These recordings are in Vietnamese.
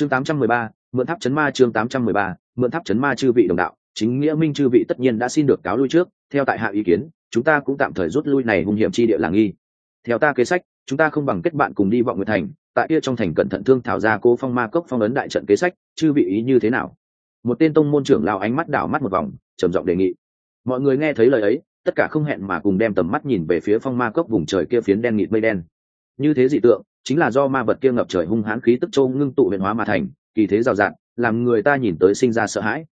chương 813, mượn tháp chấn ma chương 813, mượn tháp chấn ma chư vị đồng đạo. Chính nghĩa minh chư vị tất nhiên đã xin được cáo lui trước. Theo tại hạ ý kiến chúng ta cũng tạm thời rút lui này hung hiểm chi địa làng nghi. Theo ta kế sách chúng ta không bằng kết bạn cùng đi vọng nguyệt thành. Tại kia trong thành cẩn thận thương thảo ra cô phong ma cốc phong ấn đại trận kế sách chư vị ý như thế nào? Một tên tông môn trưởng lao ánh mắt đảo mắt một vòng trầm giọng đề nghị. Mọi người nghe thấy lời ấy tất cả không hẹn mà cùng đem tầm mắt nhìn về phía phong ma cốc vùng trời kia phiến đen nghịt mây đen. Như thế dị tượng chính là do ma vật kia ngập trời hung hãn khí tức châu ngưng tụ huyện hóa mà thành, kỳ thế rào rạt, làm người ta nhìn tới sinh ra sợ hãi.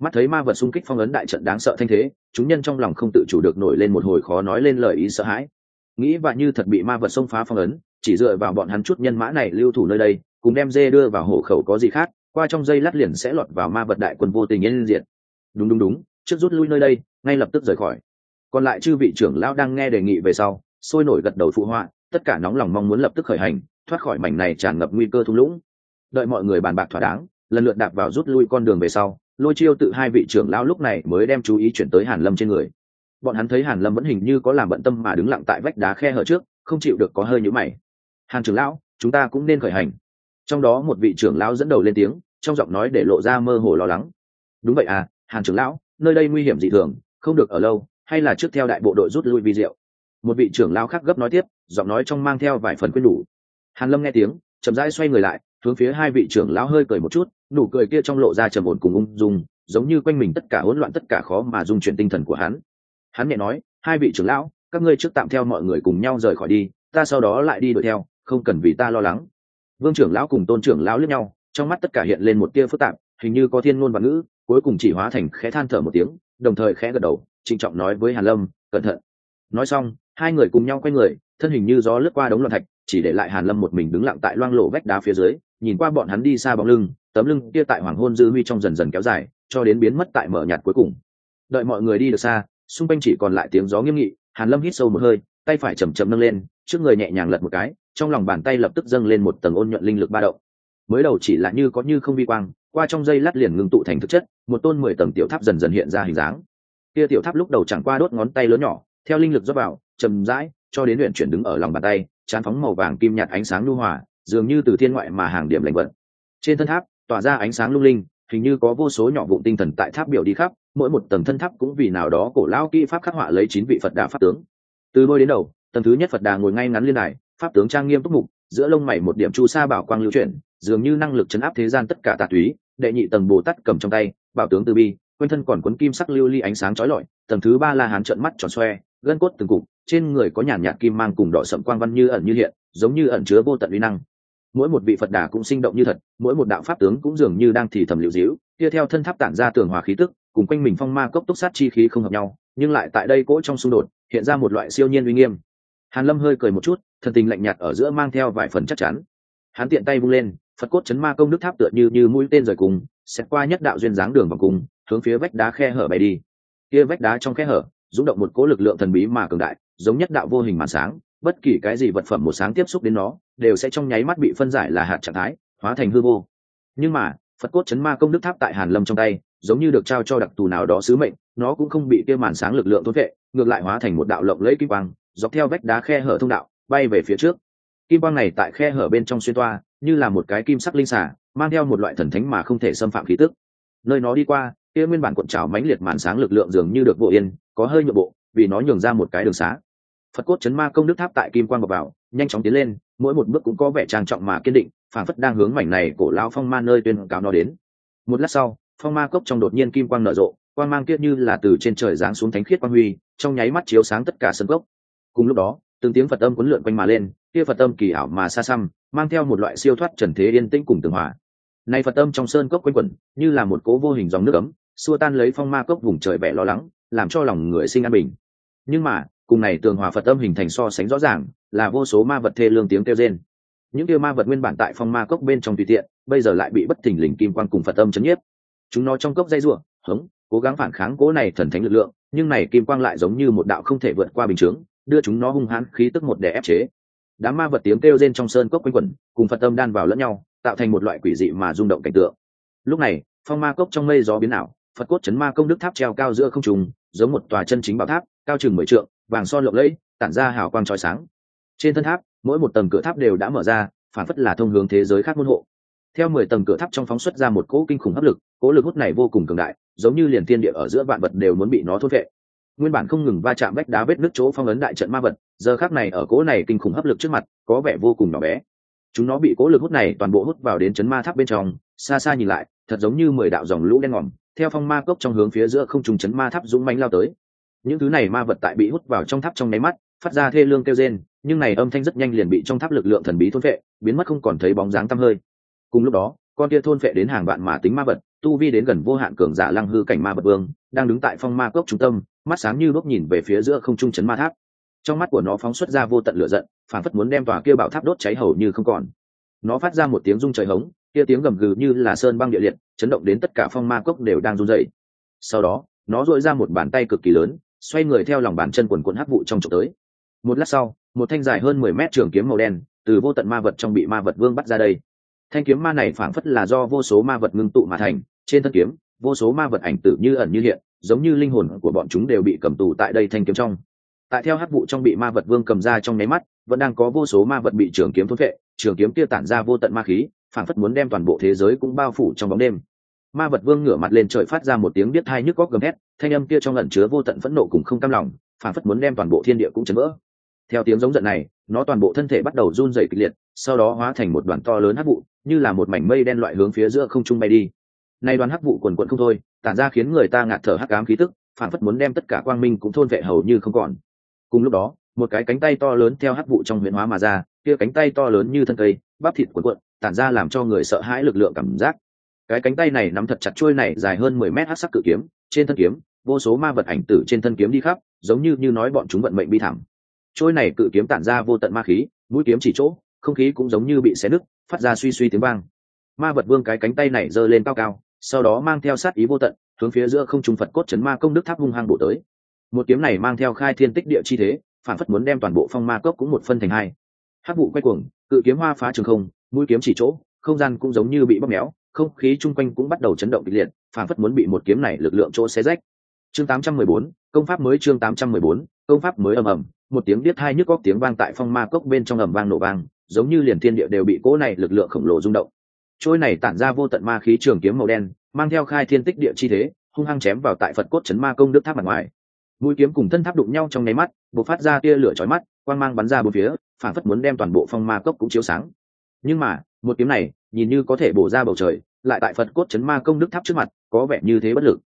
Mắt thấy ma vật xung kích phong ấn đại trận đáng sợ thanh thế, chúng nhân trong lòng không tự chủ được nổi lên một hồi khó nói lên lời ý sợ hãi. Nghĩ và như thật bị ma vật xông phá phong ấn, chỉ dựa vào bọn hắn chút nhân mã này lưu thủ nơi đây, cùng đem dê đưa vào hộ khẩu có gì khác, qua trong dây lát liền sẽ lọt vào ma vật đại quân vô tình yên diệt. Đúng đúng đúng, trước rút lui nơi đây, ngay lập tức rời khỏi. Còn lại chư vị trưởng lão đang nghe đề nghị về sau, sôi nổi gật đầu phụ họa tất cả nóng lòng mong muốn lập tức khởi hành, thoát khỏi mảnh này tràn ngập nguy cơ thung lũng. Đợi mọi người bàn bạc thỏa đáng, lần lượt đạp vào rút lui con đường về sau, lôi chiêu tự hai vị trưởng lão lúc này mới đem chú ý chuyển tới hàn lâm trên người. Bọn hắn thấy hàn lâm vẫn hình như có làm bận tâm mà đứng lặng tại vách đá khe hở trước, không chịu được có hơi nhũ mày. Hàn trưởng lão, chúng ta cũng nên khởi hành. Trong đó một vị trưởng lão dẫn đầu lên tiếng, trong giọng nói để lộ ra mơ hồ lo lắng. Đúng vậy à hàn trưởng lão, nơi đây nguy hiểm dị thường, không được ở lâu, hay là trước theo đại bộ đội rút lui vi diệu? Một vị trưởng lão khác gấp nói tiếp, giọng nói trong mang theo vài phần quyết đủ. Hàn lâm nghe tiếng, chậm rãi xoay người lại, hướng phía hai vị trưởng lão hơi cười một chút, nụ cười kia trong lộ ra trầm ổn cùng ung dung, giống như quanh mình tất cả hỗn loạn tất cả khó mà dung chuyển tinh thần của hắn. Hắn nhẹ nói, hai vị trưởng lão, các ngươi trước tạm theo mọi người cùng nhau rời khỏi đi, ta sau đó lại đi đuổi theo, không cần vì ta lo lắng. Vương trưởng lão cùng tôn trưởng lão lướt nhau, trong mắt tất cả hiện lên một tia phức tạp, hình như có thiên ngôn và ngữ, cuối cùng chỉ hóa thành khẽ than thở một tiếng, đồng thời khẽ gật đầu, trịnh trọng nói với hàn lâm, cẩn thận. Nói xong hai người cùng nhau quay người, thân hình như gió lướt qua đống loạn thạch, chỉ để lại hàn lâm một mình đứng lặng tại loang lộ vách đá phía dưới, nhìn qua bọn hắn đi xa bóng lưng, tấm lưng kia tại hoàng hôn dư huy trong dần dần kéo dài, cho đến biến mất tại mở nhạt cuối cùng. Đợi mọi người đi được xa, xung quanh chỉ còn lại tiếng gió nghiêm nghị, hàn lâm hít sâu một hơi, tay phải chầm chậm nâng lên, trước người nhẹ nhàng lật một cái, trong lòng bàn tay lập tức dâng lên một tầng ôn nhuận linh lực ba động. Mới đầu chỉ là như có như không vi quang, qua trong dây lát liền ngưng tụ thành thực chất, một tôn mười tầng tiểu tháp dần dần hiện ra hình dáng. Kia tiểu tháp lúc đầu chẳng qua đốt ngón tay lớn nhỏ theo linh lực rót vào chầm rãi, cho đến luyện chuyển đứng ở lòng bàn tay, chán phóng màu vàng kim nhạt ánh sáng lưu hòa, dường như từ thiên ngoại mà hàng điểm lành vận. Trên thân tháp, tỏa ra ánh sáng lung linh, hình như có vô số nhỏ vụn tinh thần tại tháp biểu đi khắp, mỗi một tầng thân tháp cũng vì nào đó cổ lão kỹ pháp khắc họa lấy chín vị phật đà pháp tướng. Từ đôi đến đầu, tầng thứ nhất phật đà ngồi ngay ngắn liên đài, pháp tướng trang nghiêm túc mục, giữa lông mày một điểm chu sa bảo quang lưu chuyển, dường như năng lực chấn áp thế gian tất cả tà túy, đệ nhị tầng bồ tát cầm trong tay, bảo tướng từ bi, quanh thân còn quấn kim sắc lưu ly ánh sáng trói lọi, tầng thứ ba là hàn trận mắt tròn xoe gân cốt từng cục trên người có nhàn nhạt kim mang cùng đỏ sậm quang văn như ẩn như hiện, giống như ẩn chứa vô tận uy năng. Mỗi một vị phật đà cũng sinh động như thật, mỗi một đạo pháp tướng cũng dường như đang thì thầm liệu dĩu kia theo thân tháp tản ra tường hòa khí tức, cùng quanh mình phong ma cốc túc sát chi khí không hợp nhau, nhưng lại tại đây cỗ trong xung đột, hiện ra một loại siêu nhiên uy nghiêm. Hàn lâm hơi cười một chút, thần tình lạnh nhạt ở giữa mang theo vài phần chắc chắn. Hắn tiện tay vung lên, phật cốt chấn ma công đức tháp tựa như như mũi tên rời cùng xét qua nhất đạo duyên dáng đường vào cùng, hướng phía vách đá khe hở bay đi. Kia vách đá trong khe hở rung động một cỗ lực lượng thần bí mà cường đại, giống nhất đạo vô hình màn sáng, bất kỳ cái gì vật phẩm một sáng tiếp xúc đến nó, đều sẽ trong nháy mắt bị phân giải là hạt trạng thái, hóa thành hư vô. Nhưng mà, phật cốt chấn ma công đức tháp tại hàn lâm trong tay, giống như được trao cho đặc thù nào đó sứ mệnh, nó cũng không bị kia màn sáng lực lượng thôn vệ ngược lại hóa thành một đạo lộng lẫy kim quang, dọc theo vách đá khe hở thông đạo, bay về phía trước. Kim quang này tại khe hở bên trong xuyên toa, như là một cái kim sắc linh xả mang theo một loại thần thánh mà không thể xâm phạm khí tức. Nơi nó đi qua kia nguyên bản cuộn trào mãnh liệt màn sáng lực lượng dường như được bộ yên, có hơi nhượng bộ, vì nó nhường ra một cái đường xá. Phật cốt chấn ma công đức tháp tại kim quang bọc vào, nhanh chóng tiến lên, mỗi một bước cũng có vẻ trang trọng mà kiên định phản phất đang hướng mảnh này cổ lao phong ma nơi tuyên cáo nó đến. Một lát sau, phong ma cốc trong đột nhiên kim quang nở rộ, quang mang kiết như là từ trên trời giáng xuống thánh khiết quang huy, trong nháy mắt chiếu sáng tất cả sân cốc. Cùng lúc đó, từng tiếng phật âm cuốn lượn quanh mà lên, kia phật âm kỳ ảo mà xa xăm, mang theo một loại siêu thoát trần thế yên tĩnh cùng tường hòa. Nay phật âm trong sơn cốc quanh quẩn, như là một cố vô hình dòng nước ấm xua tan lấy phong ma cốc vùng trời vẻ lo lắng, làm cho lòng người sinh an bình. Nhưng mà, cùng này tường hòa phật âm hình thành so sánh rõ ràng, là vô số ma vật thê lương tiếng kêu rên. Những kêu ma vật nguyên bản tại phong ma cốc bên trong tùy tiện, bây giờ lại bị bất thình lình kim quan cùng phật âm chấn nhiếp. Chúng nó trong cốc dây ruộng hống, cố gắng phản kháng cố này thần thánh lực lượng, nhưng này kim quang lại giống như một đạo không thể vượt qua bình chướng, đưa chúng nó hung hãn khí tức một để ép chế. Đám ma vật tiếng kêu rên trong sơn cốc quanh quẩn, cùng phật âm đan vào lẫn nhau, tạo thành một loại quỷ dị mà rung động cảnh tượng. Lúc này, phong ma cốc trong mây gió biến ảo phật cốt chấn ma công đức tháp treo cao giữa không trùng giống một tòa chân chính bảo tháp, cao chừng mười trượng, vàng son lộng lẫy, tản ra hào quang trói sáng. Trên thân tháp, mỗi một tầng cửa tháp đều đã mở ra, phản phất là thông hướng thế giới khác môn hộ. Theo mười tầng cửa tháp trong phóng xuất ra một cỗ kinh khủng hấp lực, cỗ lực hút này vô cùng cường đại, giống như liền thiên địa ở giữa vạn vật đều muốn bị nó thốt vệ. Nguyên bản không ngừng va chạm vách đá vết nước chỗ phong ấn đại trận ma vật, giờ khác này ở cỗ này kinh khủng hấp lực trước mặt, có vẻ vô cùng nhỏ bé. Chúng nó bị cỗ lực hút này toàn bộ hút vào đến chấn ma tháp bên trong, xa xa nhìn lại, thật giống như mười đạo dòng lũ đen ngòm theo phong ma cốc trong hướng phía giữa không trùng chấn ma tháp dũng mánh lao tới. Những thứ này ma vật tại bị hút vào trong tháp trong nháy mắt, phát ra thê lương kêu rên, nhưng này âm thanh rất nhanh liền bị trong tháp lực lượng thần bí thôn vệ biến mất không còn thấy bóng dáng tăm hơi. Cùng lúc đó, con kia thôn vệ đến hàng vạn mà tính ma vật, tu vi đến gần vô hạn cường giả lăng hư cảnh ma vật vương, đang đứng tại phong ma cốc trung tâm, mắt sáng như bốc nhìn về phía giữa không trung chấn ma tháp. Trong mắt của nó phóng xuất ra vô tận lửa giận phản phất muốn đem tòa kia bảo tháp đốt cháy hầu như không còn. Nó phát ra một tiếng rung trời hống kia tiếng gầm gừ như là sơn băng địa liệt, chấn động đến tất cả phong ma cốc đều đang run dậy sau đó, nó dội ra một bàn tay cực kỳ lớn, xoay người theo lòng bàn chân quần quần hắc vụ trong trộm tới. Một lát sau, một thanh dài hơn mười mét trường kiếm màu đen, từ vô tận ma vật trong bị ma vật vương bắt ra đây. Thanh kiếm ma này phảng phất là do vô số ma vật ngưng tụ mà thành, trên thân kiếm, vô số ma vật ảnh tử như ẩn như hiện, giống như linh hồn của bọn chúng đều bị cầm tù tại đây thanh kiếm trong. Tại theo hắc vụ trong bị ma vật vương cầm ra trong nháy mắt, vẫn đang có vô số ma vật bị trường kiếm thốt vệ trường kiếm kia tản ra vô tận ma khí phảng phất muốn đem toàn bộ thế giới cũng bao phủ trong bóng đêm. Ma vật vương ngửa mặt lên trời phát ra một tiếng biết hai nhức góc gầm hét thanh âm kia trong ẩn chứa vô tận phẫn nộ cùng không cam lòng, phảng phất muốn đem toàn bộ thiên địa cũng chấn vỡ. Theo tiếng giống giận này, nó toàn bộ thân thể bắt đầu run rẩy kịch liệt, sau đó hóa thành một đoàn to lớn hắc vụ, như là một mảnh mây đen loại hướng phía giữa không trung bay đi. Nay đoàn hắc vụ quần quận không thôi, tản ra khiến người ta ngạt thở hắc ám khí tức, phảng phất muốn đem tất cả quang minh cũng thôn vệ hầu như không còn. Cùng lúc đó, một cái cánh tay to lớn theo hắc vụ trong huyền hóa mà ra, kia cánh tay to lớn như thân cây, bắp thịt quần quận tản ra làm cho người sợ hãi lực lượng cảm giác. Cái cánh tay này nắm thật chặt chuôi này dài hơn mười mét hát sắc cự kiếm, trên thân kiếm, vô số ma vật ảnh tử trên thân kiếm đi khắp, giống như như nói bọn chúng vận mệnh bi thảm. Trôi này cự kiếm tản ra vô tận ma khí, mũi kiếm chỉ chỗ, không khí cũng giống như bị xé nứt, phát ra suy suy tiếng vang. Ma vật vương cái cánh tay này giơ lên cao cao, sau đó mang theo sát ý vô tận, hướng phía giữa không trung phật cốt chấn ma công đức tháp hung hăng bổ tới. Một kiếm này mang theo khai thiên tích địa chi thế, phản phất muốn đem toàn bộ phong ma cốc cũng một phân thành hai. Hát vụ quay cuồng, cự kiếm hoa phá trường không mũi kiếm chỉ chỗ không gian cũng giống như bị bóp méo không khí chung quanh cũng bắt đầu chấn động kịch liệt phản phất muốn bị một kiếm này lực lượng chỗ xé rách. Chương 814, công pháp mới chương 814, công pháp mới ầm ầm một tiếng biết hai nhức góc tiếng vang tại phong ma cốc bên trong ầm vang nổ vang giống như liền thiên địa đều bị cỗ này lực lượng khổng lồ rung động. Trôi này tản ra vô tận ma khí trường kiếm màu đen mang theo khai thiên tích địa chi thế hung hăng chém vào tại phật cốt chấn ma công đức tháp mặt ngoài. Mũi kiếm cùng thân tháp đụng nhau trong nháy mắt bộc phát ra tia lửa chói mắt quang mang bắn ra bốn phía phản phất muốn đem toàn bộ phong ma cốc cũng chiếu sáng nhưng mà, một kiếm này, nhìn như có thể bổ ra bầu trời, lại tại phật cốt chấn ma công đức tháp trước mặt, có vẻ như thế bất lực.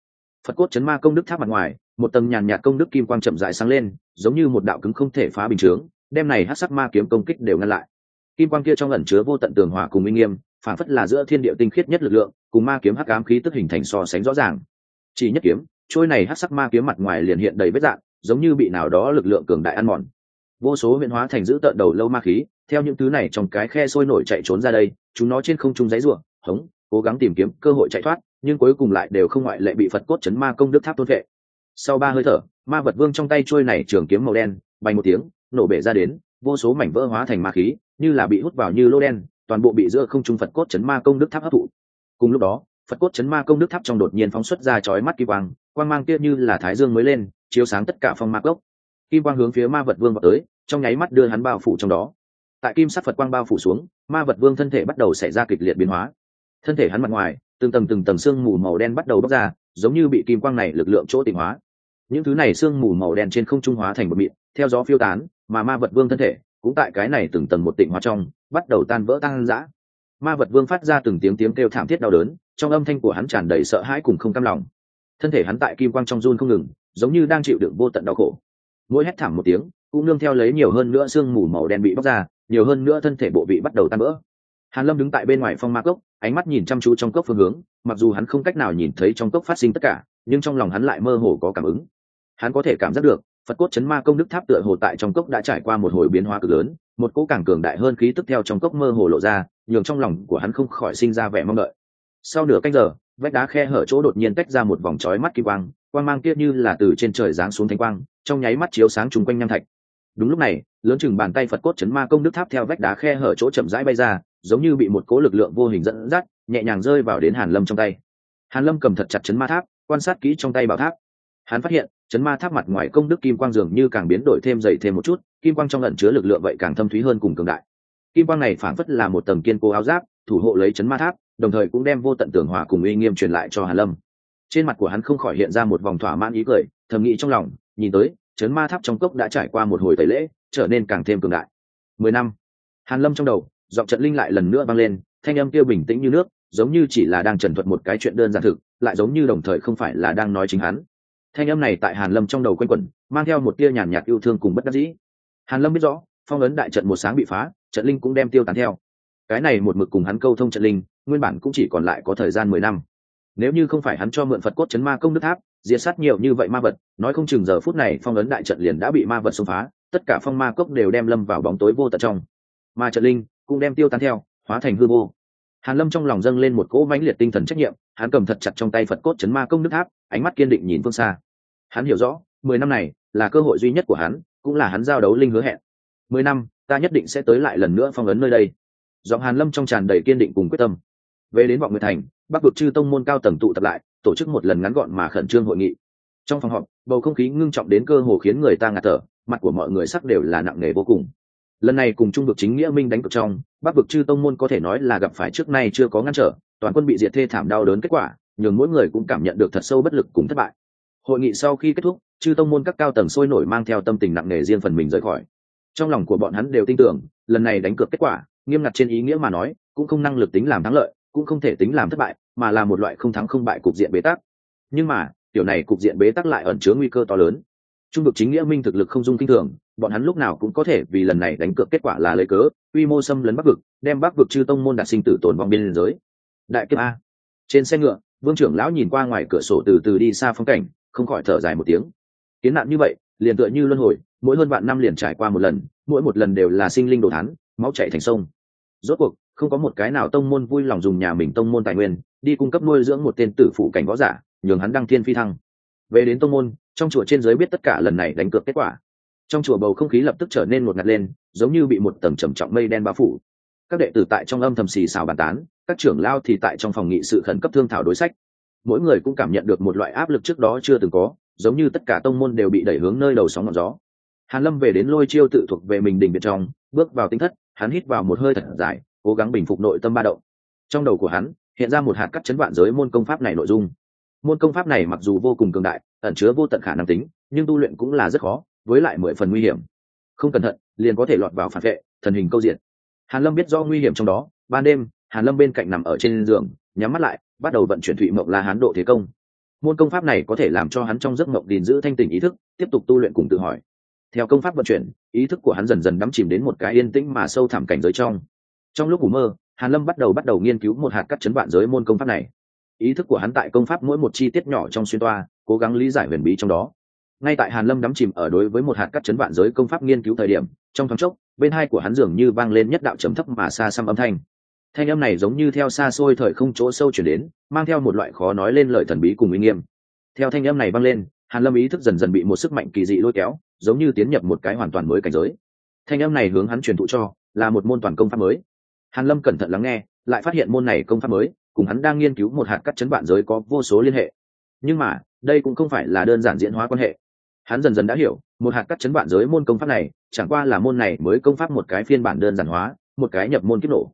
Phật cốt chấn ma công đức tháp mặt ngoài, một tầng nhàn nhạt công đức kim quang chậm rãi sáng lên, giống như một đạo cứng không thể phá bình chướng, đem này hát sắc ma kiếm công kích đều ngăn lại. Kim quang kia trong ẩn chứa vô tận tường hỏa cùng minh nghiêm, phản phất là giữa thiên địa tinh khiết nhất lực lượng, cùng ma kiếm hắc ám khí tức hình thành so sánh rõ ràng. Chỉ nhất kiếm, trôi này hắc sắc ma kiếm mặt ngoài liền hiện đầy vết dạng, giống như bị nào đó lực lượng cường đại ăn mòn. Vô số huyện hóa thành giữ tợn đầu lâu ma khí theo những thứ này trong cái khe sôi nổi chạy trốn ra đây, chúng nó trên không trung giấy ruộng hống, cố gắng tìm kiếm cơ hội chạy thoát, nhưng cuối cùng lại đều không ngoại lệ bị phật cốt chấn ma công đức tháp tôn vệ. Sau ba hơi thở, ma vật vương trong tay trôi này trường kiếm màu đen, bay một tiếng, nổ bể ra đến, vô số mảnh vỡ hóa thành ma khí, như là bị hút vào như lô đen, toàn bộ bị giữa không trung phật cốt chấn ma công đức tháp hấp thụ. Cùng lúc đó, phật cốt chấn ma công đức tháp trong đột nhiên phóng xuất ra chói mắt kỳ quang quang mang kia như là thái dương mới lên, chiếu sáng tất cả phong ma gốc kim quang hướng phía ma vật vương vào tới, trong nháy mắt đưa hắn bao phủ trong đó tại kim sắc phật quang bao phủ xuống, ma vật vương thân thể bắt đầu xảy ra kịch liệt biến hóa. Thân thể hắn mặt ngoài, từng tầng từng tầng xương mù màu đen bắt đầu bốc ra, giống như bị kim quang này lực lượng chỗ tịnh hóa. Những thứ này xương mù màu đen trên không trung hóa thành một mịn, theo gió phiêu tán, mà ma vật vương thân thể cũng tại cái này từng tầng một tịnh hóa trong, bắt đầu tan vỡ tan giã ma vật vương phát ra từng tiếng tiếng kêu thảm thiết đau đớn, trong âm thanh của hắn tràn đầy sợ hãi cùng không cam lòng. Thân thể hắn tại kim quang trong run không ngừng, giống như đang chịu đựng vô tận đau khổ. Mỗi hét thảm một tiếng, cũng nương theo lấy nhiều hơn nữa sương mù màu đen bị bóc ra nhiều hơn nữa thân thể bộ vị bắt đầu tan vỡ. Hàn lâm đứng tại bên ngoài phong ma cốc, ánh mắt nhìn chăm chú trong cốc phương hướng, mặc dù hắn không cách nào nhìn thấy trong cốc phát sinh tất cả, nhưng trong lòng hắn lại mơ hồ có cảm ứng. Hắn có thể cảm giác được, phật cốt chấn ma công đức tháp tựa hồ tại trong cốc đã trải qua một hồi biến hóa cực lớn, một cỗ càng cường đại hơn khí tức theo trong cốc mơ hồ lộ ra, nhường trong lòng của hắn không khỏi sinh ra vẻ mong đợi. Sau nửa canh giờ, vách đá khe hở chỗ đột nhiên tách ra một vòng trói mắt kỳ quang quang mang kia như là từ trên trời giáng xuống thánh quang, trong nháy mắt chiếu sáng chung quanh nham thạch. Đúng lúc này lớn chừng bàn tay phật cốt chấn ma công đức tháp theo vách đá khe hở chỗ chậm rãi bay ra, giống như bị một cố lực lượng vô hình dẫn dắt, nhẹ nhàng rơi vào đến hàn lâm trong tay. Hàn lâm cầm thật chặt chấn ma tháp, quan sát kỹ trong tay bảo tháp. Hắn phát hiện, chấn ma tháp mặt ngoài công đức kim quang dường như càng biến đổi thêm dày thêm một chút, kim quang trong lẩn chứa lực lượng vậy càng thâm thúy hơn cùng cường đại. Kim quang này phản phất là một tầng kiên cố áo giáp, thủ hộ lấy chấn ma tháp, đồng thời cũng đem vô tận tường hòa cùng uy nghiêm truyền lại cho hàn lâm. Trên mặt của hắn không khỏi hiện ra một vòng thỏa mãn ý cười, thầm nghĩ trong lòng, nhìn tới chấn ma tháp trong cốc đã trải qua một hồi tẩy lễ, trở nên càng thêm cường đại. Mười năm, hàn lâm trong đầu, giọng trận linh lại lần nữa vang lên, thanh âm kia bình tĩnh như nước, giống như chỉ là đang trần thuật một cái chuyện đơn giản thực, lại giống như đồng thời không phải là đang nói chính hắn. Thanh âm này tại hàn lâm trong đầu quanh quẩn, mang theo một tia nhàn nhạt yêu thương cùng bất đắc dĩ. Hàn lâm biết rõ, phong ấn đại trận một sáng bị phá, trận linh cũng đem tiêu tán theo. Cái này một mực cùng hắn câu thông trận linh, nguyên bản cũng chỉ còn lại có thời gian mười năm. Nếu như không phải hắn cho mượn phật cốt chấn ma công đức tháp diệt sát nhiều như vậy ma vật, nói không chừng giờ phút này phong ấn đại trận liền đã bị ma vật xông phá, tất cả phong ma cốc đều đem lâm vào bóng tối vô tận trong. Ma trận linh cũng đem tiêu tán theo, hóa thành hư vô. Hàn lâm trong lòng dâng lên một cỗ mãnh liệt tinh thần trách nhiệm, hắn cầm thật chặt trong tay phật cốt chấn ma công đức tháp, ánh mắt kiên định nhìn phương xa. Hắn hiểu rõ, mười năm này là cơ hội duy nhất của hắn, cũng là hắn giao đấu linh hứa hẹn. Mười năm, ta nhất định sẽ tới lại lần nữa phong ấn nơi đây. Giọng hàn lâm trong tràn đầy kiên định cùng quyết tâm. Về đến vọng nguyệt thành, bắc vực chư tông môn cao tầng tụ tập lại tổ chức một lần ngắn gọn mà khẩn trương hội nghị. Trong phòng họp, bầu không khí ngưng trọng đến cơ hồ khiến người ta ngạt thở, mặt của mọi người sắc đều là nặng nề vô cùng. Lần này cùng trung vực chính nghĩa minh đánh cực trong, bắc vực chư tông môn có thể nói là gặp phải trước nay chưa có ngăn trở, toàn quân bị diệt thê thảm đau đớn kết quả, nhường mỗi người cũng cảm nhận được thật sâu bất lực cùng thất bại. Hội nghị sau khi kết thúc, chư tông môn các cao tầng sôi nổi mang theo tâm tình nặng nề riêng phần mình rời khỏi. Trong lòng của bọn hắn đều tin tưởng, lần này đánh cược kết quả, nghiêm ngặt trên ý nghĩa mà nói, cũng không năng lực tính làm thắng lợi, cũng không thể tính làm thất bại mà là một loại không thắng không bại cục diện bế tắc. Nhưng mà kiểu này cục diện bế tắc lại ẩn chứa nguy cơ to lớn. Trung vực chính nghĩa minh thực lực không dung kinh thường, bọn hắn lúc nào cũng có thể vì lần này đánh cược kết quả là lấy cớ, quy mô xâm lấn bắc vực, đem bắc vực chư tông môn đạt sinh tử tồn vong biên giới. Đại kiếp a. Trên xe ngựa, vương trưởng lão nhìn qua ngoài cửa sổ từ từ đi xa phong cảnh, không khỏi thở dài một tiếng. Kiến nạn như vậy, liền tựa như luân hồi, mỗi hơn vạn năm liền trải qua một lần, mỗi một lần đều là sinh linh đồ thán, máu chảy thành sông. Rốt cuộc không có một cái nào tông môn vui lòng dùng nhà mình tông môn tài nguyên, đi cung cấp nuôi dưỡng một tên tử phụ cảnh võ giả, nhường hắn đăng thiên phi thăng. Về đến tông môn, trong chùa trên giới biết tất cả lần này đánh cược kết quả. Trong chùa bầu không khí lập tức trở nên một ngặt lên, giống như bị một tầng trầm trọng mây đen bao phủ. Các đệ tử tại trong âm thầm xì xào bàn tán, các trưởng lao thì tại trong phòng nghị sự khẩn cấp thương thảo đối sách. Mỗi người cũng cảm nhận được một loại áp lực trước đó chưa từng có, giống như tất cả tông môn đều bị đẩy hướng nơi đầu sóng ngọn gió. Hàn lâm về đến lôi chiêu tự thuộc về mình đình biệt trong, bước vào tinh thất, hắn hít vào một hơi thật dài cố gắng bình phục nội tâm ba động. Trong đầu của hắn, hiện ra một hạt cắt chấn vạn giới môn công pháp này nội dung. Môn công pháp này mặc dù vô cùng cường đại, ẩn chứa vô tận khả năng tính, nhưng tu luyện cũng là rất khó, với lại mười phần nguy hiểm. Không cẩn thận, liền có thể lọt vào phản vệ, thần hình câu diện. Hàn lâm biết do nguy hiểm trong đó, ban đêm, hàn lâm bên cạnh nằm ở trên giường, nhắm mắt lại, bắt đầu vận chuyển thụy mộng la hán độ thế công. Môn công pháp này có thể làm cho hắn trong giấc mộng gìn giữ thanh tình ý thức, tiếp tục tu luyện cùng tự hỏi. Theo công pháp vận chuyển, ý thức của hắn dần dần đắm chìm đến một cái yên tĩnh mà sâu thẳm cảnh giới trong trong lúc ngủ mơ, hàn lâm bắt đầu bắt đầu nghiên cứu một hạt cắt chấn vạn giới môn công pháp này. Ý thức của hắn tại công pháp mỗi một chi tiết nhỏ trong xuyên toa, cố gắng lý giải huyền bí trong đó. Ngay tại hàn lâm đắm chìm ở đối với một hạt cắt chấn vạn giới công pháp nghiên cứu thời điểm, trong thoáng chốc, bên hai của hắn dường như vang lên nhất đạo trầm thấp mà xa xăm âm thanh. Thanh âm này giống như theo xa xôi thời không chỗ sâu chuyển đến, mang theo một loại khó nói lên lời thần bí cùng uy nghiêm. Theo thanh âm này vang lên, hàn lâm ý thức dần dần bị một sức mạnh kỳ dị lôi kéo, giống như tiến nhập một cái hoàn toàn mới cảnh giới. Thanh âm này hướng hắn truyền thụ cho, là một môn toàn công pháp mới hàn lâm cẩn thận lắng nghe lại phát hiện môn này công pháp mới cùng hắn đang nghiên cứu một hạt cắt chấn vạn giới có vô số liên hệ. Nhưng mà đây cũng không phải là đơn giản diễn hóa quan hệ. Hắn dần dần đã hiểu một hạt cắt chấn vạn giới môn công pháp này chẳng qua là môn này mới công pháp một cái phiên bản đơn giản hóa một cái nhập môn kiếp nổ.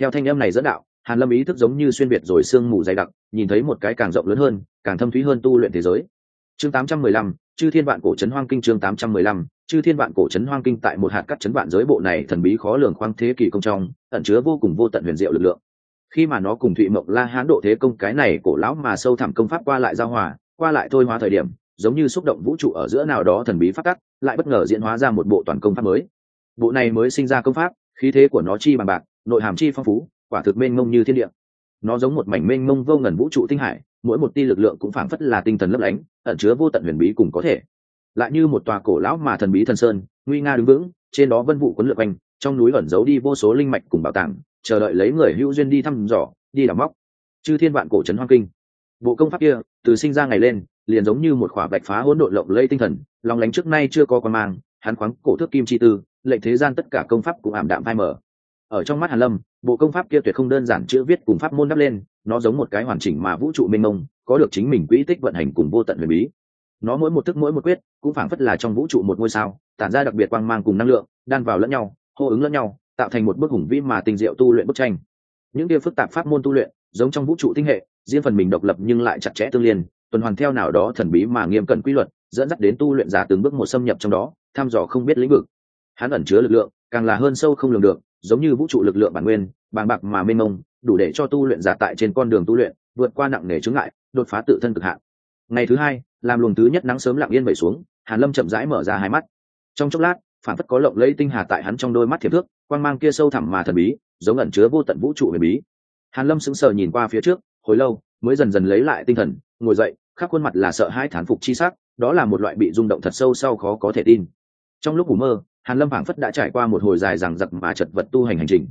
Theo thanh âm này dẫn đạo hàn lâm ý thức giống như xuyên việt rồi sương mù dày đặc nhìn thấy một cái càng rộng lớn hơn càng thâm thúy hơn tu luyện thế giới. Chương 815, chư thiên vạn cổ Trấn hoang kinh chương 815, chư thiên vạn cổ Trấn hoang kinh tại một hạt cắt Trấn vạn giới bộ này thần bí khó lường khoang thế kỷ công trong ẩn chứa vô cùng vô tận huyền diệu lực lượng. Khi mà nó cùng thụy mộng la hán độ thế công cái này cổ lão mà sâu thẳm công pháp qua lại giao hòa qua lại thôi hóa thời điểm giống như xúc động vũ trụ ở giữa nào đó thần bí phát tắc lại bất ngờ diễn hóa ra một bộ toàn công pháp mới. Bộ này mới sinh ra công pháp khí thế của nó chi bằng bạc nội hàm chi phong phú quả thực mênh mông như thiên địa. Nó giống một mảnh mênh mông vô ngần vũ trụ tinh hải mỗi một tia lực lượng cũng phảng phất là tinh thần lấp lánh, ẩn chứa vô tận huyền bí cùng có thể. Lại như một tòa cổ lão mà thần bí thần sơn, nguy nga đứng vững, trên đó vân vụ quấn lượt quanh, trong núi ẩn giấu đi vô số linh mạch cùng bảo tàng, chờ đợi lấy người hữu duyên đi thăm dò, đi đào móc. Chư thiên vạn cổ trấn hoang kinh. Bộ công pháp kia, từ sinh ra ngày lên, liền giống như một khỏa bạch phá hỗn độn lộng lây tinh thần lòng lánh trước nay chưa có con mang, hắn khoáng cổ thước kim chi tư, lệnh thế gian tất cả công pháp cũng ảm đạm phai mở ở trong mắt hàn lâm, bộ công pháp kia tuyệt không đơn giản chữ viết cùng pháp môn đắp lên, nó giống một cái hoàn chỉnh mà vũ trụ mênh mông, có được chính mình quỹ tích vận hành cùng vô tận huyền bí. Nó mỗi một thức mỗi một quyết, cũng phảng phất là trong vũ trụ một ngôi sao, tản ra đặc biệt quang mang cùng năng lượng, đan vào lẫn nhau, hô ứng lẫn nhau, tạo thành một bức hùng vĩ mà tình diệu tu luyện bức tranh. Những kia phức tạp pháp môn tu luyện, giống trong vũ trụ tinh hệ, riêng phần mình độc lập nhưng lại chặt chẽ tương liên, tuần hoàn theo nào đó thần bí mà nghiêm cẩn quy luật, dẫn dắt đến tu luyện giả từng bước một xâm nhập trong đó, thăm dò không biết lĩnh vực. Hắn ẩn chứa lực lượng, càng là hơn sâu không lường được giống như vũ trụ lực lượng bản nguyên, bàng bạc mà mênh mông, đủ để cho tu luyện giả tại trên con đường tu luyện, vượt qua nặng nề chướng ngại, đột phá tự thân cực hạn. Ngày thứ hai, làm luồng thứ nhất nắng sớm lặng yên vẩy xuống, hàn lâm chậm rãi mở ra hai mắt. Trong chốc lát, phản phất có lộng lẫy tinh hà tại hắn trong đôi mắt thiệp thước, quang mang kia sâu thẳm mà thần bí, giống ẩn chứa vô tận vũ trụ huyền bí. Hàn lâm sững sờ nhìn qua phía trước, hồi lâu, mới dần dần lấy lại tinh thần, ngồi dậy, khắp khuôn mặt là sợ hãi thán phục chi sắc, đó là một loại bị rung động thật sâu sau khó có thể tin. Trong lúc ngủ mơ hàn lâm phảng phất đã trải qua một hồi dài rằng giặc mà chật vật tu hành hành trình.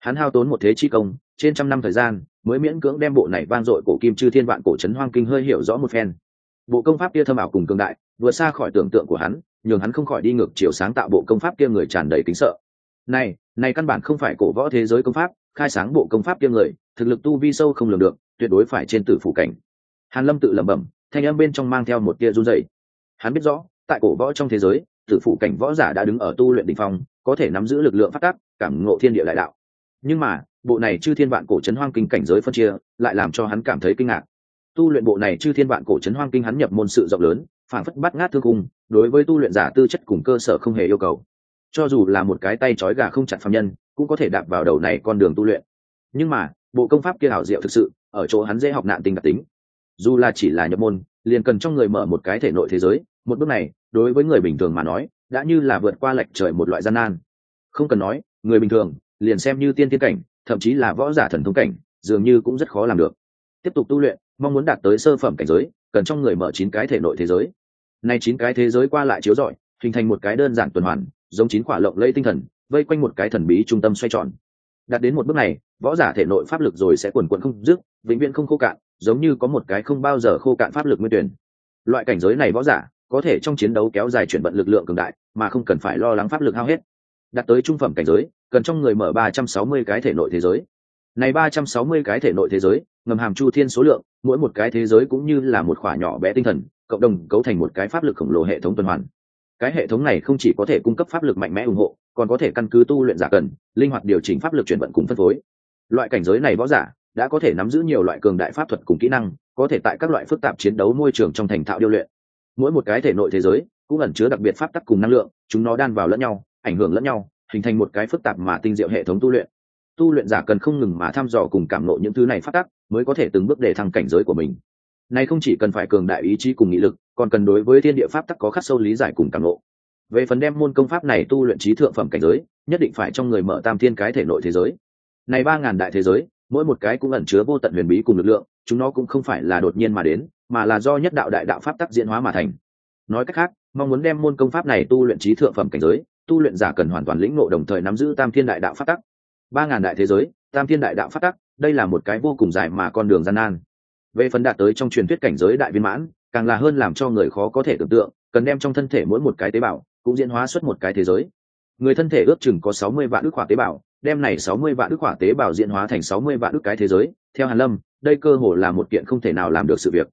Hắn hao tốn một thế chi công, trên trăm năm thời gian, mới miễn cưỡng đem bộ này vang dội cổ kim chư thiên vạn cổ trấn hoang kinh hơi hiểu rõ một phen. Bộ công pháp kia thâm ảo cùng cường đại, vừa xa khỏi tưởng tượng của hắn, nhường hắn không khỏi đi ngược chiều sáng tạo bộ công pháp kia người tràn đầy kính sợ. Này này căn bản không phải cổ võ thế giới công pháp, khai sáng bộ công pháp kia người, thực lực tu vi sâu không lường được, tuyệt đối phải trên tử phủ cảnh. Hàn lâm tự lẩm bẩm, thanh âm bên trong mang theo một tia run rẩy. Hắn biết rõ, tại cổ võ trong thế giới tử phụ cảnh võ giả đã đứng ở tu luyện đỉnh phong, có thể nắm giữ lực lượng phát tác cảm ngộ thiên địa đại đạo. Nhưng mà, bộ này chư thiên vạn cổ trấn hoang kinh cảnh giới phân chia, lại làm cho hắn cảm thấy kinh ngạc. Tu luyện bộ này chư thiên vạn cổ trấn hoang kinh hắn nhập môn sự rộng lớn phản phất bắt ngát thương cung, đối với tu luyện giả tư chất cùng cơ sở không hề yêu cầu. Cho dù là một cái tay trói gà không chặt phạm nhân, cũng có thể đạp vào đầu này con đường tu luyện. Nhưng mà, bộ công pháp kia hảo diệu thực sự, ở chỗ hắn dễ học nạn tình đặc tính. Dù là chỉ là nhập môn, liền cần trong người mở một cái thể nội thế giới, một bước này đối với người bình thường mà nói, đã như là vượt qua lệch trời một loại gian nan. Không cần nói, người bình thường, liền xem như tiên tiên cảnh, thậm chí là võ giả thần thông cảnh, dường như cũng rất khó làm được. Tiếp tục tu luyện, mong muốn đạt tới sơ phẩm cảnh giới, cần trong người mở chín cái thể nội thế giới. Nay chín cái thế giới qua lại chiếu rọi, hình thành một cái đơn giản tuần hoàn, giống chín quả lộng lây tinh thần, vây quanh một cái thần bí trung tâm xoay tròn. Đạt đến một bước này, võ giả thể nội pháp lực rồi sẽ quần quần không dứt, vĩnh viễn không khô cạn, giống như có một cái không bao giờ khô cạn pháp lực nguyên tuyển. Loại cảnh giới này võ giả có thể trong chiến đấu kéo dài chuyển vận lực lượng cường đại, mà không cần phải lo lắng pháp lực hao hết. Đạt tới trung phẩm cảnh giới, cần trong người mở ba trăm sáu mươi cái thể nội thế giới. Này ba trăm sáu mươi cái thể nội thế giới, ngầm hàm chu thiên số lượng, mỗi một cái thế giới cũng như là một khoả nhỏ bé tinh thần, cộng đồng cấu thành một cái pháp lực khổng lồ hệ thống tuần hoàn. Cái hệ thống này không chỉ có thể cung cấp pháp lực mạnh mẽ ủng hộ, còn có thể căn cứ tu luyện giả cần, linh hoạt điều chỉnh pháp lực chuyển vận cùng phân phối. Loại cảnh giới này võ giả, đã có thể nắm giữ nhiều loại cường đại pháp thuật cùng kỹ năng, có thể tại các loại phức tạp chiến đấu môi trường trong thành thạo điêu luyện mỗi một cái thể nội thế giới cũng ẩn chứa đặc biệt pháp tắc cùng năng lượng, chúng nó đan vào lẫn nhau, ảnh hưởng lẫn nhau, hình thành một cái phức tạp mà tinh diệu hệ thống tu luyện. Tu luyện giả cần không ngừng mà thăm dò cùng cảm nộ những thứ này phát tắc mới có thể từng bước để thăng cảnh giới của mình. Này không chỉ cần phải cường đại ý chí cùng nghị lực, còn cần đối với thiên địa pháp tắc có khắc sâu lý giải cùng cảm nộ về phần đem môn công pháp này tu luyện trí thượng phẩm cảnh giới, nhất định phải trong người mở tam thiên cái thể nội thế giới. Này ba ngàn đại thế giới, mỗi một cái cũng ẩn chứa vô tận huyền bí cùng lực lượng, chúng nó cũng không phải là đột nhiên mà đến mà là do nhất đạo đại đạo pháp tắc diễn hóa mà thành. Nói cách khác, mong muốn đem môn công pháp này tu luyện trí thượng phẩm cảnh giới, tu luyện giả cần hoàn toàn lĩnh ngộ đồng thời nắm giữ tam thiên đại đạo pháp tắc. Ba ngàn đại thế giới, tam thiên đại đạo pháp tắc, đây là một cái vô cùng dài mà con đường gian nan. Về phần đạt tới trong truyền thuyết cảnh giới đại viên mãn, càng là hơn làm cho người khó có thể tưởng tượng, cần đem trong thân thể mỗi một cái tế bào, cũng diễn hóa xuất một cái thế giới. Người thân thể ước chừng có sáu mươi vạn ước hỏa tế bào, đem này sáu mươi vạn ước hỏa tế bào diễn hóa thành sáu mươi vạn ước cái thế giới. Theo hàn lâm, đây cơ hồ là một kiện không thể nào làm được sự việc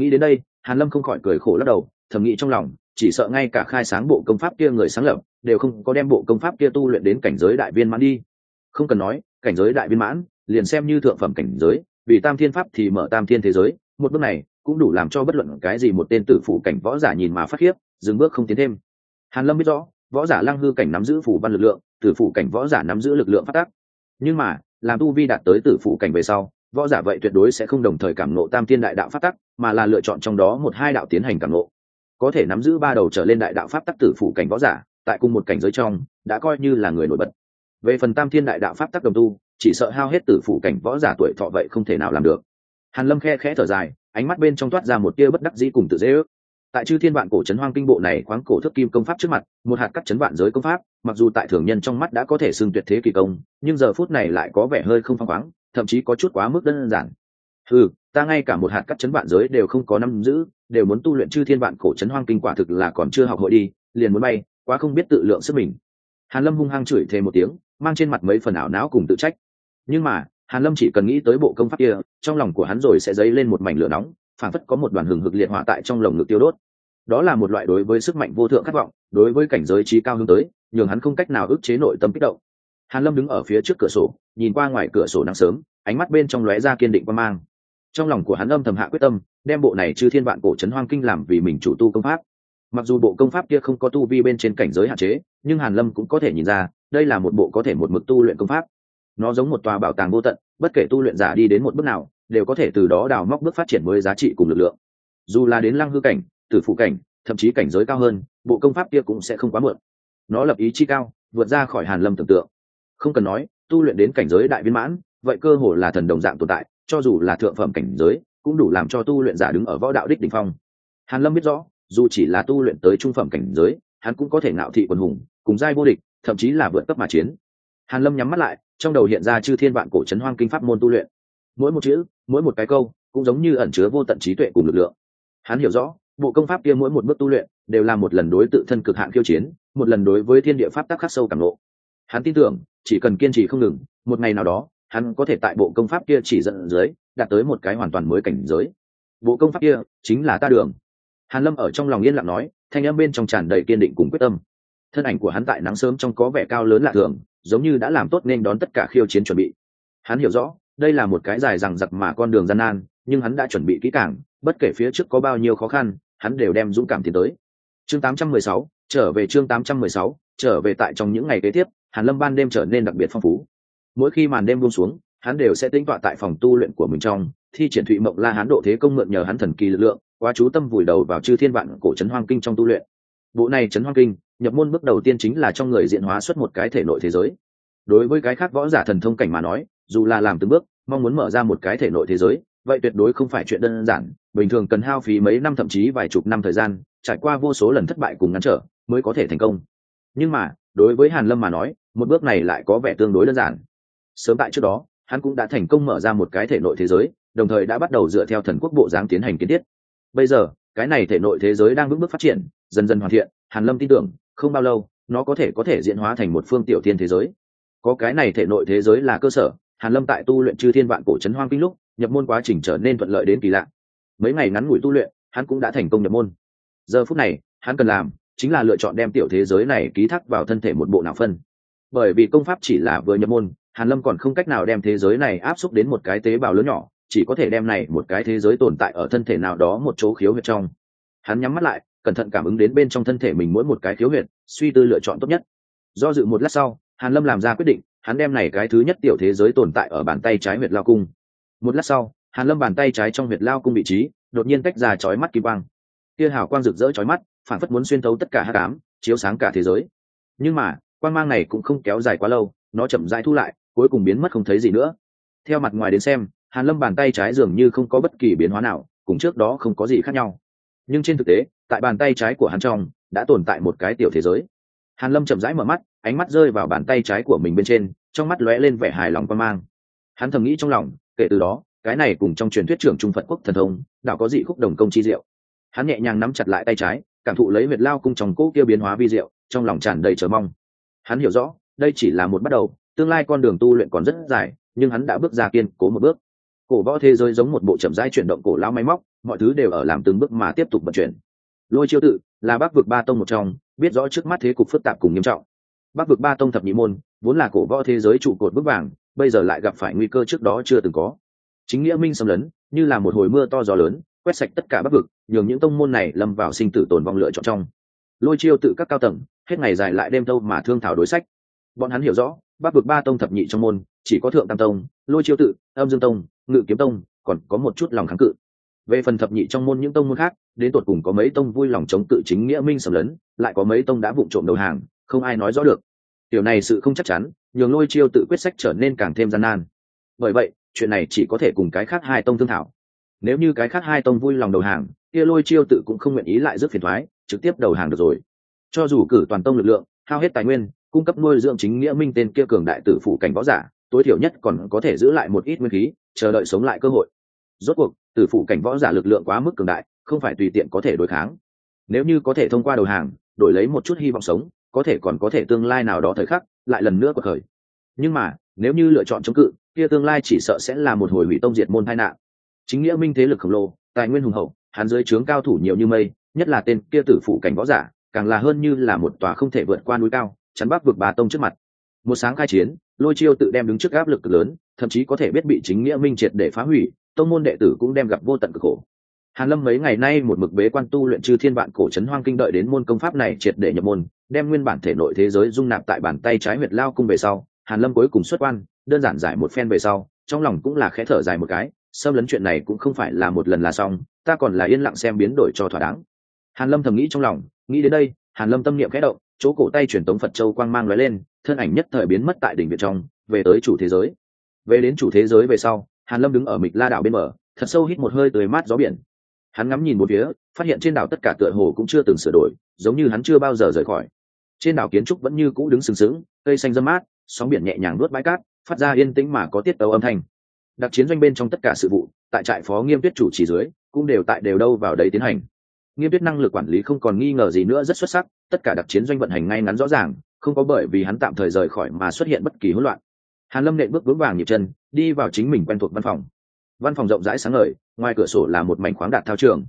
nghĩ đến đây, hàn lâm không khỏi cười khổ lắc đầu, thầm nghĩ trong lòng, chỉ sợ ngay cả khai sáng bộ công pháp kia người sáng lập, đều không có đem bộ công pháp kia tu luyện đến cảnh giới đại viên mãn đi. Không cần nói, cảnh giới đại viên mãn, liền xem như thượng phẩm cảnh giới, vì tam thiên pháp thì mở tam thiên thế giới, một bước này cũng đủ làm cho bất luận cái gì một tên tử phủ cảnh võ giả nhìn mà phát khiếp, dừng bước không tiến thêm. Hàn lâm biết rõ, võ giả lăng hư cảnh nắm giữ phủ văn lực lượng, tử phủ cảnh võ giả nắm giữ lực lượng phát tác. Nhưng mà, làm tu vi đạt tới tử phủ cảnh về sau võ giả vậy tuyệt đối sẽ không đồng thời cảm nộ tam thiên đại đạo Pháp tắc, mà là lựa chọn trong đó một hai đạo tiến hành cảm nộ có thể nắm giữ ba đầu trở lên đại đạo pháp tắc tử phủ cảnh võ giả, tại cùng một cảnh giới trong, đã coi như là người nổi bật. Về phần tam thiên đại đạo pháp tắc đồng tu, chỉ sợ hao hết tử phủ cảnh võ giả tuổi thọ vậy không thể nào làm được. Hàn lâm khe khẽ thở dài, ánh mắt bên trong toát ra một tia bất đắc dĩ cùng tự dễ ước. Tại chư thiên vạn cổ trấn hoang kinh bộ này khoáng cổ thước kim công pháp trước mặt, một hạt cắt chấn vạn giới công pháp, mặc dù tại thường nhân trong mắt đã có thể xưng tuyệt thế kỳ công, nhưng giờ phút này lại có vẻ hơi không phăng khoáng thậm chí có chút quá mức đơn giản. Ừ ta ngay cả một hạt cắt chấn vạn giới đều không có năm giữ, đều muốn tu luyện chư thiên vạn cổ trấn hoang kinh quả thực là còn chưa học hội đi, liền muốn bay, quá không biết tự lượng sức mình. Hàn lâm hung hăng chửi thề một tiếng, mang trên mặt mấy phần ảo não cùng tự trách. Nhưng mà, hàn lâm chỉ cần nghĩ tới bộ công pháp kia, trong lòng của hắn rồi sẽ dấy lên một mảnh lửa nóng phản phất có một đoàn hừng hực liệt hỏa tại trong lồng ngực tiêu đốt. Đó là một loại đối với sức mạnh vô thượng khát vọng, đối với cảnh giới trí cao hướng tới, nhường hắn không cách nào ức chế nội tâm kích động hàn lâm đứng ở phía trước cửa sổ, nhìn qua ngoài cửa sổ nắng sớm, ánh mắt bên trong lóe ra kiên định quan mang. Trong lòng của hắn âm thầm hạ quyết tâm, đem bộ này chư thiên vạn cổ trấn hoang kinh làm vì mình chủ tu công pháp. Mặc dù bộ công pháp kia không có tu vi bên trên cảnh giới hạn chế, nhưng hàn lâm cũng có thể nhìn ra, đây là một bộ có thể một mực tu luyện công pháp. Nó giống một tòa bảo tàng vô tận, bất kể tu luyện giả đi đến một bước nào, đều có thể từ đó đào móc bước phát triển mới giá trị cùng lực lượng. Dù là đến lăng hư cảnh, tử phụ cảnh, thậm chí cảnh giới cao hơn, bộ công pháp kia cũng sẽ không quá muộn. Nó lập ý chi cao, vượt ra khỏi hàn lâm tưởng tượng không cần nói, tu luyện đến cảnh giới đại viên mãn, vậy cơ hồ là thần đồng dạng tồn tại, cho dù là thượng phẩm cảnh giới, cũng đủ làm cho tu luyện giả đứng ở võ đạo đích đỉnh phong. Hàn lâm biết rõ, dù chỉ là tu luyện tới trung phẩm cảnh giới, hắn cũng có thể ngạo thị quần hùng, cùng giai vô địch, thậm chí là vượt cấp mà chiến. Hàn lâm nhắm mắt lại, trong đầu hiện ra chư thiên vạn cổ trấn hoang kinh pháp môn tu luyện. Mỗi một chữ, mỗi một cái câu, cũng giống như ẩn chứa vô tận trí tuệ cùng lực lượng. Hắn hiểu rõ, bộ công pháp kia mỗi một bước tu luyện, đều là một lần đối tự thân cực hạn khiêu chiến, một lần đối với thiên địa pháp tắc khắc sâu càng lộ hắn tin tưởng chỉ cần kiên trì không ngừng một ngày nào đó hắn có thể tại bộ công pháp kia chỉ dẫn dưới đạt tới một cái hoàn toàn mới cảnh giới. Bộ công pháp kia chính là ta đường. Hàn lâm ở trong lòng yên lặng nói thanh âm bên trong tràn đầy kiên định cùng quyết tâm. Thân ảnh của hắn tại nắng sớm trong có vẻ cao lớn lạ thường giống như đã làm tốt nên đón tất cả khiêu chiến chuẩn bị. Hắn hiểu rõ đây là một cái dài rằng giặc mà con đường gian nan nhưng hắn đã chuẩn bị kỹ càng bất kể phía trước có bao nhiêu khó khăn hắn đều đem dũng cảm tiến tới. Chương 816, trở về chương 816, trở về tại trong những ngày kế tiếp hàn lâm ban đêm trở nên đặc biệt phong phú. Mỗi khi màn đêm buông xuống, hắn đều sẽ tính tọa tại phòng tu luyện của mình trong, thi triển thụy mộng la hán độ thế công mượn nhờ hắn thần kỳ lực lượng quá chú tâm vùi đầu vào chư thiên vạn cổ trấn hoang kinh trong tu luyện. Bộ này trấn hoang kinh, nhập môn bước đầu tiên chính là trong người diện hóa xuất một cái thể nội thế giới. Đối với cái khác võ giả thần thông cảnh mà nói, dù là làm từng bước, mong muốn mở ra một cái thể nội thế giới, vậy tuyệt đối không phải chuyện đơn giản. Bình thường cần hao phí mấy năm thậm chí vài chục năm thời gian, trải qua vô số lần thất bại cùng ngăn trở, mới có thể thành công. Nhưng mà, đối với hàn lâm mà nói một bước này lại có vẻ tương đối đơn giản. Sớm tại trước đó, hắn cũng đã thành công mở ra một cái thể nội thế giới, đồng thời đã bắt đầu dựa theo thần quốc bộ dáng tiến hành kiến thiết. Bây giờ, cái này thể nội thế giới đang bước bước phát triển, dần dần hoàn thiện, hàn lâm tin tưởng, không bao lâu, nó có thể có thể diễn hóa thành một phương tiểu thiên thế giới. Có cái này thể nội thế giới là cơ sở, hàn lâm tại tu luyện chư thiên vạn cổ trấn hoang kinh lúc, nhập môn quá trình trở nên thuận lợi đến kỳ lạ. Mấy ngày ngắn ngủi tu luyện, hắn cũng đã thành công nhập môn. Giờ phút này, hắn cần làm chính là lựa chọn đem tiểu thế giới này ký thác vào thân thể một bộ nào phân bởi vì công pháp chỉ là vừa nhập môn, hàn lâm còn không cách nào đem thế giới này áp xúc đến một cái tế bào lớn nhỏ, chỉ có thể đem này một cái thế giới tồn tại ở thân thể nào đó một chỗ khiếu huyệt trong. Hắn nhắm mắt lại, cẩn thận cảm ứng đến bên trong thân thể mình mỗi một cái khiếu huyệt, suy tư lựa chọn tốt nhất. Do dự một lát sau, hàn lâm làm ra quyết định, hắn đem này cái thứ nhất tiểu thế giới tồn tại ở bàn tay trái huyệt lao cung. Một lát sau, hàn lâm bàn tay trái trong huyệt lao cung vị trí, đột nhiên tách ra chói mắt kim quang. Kia hào quang rực rỡ chói mắt, phản phất muốn xuyên thấu tất cả hắc ám, chiếu sáng cả thế giới. Nhưng mà Quan mang này cũng không kéo dài quá lâu, nó chậm rãi thu lại, cuối cùng biến mất không thấy gì nữa. Theo mặt ngoài đến xem, hàn lâm bàn tay trái dường như không có bất kỳ biến hóa nào, cùng trước đó không có gì khác nhau. Nhưng trên thực tế, tại bàn tay trái của hắn trong, đã tồn tại một cái tiểu thế giới. Hàn lâm chậm rãi mở mắt, ánh mắt rơi vào bàn tay trái của mình bên trên, trong mắt lóe lên vẻ hài lòng quan mang. Hắn thầm nghĩ trong lòng, kể từ đó, cái này cùng trong truyền thuyết trưởng trung phật quốc thần thông đạo có dị khúc đồng công chi diệu. Hắn nhẹ nhàng nắm chặt lại tay trái, cảm thụ lấy huyệt lao cung trong cỗ kia biến hóa vi diệu, trong lòng tràn đầy chờ mong hắn hiểu rõ, đây chỉ là một bắt đầu, tương lai con đường tu luyện còn rất dài, nhưng hắn đã bước ra kiên cố một bước. Cổ võ thế giới giống một bộ chậm rãi chuyển động cổ lao máy móc, mọi thứ đều ở làm từng bước mà tiếp tục vận chuyển. Lôi chiêu tự, là bắc vực ba tông một trong, biết rõ trước mắt thế cục phức tạp cùng nghiêm trọng. Bắc vực ba tông thập nhị môn, vốn là cổ võ thế giới trụ cột bước vàng, bây giờ lại gặp phải nguy cơ trước đó chưa từng có. Chính nghĩa minh xâm lấn, như là một hồi mưa to gió lớn, quét sạch tất cả bắc vực, nhường những tông môn này lâm vào sinh tử tồn vong lựa chọn trong. Lôi chiêu tự các cao tầng hết ngày dài lại đêm thâu mà thương thảo đối sách. Bọn hắn hiểu rõ bắc vực ba tông thập nhị trong môn, chỉ có thượng tam tông, lôi chiêu tự, âm dương tông, ngự kiếm tông, còn có một chút lòng kháng cự. Về phần thập nhị trong môn những tông môn khác, đến tột cùng có mấy tông vui lòng chống cự chính nghĩa minh sầm lấn, lại có mấy tông đã vụng trộm đầu hàng, không ai nói rõ được. Điều này sự không chắc chắn, nhường lôi chiêu tự quyết sách trở nên càng thêm gian nan. Bởi vậy, chuyện này chỉ có thể cùng cái khác hai tông thương thảo. Nếu như cái khác hai tông vui lòng đầu hàng, kia lôi chiêu tự cũng không nguyện ý lại rước phiền thoái, trực tiếp đầu hàng được rồi cho dù cử toàn tông lực lượng, hao hết tài nguyên, cung cấp nuôi dưỡng chính nghĩa minh tên kia cường đại tử phủ cảnh võ giả, tối thiểu nhất còn có thể giữ lại một ít nguyên khí, chờ đợi sống lại cơ hội. Rốt cuộc, tử phủ cảnh võ giả lực lượng quá mức cường đại, không phải tùy tiện có thể đối kháng. Nếu như có thể thông qua đầu hàng, đổi lấy một chút hy vọng sống, có thể còn có thể tương lai nào đó thời khắc, lại lần nữa cuộc khởi. Nhưng mà, nếu như lựa chọn chống cự, kia tương lai chỉ sợ sẽ là một hồi hủy tông diệt môn tai nạn. Chính nghĩa minh thế lực khổng lồ, tài nguyên hùng hậu, hắn dưới trướng cao thủ nhiều như mây, nhất là tên kia tử phụ cảnh võ giả càng là hơn như là một tòa không thể vượt qua núi cao, chắn bắc vực bà tông trước mặt. Một sáng khai chiến, lôi chiêu tự đem đứng trước áp lực lớn, thậm chí có thể biết bị chính nghĩa minh triệt để phá hủy, tông môn đệ tử cũng đem gặp vô tận cực khổ. Hàn lâm mấy ngày nay một mực bế quan tu luyện chư thiên vạn cổ trấn hoang kinh đợi đến môn công pháp này triệt để nhập môn, đem nguyên bản thể nội thế giới dung nạp tại bàn tay trái huyệt lao cung về sau, hàn lâm cuối cùng xuất quan, đơn giản giải một phen về sau, trong lòng cũng là khẽ thở dài một cái, xâm lấn chuyện này cũng không phải là một lần là xong, ta còn là yên lặng xem biến đổi cho thỏa đáng. Hàn lâm thầm nghĩ trong lòng nghĩ đến đây, hàn lâm tâm niệm khẽ động, chỗ cổ tay truyền tống phật châu quang mang lóe lên, thân ảnh nhất thời biến mất tại đỉnh viện trong, về tới chủ thế giới. Về đến chủ thế giới về sau, hàn lâm đứng ở mịch la đảo bên mở thật sâu hít một hơi tươi mát gió biển. Hắn ngắm nhìn một phía, phát hiện trên đảo tất cả tựa hồ cũng chưa từng sửa đổi, giống như hắn chưa bao giờ rời khỏi. Trên đảo kiến trúc vẫn như cũ đứng sừng sững, cây xanh dâm mát, sóng biển nhẹ nhàng nuốt bãi cát, phát ra yên tĩnh mà có tiết tấu âm thanh. Đặc chiến doanh bên trong tất cả sự vụ, tại trại phó nghiêm tuyết chủ chỉ dưới, cũng đều tại đều đâu vào đấy tiến hành nghiêm tuyết năng lực quản lý không còn nghi ngờ gì nữa, rất xuất sắc, tất cả đặc chiến doanh vận hành ngay ngắn rõ ràng, không có bởi vì hắn tạm thời rời khỏi mà xuất hiện bất kỳ hỗn loạn. Hàn lâm nện bước vững vàng nhịp chân, đi vào chính mình quen thuộc văn phòng. Văn phòng rộng rãi sáng ngời, ngoài cửa sổ là một mảnh khoáng đạt thao trường.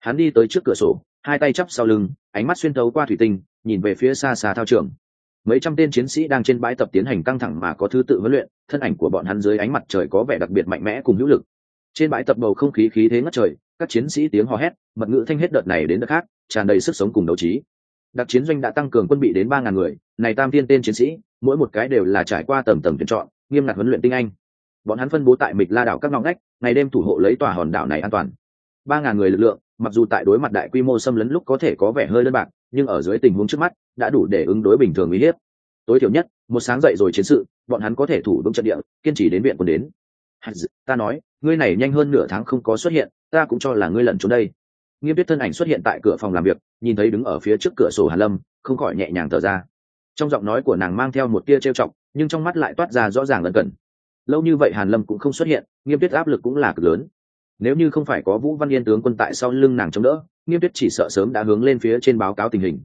Hắn đi tới trước cửa sổ, hai tay chắp sau lưng, ánh mắt xuyên thấu qua thủy tinh, nhìn về phía xa xa thao trường. Mấy trăm tên chiến sĩ đang trên bãi tập tiến hành căng thẳng mà có thứ tự huấn luyện, thân ảnh của bọn hắn dưới ánh mặt trời có vẻ đặc biệt mạnh mẽ cùng hữu lực trên bãi tập bầu không khí khí thế ngất trời, các chiến sĩ tiếng hò hét, mật ngữ thanh hết đợt này đến đợt khác, tràn đầy sức sống cùng đấu trí. Đặc chiến doanh đã tăng cường quân bị đến ba ngàn người, này tam tiên tên chiến sĩ, mỗi một cái đều là trải qua tầm tầm tuyển chọn, nghiêm ngặt huấn luyện tinh anh. Bọn hắn phân bố tại mịch la đảo các ngọc ngách, ngày đêm thủ hộ lấy tòa hòn đảo này an toàn. Ba ngàn người lực lượng, mặc dù tại đối mặt đại quy mô xâm lấn lúc có thể có vẻ hơi đơn bạc, nhưng ở dưới tình huống trước mắt, đã đủ để ứng đối bình thường uy hiếp. Tối thiểu nhất, một sáng dậy rồi chiến sự, bọn hắn có thể thủ vững trận địa, kiên trì đến viện quân đến ta nói, ngươi này nhanh hơn nửa tháng không có xuất hiện, ta cũng cho là ngươi lẩn trốn đây. Nghiêm tuyết thân ảnh xuất hiện tại cửa phòng làm việc, nhìn thấy đứng ở phía trước cửa sổ hàn lâm, không khỏi nhẹ nhàng thở ra. Trong giọng nói của nàng mang theo một tia trêu chọc, nhưng trong mắt lại toát ra rõ ràng lân cận lâu như vậy hàn lâm cũng không xuất hiện, nghiêm tuyết áp lực cũng là cực lớn. Nếu như không phải có vũ văn yên tướng quân tại sau lưng nàng chống đỡ, nghiêm tuyết chỉ sợ sớm đã hướng lên phía trên báo cáo tình hình.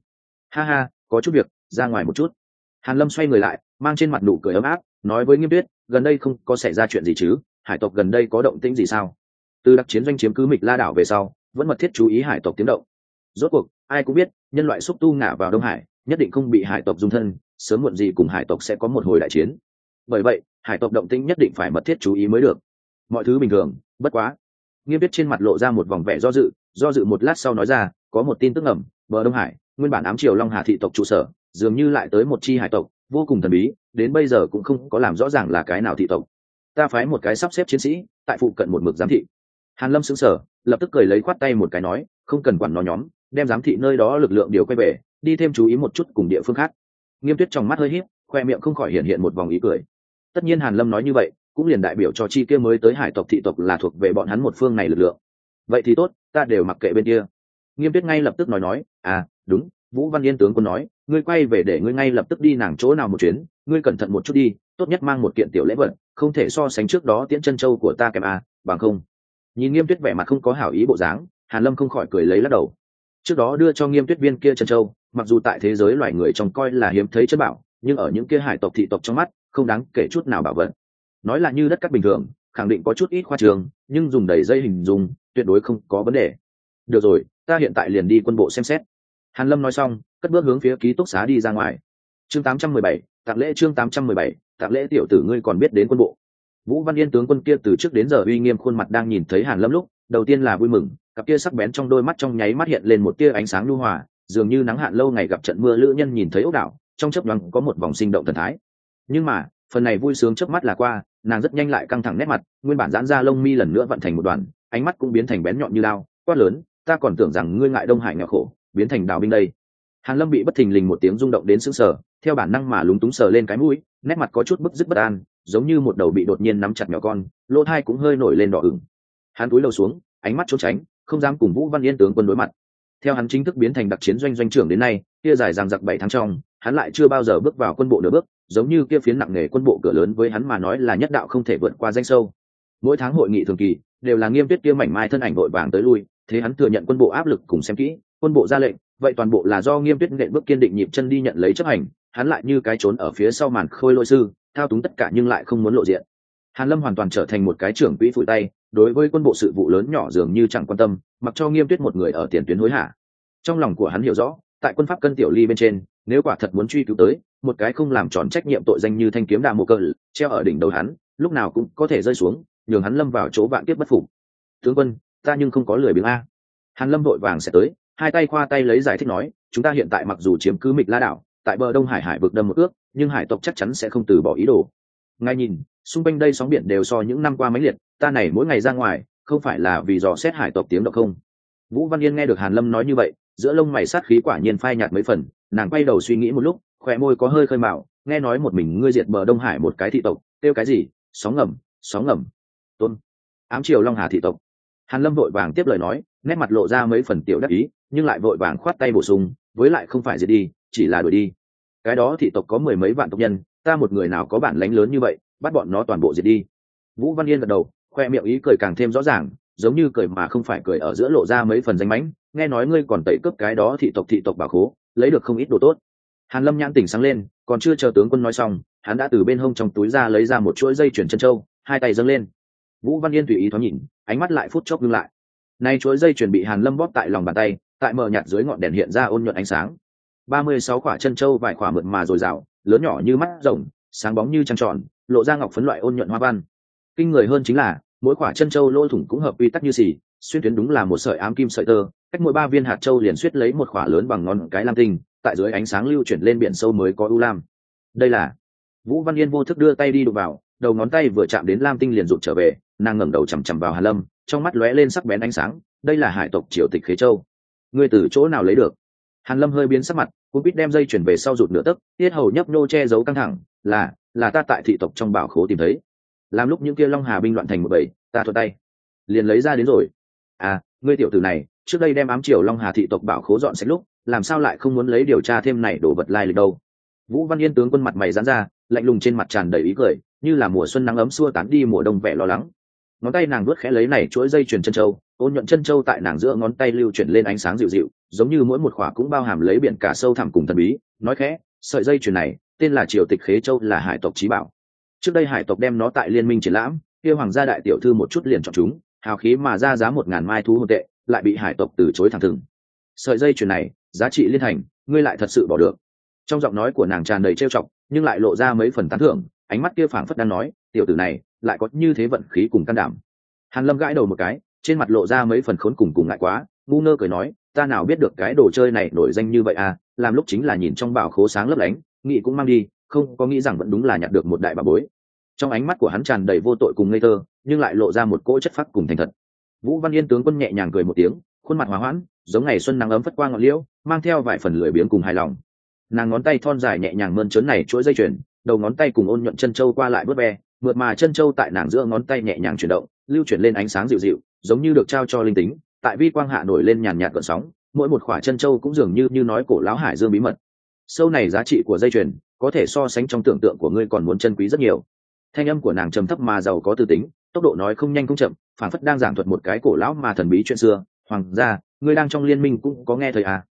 Ha ha, có chút việc, ra ngoài một chút. Hàn lâm xoay người lại mang trên mặt nụ cười ấm áp, nói với nghiêm tuyết, gần đây không có xảy ra chuyện gì chứ? Hải tộc gần đây có động tĩnh gì sao? Từ đặc chiến doanh chiếm cứ mịch la đảo về sau, vẫn mật thiết chú ý hải tộc tiếng động. Rốt cuộc, ai cũng biết, nhân loại xúc tu ngả vào đông hải, nhất định không bị hải tộc dung thân, sớm muộn gì cùng hải tộc sẽ có một hồi đại chiến. Bởi vậy, hải tộc động tĩnh nhất định phải mật thiết chú ý mới được. Mọi thứ bình thường, bất quá. Nghiêm biết trên mặt lộ ra một vòng vẻ do dự do dự một lát sau nói ra, có một tin tức ẩm bờ đông hải, nguyên bản ám triều long hà thị tộc trụ sở, dường như lại tới một chi hải tộc vô cùng thần bí, đến bây giờ cũng không có làm rõ ràng là cái nào thị tộc. Ta phái một cái sắp xếp chiến sĩ, tại phụ cận một mực giám thị. Hàn lâm xứng sở lập tức cười lấy khoát tay một cái nói, không cần quản nó nhóm, đem giám thị nơi đó lực lượng điều quay về, đi thêm chú ý một chút cùng địa phương khác. Nghiêm tuyết trong mắt hơi hít khoe miệng không khỏi hiện hiện một vòng ý cười. Tất nhiên hàn lâm nói như vậy, cũng liền đại biểu cho chi kia mới tới hải tộc thị tộc là thuộc về bọn hắn một phương này lực lượng. Vậy thì tốt, ta đều mặc kệ bên kia. Nghiêm tuyết ngay lập tức nói nói à đúng vũ văn yên tướng quân nói ngươi quay về để ngươi ngay lập tức đi nàng chỗ nào một chuyến ngươi cẩn thận một chút đi tốt nhất mang một kiện tiểu lễ vật không thể so sánh trước đó tiễn chân châu của ta kèm à, bằng không. Nhìn nghiêm tuyết vẻ mặt không có hảo ý bộ dáng hàn lâm không khỏi cười lấy lắc đầu. Trước đó đưa cho nghiêm tuyết viên kia chân châu mặc dù tại thế giới loài người trông coi là hiếm thấy chất bảo nhưng ở những kia hải tộc thị tộc trong mắt không đáng kể chút nào bảo vật. Nói là như đất cát bình thường khẳng định có chút ít khoa trường nhưng dùng đầy dây hình dung tuyệt đối không có vấn đề. Được rồi ta hiện tại liền đi quân bộ xem xét hàn lâm nói xong cất bước hướng phía ký túc xá đi ra ngoài. Chương 817, tặng lễ chương 817, tặng lễ tiểu tử ngươi còn biết đến quân bộ. Vũ văn yên tướng quân kia từ trước đến giờ uy nghiêm khuôn mặt đang nhìn thấy hàn lâm lúc đầu tiên là vui mừng cặp kia sắc bén trong đôi mắt trong nháy mắt hiện lên một tia ánh sáng lưu hòa dường như nắng hạn lâu ngày gặp trận mưa lữ nhân nhìn thấy ốc đảo trong chớp nhoáng có một vòng sinh động thần thái. Nhưng mà phần này vui sướng trước mắt là qua nàng rất nhanh lại căng thẳng nét mặt nguyên bản giãn ra lông mi lần nữa vận thành một đoàn ánh mắt cũng biến thành bén nhọn như lao quát lớn ta còn tưởng rằng ngươi ngại đông hải nghèo khổ biến thành đào binh đây. Hàn lâm bị bất thình lình một tiếng rung động đến sững sờ, theo bản năng mà lúng túng sờ lên cái mũi, nét mặt có chút bức dứt bất an, giống như một đầu bị đột nhiên nắm chặt nhỏ con, lỗ thai cũng hơi nổi lên đỏ ửng. Hắn cúi đầu xuống, ánh mắt trốn tránh, không dám cùng vũ văn yên tướng quân đối mặt. Theo hắn chính thức biến thành đặc chiến doanh doanh trưởng đến nay, kia dài dằng dặc bảy tháng trong, hắn lại chưa bao giờ bước vào quân bộ nửa bước, giống như kia phiến nặng nề quân bộ cửa lớn với hắn mà nói là nhất đạo không thể vượt qua danh sâu. Mỗi tháng hội nghị thường kỳ, đều là nghiêm tuyết kia mảnh mai thân ảnh vội vàng tới lui, thế hắn thừa nhận quân bộ áp lực cùng xem kỹ quân bộ ra lệnh, vậy toàn bộ là do nghiêm tuyết nghệ bước kiên định nhịp chân đi nhận lấy chấp hành, hắn lại như cái trốn ở phía sau màn khôi lôi sư, thao túng tất cả nhưng lại không muốn lộ diện. Hàn lâm hoàn toàn trở thành một cái trưởng quỹ phụ tay, đối với quân bộ sự vụ lớn nhỏ dường như chẳng quan tâm, mặc cho nghiêm tuyết một người ở tiền tuyến hối hả. Trong lòng của hắn hiểu rõ, tại quân pháp cân tiểu ly bên trên, nếu quả thật muốn truy cứu tới, một cái không làm tròn trách nhiệm tội danh như thanh kiếm đà mộ cơ treo ở đỉnh đầu hắn, lúc nào cũng có thể rơi xuống, nhường hắn lâm vào chỗ vạn kiếp bất phục. Tướng quân, ta nhưng không có lười biếng a. Hàn lâm vội vàng sẽ tới hai tay khoa tay lấy giải thích nói, chúng ta hiện tại mặc dù chiếm cứ mịch la đảo, tại bờ đông hải hải vực đâm một ước, nhưng hải tộc chắc chắn sẽ không từ bỏ ý đồ. Ngay nhìn, xung quanh đây sóng biển đều so những năm qua máy liệt, ta này mỗi ngày ra ngoài, không phải là vì dò xét hải tộc tiếng động không? Vũ văn yên nghe được hàn lâm nói như vậy, giữa lông mày sát khí quả nhiên phai nhạt mấy phần, nàng quay đầu suy nghĩ một lúc khỏe môi có hơi khơi mạo, nghe nói một mình ngươi diệt bờ đông hải một cái thị tộc, kêu cái gì? Sóng ngầm sóng ngầm. Tôn. Ám triều long hà thị tộc hàn lâm vội vàng tiếp lời nói, nét mặt lộ ra mấy phần tiểu đắc ý, nhưng lại vội vàng khoát tay bổ sung, với lại không phải diệt đi, chỉ là đuổi đi. Cái đó thị tộc có mười mấy vạn tộc nhân, ta một người nào có bản lãnh lớn như vậy, bắt bọn nó toàn bộ diệt đi. Vũ văn yên gật đầu, khoe miệng ý cười càng thêm rõ ràng, giống như cười mà không phải cười ở giữa lộ ra mấy phần danh mãnh nghe nói ngươi còn tẩy cướp cái đó thị tộc thị tộc bảo khố, lấy được không ít đồ tốt. Hàn lâm nhãn tỉnh sáng lên, còn chưa chờ tướng quân nói xong, hắn đã từ bên hông trong túi ra lấy ra một chuỗi dây chuyển chân trâu hai tay dâng lên vũ văn yên tùy ý thoáng nhìn, ánh mắt lại phút chốc ngưng lại. Nay chuỗi dây chuẩn bị hàn lâm bóp tại lòng bàn tay, tại mờ nhạt dưới ngọn đèn hiện ra ôn nhuận ánh sáng. Ba mươi sáu quả chân trâu, vài quả mượt mà dồi dào, lớn nhỏ như mắt rồng, sáng bóng như trăng tròn, lộ ra ngọc phấn loại ôn nhuận hoa văn. Kinh người hơn chính là, mỗi quả chân trâu lỗ thủng cũng hợp quy tắc như xì, xuyên tuyến đúng là một sợi ám kim sợi tơ, cách mỗi ba viên hạt trâu liền suýt lấy một quả lớn bằng ngón cái lam tinh, tại dưới ánh sáng lưu chuyển lên biển sâu mới có u lam. Đây là vũ văn yên vô thức đưa tay đi đụng vào đầu ngón tay vừa chạm đến lam tinh liền rụt trở về, nàng ngẩng đầu chằm chằm vào hà lâm, trong mắt lóe lên sắc bén ánh sáng, đây là hải tộc triều tịch khế châu. Ngươi từ chỗ nào lấy được? Hàn lâm hơi biến sắc mặt cũng biết đem dây chuyển về sau rụt nửa tấc, tiết hầu nhấp nô che giấu căng thẳng, là là ta tại thị tộc trong bảo khố tìm thấy. Làm lúc những kia long hà binh loạn thành một bầy, ta thuận tay. Liền lấy ra đến rồi. À ngươi tiểu tử này, trước đây đem ám triều long hà thị tộc bảo khố dọn sạch lúc, làm sao lại không muốn lấy điều tra thêm này đổ vật lai lịch đâu? Vũ văn yên tướng quân mặt mày dán ra, lạnh lùng trên mặt tràn đầy ý cười như là mùa xuân nắng ấm xua tán đi mùa đông vẻ lo lắng. Ngón tay nàng vuốt khẽ lấy này chuỗi dây chuyền chân châu ôn nhuận chân châu tại nàng giữa ngón tay lưu chuyển lên ánh sáng dịu dịu, giống như mỗi một khỏa cũng bao hàm lấy biển cả sâu thẳm cùng thần bí. Nói khẽ, sợi dây chuyền này, tên là triều tịch khế châu là hải tộc trí bảo. Trước đây hải tộc đem nó tại liên minh triển lãm, kia hoàng gia đại tiểu thư một chút liền chọn chúng, hào khí mà ra giá một ngàn mai thú hồn tệ, lại bị hải tộc từ chối thẳng thừng. Sợi dây chuyền này, giá trị liên thành, ngươi lại thật sự bỏ được. Trong giọng nói của nàng tràn đầy trêu chọc, nhưng lại lộ ra mấy phần tán thưởng ánh mắt kia phảng phất đang nói, tiểu tử này, lại có như thế vận khí cùng can đảm. Hàn lâm gãi đầu một cái, trên mặt lộ ra mấy phần khốn cùng cùng ngại quá, ngu ngơ cười nói, ta nào biết được cái đồ chơi này nổi danh như vậy à làm lúc chính là nhìn trong bảo khố sáng lấp lánh nghị cũng mang đi, không có nghĩ rằng vẫn đúng là nhặt được một đại bà bối. Trong ánh mắt của hắn tràn đầy vô tội cùng ngây thơ, nhưng lại lộ ra một cỗ chất phát cùng thành thật. Vũ văn yên tướng quân nhẹ nhàng cười một tiếng, khuôn mặt hòa hoãn, giống ngày xuân nắng ấm phất qua ngọn liễu, mang theo vài phần lười biếng cùng hài lòng. Nàng ngón tay thon dài nhẹ nhàng mơn trớn này chuỗi dây chuyền đầu ngón tay cùng ôn nhuận chân châu qua lại bớt ve, mượt mà chân châu tại nàng giữa ngón tay nhẹ nhàng chuyển động, lưu chuyển lên ánh sáng dịu dịu, giống như được trao cho linh tính, tại vi quang hạ nổi lên nhàn nhạt gợn sóng, mỗi một khỏa chân châu cũng dường như như nói cổ lão hải dương bí mật. Sâu này giá trị của dây chuyền, có thể so sánh trong tưởng tượng của ngươi còn muốn chân quý rất nhiều. Thanh âm của nàng trầm thấp mà giàu có tư tính, tốc độ nói không nhanh không chậm phản phất đang giảng thuật một cái cổ lão mà thần bí chuyện xưa. Hoàng gia, ngươi đang trong liên minh cũng có nghe thời à?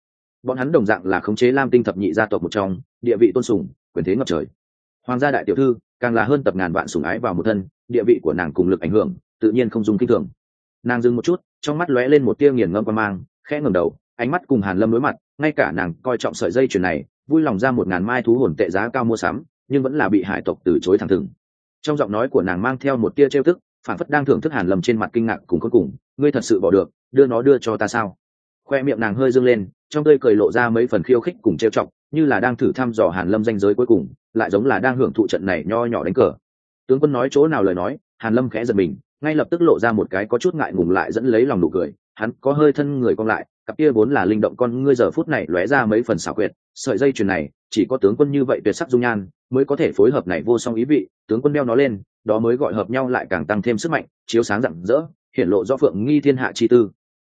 Bọn hắn đồng dạng là khống chế lam tinh thập nhị gia tộc một trong, địa vị tôn sùng, quyền thế ngập trời hoàng gia đại tiểu thư, càng là hơn tập ngàn vạn sủng ái vào một thân, địa vị của nàng cùng lực ảnh hưởng, tự nhiên không dùng kinh thường. Nàng dừng một chút, trong mắt lóe lên một tia nghiền ngâm qua mang, khẽ ngẩng đầu, ánh mắt cùng hàn lâm đối mặt, ngay cả nàng coi trọng sợi dây chuyền này, vui lòng ra một ngàn mai thú hồn tệ giá cao mua sắm, nhưng vẫn là bị hải tộc từ chối thẳng thừng. Trong giọng nói của nàng mang theo một tia trêu tức, phản phất đang thưởng thức hàn lâm trên mặt kinh ngạc cùng cuối cùng, ngươi thật sự bỏ được, đưa nó đưa cho ta sao? Khoe miệng nàng hơi dương lên, trong tươi cười lộ ra mấy phần khiêu khích cùng trêu chọc, như là đang thử thăm dò hàn lâm danh giới cuối cùng lại giống là đang hưởng thụ trận này nho nhỏ đánh cờ. Tướng quân nói chỗ nào lời nói, hàn lâm khẽ giật mình, ngay lập tức lộ ra một cái có chút ngại ngùng lại dẫn lấy lòng nụ cười, hắn có hơi thân người cong lại, cặp kia vốn là linh động con ngươi giờ phút này lóe ra mấy phần xảo quyệt, sợi dây chuyền này, chỉ có tướng quân như vậy tuyệt sắc dung nhan, mới có thể phối hợp này vô song ý vị, tướng quân đeo nó lên, đó mới gọi hợp nhau lại càng tăng thêm sức mạnh, chiếu sáng rạng rỡ hiển lộ do phượng nghi thiên hạ chi tư.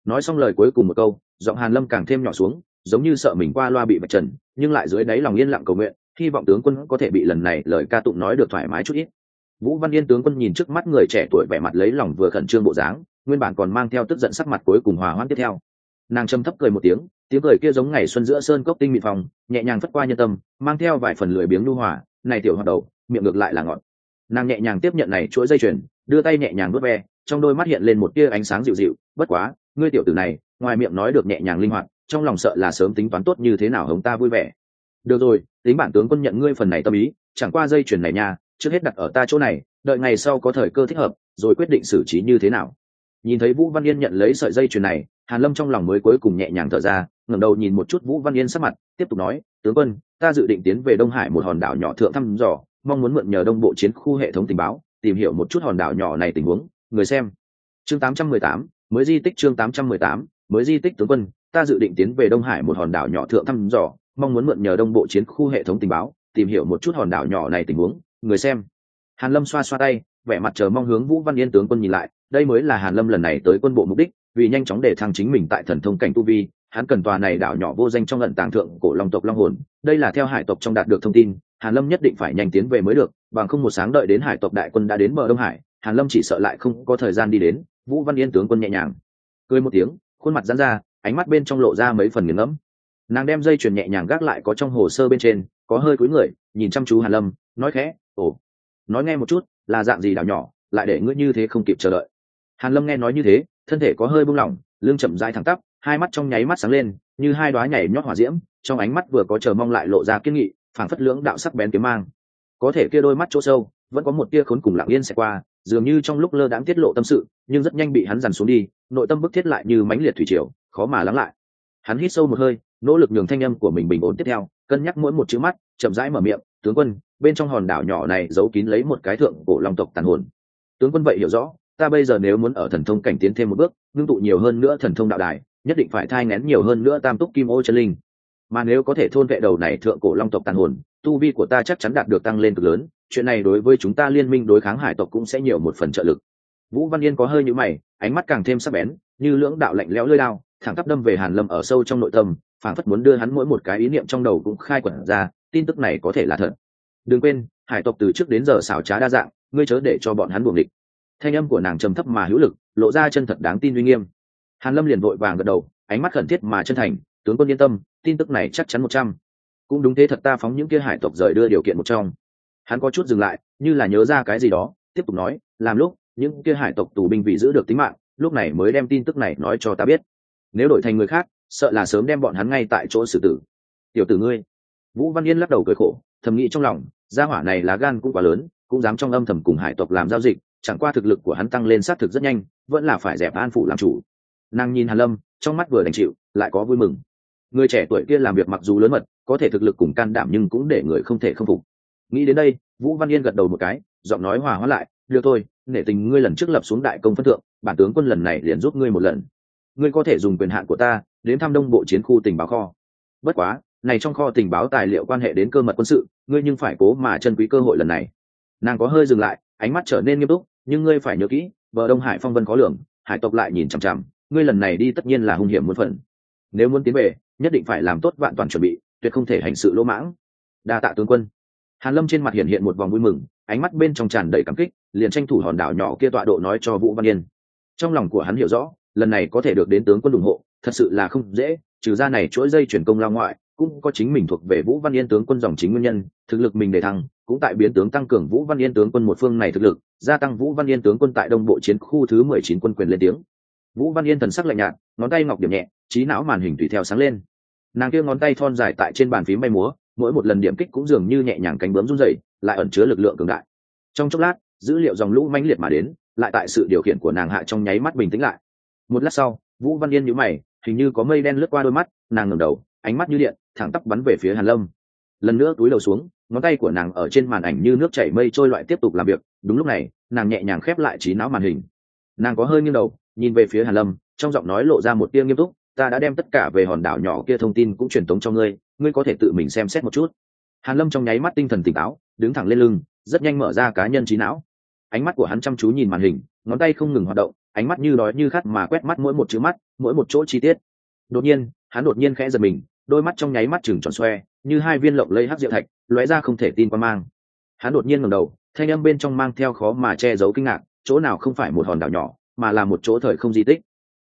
Nói xong lời cuối cùng một câu, giọng hàn lâm càng thêm nhỏ xuống, giống như sợ mình qua loa bị bạch trần, nhưng lại dưới đáy lòng yên lặng cầu nguyện hy vọng tướng quân có thể bị lần này lời ca tụng nói được thoải mái chút ít. Vũ văn yên tướng quân nhìn trước mắt người trẻ tuổi vẻ mặt lấy lòng vừa khẩn trương bộ dáng, nguyên bản còn mang theo tức giận sắc mặt cuối cùng hòa hoãn tiếp theo. Nàng châm thấp cười một tiếng tiếng cười kia giống ngày xuân giữa sơn cốc tinh mịn phòng nhẹ nhàng phất qua nhân tâm, mang theo vài phần lười biếng lưu hòa, này tiểu hoạt đầu, miệng ngược lại là ngọt. Nàng nhẹ nhàng tiếp nhận này chuỗi dây chuyền, đưa tay nhẹ nhàng vớt ve, trong đôi mắt hiện lên một tia ánh sáng dịu dịu, bất quá, ngươi tiểu tử này, ngoài miệng nói được nhẹ nhàng linh hoạt, trong lòng sợ là sớm tính toán tốt như thế nào hống ta vui vẻ được rồi tính bản tướng quân nhận ngươi phần này tâm ý chẳng qua dây chuyền này nha trước hết đặt ở ta chỗ này đợi ngày sau có thời cơ thích hợp rồi quyết định xử trí như thế nào. Nhìn thấy vũ văn yên nhận lấy sợi dây chuyền này hàn lâm trong lòng mới cuối cùng nhẹ nhàng thở ra ngẩng đầu nhìn một chút vũ văn yên sắc mặt tiếp tục nói tướng quân ta dự định tiến về đông hải một hòn đảo nhỏ thượng thăm dò mong muốn mượn nhờ đông bộ chiến khu hệ thống tình báo tìm hiểu một chút hòn đảo nhỏ này tình huống người xem. Chương 818, mới di tích chương 818, mới di tích tướng quân ta dự định tiến về đông hải một hòn đảo nhỏ thượng thăm dò mong muốn mượn nhờ đông bộ chiến khu hệ thống tình báo, tìm hiểu một chút hòn đảo nhỏ này tình huống, người xem. Hàn lâm xoa xoa tay, vẻ mặt chờ mong hướng vũ văn yên tướng quân nhìn lại, đây mới là hàn lâm lần này tới quân bộ mục đích, vì nhanh chóng để thăng chính mình tại thần thông cảnh tu vi, hắn cần tòa này đảo nhỏ vô danh trong lận tàng thượng cổ long tộc long hồn, đây là theo hải tộc trong đạt được thông tin, hàn lâm nhất định phải nhanh tiến về mới được, bằng không một sáng đợi đến hải tộc đại quân đã đến bờ đông hải, hàn lâm chỉ sợ lại không có thời gian đi đến, vũ văn yên tướng quân nhẹ nhàng, cười một tiếng, khuôn mặt giãn ra, ánh mắt bên trong lộ ra mấy phần nghiền ngẫm nàng đem dây chuyền nhẹ nhàng gác lại có trong hồ sơ bên trên, có hơi cúi người, nhìn chăm chú hàn lâm, nói khẽ, ồ, nói nghe một chút, là dạng gì đảo nhỏ, lại để ngươi như thế không kịp chờ đợi? Hàn lâm nghe nói như thế, thân thể có hơi buông lỏng, lưng chậm rãi thẳng tắp, hai mắt trong nháy mắt sáng lên, như hai đóa nhảy nhót hỏa diễm, trong ánh mắt vừa có chờ mong lại lộ ra kiên nghị, phảng phất lưỡng đạo sắc bén kiếm mang. Có thể kia đôi mắt chỗ sâu, vẫn có một tia khốn cùng lặng yên sẽ qua, dường như trong lúc lơ đãng tiết lộ tâm sự, nhưng rất nhanh bị hắn dằn xuống đi, nội tâm bức thiết lại như mãnh liệt thủy triều, khó mà lắng lại. Hắn hít sâu một hơi nỗ lực nhường thanh âm của mình bình ổn tiếp theo, cân nhắc mỗi một chữ mắt, chậm rãi mở miệng, tướng quân, bên trong hòn đảo nhỏ này giấu kín lấy một cái thượng cổ long tộc tàn hồn. Tướng quân vậy hiểu rõ, ta bây giờ nếu muốn ở thần thông cảnh tiến thêm một bước, ngưng tụ nhiều hơn nữa thần thông đạo đài, nhất định phải thai ngén nhiều hơn nữa tam túc kim ô chân linh. Mà nếu có thể thôn vệ đầu này thượng cổ long tộc tàn hồn, tu vi của ta chắc chắn đạt được tăng lên cực lớn, chuyện này đối với chúng ta liên minh đối kháng hải tộc cũng sẽ nhiều một phần trợ lực. Vũ văn yên có hơi nhũ mày, ánh mắt càng thêm sắc bén, như lưỡng đạo lạnh lẽo lơi lao thẳng tắp đâm về hàn lâm ở sâu trong nội tâm, phảng phất muốn đưa hắn mỗi một cái ý niệm trong đầu cũng khai quẩn ra, tin tức này có thể là thật. Đừng quên, hải tộc từ trước đến giờ xảo trá đa dạng, ngươi chớ để cho bọn hắn buồng địch. Thanh âm của nàng trầm thấp mà hữu lực, lộ ra chân thật đáng tin uy nghiêm. Hàn lâm liền vội vàng gật đầu, ánh mắt khẩn thiết mà chân thành, tướng quân yên tâm, tin tức này chắc chắn một trăm. Cũng đúng thế thật ta phóng những kia hải tộc rời đưa điều kiện một trong. Hắn có chút dừng lại, như là nhớ ra cái gì đó, tiếp tục nói, làm lúc, những kia hải tộc tù binh vì giữ được tính mạng, lúc này mới đem tin tức này nói cho ta biết nếu đổi thành người khác, sợ là sớm đem bọn hắn ngay tại chỗ xử tử. Tiểu tử ngươi. Vũ văn yên lắc đầu cười khổ, thầm nghĩ trong lòng, gia hỏa này lá gan cũng quá lớn, cũng dám trong âm thầm cùng hải tộc làm giao dịch, chẳng qua thực lực của hắn tăng lên sát thực rất nhanh, vẫn là phải dẹp an phủ làm chủ. Nàng nhìn hàn lâm, trong mắt vừa đành chịu, lại có vui mừng. Người trẻ tuổi kia làm việc mặc dù lớn mật, có thể thực lực cùng can đảm nhưng cũng để người không thể không phục. Nghĩ đến đây, vũ văn yên gật đầu một cái, giọng nói hòa hóa lại, được thôi, nể tình ngươi lần trước lập xuống đại công phân thượng, bản tướng quân lần này liền giúp ngươi một lần ngươi có thể dùng quyền hạn của ta đến thăm đông bộ chiến khu tình báo kho. Bất quá, này trong kho tình báo tài liệu quan hệ đến cơ mật quân sự, ngươi nhưng phải cố mà chân quý cơ hội lần này. Nàng có hơi dừng lại, ánh mắt trở nên nghiêm túc, nhưng ngươi phải nhớ kỹ, bờ đông hải phong vân khó lường, hải tộc lại nhìn chằm chằm, ngươi lần này đi tất nhiên là hung hiểm muốn phần. Nếu muốn tiến về, nhất định phải làm tốt vạn toàn chuẩn bị, tuyệt không thể hành sự lỗ mãng. Đa tạ tướng quân. Hàn lâm trên mặt hiện hiện một vòng vui mừng, ánh mắt bên trong tràn đầy cảm kích, liền tranh thủ hòn đảo nhỏ kia tọa độ nói cho vũ văn yên. Trong lòng của hắn hiểu rõ lần này có thể được đến tướng quân ủng hộ, thật sự là không dễ, trừ ra này chuỗi dây chuyển công lao ngoại, cũng có chính mình thuộc về vũ văn yên tướng quân dòng chính nguyên nhân, thực lực mình để thăng, cũng tại biến tướng tăng cường vũ văn yên tướng quân một phương này thực lực, gia tăng vũ văn yên tướng quân tại đông bộ chiến khu thứ mười chín quân quyền lên tiếng. Vũ văn yên thần sắc lạnh nhạt, ngón tay ngọc điểm nhẹ, trí não màn hình tùy theo sáng lên. Nàng kia ngón tay thon dài tại trên bàn phím bay múa, mỗi một lần điểm kích cũng dường như nhẹ nhàng cánh bướm run rẩy, lại ẩn chứa lực lượng cường đại. Trong chốc lát, dữ liệu dòng lũ mãnh liệt mà đến, lại tại sự điều khiển của nàng hạ trong nháy mắt bình tĩnh lại một lát sau, vũ văn yên nhíu mày, hình như có mây đen lướt qua đôi mắt, nàng ngẩng đầu, ánh mắt như điện, thẳng tắp bắn về phía hàn lâm. Lần nữa túi đầu xuống, ngón tay của nàng ở trên màn ảnh như nước chảy mây trôi loại tiếp tục làm việc, đúng lúc này, nàng nhẹ nhàng khép lại trí não màn hình. Nàng có hơi nghiêng đầu, nhìn về phía hàn lâm, trong giọng nói lộ ra một tia nghiêm túc, ta đã đem tất cả về hòn đảo nhỏ kia thông tin cũng truyền tống cho ngươi ngươi có thể tự mình xem xét một chút. Hàn lâm trong nháy mắt tinh thần tỉnh táo, đứng thẳng lên lưng, rất nhanh mở ra cá nhân trí não. Ánh mắt của hắn chăm chú nhìn màn hình, ngón tay không ngừng hoạt động ánh mắt như đói như khát mà quét mắt mỗi một chữ mắt, mỗi một chỗ chi tiết. Đột nhiên, hắn đột nhiên khẽ giật mình, đôi mắt trong nháy mắt chừng tròn xoe, như hai viên lộng lây hắc diệu thạch, lóe ra không thể tin qua mang. Hắn đột nhiên ngẩng đầu, thanh âm bên trong mang theo khó mà che giấu kinh ngạc, chỗ nào không phải một hòn đảo nhỏ, mà là một chỗ thời không di tích.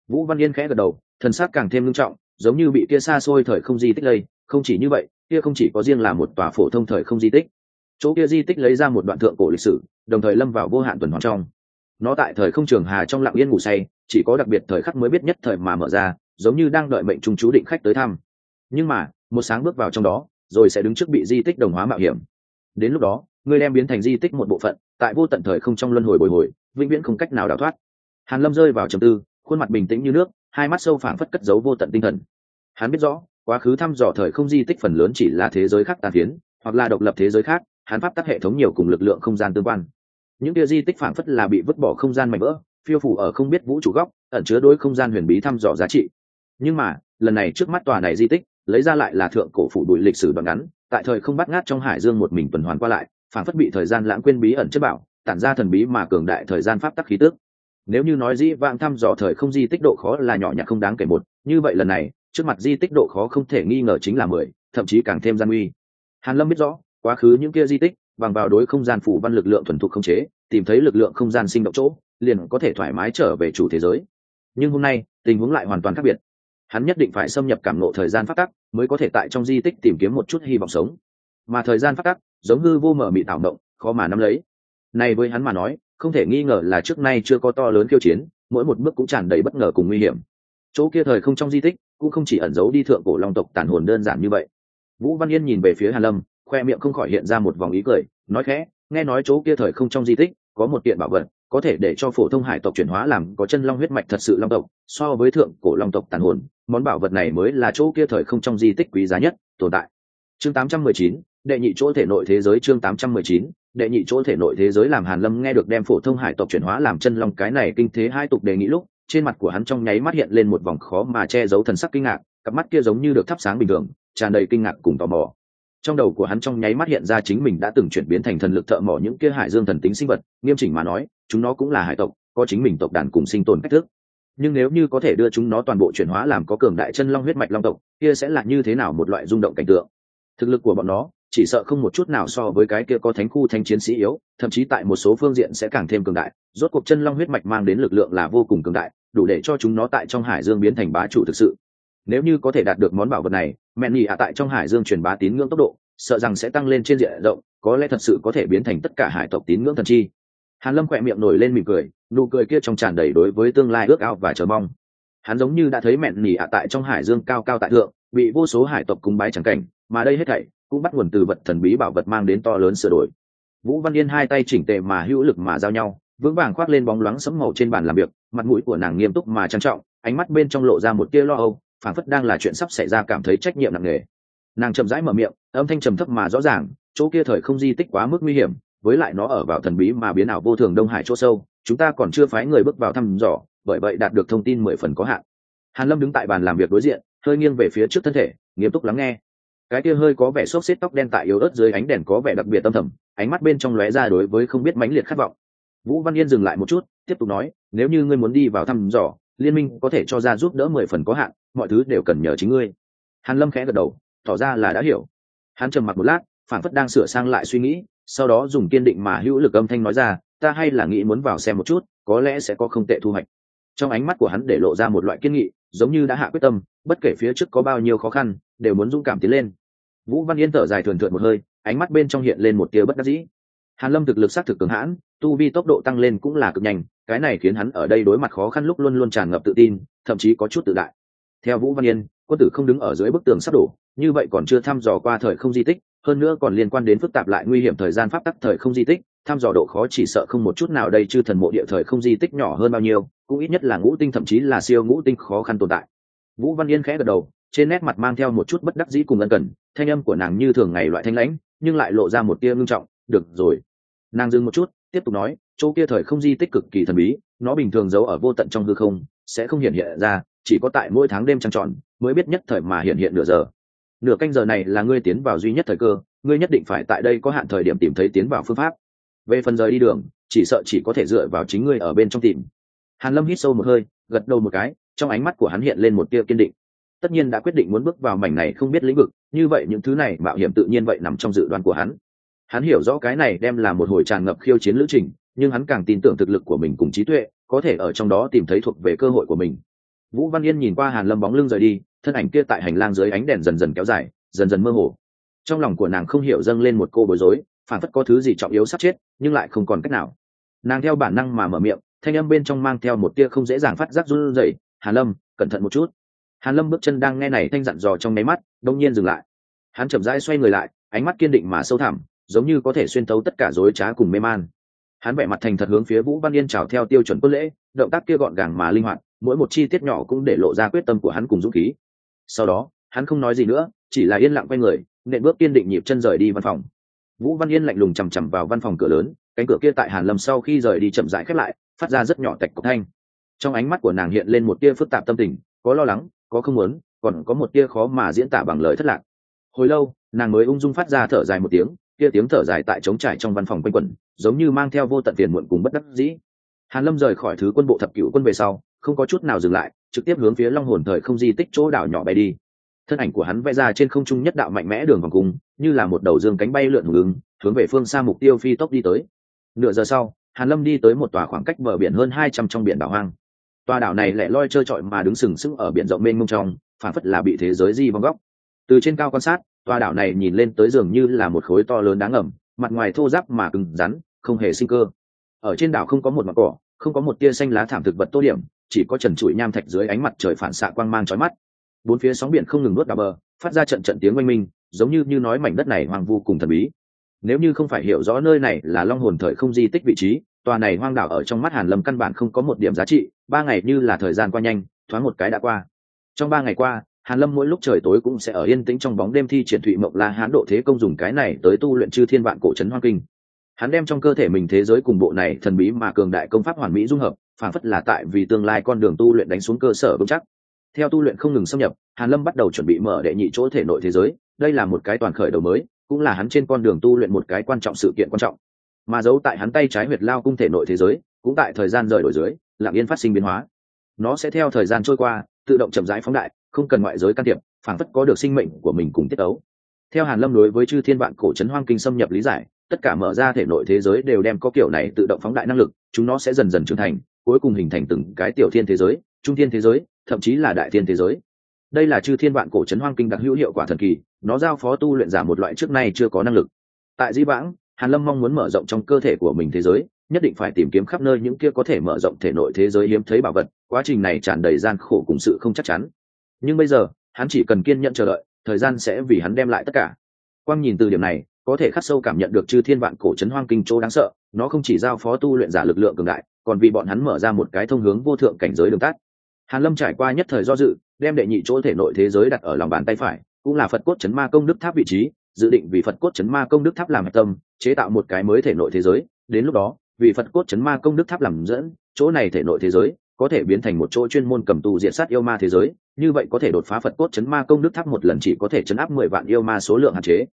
Vũ văn yên khẽ gật đầu, thần sắc càng thêm nghiêm trọng, giống như bị kia xa xôi thời không di tích lây, không chỉ như vậy, kia không chỉ có riêng là một tòa phổ thông thời không di tích. Chỗ kia di tích lấy ra một đoạn thượng cổ lịch sử, đồng thời lâm vào vô hạn tuần hoàn trong nó tại thời không trường hà trong lặng yên ngủ say, chỉ có đặc biệt thời khắc mới biết nhất thời mà mở ra, giống như đang đợi mệnh trung chú định khách tới thăm. Nhưng mà, một sáng bước vào trong đó, rồi sẽ đứng trước bị di tích đồng hóa mạo hiểm. Đến lúc đó ngươi đem biến thành di tích một bộ phận, tại vô tận thời không trong luân hồi bồi hồi, vĩnh viễn không cách nào đào thoát. Hàn lâm rơi vào trầm tư, khuôn mặt bình tĩnh như nước, hai mắt sâu phảng phất cất giấu vô tận tinh thần. Hắn biết rõ, quá khứ thăm dò thời không di tích phần lớn chỉ là thế giới khác tàn phiến, hoặc là độc lập thế giới khác, hắn pháp tắc hệ thống nhiều cùng lực lượng không gian tương quan những kia di tích phảng phất là bị vứt bỏ không gian mạnh vỡ, phiêu phủ ở không biết vũ trụ góc, ẩn chứa đôi không gian huyền bí thăm dò giá trị. Nhưng mà, lần này trước mắt tòa này di tích, lấy ra lại là thượng cổ phủ bụi lịch sử đoạn ngắn, tại thời không bắt ngát trong hải dương một mình tuần hoàn qua lại, phảng phất bị thời gian lãng quên bí ẩn chất bảo, tản ra thần bí mà cường đại thời gian pháp tắc khí tước nếu như nói dĩ vãng thăm dò thời không di tích độ khó là nhỏ nhặt không đáng kể một, như vậy lần này, trước mặt di tích độ khó không thể nghi ngờ chính là mười, thậm chí càng thêm gian uy hàn lâm biết rõ, quá khứ những kia di tích bằng vào đối không gian phủ văn lực lượng thuần thục không chế, tìm thấy lực lượng không gian sinh động chỗ, liền có thể thoải mái trở về chủ thế giới. Nhưng hôm nay, tình huống lại hoàn toàn khác biệt. Hắn nhất định phải xâm nhập cảm nộ thời gian phát tắc, mới có thể tại trong di tích tìm kiếm một chút hy vọng sống. Mà thời gian phát tắc, giống hư vô mở mị tạo động, khó mà nắm lấy. Này với hắn mà nói, không thể nghi ngờ là trước nay chưa có to lớn khiêu chiến, mỗi một bước cũng tràn đầy bất ngờ cùng nguy hiểm. Chỗ kia thời không trong di tích, cũng không chỉ ẩn giấu đi thượng cổ long tộc tàn hồn đơn giản như vậy. Vũ văn yên nhìn về phía hàn lâm khoe miệng không khỏi hiện ra một vòng ý cười nói khẽ nghe nói chỗ kia thời không trong di tích có một kiện bảo vật có thể để cho phổ thông hải tộc chuyển hóa làm có chân long huyết mạch thật sự long tộc so với thượng cổ long tộc tàn hồn món bảo vật này mới là chỗ kia thời không trong di tích quý giá nhất tồn tại. Chương 819, đệ nhị chỗ thể nội thế giới chương 819, đệ nhị chỗ thể nội thế giới làm hàn lâm nghe được đem phổ thông hải tộc chuyển hóa làm chân long cái này kinh thế hai tục đề nghị lúc trên mặt của hắn trong nháy mắt hiện lên một vòng khó mà che giấu thần sắc kinh ngạc cặp mắt kia giống như được thắp sáng bình thường tràn đầy kinh ngạc cùng tò mò trong đầu của hắn trong nháy mắt hiện ra chính mình đã từng chuyển biến thành thần lực thợ mỏ những kia hải dương thần tính sinh vật, nghiêm chỉnh mà nói, chúng nó cũng là hải tộc, có chính mình tộc đàn cùng sinh tồn cách thức. Nhưng nếu như có thể đưa chúng nó toàn bộ chuyển hóa làm có cường đại chân long huyết mạch long tộc, kia sẽ là như thế nào một loại rung động cảnh tượng? Thực lực của bọn nó, chỉ sợ không một chút nào so với cái kia có thánh khu thanh chiến sĩ yếu, thậm chí tại một số phương diện sẽ càng thêm cường đại. Rốt cuộc chân long huyết mạch mang đến lực lượng là vô cùng cường đại, đủ để cho chúng nó tại trong hải dương biến thành bá chủ thực sự nếu như có thể đạt được món bảo vật này mẹn nhị ạ tại trong hải dương truyền bá tín ngưỡng tốc độ, sợ rằng sẽ tăng lên trên diện rộng, có lẽ thật sự có thể biến thành tất cả hải tộc tín ngưỡng thần chi. Hàn lâm khỏe miệng nổi lên mỉm cười, nụ cười kia trong tràn đầy đối với tương lai ước ao và chờ mong. Hắn giống như đã thấy mẹn nhị ạ tại trong hải dương cao cao tại thượng, bị vô số hải tộc cung bái chẳng cảnh, mà đây hết thảy cũng bắt nguồn từ vật thần bí bảo vật mang đến to lớn sửa đổi. Vũ văn yên hai tay chỉnh tề mà hữu lực mà giao nhau, vững vàng khoác lên bóng loáng sẫm màu trên bàn làm việc, mặt mũi của nàng nghiêm túc mà trang trọng, ánh mắt bên trong lộ ra một tia lo âu phảng phất đang là chuyện sắp xảy ra cảm thấy trách nhiệm nặng nề. Nàng chậm rãi mở miệng, âm thanh trầm thấp mà rõ ràng, chỗ kia thời không di tích quá mức nguy hiểm, với lại nó ở vào thần bí mà biến ảo vô thường đông hải chỗ sâu, chúng ta còn chưa phái người bước vào thăm dò, bởi vậy đạt được thông tin mười phần có hạn. Hàn lâm đứng tại bàn làm việc đối diện, hơi nghiêng về phía trước thân thể, nghiêm túc lắng nghe. Cái kia hơi có vẻ xốp xếp tóc đen tại yếu ớt dưới ánh đèn có vẻ đặc biệt tâm thầm, ánh mắt bên trong lóe ra đối với không biết mãnh liệt khát vọng. Vũ văn yên dừng lại một chút, tiếp tục nói, nếu như ngươi muốn đi vào thăm dò liên minh có thể cho ra giúp đỡ mười phần có hạn, mọi thứ đều cần nhờ chính ngươi. Hàn lâm khẽ gật đầu, tỏ ra là đã hiểu. Hắn trầm mặc một lát phản phất đang sửa sang lại suy nghĩ, sau đó dùng kiên định mà hữu lực âm thanh nói ra, ta hay là nghĩ muốn vào xem một chút, có lẽ sẽ có không tệ thu hoạch. Trong ánh mắt của hắn để lộ ra một loại kiên nghị, giống như đã hạ quyết tâm, bất kể phía trước có bao nhiêu khó khăn, đều muốn dũng cảm tiến lên. Vũ văn yên thở dài thường thượt một hơi, ánh mắt bên trong hiện lên một tia bất đắc dĩ. Hàn lâm thực lực sát thực cường hãn tu vi tốc độ tăng lên cũng là cực nhanh, cái này khiến hắn ở đây đối mặt khó khăn lúc luôn luôn tràn ngập tự tin, thậm chí có chút tự đại. Theo vũ văn yên, quân tử không đứng ở dưới bức tường sắp đổ, như vậy còn chưa thăm dò qua thời không di tích, hơn nữa còn liên quan đến phức tạp lại nguy hiểm thời gian pháp tắc thời không di tích, thăm dò độ khó chỉ sợ không một chút nào đây chư thần mộ địa thời không di tích nhỏ hơn bao nhiêu, cũng ít nhất là ngũ tinh thậm chí là siêu ngũ tinh khó khăn tồn tại. Vũ văn yên khẽ gật đầu, trên nét mặt mang theo một chút bất đắc dĩ cùng ân cần, thanh âm của nàng như thường ngày loại thanh lãnh, nhưng lại lộ ra một tia ngưng trọng, được rồi. Nàng dừng một chút tiếp tục nói, chỗ kia thời không di tích cực kỳ thần bí, nó bình thường giấu ở vô tận trong hư không, sẽ không hiện hiện ra, chỉ có tại mỗi tháng đêm trăng tròn mới biết nhất thời mà hiện hiện nửa giờ. Nửa canh giờ này là ngươi tiến vào duy nhất thời cơ, ngươi nhất định phải tại đây có hạn thời điểm tìm thấy tiến vào phương pháp. Về phần rời đi đường, chỉ sợ chỉ có thể dựa vào chính ngươi ở bên trong tìm. Hàn lâm hít sâu một hơi, gật đầu một cái, trong ánh mắt của hắn hiện lên một tia kiên định. Tất nhiên đã quyết định muốn bước vào mảnh này không biết lĩnh vực, như vậy những thứ này mạo hiểm tự nhiên vậy nằm trong dự đoán của hắn hắn hiểu rõ cái này đem là một hồi tràn ngập khiêu chiến lữ trình, nhưng hắn càng tin tưởng thực lực của mình cùng trí tuệ, có thể ở trong đó tìm thấy thuộc về cơ hội của mình. Vũ văn yên nhìn qua hàn lâm bóng lưng rời đi, thân ảnh kia tại hành lang dưới ánh đèn dần dần kéo dài, dần dần mơ hồ. Trong lòng của nàng không hiểu dâng lên một cô bối rối phản phất có thứ gì trọng yếu sắp chết, nhưng lại không còn cách nào. Nàng theo bản năng mà mở miệng, thanh âm bên trong mang theo một tia không dễ dàng phát giác run rẩy, hàn lâm, cẩn thận một chút. Hàn lâm bước chân đang nghe này thanh dặn dò trong máy mắt, đông nhiên dừng lại. Hắn chậm rãi xoay người lại, ánh mắt kiên định mà sâu thẳm giống như có thể xuyên tấu tất cả dối trá cùng mê man. Hắn vẻ mặt thành thật hướng phía vũ văn yên chào theo tiêu chuẩn quân lễ, động tác kia gọn gàng mà linh hoạt, mỗi một chi tiết nhỏ cũng để lộ ra quyết tâm của hắn cùng dũng khí. Sau đó, hắn không nói gì nữa, chỉ là yên lặng quay người, nện bước kiên định nhịp chân rời đi văn phòng. Vũ văn yên lạnh lùng chằm chằm vào văn phòng cửa lớn, cánh cửa kia tại hàn lâm sau khi rời đi chậm rãi khép lại, phát ra rất nhỏ tạch cọc thanh. Trong ánh mắt của nàng hiện lên một tia phức tạp tâm tình, có lo lắng, có không muốn, còn có một tia khó mà diễn tả bằng lời thất lạc. Hồi lâu, nàng mới ung dung phát ra thở dài một tiếng kia tiếng thở dài tại trống trải trong văn phòng quanh quẩn, giống như mang theo vô tận tiền muộn cùng bất đắc dĩ. Hàn lâm rời khỏi thứ quân bộ thập cửu quân về sau, không có chút nào dừng lại, trực tiếp hướng phía long hồn thời không di tích chỗ đảo nhỏ bay đi. Thân ảnh của hắn vẽ ra trên không trung nhất đạo mạnh mẽ đường vòng cung, như là một đầu dương cánh bay lượn hưởng ứng hướng về phương xa mục tiêu phi tốc đi tới. Nửa giờ sau, hàn lâm đi tới một tòa khoảng cách bờ biển hơn hai trăm trong biển đảo hoang. Tòa đảo này lẻ loi trơ trọi mà đứng sừng sững ở biển rộng mênh mông trong phản phất là bị thế giới di vong góc. Từ trên cao quan sát tòa đảo này nhìn lên tới dường như là một khối to lớn đáng ẩm mặt ngoài thô ráp mà cứng rắn, không hề sinh cơ. Ở trên đảo không có một mặt cỏ, không có một tia xanh lá thảm thực vật tô điểm, chỉ có trần trụi nham thạch dưới ánh mặt trời phản xạ quang mang chói mắt. Bốn phía sóng biển không ngừng nuốt đảo bờ, phát ra trận trận tiếng oanh minh, giống như như nói mảnh đất này hoang vu cùng thần bí. Nếu như không phải hiểu rõ nơi này là long hồn thời không di tích vị trí, tòa này hoang đảo ở trong mắt hàn lâm căn bản không có một điểm giá trị, ba ngày như là thời gian qua nhanh, thoáng một cái đã qua. Trong ba ngày qua hàn lâm mỗi lúc trời tối cũng sẽ ở yên tĩnh trong bóng đêm thi triển thụy mộng la hán độ thế công dùng cái này tới tu luyện chư thiên vạn cổ trấn hoang kinh. Hắn đem trong cơ thể mình thế giới cùng bộ này thần bí mà cường đại công pháp hoàn mỹ dung hợp, phản phất là tại vì tương lai con đường tu luyện đánh xuống cơ sở vững chắc. Theo tu luyện không ngừng xâm nhập, hàn lâm bắt đầu chuẩn bị mở đệ nhị chỗ thể nội thế giới. Đây là một cái toàn khởi đầu mới, cũng là hắn trên con đường tu luyện một cái quan trọng sự kiện quan trọng. Mà giấu tại hắn tay trái huyệt lao cung thể nội thế giới, cũng tại thời gian rời đổi dưới, lặng yên phát sinh biến hóa. Nó sẽ theo thời gian trôi qua, tự động chậm rãi phóng đại không cần ngoại giới can thiệp phản phất có được sinh mệnh của mình cùng tiết ấu theo hàn lâm đối với chư thiên vạn cổ trấn hoang kinh xâm nhập lý giải, tất cả mở ra thể nội thế giới đều đem có kiểu này tự động phóng đại năng lực, chúng nó sẽ dần dần trưởng thành, cuối cùng hình thành từng cái tiểu thiên thế giới, trung thiên thế giới, thậm chí là đại thiên thế giới. Đây là chư thiên vạn cổ trấn hoang kinh đặc hữu hiệu quả thần kỳ, nó giao phó tu luyện giả một loại trước nay chưa có năng lực. Tại di vãng, hàn lâm mong muốn mở rộng trong cơ thể của mình thế giới, nhất định phải tìm kiếm khắp nơi những kia có thể mở rộng thể nội thế giới hiếm thấy bảo vật, quá trình này tràn đầy gian khổ cùng sự không chắc chắn nhưng bây giờ, hắn chỉ cần kiên nhẫn chờ đợi, thời gian sẽ vì hắn đem lại tất cả. Quang nhìn từ điểm này, có thể khắc sâu cảm nhận được chư thiên vạn cổ trấn hoang kinh chỗ đáng sợ, nó không chỉ giao phó tu luyện giả lực lượng cường đại, còn vì bọn hắn mở ra một cái thông hướng vô thượng cảnh giới đường tắt. Hàn lâm trải qua nhất thời do dự, đem đệ nhị chỗ thể nội thế giới đặt ở lòng bàn tay phải, cũng là phật cốt chấn ma công đức tháp vị trí, dự định vì phật cốt chấn ma công đức tháp làm tâm, chế tạo một cái mới thể nội thế giới. Đến lúc đó, vì phật cốt chấn ma công đức tháp làm dẫn, chỗ này thể nội thế giới có thể biến thành một chỗ chuyên môn cầm tù diện sát yêu ma thế giới như vậy có thể đột phá phật cốt chấn ma công đức tháp một lần chỉ có thể chấn áp mười vạn yêu ma số lượng hạn chế.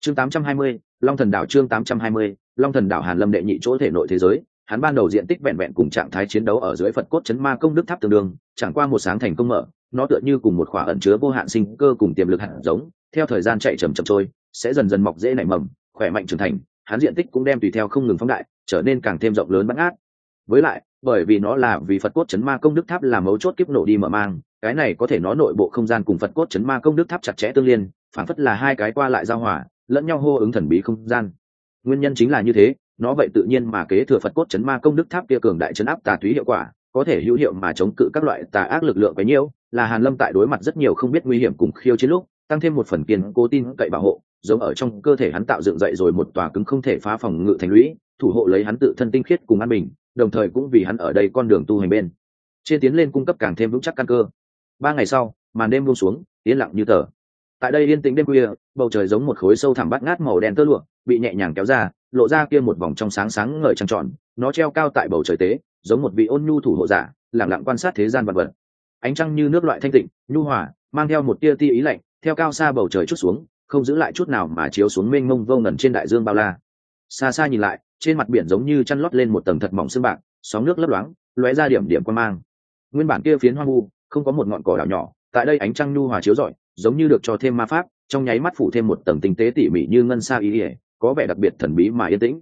Chương 820, long thần đảo chương 820, long thần đảo hàn lâm đệ nhị chỗ thể nội thế giới hắn ban đầu diện tích vẹn vẹn cùng trạng thái chiến đấu ở dưới phật cốt chấn ma công đức tháp tương đương chẳng qua một sáng thành công mở nó tựa như cùng một khỏa ẩn chứa vô hạn sinh cơ cùng tiềm lực hạt giống theo thời gian chạy chậm chậm trôi sẽ dần dần mọc dễ nảy mầm khỏe mạnh trưởng thành hắn diện tích cũng đem tùy theo không ngừng phóng đại trở nên càng thêm rộng lớn bắt ngát. Với lại bởi vì nó là vì phật cốt chấn ma công đức tháp là mấu chốt kiếp nổ đi mở mang, cái này có thể nó nội bộ không gian cùng phật cốt chấn ma công đức tháp chặt chẽ tương liên phản phất là hai cái qua lại giao hòa, lẫn nhau hô ứng thần bí không gian. Nguyên nhân chính là như thế, nó vậy tự nhiên mà kế thừa phật cốt chấn ma công đức tháp kia cường đại chấn áp tà túy hiệu quả, có thể hữu hiệu mà chống cự các loại tà ác lực lượng bấy nhiêu là hàn lâm tại đối mặt rất nhiều không biết nguy hiểm cùng khiêu chiến lúc, tăng thêm một phần kiên cố tin cậy bảo hộ, giống ở trong cơ thể hắn tạo dựng dậy rồi một tòa cứng không thể phá phòng ngự thành lũy, thủ hộ lấy hắn tự thân tinh khiết cùng an bình đồng thời cũng vì hắn ở đây con đường tu hành bên. Trên tiến lên cung cấp càng thêm vững chắc căn cơ. Ba ngày sau, màn đêm buông xuống, yên lặng như tờ. Tại đây yên tĩnh đêm khuya, bầu trời giống một khối sâu thẳm bắt ngát màu đen tơ lụa, bị nhẹ nhàng kéo ra, lộ ra kia một vòng trong sáng sáng ngời trăng tròn, nó treo cao tại bầu trời tế, giống một vị ôn nhu thủ hộ giả lẳng lặng quan sát thế gian vật vật. Ánh trăng như nước loại thanh tịnh, nhu hòa, mang theo một tia ti ý lạnh, theo cao xa bầu trời chút xuống, không giữ lại chút nào mà chiếu xuống mênh mông vô ngẩn trên đại dương bao la xa xa nhìn lại, trên mặt biển giống như chăn lót lên một tầng thật mỏng sương bạc, sóng nước lấp loáng, lóe ra điểm điểm quan mang. Nguyên bản kia phiến hoang vu, không có một ngọn cỏ đảo nhỏ, tại đây ánh trăng nhu hòa chiếu rọi, giống như được cho thêm ma pháp, trong nháy mắt phủ thêm một tầng tinh tế tỉ mỉ như ngân sa ý ỉa, có vẻ đặc biệt thần bí mà yên tĩnh.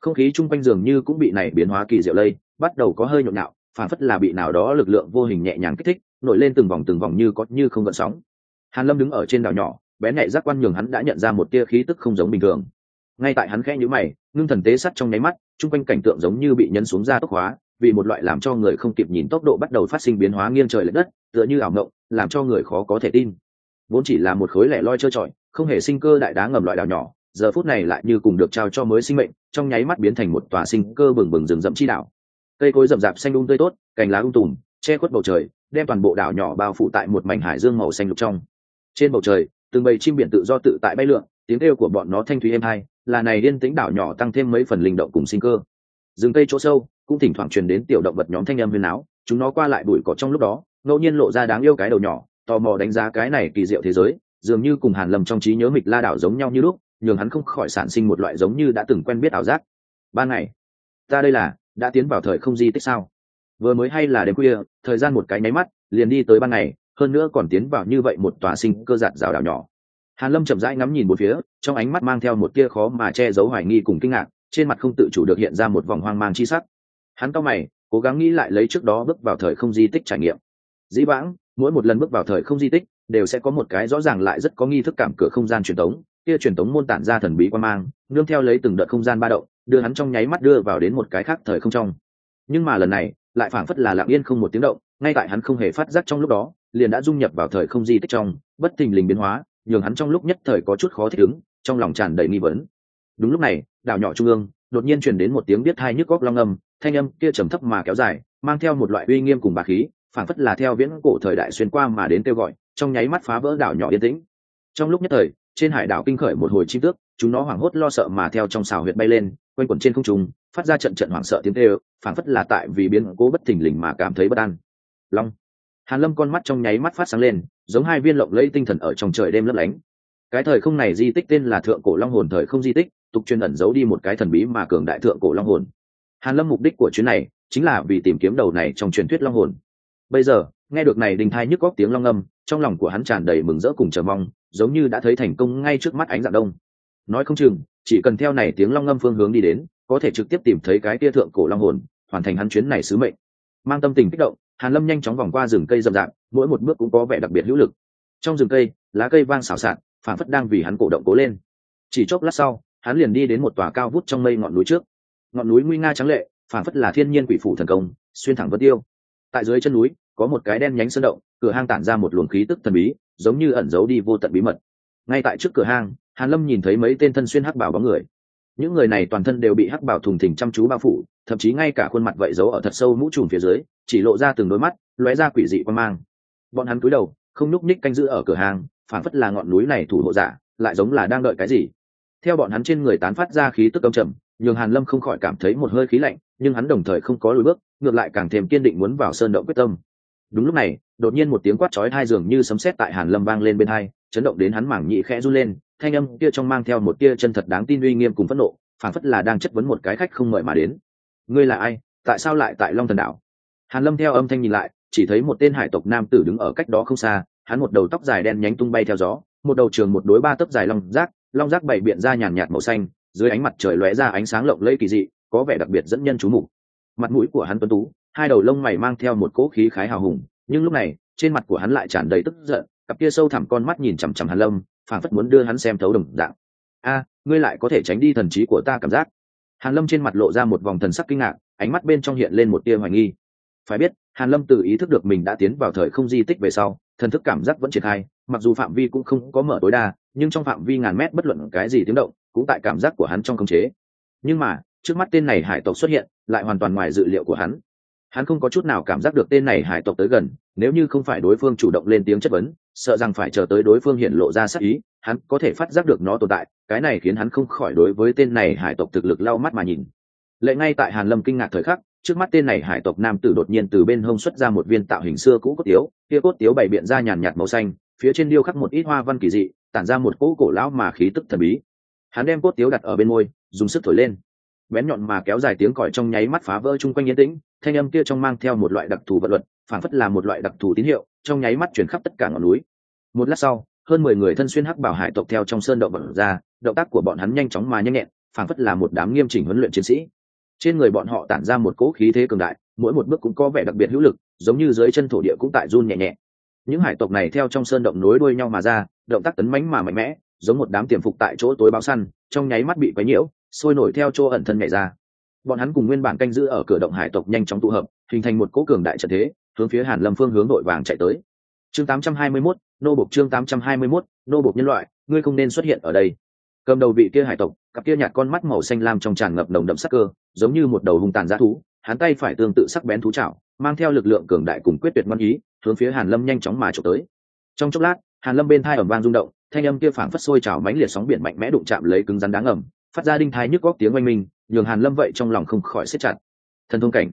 Không khí chung quanh dường như cũng bị này biến hóa kỳ diệu lây, bắt đầu có hơi nhộn nhạo, phản phất là bị nào đó lực lượng vô hình nhẹ nhàng kích thích, nổi lên từng vòng từng vòng như có như không gợn sóng. Hàn lâm đứng ở trên đảo nhỏ bé nhẹ giác quan nhường hắn đã nhận ra một tia khí tức không giống bình thường ngay tại hắn khẽ nhíu mày, ngưng thần tế sắt trong nháy mắt, chung quanh cảnh tượng giống như bị nhấn xuống ra tốc hóa, vì một loại làm cho người không kịp nhìn tốc độ bắt đầu phát sinh biến hóa nghiêng trời lệch đất, tựa như ảo mộng, làm cho người khó có thể tin. Vốn chỉ là một khối lẻ loi trơ trọi, không hề sinh cơ đại đá ngầm loại đảo nhỏ, giờ phút này lại như cùng được trao cho mới sinh mệnh, trong nháy mắt biến thành một tòa sinh cơ bừng bừng rừng rậm chi đảo. Cây cối rậm rạp xanh um tươi tốt, cành lá um tùm che khuất bầu trời, đem toàn bộ đảo nhỏ bao phủ tại một mảnh hải dương màu xanh lục trong. Trên bầu trời, từng bầy chim biển tự do tự tại bay lượn, tiếng kêu của bọn nó thanh thúy êm hai là này điên tĩnh đảo nhỏ tăng thêm mấy phần linh động cùng sinh cơ. Rừng cây chỗ sâu cũng thỉnh thoảng truyền đến tiểu động vật nhóm thanh âm huyền áo, chúng nó qua lại bụi cỏ trong lúc đó, ngẫu nhiên lộ ra đáng yêu cái đầu nhỏ, tò mò đánh giá cái này kỳ diệu thế giới, dường như cùng hàn lâm trong trí nhớ mịch la đảo giống nhau như lúc, nhường hắn không khỏi sản sinh một loại giống như đã từng quen biết ảo giác. Ban ngày, ta đây là, đã tiến vào thời không di tích sao? Vừa mới hay là đêm khuya, thời gian một cái nháy mắt, liền đi tới ban ngày, hơn nữa còn tiến vào như vậy một tòa sinh cơ giạt rào đảo nhỏ hàn lâm chậm rãi ngắm nhìn một phía, trong ánh mắt mang theo một tia khó mà che giấu hoài nghi cùng kinh ngạc, trên mặt không tự chủ được hiện ra một vòng hoang mang chi sắc. Hắn cao mày, cố gắng nghĩ lại lấy trước đó bước vào thời không di tích trải nghiệm. Dĩ vãng, mỗi một lần bước vào thời không di tích, đều sẽ có một cái rõ ràng lại rất có nghi thức cảm cửa không gian truyền tống, kia truyền tống môn tản ra thần bí quan mang, nương theo lấy từng đợt không gian ba động, đưa hắn trong nháy mắt đưa vào đến một cái khác thời không trong. Nhưng mà lần này, lại phảng phất là lặng yên không một tiếng động, ngay tại hắn không hề phát giác trong lúc đó, liền đã dung nhập vào thời không di tích trong, bất thình lình biến hóa nhường hắn trong lúc nhất thời có chút khó thích ứng, trong lòng tràn đầy nghi vấn. Đúng lúc này, đảo nhỏ trung ương, đột nhiên truyền đến một tiếng biết hai nhức góc long âm, thanh âm kia trầm thấp mà kéo dài, mang theo một loại uy nghiêm cùng bà khí, phảng phất là theo viễn cổ thời đại xuyên qua mà đến kêu gọi, trong nháy mắt phá vỡ đảo nhỏ yên tĩnh. Trong lúc nhất thời, trên hải đảo kinh khởi một hồi chim tước, chúng nó hoảng hốt lo sợ mà theo trong xào huyệt bay lên, quanh quẩn trên không trung, phát ra trận trận hoảng sợ tiếng kêu, phảng phất là tại vì biến cố bất thình lình mà cảm thấy bất an. Long hàn lâm con mắt trong nháy mắt phát sáng lên, giống hai viên lộng lẫy tinh thần ở trong trời đêm lấp lánh. Cái thời không này di tích tên là thượng cổ long hồn thời không di tích, tục truyền ẩn giấu đi một cái thần bí mà cường đại thượng cổ long hồn. Hàn lâm mục đích của chuyến này chính là vì tìm kiếm đầu này trong truyền thuyết long hồn. Bây giờ, nghe được này đình thai nhức góc tiếng long âm, trong lòng của hắn tràn đầy mừng rỡ cùng chờ mong, giống như đã thấy thành công ngay trước mắt ánh dạng đông. Nói không chừng, chỉ cần theo này tiếng long âm phương hướng đi đến, có thể trực tiếp tìm thấy cái tia thượng cổ long hồn, hoàn thành hắn chuyến này sứ mệnh. Mang tâm tình kích động hàn lâm nhanh chóng vòng qua rừng cây rậm rạp, mỗi một bước cũng có vẻ đặc biệt hữu lực. Trong rừng cây, lá cây vang xào xạc phản phất đang vì hắn cổ động cố lên. Chỉ chốc lát sau, hắn liền đi đến một tòa cao vút trong mây ngọn núi trước. Ngọn núi nguy nga trắng lệ phản phất là thiên nhiên quỷ phủ thần công, xuyên thẳng vân tiêu. Tại dưới chân núi, có một cái đen nhánh sơn động, cửa hang tản ra một luồng khí tức thần bí, giống như ẩn giấu đi vô tận bí mật. Ngay tại trước cửa hang, hàn lâm nhìn thấy mấy tên thân xuyên hắc bảo bóng người những người này toàn thân đều bị hắc bảo thùng thình chăm chú bao phủ, thậm chí ngay cả khuôn mặt vậy giấu ở thật sâu mũ trùm phía dưới, chỉ lộ ra từng đôi mắt, lóe ra quỷ dị quan mang. Bọn hắn cúi đầu, không nhúc ních canh giữ ở cửa hàng phản phất là ngọn núi này thủ hộ giả, lại giống là đang đợi cái gì. Theo bọn hắn trên người tán phát ra khí tức âm trầm, nhường hàn lâm không khỏi cảm thấy một hơi khí lạnh, nhưng hắn đồng thời không có lùi bước, ngược lại càng thêm kiên định muốn vào sơn động quyết tâm. Đúng lúc này, đột nhiên một tiếng quát chói hai dường như sấm sét tại hàn lâm vang lên bên hai, chấn động đến hắn mảng nhị khẽ run lên thanh âm kia trong mang theo một tia chân thật đáng tin uy nghiêm cùng phẫn nộ phản phất là đang chất vấn một cái khách không mời mà đến. Ngươi là ai? Tại sao lại tại long thần đảo? Hàn lâm theo âm thanh nhìn lại, chỉ thấy một tên hải tộc nam tử đứng ở cách đó không xa, hắn một đầu tóc dài đen nhánh tung bay theo gió, một đầu trường một đối ba tấc dài long rác long rác bảy biện ra nhàn nhạt màu xanh, dưới ánh mặt trời lóe ra ánh sáng lộng lẫy kỳ dị, có vẻ đặc biệt dẫn nhân chú mục. Mặt mũi của hắn tuấn tú, hai đầu lông mày mang theo một cỗ khí khái hào hùng, nhưng lúc này, trên mặt của hắn lại tràn đầy tức giận, cặp kia sâu thẳm con mắt nhìn chằm chằm hàn lâm phản phất muốn đưa hắn xem thấu đồng dạng. A, ngươi lại có thể tránh đi thần trí của ta cảm giác. Hàn lâm trên mặt lộ ra một vòng thần sắc kinh ngạc, ánh mắt bên trong hiện lên một tia hoài nghi. Phải biết, hàn lâm tự ý thức được mình đã tiến vào thời không di tích về sau, thần thức cảm giác vẫn triển khai, mặc dù phạm vi cũng không có mở tối đa, nhưng trong phạm vi ngàn mét bất luận cái gì tiếng động, cũng tại cảm giác của hắn trong khống chế. Nhưng mà, trước mắt tên này hải tộc xuất hiện, lại hoàn toàn ngoài dự liệu của hắn hắn không có chút nào cảm giác được tên này hải tộc tới gần, nếu như không phải đối phương chủ động lên tiếng chất vấn, sợ rằng phải chờ tới đối phương hiện lộ ra sắc ý, hắn có thể phát giác được nó tồn tại, cái này khiến hắn không khỏi đối với tên này hải tộc thực lực lau mắt mà nhìn. Lệ ngay tại hàn lâm kinh ngạc thời khắc, trước mắt tên này hải tộc nam tử đột nhiên từ bên hông xuất ra một viên tạo hình xưa cũ cốt tiếu, kia cốt tiếu bày biện ra nhàn nhạt màu xanh, phía trên điêu khắc một ít hoa văn kỳ dị, tản ra một cỗ cổ lão mà khí tức thần bí. Hắn đem cốt tiếu đặt ở bên môi, dùng sức thổi lên. Bén nhọn mà kéo dài tiếng còi trong nháy mắt phá vỡ chung quanh yên tĩnh thanh âm kia trong mang theo một loại đặc thù vật luật phản phất là một loại đặc thù tín hiệu, trong nháy mắt chuyển khắp tất cả ngọn núi. Một lát sau, hơn mười người thân xuyên hắc bảo hải tộc theo trong sơn động bẩn ra, động tác của bọn hắn nhanh chóng mà nhanh nhẹn phản phất là một đám nghiêm chỉnh huấn luyện chiến sĩ. Trên người bọn họ tản ra một cỗ khí thế cường đại, mỗi một bước cũng có vẻ đặc biệt hữu lực, giống như dưới chân thổ địa cũng tại run nhẹ nhẹ. Những hải tộc này theo trong sơn động nối đuôi nhau mà ra, động tác tấn mãnh mà mạnh mẽ, giống một đám tiềm phục tại chỗ tối báo săn, trong nháy mắt bị quấy nhiễu, sôi nổi theo chỗ ẩn thân nhảy ra bọn hắn cùng nguyên bản canh giữ ở cửa động hải tộc nhanh chóng tụ hợp hình thành một cỗ cường đại trận thế hướng phía hàn lâm phương hướng đội vàng chạy tới. Chương 821, nô bộc chương 821, nô bộc nhân loại ngươi không nên xuất hiện ở đây. Cầm đầu vị kia hải tộc cặp kia nhạt con mắt màu xanh lam trong tràn ngập nồng đậm sắc cơ giống như một đầu hung tàn g thú hắn tay phải tương tự sắc bén thú chảo mang theo lực lượng cường đại cùng quyết tuyệt ngoan ý hướng phía hàn lâm nhanh chóng mà trộm tới. Trong chốc lát hàn lâm bên thai ẩm vang rung động thanh âm kia phảng phất sôi trào mãnh liệt sóng biển mạnh mẽ đụng chạm lấy cứng rắn đáng ẩm phát ra đinh thai nhức góc tiếng oanh minh, nhường hàn lâm vậy trong lòng không khỏi siết chặt. Thần thông cảnh.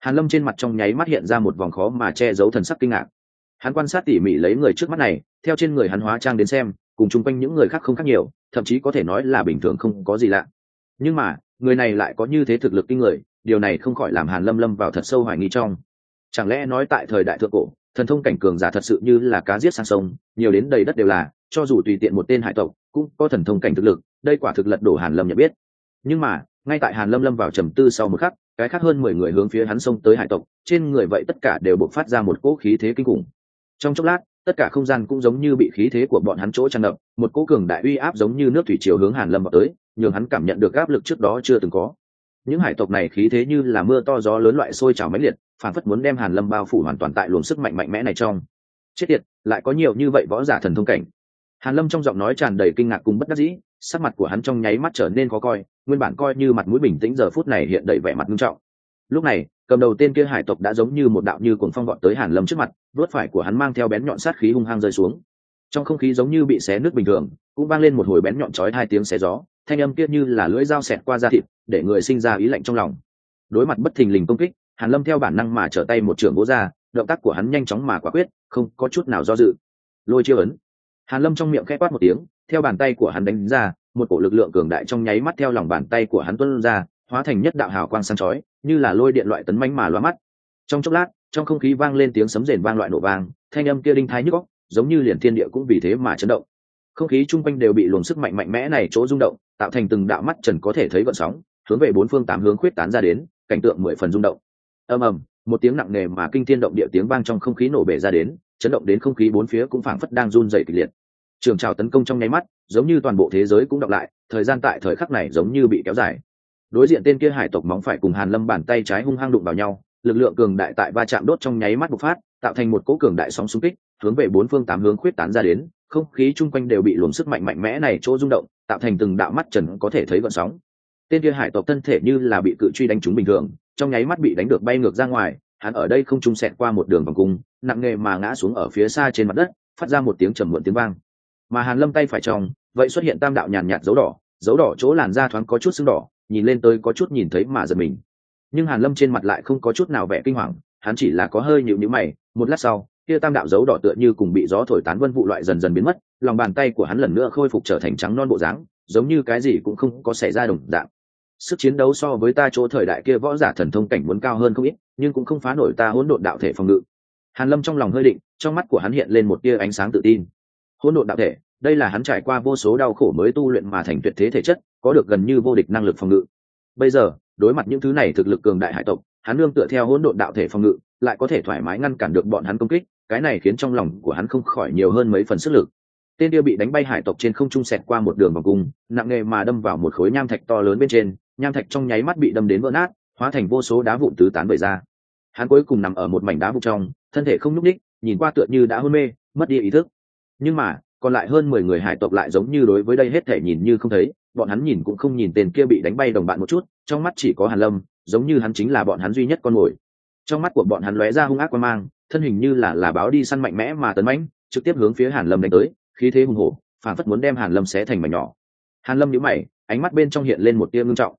Hàn lâm trên mặt trong nháy mắt hiện ra một vòng khó mà che giấu thần sắc kinh ngạc. Hắn quan sát tỉ mỉ lấy người trước mắt này, theo trên người hắn hóa trang đến xem, cùng chung quanh những người khác không khác nhiều, thậm chí có thể nói là bình thường không có gì lạ. Nhưng mà, người này lại có như thế thực lực kinh người, điều này không khỏi làm hàn lâm lâm vào thật sâu hoài nghi trong. Chẳng lẽ nói tại thời đại thượng cổ, thần thông cảnh cường giả thật sự như là cá giết sang sông, nhiều đến đầy đất đều là cho dù tùy tiện một tên hải tộc, cũng có thần thông cảnh thực lực, đây quả thực lật đổ hàn lâm nhận biết. Nhưng mà, ngay tại hàn lâm lâm vào trầm tư sau một khắc, cái khác hơn mười người hướng phía hắn xông tới hải tộc, trên người vậy tất cả đều bộc phát ra một cỗ khí thế kinh khủng. Trong chốc lát, tất cả không gian cũng giống như bị khí thế của bọn hắn chỗ tràn ngập, một cỗ cường đại uy áp giống như nước thủy chiều hướng hàn lâm vào tới, nhường hắn cảm nhận được áp lực trước đó chưa từng có. Những hải tộc này khí thế như là mưa to gió lớn loại sôi trào mãnh liệt phản phất muốn đem hàn lâm bao phủ hoàn toàn tại luồng sức mạnh mạnh mẽ này trong. Chết tiệt, lại có nhiều như vậy võ giả thần thông cảnh hàn lâm trong giọng nói tràn đầy kinh ngạc cùng bất đắc dĩ, sắc mặt của hắn trong nháy mắt trở nên khó coi, nguyên bản coi như mặt mũi bình tĩnh giờ phút này hiện đầy vẻ mặt nghiêm trọng. Lúc này, cầm đầu tên kia hải tộc đã giống như một đạo như cuồng phong vọt tới hàn lâm trước mặt vớt phải của hắn mang theo bén nhọn sát khí hung hăng rơi xuống. Trong không khí giống như bị xé nước bình thường, cũng vang lên một hồi bén nhọn chói hai tiếng xé gió, thanh âm kia như là lưỡi dao xẹt qua da thịt, để người sinh ra ý lạnh trong lòng. Đối mặt bất thình lình công kích, hàn lâm theo bản năng mà trở tay một trường gỗ ra, động tác của hắn nhanh chóng mà quả quyết, không có chút nào do dự. Lôi chiêu ấn hàn lâm trong miệng khẽ quát một tiếng, theo bàn tay của hắn đánh ra, một cổ lực lượng cường đại trong nháy mắt theo lòng bàn tay của hắn tuôn ra, hóa thành nhất đạo hào quang sáng chói, như là lôi điện loại tấn mãnh mà loa mắt. Trong chốc lát, trong không khí vang lên tiếng sấm rền vang loại nổ vang, thanh âm kia đinh thái nhức óc, giống như liền thiên địa cũng vì thế mà chấn động. Không khí chung quanh đều bị luồng sức mạnh mạnh mẽ này chỗ rung động, tạo thành từng đạo mắt trần có thể thấy gợn sóng, hướng về bốn phương tám hướng khuyết tán ra đến, cảnh tượng mười phần rung động. Ầm ầm, một tiếng nặng nề mà kinh thiên động địa tiếng vang trong không khí nổ bể ra đến chấn động đến không khí bốn phía cũng phảng phất đang run rẩy kịch liệt. Trường trào tấn công trong nháy mắt, giống như toàn bộ thế giới cũng đọc lại, thời gian tại thời khắc này giống như bị kéo dài. Đối diện tên kia hải tộc móng phải cùng hàn lâm bàn tay trái hung hăng đụng vào nhau, lực lượng cường đại tại va chạm đốt trong nháy mắt bộc phát, tạo thành một cỗ cường đại sóng xung kích, hướng về bốn phương tám hướng khuyết tán ra đến, không khí chung quanh đều bị luồng sức mạnh mạnh mẽ này chỗ rung động, tạo thành từng đạo mắt trần có thể thấy vận sóng. Tên kia hải tộc thân thể như là bị cự truy đánh trúng bình thường, trong nháy mắt bị đánh được bay ngược ra ngoài hắn ở đây không trung xẹt qua một đường vòng cung, nặng nề mà ngã xuống ở phía xa trên mặt đất, phát ra một tiếng trầm muộn tiếng vang. Mà hàn lâm tay phải trong, vậy xuất hiện tam đạo nhàn nhạt dấu đỏ dấu đỏ chỗ làn da thoáng có chút sưng đỏ, nhìn lên tới có chút nhìn thấy mà giật mình. Nhưng hàn lâm trên mặt lại không có chút nào vẻ kinh hoàng, hắn chỉ là có hơi nhịu nhữ mày, một lát sau, kia tam đạo dấu đỏ tựa như cùng bị gió thổi tán vân vụ loại dần dần biến mất, lòng bàn tay của hắn lần nữa khôi phục trở thành trắng non bộ dáng, giống như cái gì cũng không có xảy ra đồng dạng. Sức chiến đấu so với ta chỗ thời đại kia võ giả thần thông cảnh muốn cao hơn không ít nhưng cũng không phá nổi ta hỗn độn đạo thể phòng ngự. Hàn lâm trong lòng hơi định, trong mắt của hắn hiện lên một tia ánh sáng tự tin. Hỗn độn đạo thể, đây là hắn trải qua vô số đau khổ mới tu luyện mà thành tuyệt thế thể chất, có được gần như vô địch năng lực phòng ngự. Bây giờ, đối mặt những thứ này thực lực cường đại hải tộc, hắn nương tựa theo hỗn độn đạo thể phòng ngự, lại có thể thoải mái ngăn cản được bọn hắn công kích, cái này khiến trong lòng của hắn không khỏi nhiều hơn mấy phần sức lực. Tên kia bị đánh bay hải tộc trên không trung sẹt qua một đường vòng cung, nặng nề mà đâm vào một khối nham thạch to lớn bên trên, nham thạch trong nháy mắt bị đâm đến vỡ nát hóa thành vô số đá vụn tứ tán bời ra. Hắn cuối cùng nằm ở một mảnh đá vụn trong, thân thể không nhúc ních nhìn qua tựa như đã hôn mê, mất đi ý thức. Nhưng mà, còn lại hơn mười người hải tộc lại giống như đối với đây hết thể nhìn như không thấy, bọn hắn nhìn cũng không nhìn tên kia bị đánh bay đồng bạn một chút, trong mắt chỉ có hàn lâm, giống như hắn chính là bọn hắn duy nhất con mồi. Trong mắt của bọn hắn lóe ra hung ác quan mang, thân hình như là là báo đi săn mạnh mẽ mà tấn mãnh, trực tiếp hướng phía hàn lâm đánh tới, khí thế hùng hổ phản phất muốn đem hàn lâm xé thành mảnh nhỏ. Hàn lâm nhíu mày, ánh mắt bên trong hiện lên một tia ngưng trọng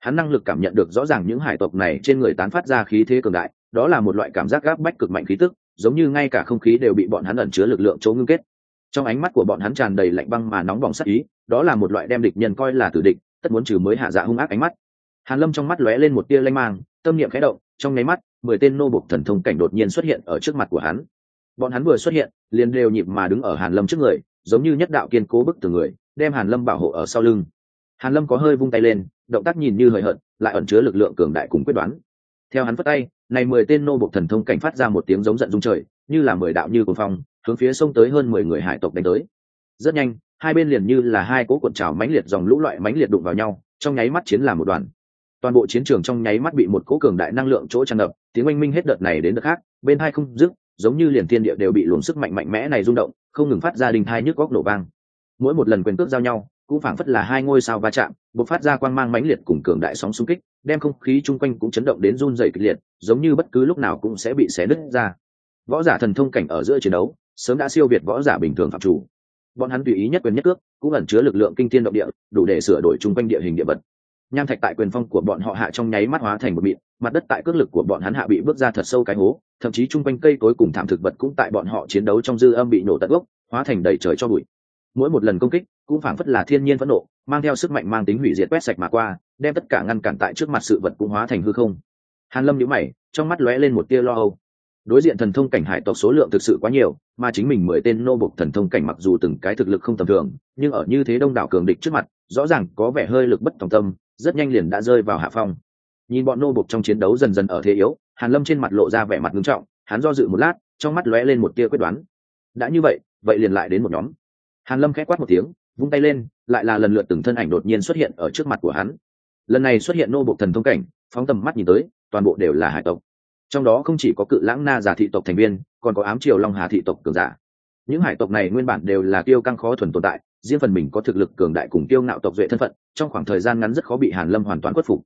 hắn năng lực cảm nhận được rõ ràng những hải tộc này trên người tán phát ra khí thế cường đại, đó là một loại cảm giác gáp bách cực mạnh khí tức, giống như ngay cả không khí đều bị bọn hắn ẩn chứa lực lượng chỗ ngưng kết. Trong ánh mắt của bọn hắn tràn đầy lạnh băng mà nóng bỏng sắc ý, đó là một loại đem địch nhân coi là tử địch, tất muốn trừ mới hạ dạ hung ác ánh mắt. Hàn lâm trong mắt lóe lên một tia lanh mang, tâm niệm khẽ động, trong nháy mắt, mười tên nô bộc thần thông cảnh đột nhiên xuất hiện ở trước mặt của hắn. Bọn hắn vừa xuất hiện, liền đều nhịp mà đứng ở hàn lâm trước người, giống như nhất đạo kiên cố bức từ người, đem hàn lâm bảo hộ ở sau lưng hàn lâm có hơi vung tay lên, động tác nhìn như hời hợt, lại ẩn chứa lực lượng cường đại cùng quyết đoán. Theo hắn phất tay, này mười tên nô bộc thần thông cảnh phát ra một tiếng giống giận dung trời, như là mười đạo như cuồng phong, hướng phía sông tới hơn mười người hải tộc đánh tới. Rất nhanh, hai bên liền như là hai cỗ cuộn trào mãnh liệt dòng lũ loại mãnh liệt đụng vào nhau, trong nháy mắt chiến làm một đoàn. Toàn bộ chiến trường trong nháy mắt bị một cỗ cường đại năng lượng chỗ tràn ngập, tiếng oanh minh hết đợt này đến đợt khác, bên hai không dứt, giống như liền thiên địa đều bị luồng sức mạnh mạnh mẽ này rung động, không ngừng phát ra đình thai nhức góc nổ vang. Mỗi một lần quyền cước giao nhau cũng phảng phất là hai ngôi sao va chạm, bộc phát ra quang mang mãnh liệt cùng cường đại sóng xung kích, đem không khí chung quanh cũng chấn động đến run dày kịch liệt, giống như bất cứ lúc nào cũng sẽ bị xé nứt ra. Võ giả thần thông cảnh ở giữa chiến đấu, sớm đã siêu việt võ giả bình thường phạm chủ. Bọn hắn tùy ý nhất quyền nhất cước, cũng ẩn chứa lực lượng kinh thiên động địa, đủ để sửa đổi chung quanh địa hình địa vật. Nham thạch tại quyền phong của bọn họ hạ trong nháy mắt hóa thành một mịn, mặt đất tại cước lực của bọn hắn hạ bị bước ra thật sâu cái hố, thậm chí chung quanh cây tối cùng thảm thực vật cũng tại bọn họ chiến đấu trong dư âm bị nổ tận gốc, hóa thành đầy trời cho bụi. Mỗi một lần công kích cũng phảng phất là thiên nhiên phẫn nộ, mang theo sức mạnh mang tính hủy diệt quét sạch mà qua, đem tất cả ngăn cản tại trước mặt sự vật cũng hóa thành hư không. Hàn lâm nhíu mày, trong mắt lóe lên một tia lo âu. Đối diện thần thông cảnh hải tộc số lượng thực sự quá nhiều, mà chính mình mười tên nô bộc thần thông cảnh mặc dù từng cái thực lực không tầm thường, nhưng ở như thế đông đảo cường địch trước mặt, rõ ràng có vẻ hơi lực bất tòng tâm, rất nhanh liền đã rơi vào hạ phong. Nhìn bọn nô bộc trong chiến đấu dần dần ở thế yếu, hàn lâm trên mặt lộ ra vẻ mặt nghiêm trọng, hắn do dự một lát, trong mắt lóe lên một tia quyết đoán. Đã như vậy vậy liền lại đến một nhóm. Hàn lâm khẽ quát một tiếng vung tay lên, lại là lần lượt từng thân ảnh đột nhiên xuất hiện ở trước mặt của hắn. Lần này xuất hiện nô bộ thần thông cảnh, phóng tầm mắt nhìn tới, toàn bộ đều là hải tộc. Trong đó không chỉ có cự lãng na giả thị tộc thành viên, còn có ám triều long hà thị tộc cường giả. Những hải tộc này nguyên bản đều là tiêu căng khó thuần tồn tại, riêng phần mình có thực lực cường đại cùng tiêu ngạo tộc duệ thân phận, trong khoảng thời gian ngắn rất khó bị hàn lâm hoàn toàn khuất phục.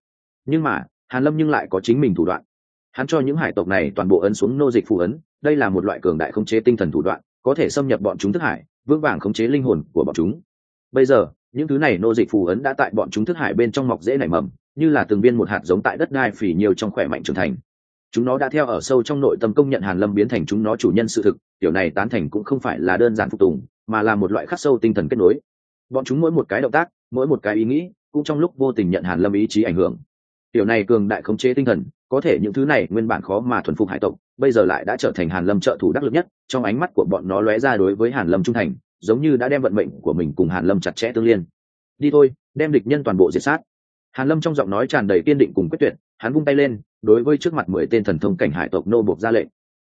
Nhưng mà, hàn lâm nhưng lại có chính mình thủ đoạn. Hắn cho những hải tộc này toàn bộ ấn xuống nô dịch phù ấn, đây là một loại cường đại khống chế tinh thần thủ đoạn, có thể xâm nhập bọn chúng thức hải, vững vàng khống chế linh hồn của bọn chúng bây giờ, những thứ này nô dịch phù ấn đã tại bọn chúng thức hải bên trong mọc dễ nảy mầm, như là từng viên một hạt giống tại đất đai phỉ nhiều trong khỏe mạnh trưởng thành. Chúng nó đã theo ở sâu trong nội tâm công nhận hàn lâm biến thành chúng nó chủ nhân sự thực tiểu này tán thành cũng không phải là đơn giản phục tùng, mà là một loại khắc sâu tinh thần kết nối. Bọn chúng mỗi một cái động tác, mỗi một cái ý nghĩ, cũng trong lúc vô tình nhận hàn lâm ý chí ảnh hưởng. Tiểu này cường đại khống chế tinh thần, có thể những thứ này nguyên bản khó mà thuần phục hải tộc, bây giờ lại đã trở thành hàn lâm trợ thủ đắc lực nhất, trong ánh mắt của bọn nó lóe ra đối với hàn lâm trung thành giống như đã đem vận mệnh của mình cùng hàn lâm chặt chẽ tương liên. Đi thôi, đem địch nhân toàn bộ diệt sát. Hàn lâm trong giọng nói tràn đầy kiên định cùng quyết tuyệt, hắn vung tay lên, đối với trước mặt mười tên thần thông cảnh hải tộc nô buộc ra lệnh.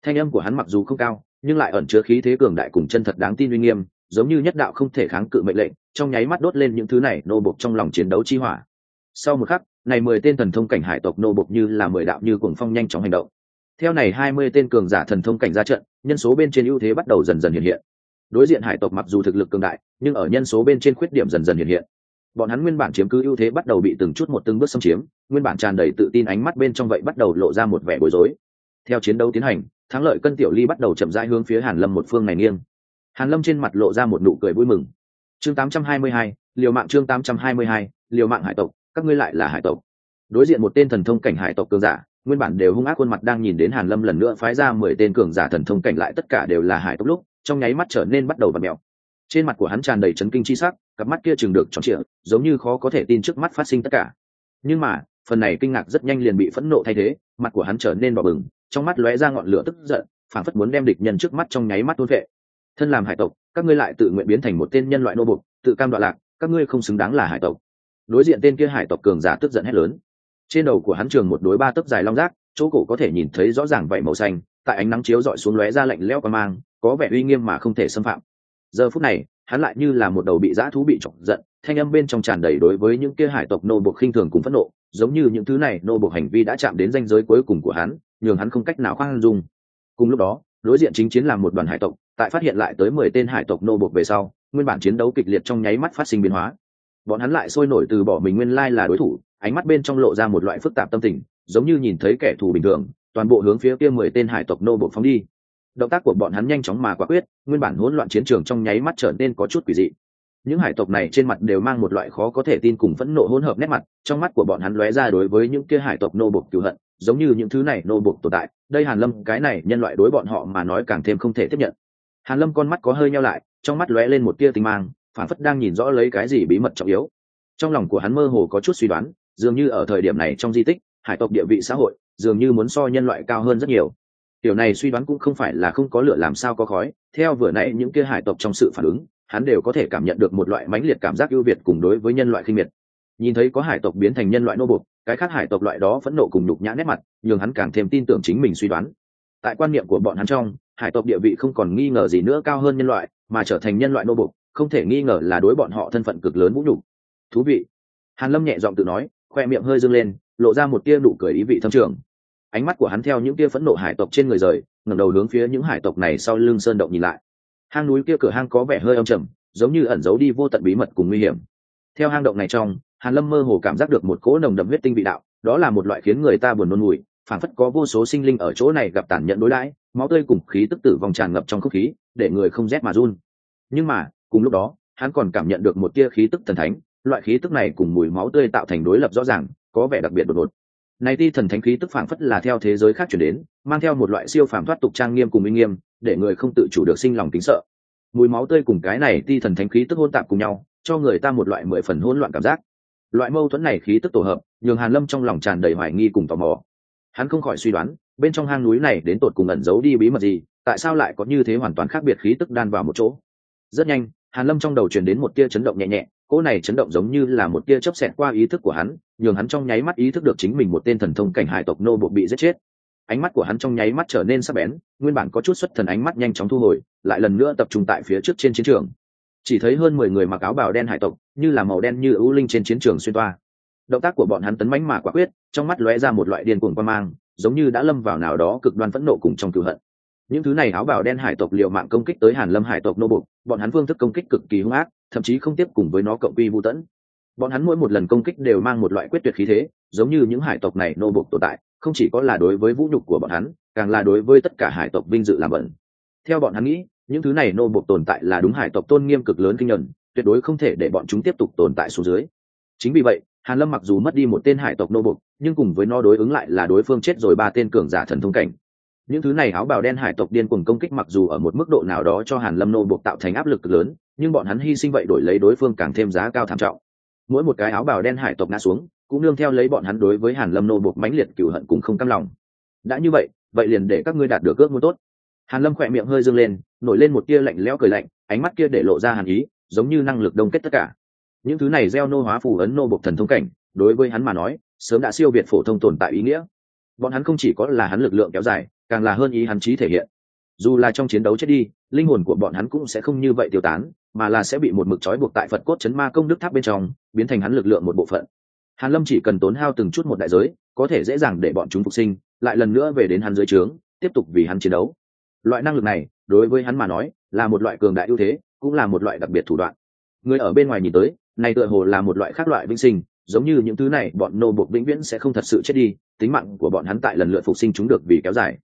Thanh âm của hắn mặc dù không cao, nhưng lại ẩn chứa khí thế cường đại cùng chân thật đáng tin uy nghiêm, giống như nhất đạo không thể kháng cự mệnh lệnh, trong nháy mắt đốt lên những thứ này nô buộc trong lòng chiến đấu chi hỏa. Sau một khắc, này mười tên thần thông cảnh hải tộc nô buộc như là mười đạo như cuồng phong nhanh chóng hành động. Theo này hai mươi tên cường giả thần thông cảnh ra trận, nhân số bên trên ưu thế bắt đầu dần dần hiện hiện đối diện hải tộc mặc dù thực lực cường đại nhưng ở nhân số bên trên khuyết điểm dần dần hiện hiện. Bọn hắn nguyên bản chiếm cứ ưu thế bắt đầu bị từng chút một từng bước xâm chiếm nguyên bản tràn đầy tự tin ánh mắt bên trong vậy bắt đầu lộ ra một vẻ bối rối. Theo chiến đấu tiến hành thắng lợi cân tiểu ly bắt đầu chậm rãi hướng phía hàn lâm một phương này nghiêng. Hàn lâm trên mặt lộ ra một nụ cười vui mừng. Chương 822, liều mạng chương 822, liều mạng hải tộc các ngươi lại là hải tộc. Đối diện một tên thần thông cảnh hải tộc cường giả nguyên bản đều hung ác khuôn mặt đang nhìn đến hàn lâm lần nữa phái ra mười tên cường giả thần thông cảnh lại tất cả đều là hải tộc lúc trong nháy mắt trở nên bắt đầu bật mèo. Trên mặt của hắn tràn đầy chấn kinh chi sắc, cặp mắt kia chừng được tròn trịa, giống như khó có thể tin trước mắt phát sinh tất cả. Nhưng mà, phần này kinh ngạc rất nhanh liền bị phẫn nộ thay thế, mặt của hắn trở nên đỏ bừng, trong mắt lóe ra ngọn lửa tức giận, phảng phất muốn đem địch nhân trước mắt trong nháy mắt tuôn vệ. Thân làm hải tộc, các ngươi lại tự nguyện biến thành một tên nhân loại nô bục tự cam đoạn lạc, các ngươi không xứng đáng là hải tộc. Đối diện tên kia hải tộc cường giả tức giận hét lớn. Trên đầu của hắn trường một đối ba tấc dài long rác, chỗ cổ có thể nhìn thấy rõ ràng vảy màu xanh, tại ánh nắng chiếu dọi xuống lóe ra lạnh lẽo qua mang có vẻ uy nghiêm mà không thể xâm phạm. Giờ phút này, hắn lại như là một đầu bị dã thú bị chọc giận, thanh âm bên trong tràn đầy đối với những kia hải tộc nô buộc khinh thường cùng phẫn nộ, giống như những thứ này nô buộc hành vi đã chạm đến danh giới cuối cùng của hắn, nhường hắn không cách nào khoan dung. Cùng lúc đó, đối diện chính chiến là một đoàn hải tộc, tại phát hiện lại tới mười tên hải tộc nô buộc về sau, nguyên bản chiến đấu kịch liệt trong nháy mắt phát sinh biến hóa. Bọn hắn lại sôi nổi từ bỏ mình nguyên lai là đối thủ, ánh mắt bên trong lộ ra một loại phức tạp tâm tình, giống như nhìn thấy kẻ thù bình thường, toàn bộ hướng phía kia mười tên hải tộc nô buộc phóng đi động tác của bọn hắn nhanh chóng mà quả quyết, nguyên bản hỗn loạn chiến trường trong nháy mắt trở nên có chút quỷ dị. Những hải tộc này trên mặt đều mang một loại khó có thể tin cùng phẫn nộ hỗn hợp nét mặt, trong mắt của bọn hắn lóe ra đối với những kia hải tộc nô bục cựu hận, giống như những thứ này nô bục tồn tại, đây hàn lâm, cái này nhân loại đối bọn họ mà nói càng thêm không thể tiếp nhận. Hàn lâm con mắt có hơi nhau lại, trong mắt lóe lên một tia tinh mang phản phất đang nhìn rõ lấy cái gì bí mật trọng yếu. Trong lòng của hắn mơ hồ có chút suy đoán, dường như ở thời điểm này trong di tích, hải tộc địa vị xã hội, dường như muốn so nhân loại cao hơn rất nhiều điều này suy đoán cũng không phải là không có lửa làm sao có khói theo vừa nãy những kia hải tộc trong sự phản ứng hắn đều có thể cảm nhận được một loại mãnh liệt cảm giác ưu việt cùng đối với nhân loại khinh miệt. Nhìn thấy có hải tộc biến thành nhân loại nô bộc, cái khác hải tộc loại đó phẫn nộ cùng nhục nhã nét mặt nhường hắn càng thêm tin tưởng chính mình suy đoán. Tại quan niệm của bọn hắn trong hải tộc địa vị không còn nghi ngờ gì nữa cao hơn nhân loại mà trở thành nhân loại nô bộc, không thể nghi ngờ là đối bọn họ thân phận cực lớn vũ nhục. Thú vị. Hàn lâm nhẹ giọng tự nói khoe miệng hơi dương lên lộ ra một tia nụ cười ý vị thâm trường ánh mắt của hắn theo những kia phẫn nộ hải tộc trên người rời, ngẩng đầu hướng phía những hải tộc này sau lưng sơn động nhìn lại. Hang núi kia cửa hang có vẻ hơi âm trầm, giống như ẩn giấu đi vô tận bí mật cùng nguy hiểm. Theo hang động này trong, hàn lâm mơ hồ cảm giác được một cỗ nồng đậm huyết tinh vị đạo, đó là một loại khiến người ta buồn nôn mùi phản phất có vô số sinh linh ở chỗ này gặp tàn nhẫn đối đãi, máu tươi cùng khí tức tử vong tràn ngập trong không khí, để người không rét mà run. Nhưng mà, cùng lúc đó, hắn còn cảm nhận được một tia khí tức thần thánh, loại khí tức này cùng mùi máu tươi tạo thành đối lập rõ ràng, có vẻ đặc biệt đột ngột này ti thần thánh khí tức phảng phất là theo thế giới khác chuyển đến, mang theo một loại siêu phàm thoát tục trang nghiêm cùng uy nghiêm, để người không tự chủ được sinh lòng kính sợ. Mùi máu tươi cùng cái này ti thần thánh khí tức hôn tạp cùng nhau, cho người ta một loại mười phần hỗn loạn cảm giác. Loại mâu thuẫn này khí tức tổ hợp, nhường hàn lâm trong lòng tràn đầy hoài nghi cùng tò mò. Hắn không khỏi suy đoán, bên trong hang núi này đến tột cùng ẩn giấu đi bí mật gì, tại sao lại có như thế hoàn toàn khác biệt khí tức đan vào một chỗ? Rất nhanh, hàn lâm trong đầu truyền đến một tia chấn động nhẹ nhẹ cỗ này chấn động giống như là một tia chớp xẹt qua ý thức của hắn, nhường hắn trong nháy mắt ý thức được chính mình một tên thần thông cảnh hải tộc nô bộ bị giết chết. Ánh mắt của hắn trong nháy mắt trở nên sắc bén, nguyên bản có chút xuất thần ánh mắt nhanh chóng thu hồi, lại lần nữa tập trung tại phía trước trên chiến trường. Chỉ thấy hơn mười người mặc áo bào đen hải tộc, như là màu đen như ưu linh trên chiến trường xuyên toa. Động tác của bọn hắn tấn mãnh mà quả quyết, trong mắt lóe ra một loại điên cuồng quan mang, giống như đã lâm vào nào đó cực đoan phẫn nộ cùng trong cựu hận những thứ này áo bào đen hải tộc liều mạng công kích tới hàn lâm hải tộc nô bục bọn hắn phương thức công kích cực kỳ hung ác, thậm chí không tiếp cùng với nó cộng quy vũ tẫn. Bọn hắn mỗi một lần công kích đều mang một loại quyết tuyệt khí thế, giống như những hải tộc này nô bục tồn tại, không chỉ có là đối với vũ nhục của bọn hắn, càng là đối với tất cả hải tộc vinh dự làm bẩn theo bọn hắn nghĩ, những thứ này nô bục tồn tại là đúng hải tộc tôn nghiêm cực lớn kinh nhuận tuyệt đối không thể để bọn chúng tiếp tục tồn tại xuống dưới. Chính vì vậy, hàn lâm mặc dù mất đi một tên hải tộc nô bục nhưng cùng với nó đối ứng lại là đối phương chết rồi ba tên cường giả thần thông cảnh những thứ này áo bào đen hải tộc điên cuồng công kích mặc dù ở một mức độ nào đó cho hàn lâm nô buộc tạo thành áp lực lớn, nhưng bọn hắn hy sinh vậy đổi lấy đối phương càng thêm giá cao thảm trọng. Mỗi một cái áo bào đen hải tộc ngã xuống, cũng nương theo lấy bọn hắn đối với hàn lâm nô buộc mãnh liệt cửu hận cùng không cam lòng. Đã như vậy vậy liền để các ngươi đạt được ước muốn tốt. Hàn lâm khỏe miệng hơi dương lên, nổi lên một tia lạnh lẽo cười lạnh, ánh mắt kia để lộ ra hàn ý, giống như năng lực đông kết tất cả. Những thứ này gieo nô hóa phù ấn nô buộc thần thông cảnh, đối với hắn mà nói, sớm đã siêu việt phổ thông tồn tại ý nghĩa. Bọn hắn không chỉ có là hắn lực lượng kéo dài càng là hơn ý hắn trí thể hiện. Dù là trong chiến đấu chết đi, linh hồn của bọn hắn cũng sẽ không như vậy tiêu tán, mà là sẽ bị một mực trói buộc tại phật cốt chấn ma công đức tháp bên trong, biến thành hắn lực lượng một bộ phận. Hàn lâm chỉ cần tốn hao từng chút một đại giới, có thể dễ dàng để bọn chúng phục sinh, lại lần nữa về đến hắn dưới trướng, tiếp tục vì hắn chiến đấu. Loại năng lực này, đối với hắn mà nói, là một loại cường đại ưu thế, cũng là một loại đặc biệt thủ đoạn. Người ở bên ngoài nhìn tới, này tựa hồ là một loại khác loại vinh sinh, giống như những thứ này bọn nô buộc vĩnh viễn sẽ không thật sự chết đi, tính mạng của bọn hắn tại lần lượt phục sinh chúng được vì kéo dài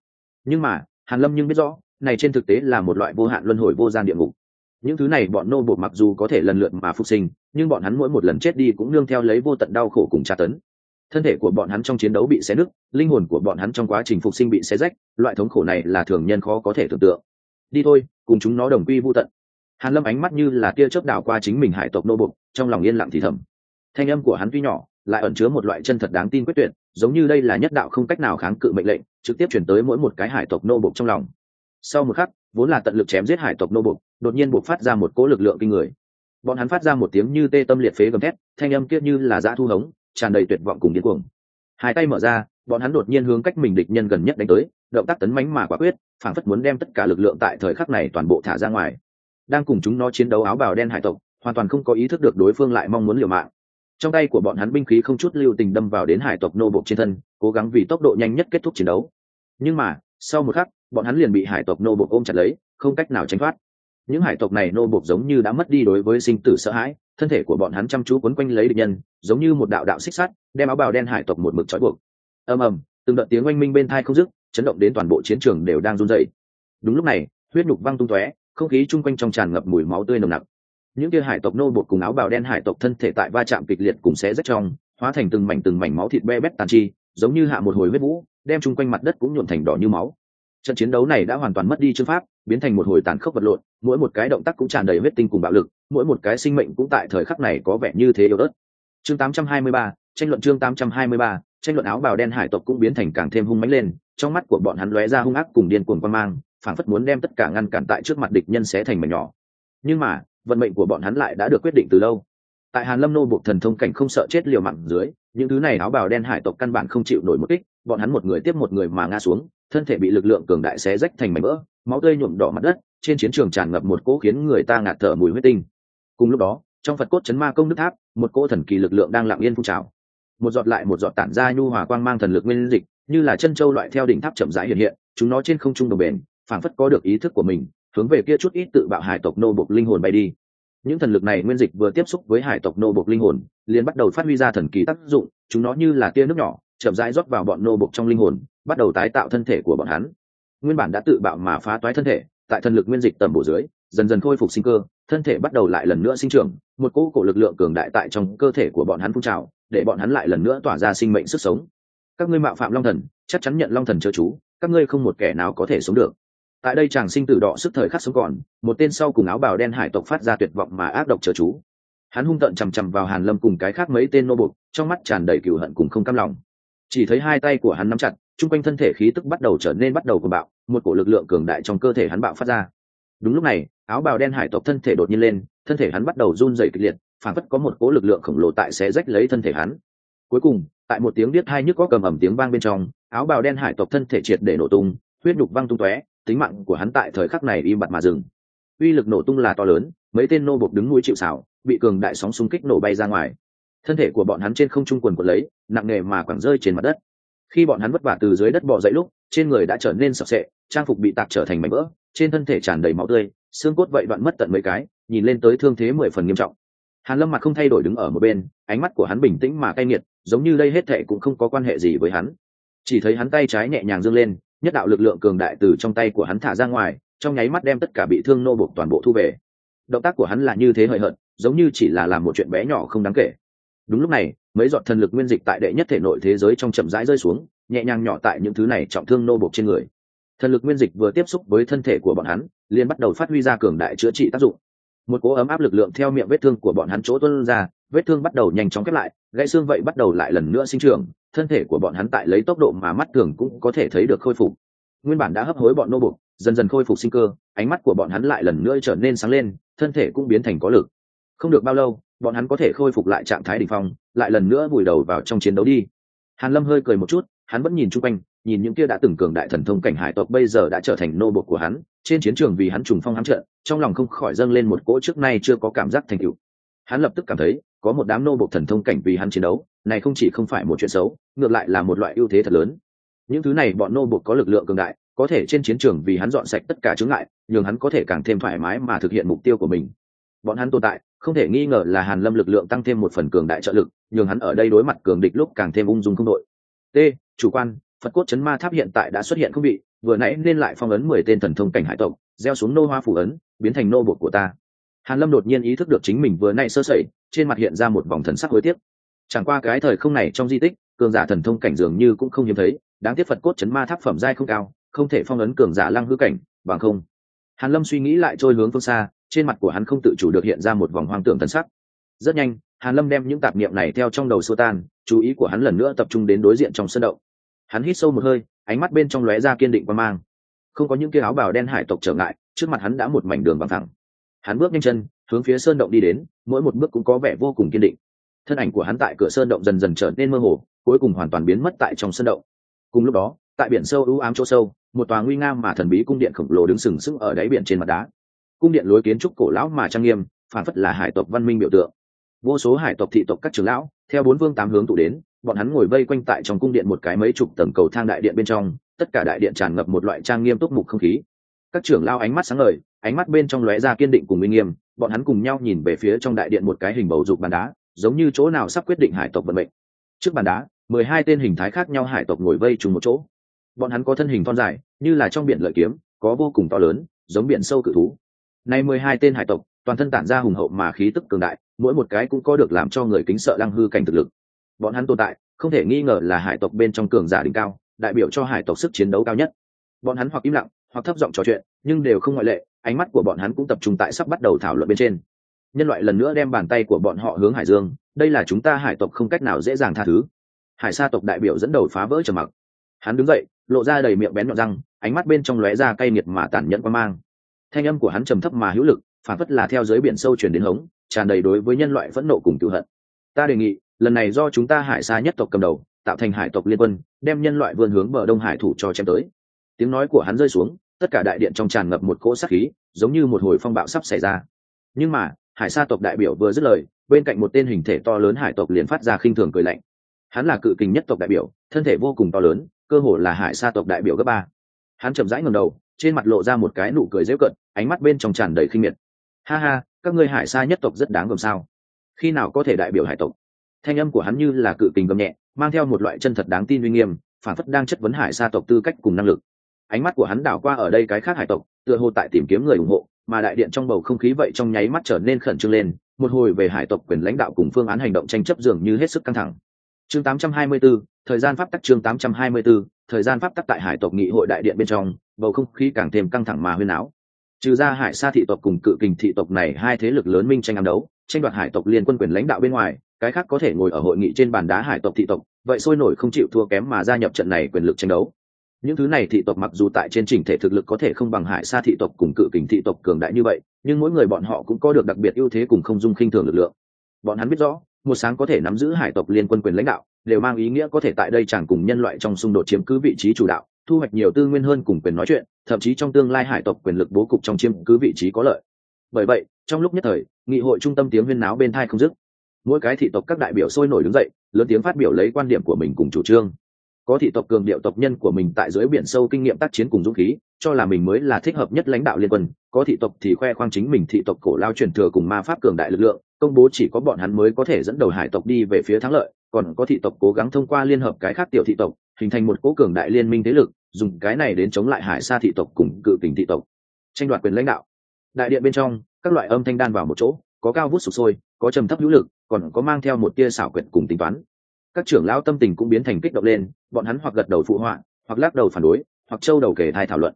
nhưng mà, hàn lâm nhưng biết rõ, này trên thực tế là một loại vô hạn luân hồi vô gian địa ngục. Những thứ này bọn nô bột mặc dù có thể lần lượt mà phục sinh, nhưng bọn hắn mỗi một lần chết đi cũng nương theo lấy vô tận đau khổ cùng tra tấn. Thân thể của bọn hắn trong chiến đấu bị xé nứt, linh hồn của bọn hắn trong quá trình phục sinh bị xé rách, loại thống khổ này là thường nhân khó có thể tưởng tượng. Đi thôi, cùng chúng nó đồng quy vô tận. Hàn lâm ánh mắt như là tia chớp đảo qua chính mình hải tộc nô bột trong lòng yên lặng thì thầm. Thanh âm của hắn tuy nhỏ lại ẩn chứa một loại chân thật đáng tin quyết tuyệt, giống như đây là nhất đạo không cách nào kháng cự mệnh lệnh, trực tiếp chuyển tới mỗi một cái hải tộc nô bục trong lòng. Sau một khắc, vốn là tận lực chém giết hải tộc nô bục đột nhiên buộc phát ra một cỗ lực lượng kinh người. Bọn hắn phát ra một tiếng như tê tâm liệt phế gầm thét, thanh âm kiết như là dã thu hống, tràn đầy tuyệt vọng cùng điên cuồng. Hai tay mở ra, bọn hắn đột nhiên hướng cách mình địch nhân gần nhất đánh tới, động tác tấn mánh mà quả quyết phản phất muốn đem tất cả lực lượng tại thời khắc này toàn bộ thả ra ngoài. Đang cùng chúng nó chiến đấu áo bào đen hải tộc, hoàn toàn không có ý thức được đối phương lại mong muốn liều mạng trong tay của bọn hắn binh khí không chút lưu tình đâm vào đến hải tộc nô bộc trên thân, cố gắng vì tốc độ nhanh nhất kết thúc chiến đấu. Nhưng mà, sau một khắc, bọn hắn liền bị hải tộc nô bộc ôm chặt lấy, không cách nào tránh thoát. Những hải tộc này nô bộc giống như đã mất đi đối với sinh tử sợ hãi, thân thể của bọn hắn chăm chú quấn quanh lấy địch nhân, giống như một đạo đạo xích sắt, đem áo bào đen hải tộc một mực trói buộc. Ầm ầm, từng đợt tiếng oanh minh bên thai không dứt, chấn động đến toàn bộ chiến trường đều đang run dậy đúng lúc này, huyết nhục văng tung tóe, không khí chung quanh trong tràn ngập mùi máu tươi nồng nặc những kia hải tộc nô bột cùng áo bào đen hải tộc thân thể tại va chạm kịch liệt cùng xé rách trong hóa thành từng mảnh từng mảnh máu thịt be bét tàn chi giống như hạ một hồi huyết vũ đem chung quanh mặt đất cũng nhuộn thành đỏ như máu. Trận chiến đấu này đã hoàn toàn mất đi chương pháp biến thành một hồi tàn khốc vật lộn mỗi một cái động tác cũng tràn đầy huyết tinh cùng bạo lực mỗi một cái sinh mệnh cũng tại thời khắc này có vẻ như thế yếu ớt. Chương 823, tranh luận chương 823, tranh luận áo bào đen hải tộc cũng biến thành càng thêm hung mãnh lên trong mắt của bọn hắn lóe ra hung ác cùng điên cuồng quan mang phảng phất muốn đem tất cả ngăn cản tại trước mặt địch nhân xé thành mảnh nhỏ. Nhưng mà vận mệnh của bọn hắn lại đã được quyết định từ lâu. Tại hàn lâm nô buộc thần thông cảnh không sợ chết liều mạng dưới, những thứ này áo bào đen hải tộc căn bản không chịu nổi một kích, bọn hắn một người tiếp một người mà ngã xuống, thân thể bị lực lượng cường đại xé rách thành mảnh vỡ, máu tươi nhuộm đỏ mặt đất, trên chiến trường tràn ngập một cỗ khiến người ta ngạt thở mùi huyết tinh. Cùng lúc đó, trong phật cốt chấn ma công đức tháp, một cỗ thần kỳ lực lượng đang lặng yên phun trào. Một giọt lại một giọt tản ra nhu hòa quang mang thần lực nguyên dịch, như là chân châu loại theo đỉnh tháp chậm rãi hiện hiện, chúng nó trên không trung đồng bền, phảng phất có được ý thức của mình hướng về kia chút ít tự bạo hải tộc nô bộc linh hồn bay đi. Những thần lực này nguyên dịch vừa tiếp xúc với hải tộc nô bộc linh hồn, liền bắt đầu phát huy ra thần kỳ tác dụng, chúng nó như là tia nước nhỏ, chậm rãi rót vào bọn nô bộc trong linh hồn, bắt đầu tái tạo thân thể của bọn hắn. Nguyên bản đã tự bạo mà phá toái thân thể, tại thần lực nguyên dịch tầm bổ dưới, dần dần khôi phục sinh cơ, thân thể bắt đầu lại lần nữa sinh trưởng, một cỗ cổ lực lượng cường đại tại trong cơ thể của bọn hắn phun trào, để bọn hắn lại lần nữa tỏa ra sinh mệnh sức sống. Các ngươi mạo phạm long thần, chắc chắn nhận long thần chớ chú, các ngươi không một kẻ nào có thể sống được tại đây chàng sinh tử đỏ sức thời khắc sống còn, một tên sau cùng áo bào đen hải tộc phát ra tuyệt vọng mà ác độc chớ chú. Hắn hung tợn chằm chằm vào hàn lâm cùng cái khác mấy tên nô bục trong mắt tràn đầy cừu hận cùng không cam lòng. Chỉ thấy hai tay của hắn nắm chặt, chung quanh thân thể khí tức bắt đầu trở nên bắt đầu cuồng bạo, một cổ lực lượng cường đại trong cơ thể hắn bạo phát ra. Đúng lúc này, áo bào đen hải tộc thân thể đột nhiên lên, thân thể hắn bắt đầu run rẩy kịch liệt phản phất có một cỗ lực lượng khổng lồ tại xé rách lấy thân thể hắn. Cuối cùng, tại một tiếng biết hai nhức có cầm ẩm tiếng vang bên trong, áo bào đen hải tộc thân thể triệt để nổ tung, huyết nhục văng tung tóe tính mạng của hắn tại thời khắc này im bặt mà dừng. Uy lực nổ tung là to lớn, mấy tên nô bộc đứng núi chịu xảo bị cường đại sóng xung kích nổ bay ra ngoài. Thân thể của bọn hắn trên không trung quần quần lấy, nặng nề mà quẳng rơi trên mặt đất. Khi bọn hắn vất vả từ dưới đất bò dậy lúc, trên người đã trở nên sập sệ, trang phục bị tạc trở thành mảnh vỡ, trên thân thể tràn đầy máu tươi, xương cốt vậy đoạn mất tận mấy cái, nhìn lên tới thương thế mười phần nghiêm trọng. Hàn lâm mặt không thay đổi đứng ở một bên, ánh mắt của hắn bình tĩnh mà cay nghiệt, giống như đây hết thệ cũng không có quan hệ gì với hắn. Chỉ thấy hắn tay trái nhẹ nhàng dương lên nhất đạo lực lượng cường đại từ trong tay của hắn thả ra ngoài, trong nháy mắt đem tất cả bị thương nô buộc toàn bộ thu về. Động tác của hắn là như thế hời hợt, giống như chỉ là làm một chuyện bé nhỏ không đáng kể. Đúng lúc này, mấy giọt thần lực nguyên dịch tại đệ nhất thể nội thế giới trong chậm rãi rơi xuống, nhẹ nhàng nhỏ tại những thứ này trọng thương nô buộc trên người. Thần lực nguyên dịch vừa tiếp xúc với thân thể của bọn hắn, liền bắt đầu phát huy ra cường đại chữa trị tác dụng. Một cỗ ấm áp lực lượng theo miệng vết thương của bọn hắn chỗ tuân ra, vết thương bắt đầu nhanh chóng khép lại, gãy xương vậy bắt đầu lại lần nữa sinh trưởng thân thể của bọn hắn tại lấy tốc độ mà mắt thường cũng có thể thấy được khôi phục. Nguyên bản đã hấp hối bọn nô bục, dần dần khôi phục sinh cơ, ánh mắt của bọn hắn lại lần nữa trở nên sáng lên, thân thể cũng biến thành có lực. Không được bao lâu, bọn hắn có thể khôi phục lại trạng thái đ ỉ n h phong, lại lần nữa vùi đầu vào trong chiến đấu đi. Hàn lâm hơi cười một chút, hắn vẫn nhìn chung quanh, nhìn những kia đã từng cường đại thần thông cảnh hải tộc bây giờ đã trở thành nô bộc của hắn, trên chiến trường vì hắn trùng phong hám trận, trong lòng không khỏi dâng lên một cỗ trước nay chưa có cảm giác thành cựu hắn lập tức cảm thấy, có một đám nô bộc thần thông cảnh vì hắn chiến đấu này không chỉ không phải một chuyện xấu, ngược lại là một loại ưu thế thật lớn. Những thứ này bọn nô buộc có lực lượng cường đại, có thể trên chiến trường vì hắn dọn sạch tất cả chướng ngại, nhường hắn có thể càng thêm thoải mái mà thực hiện mục tiêu của mình. Bọn hắn tồn tại, không thể nghi ngờ là hàn lâm lực lượng tăng thêm một phần cường đại trợ lực, nhường hắn ở đây đối mặt cường địch lúc càng thêm ung dung không đội. T, chủ quan, phật cốt chấn ma tháp hiện tại đã xuất hiện không bị, vừa nãy nên lại phong ấn mười tên thần thông cảnh hải tộc, gieo xuống nô hoa phủ ấn, biến thành nô bột của ta. Hàn lâm đột nhiên ý thức được chính mình vừa nãy sơ sẩy, trên mặt hiện ra một vòng thần sắc hối tiếc chẳng qua cái thời không này trong di tích, cường giả thần thông cảnh dường như cũng không hiếm thấy, đáng tiếc phật cốt chấn ma tháp phẩm giai không cao, không thể phong ấn cường giả lăng hư cảnh, bằng không. Hàn lâm suy nghĩ lại trôi hướng phương xa, trên mặt của hắn không tự chủ được hiện ra một vòng hoang tưởng thần sắc. Rất nhanh, hàn lâm đem những tạp niệm này theo trong đầu xua tan, chú ý của hắn lần nữa tập trung đến đối diện trong sân động. Hắn hít sâu một hơi, ánh mắt bên trong lóe ra kiên định và mang. Không có những cái áo bào đen hải tộc trở ngại, trước mặt hắn đã một mảnh đường bằng thẳng. Hắn bước nhanh chân, hướng phía sơn động đi đến, mỗi một bước cũng có vẻ vô cùng kiên định thân ảnh của hắn tại cửa sơn động dần dần trở nên mơ hồ, cuối cùng hoàn toàn biến mất tại trong sơn động. Cùng lúc đó, tại biển sâu ưu ám chỗ sâu, một tòa nguy nga mà thần bí cung điện khổng lồ đứng sừng sững ở đáy biển trên mặt đá. Cung điện lối kiến trúc cổ lão mà trang nghiêm, phản phất là hải tộc văn minh biểu tượng. Vô số hải tộc thị tộc các trưởng lão, theo bốn vương tám hướng tụ đến, bọn hắn ngồi vây quanh tại trong cung điện một cái mấy chục tầng cầu thang đại điện bên trong, tất cả đại điện tràn ngập một loại trang nghiêm túc mục không khí. Các trưởng lao ánh mắt sáng ngời, ánh mắt bên trong lóe ra kiên định cùng uy nghiêm, bọn hắn cùng nhau nhìn về phía trong đại điện một cái hình bầu dục bàn đá giống như chỗ nào sắp quyết định hải tộc vận mệnh. Trước bàn đá, mười hai tên hình thái khác nhau hải tộc ngồi vây trùng một chỗ. Bọn hắn có thân hình thon dài, như là trong biển lợi kiếm, có vô cùng to lớn, giống biển sâu cự thú. Nay mười hai tên hải tộc, toàn thân tản ra hùng hậu mà khí tức cường đại, mỗi một cái cũng có được làm cho người kính sợ lăng hư cảnh thực lực. Bọn hắn tồn tại, không thể nghi ngờ là hải tộc bên trong cường giả đỉnh cao, đại biểu cho hải tộc sức chiến đấu cao nhất. Bọn hắn hoặc im lặng, hoặc thấp giọng trò chuyện, nhưng đều không ngoại lệ, ánh mắt của bọn hắn cũng tập trung tại sắp bắt đầu thảo luận bên trên nhân loại lần nữa đem bàn tay của bọn họ hướng hải dương, đây là chúng ta hải tộc không cách nào dễ dàng tha thứ. Hải sa tộc đại biểu dẫn đầu phá vỡ trầm mặc. Hắn đứng dậy, lộ ra đầy miệng bén nhọn răng, ánh mắt bên trong lóe ra cay nghiệt mà tản nhẫn quan mang. Thanh âm của hắn trầm thấp mà hữu lực, phản phất là theo dưới biển sâu chuyển đến hống, tràn đầy đối với nhân loại phẫn nộ cùng cựu hận. Ta đề nghị, lần này do chúng ta hải xa nhất tộc cầm đầu, tạo thành hải tộc liên quân, đem nhân loại vươn hướng bờ đông hải thủ cho chém tới. Tiếng nói của hắn rơi xuống, tất cả đại điện trong tràn ngập một cỗ sát khí, giống như một hồi phong bạo sắp xảy ra. Nhưng mà hải sa tộc đại biểu vừa dứt lời, bên cạnh một tên hình thể to lớn hải tộc liền phát ra khinh thường cười lạnh. Hắn là cự kình nhất tộc đại biểu, thân thể vô cùng to lớn, cơ hồ là hải sa tộc đại biểu cấp ba. Hắn chậm rãi ngầm đầu, trên mặt lộ ra một cái nụ cười dễu cận ánh mắt bên trong tràn đầy khinh miệt. Ha ha, các ngươi hải sa nhất tộc rất đáng gồm sao? Khi nào có thể đại biểu hải tộc? Thanh âm của hắn như là cự kình gầm nhẹ, mang theo một loại chân thật đáng tin uy nghiêm, phản phất đang chất vấn hải sa tộc tư cách cùng năng lực. Ánh mắt của hắn đảo qua ở đây cái khác hải tộc, tựa hồ tại tìm kiếm người ủng hộ mà đại điện trong bầu không khí vậy trong nháy mắt trở nên khẩn trương lên một hồi về hải tộc quyền lãnh đạo cùng phương án hành động tranh chấp dường như hết sức căng thẳng. Chương 824, thời gian pháp tắc chương 824, thời gian pháp tắc tại hải tộc nghị hội đại điện bên trong bầu không khí càng thêm căng thẳng mà huyên áo. Trừ ra hải sa thị tộc cùng cự kình thị tộc này hai thế lực lớn minh tranh ăn đấu tranh đoạt hải tộc liên quân quyền lãnh đạo bên ngoài cái khác có thể ngồi ở hội nghị trên bàn đá hải tộc thị tộc vậy sôi nổi không chịu thua kém mà gia nhập trận này quyền lực tranh đấu những thứ này thị tộc mặc dù tại trên trình thể thực lực có thể không bằng hải sa thị tộc cùng cự kình thị tộc cường đại như vậy, nhưng mỗi người bọn họ cũng có được đặc biệt ưu thế cùng không dung khinh thường lực lượng. Bọn hắn biết rõ, một sáng có thể nắm giữ hải tộc liên quân quyền lãnh đạo, đều mang ý nghĩa có thể tại đây chẳng cùng nhân loại trong xung đột chiếm cứ vị trí chủ đạo, thu hoạch nhiều tư nguyên hơn cùng quyền nói chuyện, thậm chí trong tương lai hải tộc quyền lực bố cục trong chiếm cứ vị trí có lợi. Bởi vậy, trong lúc nhất thời, nghị hội trung tâm tiếng huyên náo bên thai không dứt. Mỗi cái thị tộc các đại biểu sôi nổi đứng dậy, lớn tiếng phát biểu lấy quan điểm của mình cùng chủ trương có thị tộc cường điệu tộc nhân của mình tại dưới biển sâu kinh nghiệm tác chiến cùng dũng khí, cho là mình mới là thích hợp nhất lãnh đạo liên quân. Có thị tộc thì khoe khoang chính mình thị tộc cổ lao truyền thừa cùng ma pháp cường đại lực lượng, công bố chỉ có bọn hắn mới có thể dẫn đầu hải tộc đi về phía thắng lợi. Còn có thị tộc cố gắng thông qua liên hợp cái khác tiểu thị tộc, hình thành một cố cường đại liên minh thế lực, dùng cái này đến chống lại hải sa thị tộc cùng cự tình thị tộc. Tranh đoạt quyền lãnh đạo. Đại điện bên trong, các loại âm thanh đan vào một chỗ, có cao vút sụp sôi, có trầm thấp hữu lực, còn có mang theo một tia xảo quyệt cùng tính toán các trưởng lão tâm tình cũng biến thành kích động lên, bọn hắn hoặc gật đầu phụ họa, hoặc lắc đầu phản đối, hoặc trâu đầu kể thai thảo luận.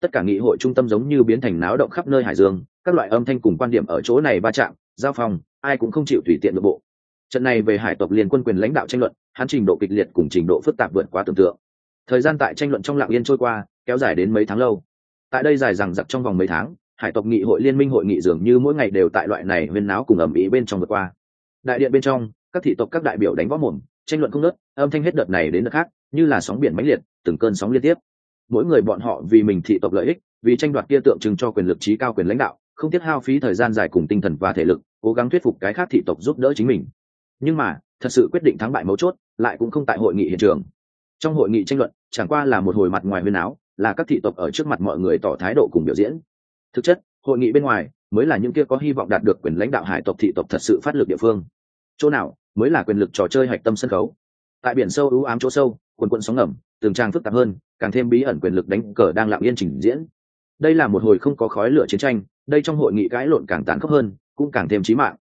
Tất cả nghị hội trung tâm giống như biến thành náo động khắp nơi hải dương, các loại âm thanh cùng quan điểm ở chỗ này va chạm, giao phòng ai cũng không chịu tùy tiện nội bộ. Trận này về hải tộc liên quân quyền lãnh đạo tranh luận, hắn trình độ kịch liệt cùng trình độ phức tạp vượt quá tưởng tượng. Thời gian tại tranh luận trong lạng yên trôi qua, kéo dài đến mấy tháng lâu. Tại đây dài rằng giặc trong vòng mấy tháng, hải tộc nghị hội liên minh hội nghị dường như mỗi ngày đều tại loại này huyên náo cùng ẩm ý bên trong vượt qua. Đại điện bên trong, các thị tộc các đại biểu đánh võ mồm tranh luận không nớt âm thanh hết đợt này đến đợt khác, như là sóng biển mãnh liệt, từng cơn sóng liên tiếp. Mỗi người bọn họ vì mình thị tộc lợi ích, vì tranh đoạt kia tượng trưng cho quyền lực trí cao quyền lãnh đạo, không tiếc hao phí thời gian dài cùng tinh thần và thể lực, cố gắng thuyết phục cái khác thị tộc giúp đỡ chính mình. Nhưng mà, thật sự quyết định thắng bại mấu chốt, lại cũng không tại hội nghị hiện trường. Trong hội nghị tranh luận, chẳng qua là một hồi mặt ngoài huyên áo, là các thị tộc ở trước mặt mọi người tỏ thái độ cùng biểu diễn. Thực chất, hội nghị bên ngoài mới là những kia có hy vọng đạt được quyền lãnh đạo hải tộc thị tộc thật sự phát lực địa phương. Chỗ nào mới là quyền lực trò chơi hạch tâm sân khấu. Tại biển sâu ưu ám chỗ sâu, quần quận sóng ngầm, tường trang phức tạp hơn, càng thêm bí ẩn quyền lực đánh cờ đang lặng yên trình diễn. Đây là một hồi không có khói lửa chiến tranh, đây trong hội nghị cãi lộn càng tàn khốc hơn, cũng càng thêm chí mạng.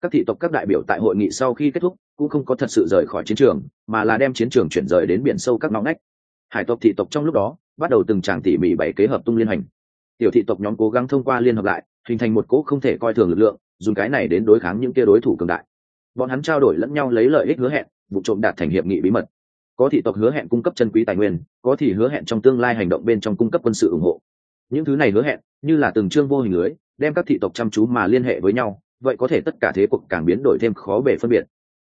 Các thị tộc các đại biểu tại hội nghị sau khi kết thúc, cũng không có thật sự rời khỏi chiến trường, mà là đem chiến trường chuyển rời đến biển sâu các ngõ ngách. Hải tộc thị tộc trong lúc đó, bắt đầu từng tràng tỉ mỉ bảy kế hợp tung liên hành. Tiểu thị tộc nhóm cố gắng thông qua liên hợp lại, hình thành một cỗ không thể coi thường lực lượng, dùng cái này đến đối kháng những kia đối thủ cường đại bọn hắn trao đổi lẫn nhau lấy lợi ích hứa hẹn, vụ trộm đạt thành hiệp nghị bí mật. Có thị tộc hứa hẹn cung cấp chân quý tài nguyên, có thì hứa hẹn trong tương lai hành động bên trong cung cấp quân sự ủng hộ. Những thứ này hứa hẹn, như là từng chương vô hình lưới, đem các thị tộc chăm chú mà liên hệ với nhau, vậy có thể tất cả thế cuộc càng biến đổi thêm khó bể phân biệt.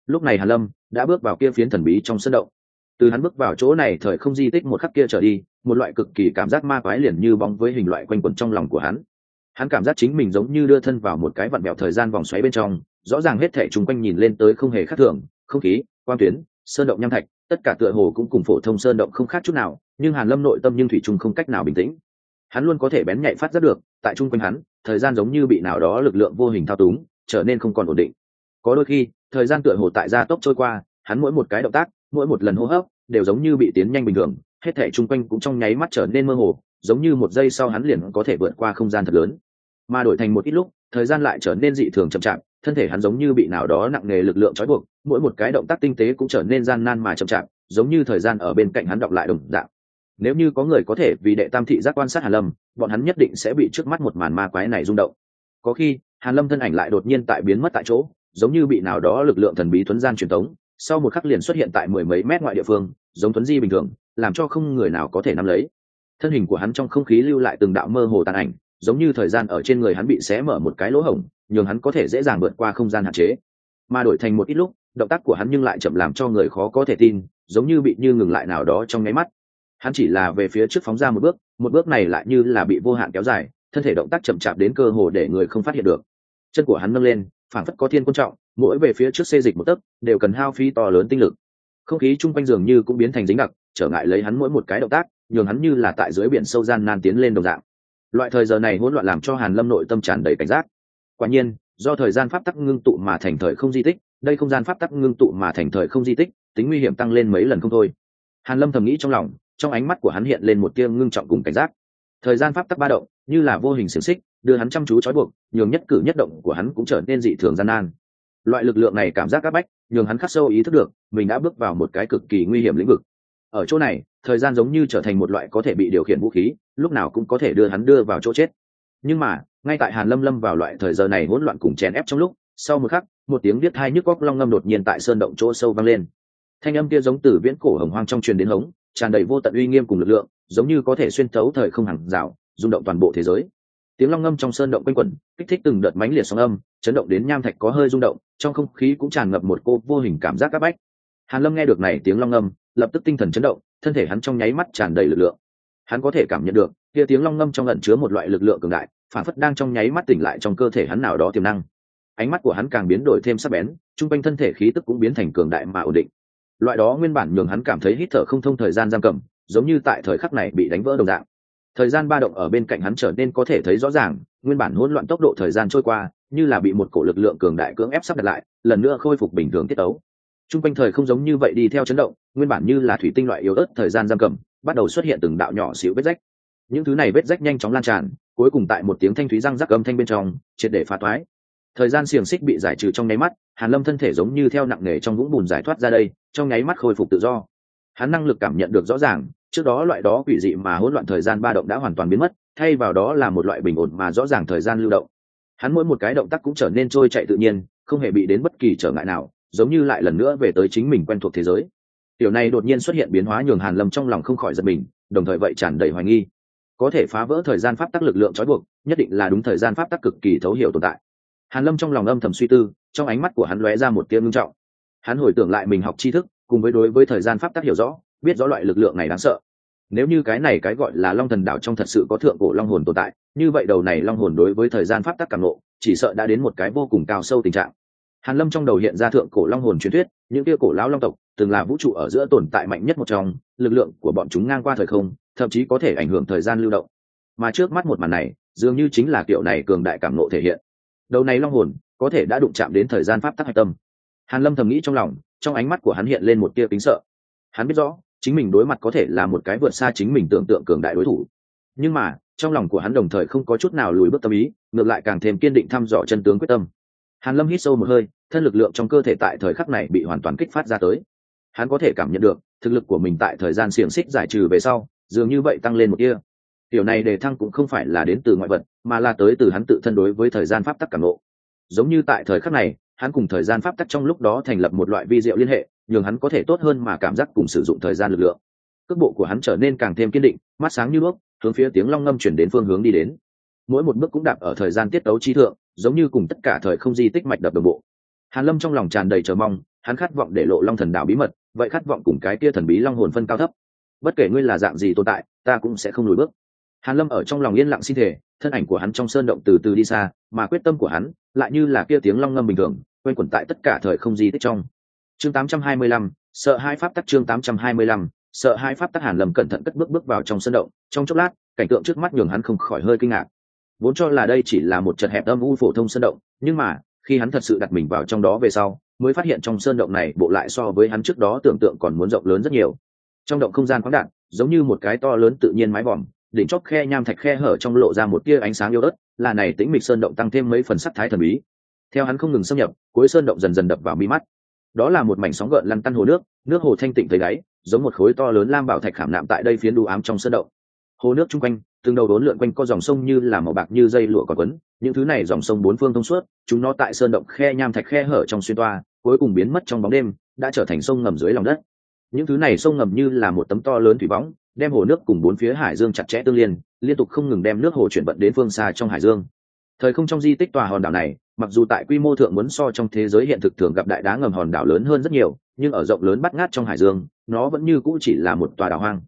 Lúc này hàn lâm đã bước vào kia phiến thần bí trong sân động. Từ hắn bước vào chỗ này thời không di tích một khắc kia trở đi, một loại cực kỳ cảm giác ma quái liền như bóng với hình loại quanh quẩn trong lòng của hắn. Hắn cảm giác chính mình giống như đưa thân vào một cái vặn vẹo thời gian vòng xoáy bên trong rõ ràng hết thể chung quanh nhìn lên tới không hề khác thường, không khí, quang tuyến, sơn động nham thạch, tất cả tựa hồ cũng cùng phổ thông sơn động không khác chút nào, nhưng hàn lâm nội tâm nhưng thủy chung không cách nào bình tĩnh. Hắn luôn có thể bén nhạy phát rất được, tại chung quanh hắn, thời gian giống như bị nào đó lực lượng vô hình thao túng, trở nên không còn ổn định. Có đôi khi, thời gian tựa hồ tại gia tốc trôi qua, hắn mỗi một cái động tác, mỗi một lần hô hấp, đều giống như bị tiến nhanh bình thường, hết thể chung quanh cũng trong nháy mắt trở nên mơ hồ, giống như một giây sau hắn liền có thể vượt qua không gian thật lớn. Mà đổi thành một ít lúc, thời gian lại trở nên dị thường chậm chạp thân thể hắn giống như bị nào đó nặng nề lực lượng trói buộc, mỗi một cái động tác tinh tế cũng trở nên gian nan mà chậm chạp, giống như thời gian ở bên cạnh hắn đọc lại đồng dạng. Nếu như có người có thể vì đệ tam thị giác quan sát hàn lâm, bọn hắn nhất định sẽ bị trước mắt một màn ma quái này rung động. Có khi, hàn lâm thân ảnh lại đột nhiên tại biến mất tại chỗ, giống như bị nào đó lực lượng thần bí thuấn gian truyền tống, sau một khắc liền xuất hiện tại mười mấy mét ngoại địa phương, giống thuấn di bình thường, làm cho không người nào có thể nắm lấy. Thân hình của hắn trong không khí lưu lại từng đạo mơ hồ tàn ảnh, giống như thời gian ở trên người hắn bị xé mở một cái lỗ hổng nhường hắn có thể dễ dàng vượt qua không gian hạn chế. Mà đổi thành một ít lúc, động tác của hắn nhưng lại chậm làm cho người khó có thể tin, giống như bị như ngừng lại nào đó trong nháy mắt. Hắn chỉ là về phía trước phóng ra một bước một bước này lại như là bị vô hạn kéo dài, thân thể động tác chậm chạp đến cơ hồ để người không phát hiện được. Chân của hắn nâng lên phản phất có thiên quan trọng, mỗi về phía trước xê dịch một tấc, đều cần hao phí to lớn tinh lực. Không khí chung quanh dường như cũng biến thành dính đặc, trở ngại lấy hắn mỗi một cái động tác, nhường hắn như là tại dưới biển sâu gian nan tiến lên đồng dạng. Loại thời giờ này hỗn loạn làm cho hàn lâm nội tâm tràn đầy cảnh giác quả nhiên, do thời gian pháp tắc ngưng tụ mà thành thời không di tích, đây không gian pháp tắc ngưng tụ mà thành thời không di tích, tính nguy hiểm tăng lên mấy lần không thôi. Hàn lâm thầm nghĩ trong lòng, trong ánh mắt của hắn hiện lên một tia ngưng trọng cùng cảnh giác. Thời gian pháp tắc ba động, như là vô hình xiềng xích, đưa hắn chăm chú trói buộc, nhường nhất cử nhất động của hắn cũng trở nên dị thường gian nan. Loại lực lượng này cảm giác các bách, nhường hắn khắc sâu ý thức được, mình đã bước vào một cái cực kỳ nguy hiểm lĩnh vực. Ở chỗ này, thời gian giống như trở thành một loại có thể bị điều khiển vũ khí, lúc nào cũng có thể đưa hắn đưa vào chỗ chết. Nhưng mà ngay tại hàn lâm lâm vào loại thời giờ này hỗn loạn cùng chèn ép trong lúc, sau một khắc, một tiếng biết hai nhức góc long ngâm đột nhiên tại sơn động chỗ sâu vang lên. Thanh âm kia giống từ viễn cổ hồng hoang trong truyền đến hống, tràn đầy vô tận uy nghiêm cùng lực lượng, giống như có thể xuyên thấu thời không hàng rào, rung động toàn bộ thế giới. Tiếng long ngâm trong sơn động quanh quẩn, kích thích từng đợt mãnh liệt sóng âm, chấn động đến nham thạch có hơi rung động, trong không khí cũng tràn ngập một cô vô hình cảm giác áp bách. Hàn lâm nghe được này tiếng long ngâm, lập tức tinh thần chấn động, thân thể hắn trong nháy mắt tràn đầy lực lượng. Hắn có thể cảm nhận được, kia tiếng long ngâm trong ẩn chứa một loại lực lượng cường đại phản phất đang trong nháy mắt tỉnh lại trong cơ thể hắn nào đó tiềm năng. Ánh mắt của hắn càng biến đổi thêm sắc bén, trung quanh thân thể khí tức cũng biến thành cường đại mà ổn định. Loại đó nguyên bản nhường hắn cảm thấy hít thở không thông thời gian giam cầm, giống như tại thời khắc này bị đánh vỡ đồng dạng. Thời gian ba động ở bên cạnh hắn trở nên có thể thấy rõ ràng, nguyên bản hỗn loạn tốc độ thời gian trôi qua, như là bị một cổ lực lượng cường đại cưỡng ép sắp đặt lại, lần nữa khôi phục bình thường tiết ấu t quanh thời không giống như vậy đi theo chấn động, nguyên bản như là thủy tinh loại yếu ớt thời gian giam cầm, bắt đầu xuất hiện từng đạo nhỏ xíu vết rách. Những thứ này vết rách nhanh chóng lan tràn cuối cùng tại một tiếng thanh thúy răng rắc âm thanh bên trong, triệt để phá toái. Thời gian xiềng xích bị giải trừ trong nháy mắt, hàn lâm thân thể giống như theo nặng nề trong vũng bùn giải thoát ra đây, trong nháy mắt khôi phục tự do. Hắn năng lực cảm nhận được rõ ràng, trước đó loại đó quỷ dị mà hỗn loạn thời gian ba động đã hoàn toàn biến mất, thay vào đó là một loại bình ổn mà rõ ràng thời gian lưu động. Hắn mỗi một cái động tác cũng trở nên trôi chạy tự nhiên, không hề bị đến bất kỳ trở ngại nào, giống như lại lần nữa về tới chính mình quen thuộc thế giới. Điều này đột nhiên xuất hiện biến hóa nhường hàn lâm trong lòng không khỏi giật mình, đồng thời vậy tràn đầy hoài nghi có thể phá vỡ thời gian pháp tắc lực lượng trói buộc, nhất định là đúng thời gian pháp tắc cực kỳ thấu hiểu tồn tại. Hàn lâm trong lòng âm thầm suy tư, trong ánh mắt của hắn lóe ra một tia ngưng trọng. Hắn hồi tưởng lại mình học tri thức, cùng với đối với thời gian pháp tắc hiểu rõ, biết rõ loại lực lượng này đáng sợ. Nếu như cái này cái gọi là long thần đạo trong thật sự có thượng cổ long hồn tồn tại, như vậy đầu này long hồn đối với thời gian pháp tắc cảm ngộ, chỉ sợ đã đến một cái vô cùng cao sâu tình trạng. Hàn lâm trong đầu hiện ra thượng cổ long hồn truyền thuyết, những kia cổ lão long tộc, từng là vũ trụ ở giữa tồn tại mạnh nhất một trong, lực lượng của bọn chúng ngang qua thời không thậm chí có thể ảnh hưởng thời gian lưu động. Mà trước mắt một màn này, dường như chính là kiểu này cường đại cảm nộ thể hiện. Đầu này long hồn, có thể đã đụng chạm đến thời gian pháp tắc hạch tâm. Hàn lâm thầm nghĩ trong lòng, trong ánh mắt của hắn hiện lên một tia kính sợ. Hắn biết rõ, chính mình đối mặt có thể là một cái vượt xa chính mình tưởng tượng cường đại đối thủ. Nhưng mà, trong lòng của hắn đồng thời không có chút nào lùi bước tâm ý, ngược lại càng thêm kiên định thăm dò chân tướng quyết tâm. Hàn lâm hít sâu một hơi, thân lực lượng trong cơ thể tại thời khắc này bị hoàn toàn kích phát ra tới. Hắn có thể cảm nhận được, thực lực của mình tại thời gian xiềng xích giải trừ về sau dường như vậy tăng lên một kia điều này đề thăng cũng không phải là đến từ ngoại vật, mà là tới từ hắn tự thân đối với thời gian pháp tắc cảm lộ giống như tại thời khắc này, hắn cùng thời gian pháp tắc trong lúc đó thành lập một loại vi diệu liên hệ, nhường hắn có thể tốt hơn mà cảm giác cùng sử dụng thời gian lực lượng. Cước bộ của hắn trở nên càng thêm kiên định, mắt sáng như bước hướng phía tiếng long ngâm chuyển đến phương hướng đi đến. Mỗi một bước cũng đạp ở thời gian tiết tấu trí thượng, giống như cùng tất cả thời không di tích mạch đập đồng bộ. Hàn lâm trong lòng tràn đầy chờ mong, hắn khát vọng để lộ long thần đạo bí mật, vậy khát vọng cùng cái kia thần bí long hồn phân cao thấp bất kể ngươi là dạng gì tồn tại ta cũng sẽ không lùi bước. Hàn lâm ở trong lòng yên lặng xin thể thân ảnh của hắn trong sơn động từ từ đi xa mà quyết tâm của hắn lại như là kia tiếng long ngâm bình thường quanh quẩn tại tất cả thời không di tích trong. Chương 825, sợ hai pháp tắc chương 825, sợ hai pháp tắc hàn lâm cẩn thận cất bước bước vào trong sân động. Trong chốc lát cảnh tượng trước mắt nhường hắn không khỏi hơi kinh ngạc. Vốn cho là đây chỉ là một trận hẹp âm u phổ thông sân động nhưng mà khi hắn thật sự đặt mình vào trong đó về sau mới phát hiện trong sơn động này bộ lại so với hắn trước đó tưởng tượng còn muốn rộng lớn rất nhiều trong động không gian khoáng đạn, giống như một cái to lớn tự nhiên mái vòm, đỉnh chóp khe nham thạch khe hở trong lộ ra một tia ánh sáng yếu ớt, là này tĩnh mịch sơn động tăng thêm mấy phần sắc thái thần bí. Theo hắn không ngừng xâm nhập, cuối sơn động dần dần đập vào mi mắt. Đó là một mảnh sóng gợn lăn tăn hồ nước nước hồ thanh tịnh tới đáy, giống một khối to lớn lam bảo thạch khảm nạm tại đây phiến đu ám trong sơn động. Hồ nước chung quanh, từng đầu đốn lượn quanh có dòng sông như là màu bạc như dây lụa còn quấn, những thứ này dòng sông bốn phương thông suốt, chúng nó tại sơn động khe nham thạch khe hở trong xuyên toa, cuối cùng biến mất trong bóng đêm, đã trở thành sông ngầm dưới lòng đất những thứ này sông ngầm như là một tấm to lớn thủy võng, đem hồ nước cùng bốn phía hải dương chặt chẽ tương liên liên tục không ngừng đem nước hồ chuyển vận đến phương xa trong hải dương. Thời không trong di tích tòa hòn đảo này, mặc dù tại quy mô thượng muốn so trong thế giới hiện thực thường gặp đại đá ngầm hòn đảo lớn hơn rất nhiều, nhưng ở rộng lớn bắt ngát trong hải dương, nó vẫn như cũ chỉ là một tòa đảo hoang.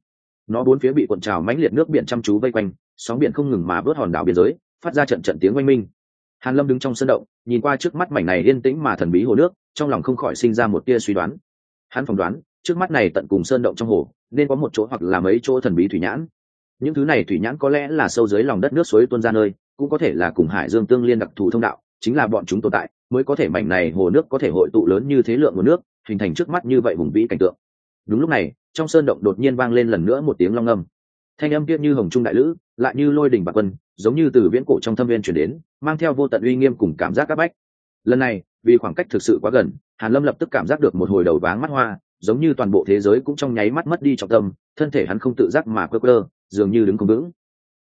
Nó bốn phía bị cuộn trào mãnh liệt nước biển chăm chú vây quanh, sóng biển không ngừng mà vớt hòn đảo biên giới, phát ra trận trận tiếng oanh minh. Hàn lâm đứng trong sân động, nhìn qua trước mắt mảnh này yên tĩnh mà thần bí hồ nước, trong lòng không khỏi sinh ra một tia suy đoán. Hắn phỏng đoán trước mắt này tận cùng sơn động trong hồ, nên có một chỗ hoặc là mấy chỗ thần bí thủy nhãn. Những thứ này thủy nhãn có lẽ là sâu dưới lòng đất nước suối tuôn ra nơi, cũng có thể là cùng hải dương tương liên đặc thù thông đạo, chính là bọn chúng tồn tại, mới có thể mảnh này hồ nước có thể hội tụ lớn như thế lượng nguồn nước, hình thành trước mắt như vậy hùng vĩ cảnh tượng. Đúng lúc này, trong sơn động đột nhiên vang lên lần nữa một tiếng long âm thanh âm kia như hồng trung đại lữ, lại như lôi đình bạc quân, giống như từ viễn cổ trong thâm viên chuyển đến, mang theo vô tận uy nghiêm cùng cảm giác áp bách. Lần này, vì khoảng cách thực sự quá gần, hàn lâm lập tức cảm giác được một hồi đầu váng mắt hoa giống như toàn bộ thế giới cũng trong nháy mắt mất đi trọng tâm, thân thể hắn không tự giác mà quơ quơ, dường như đứng không vững.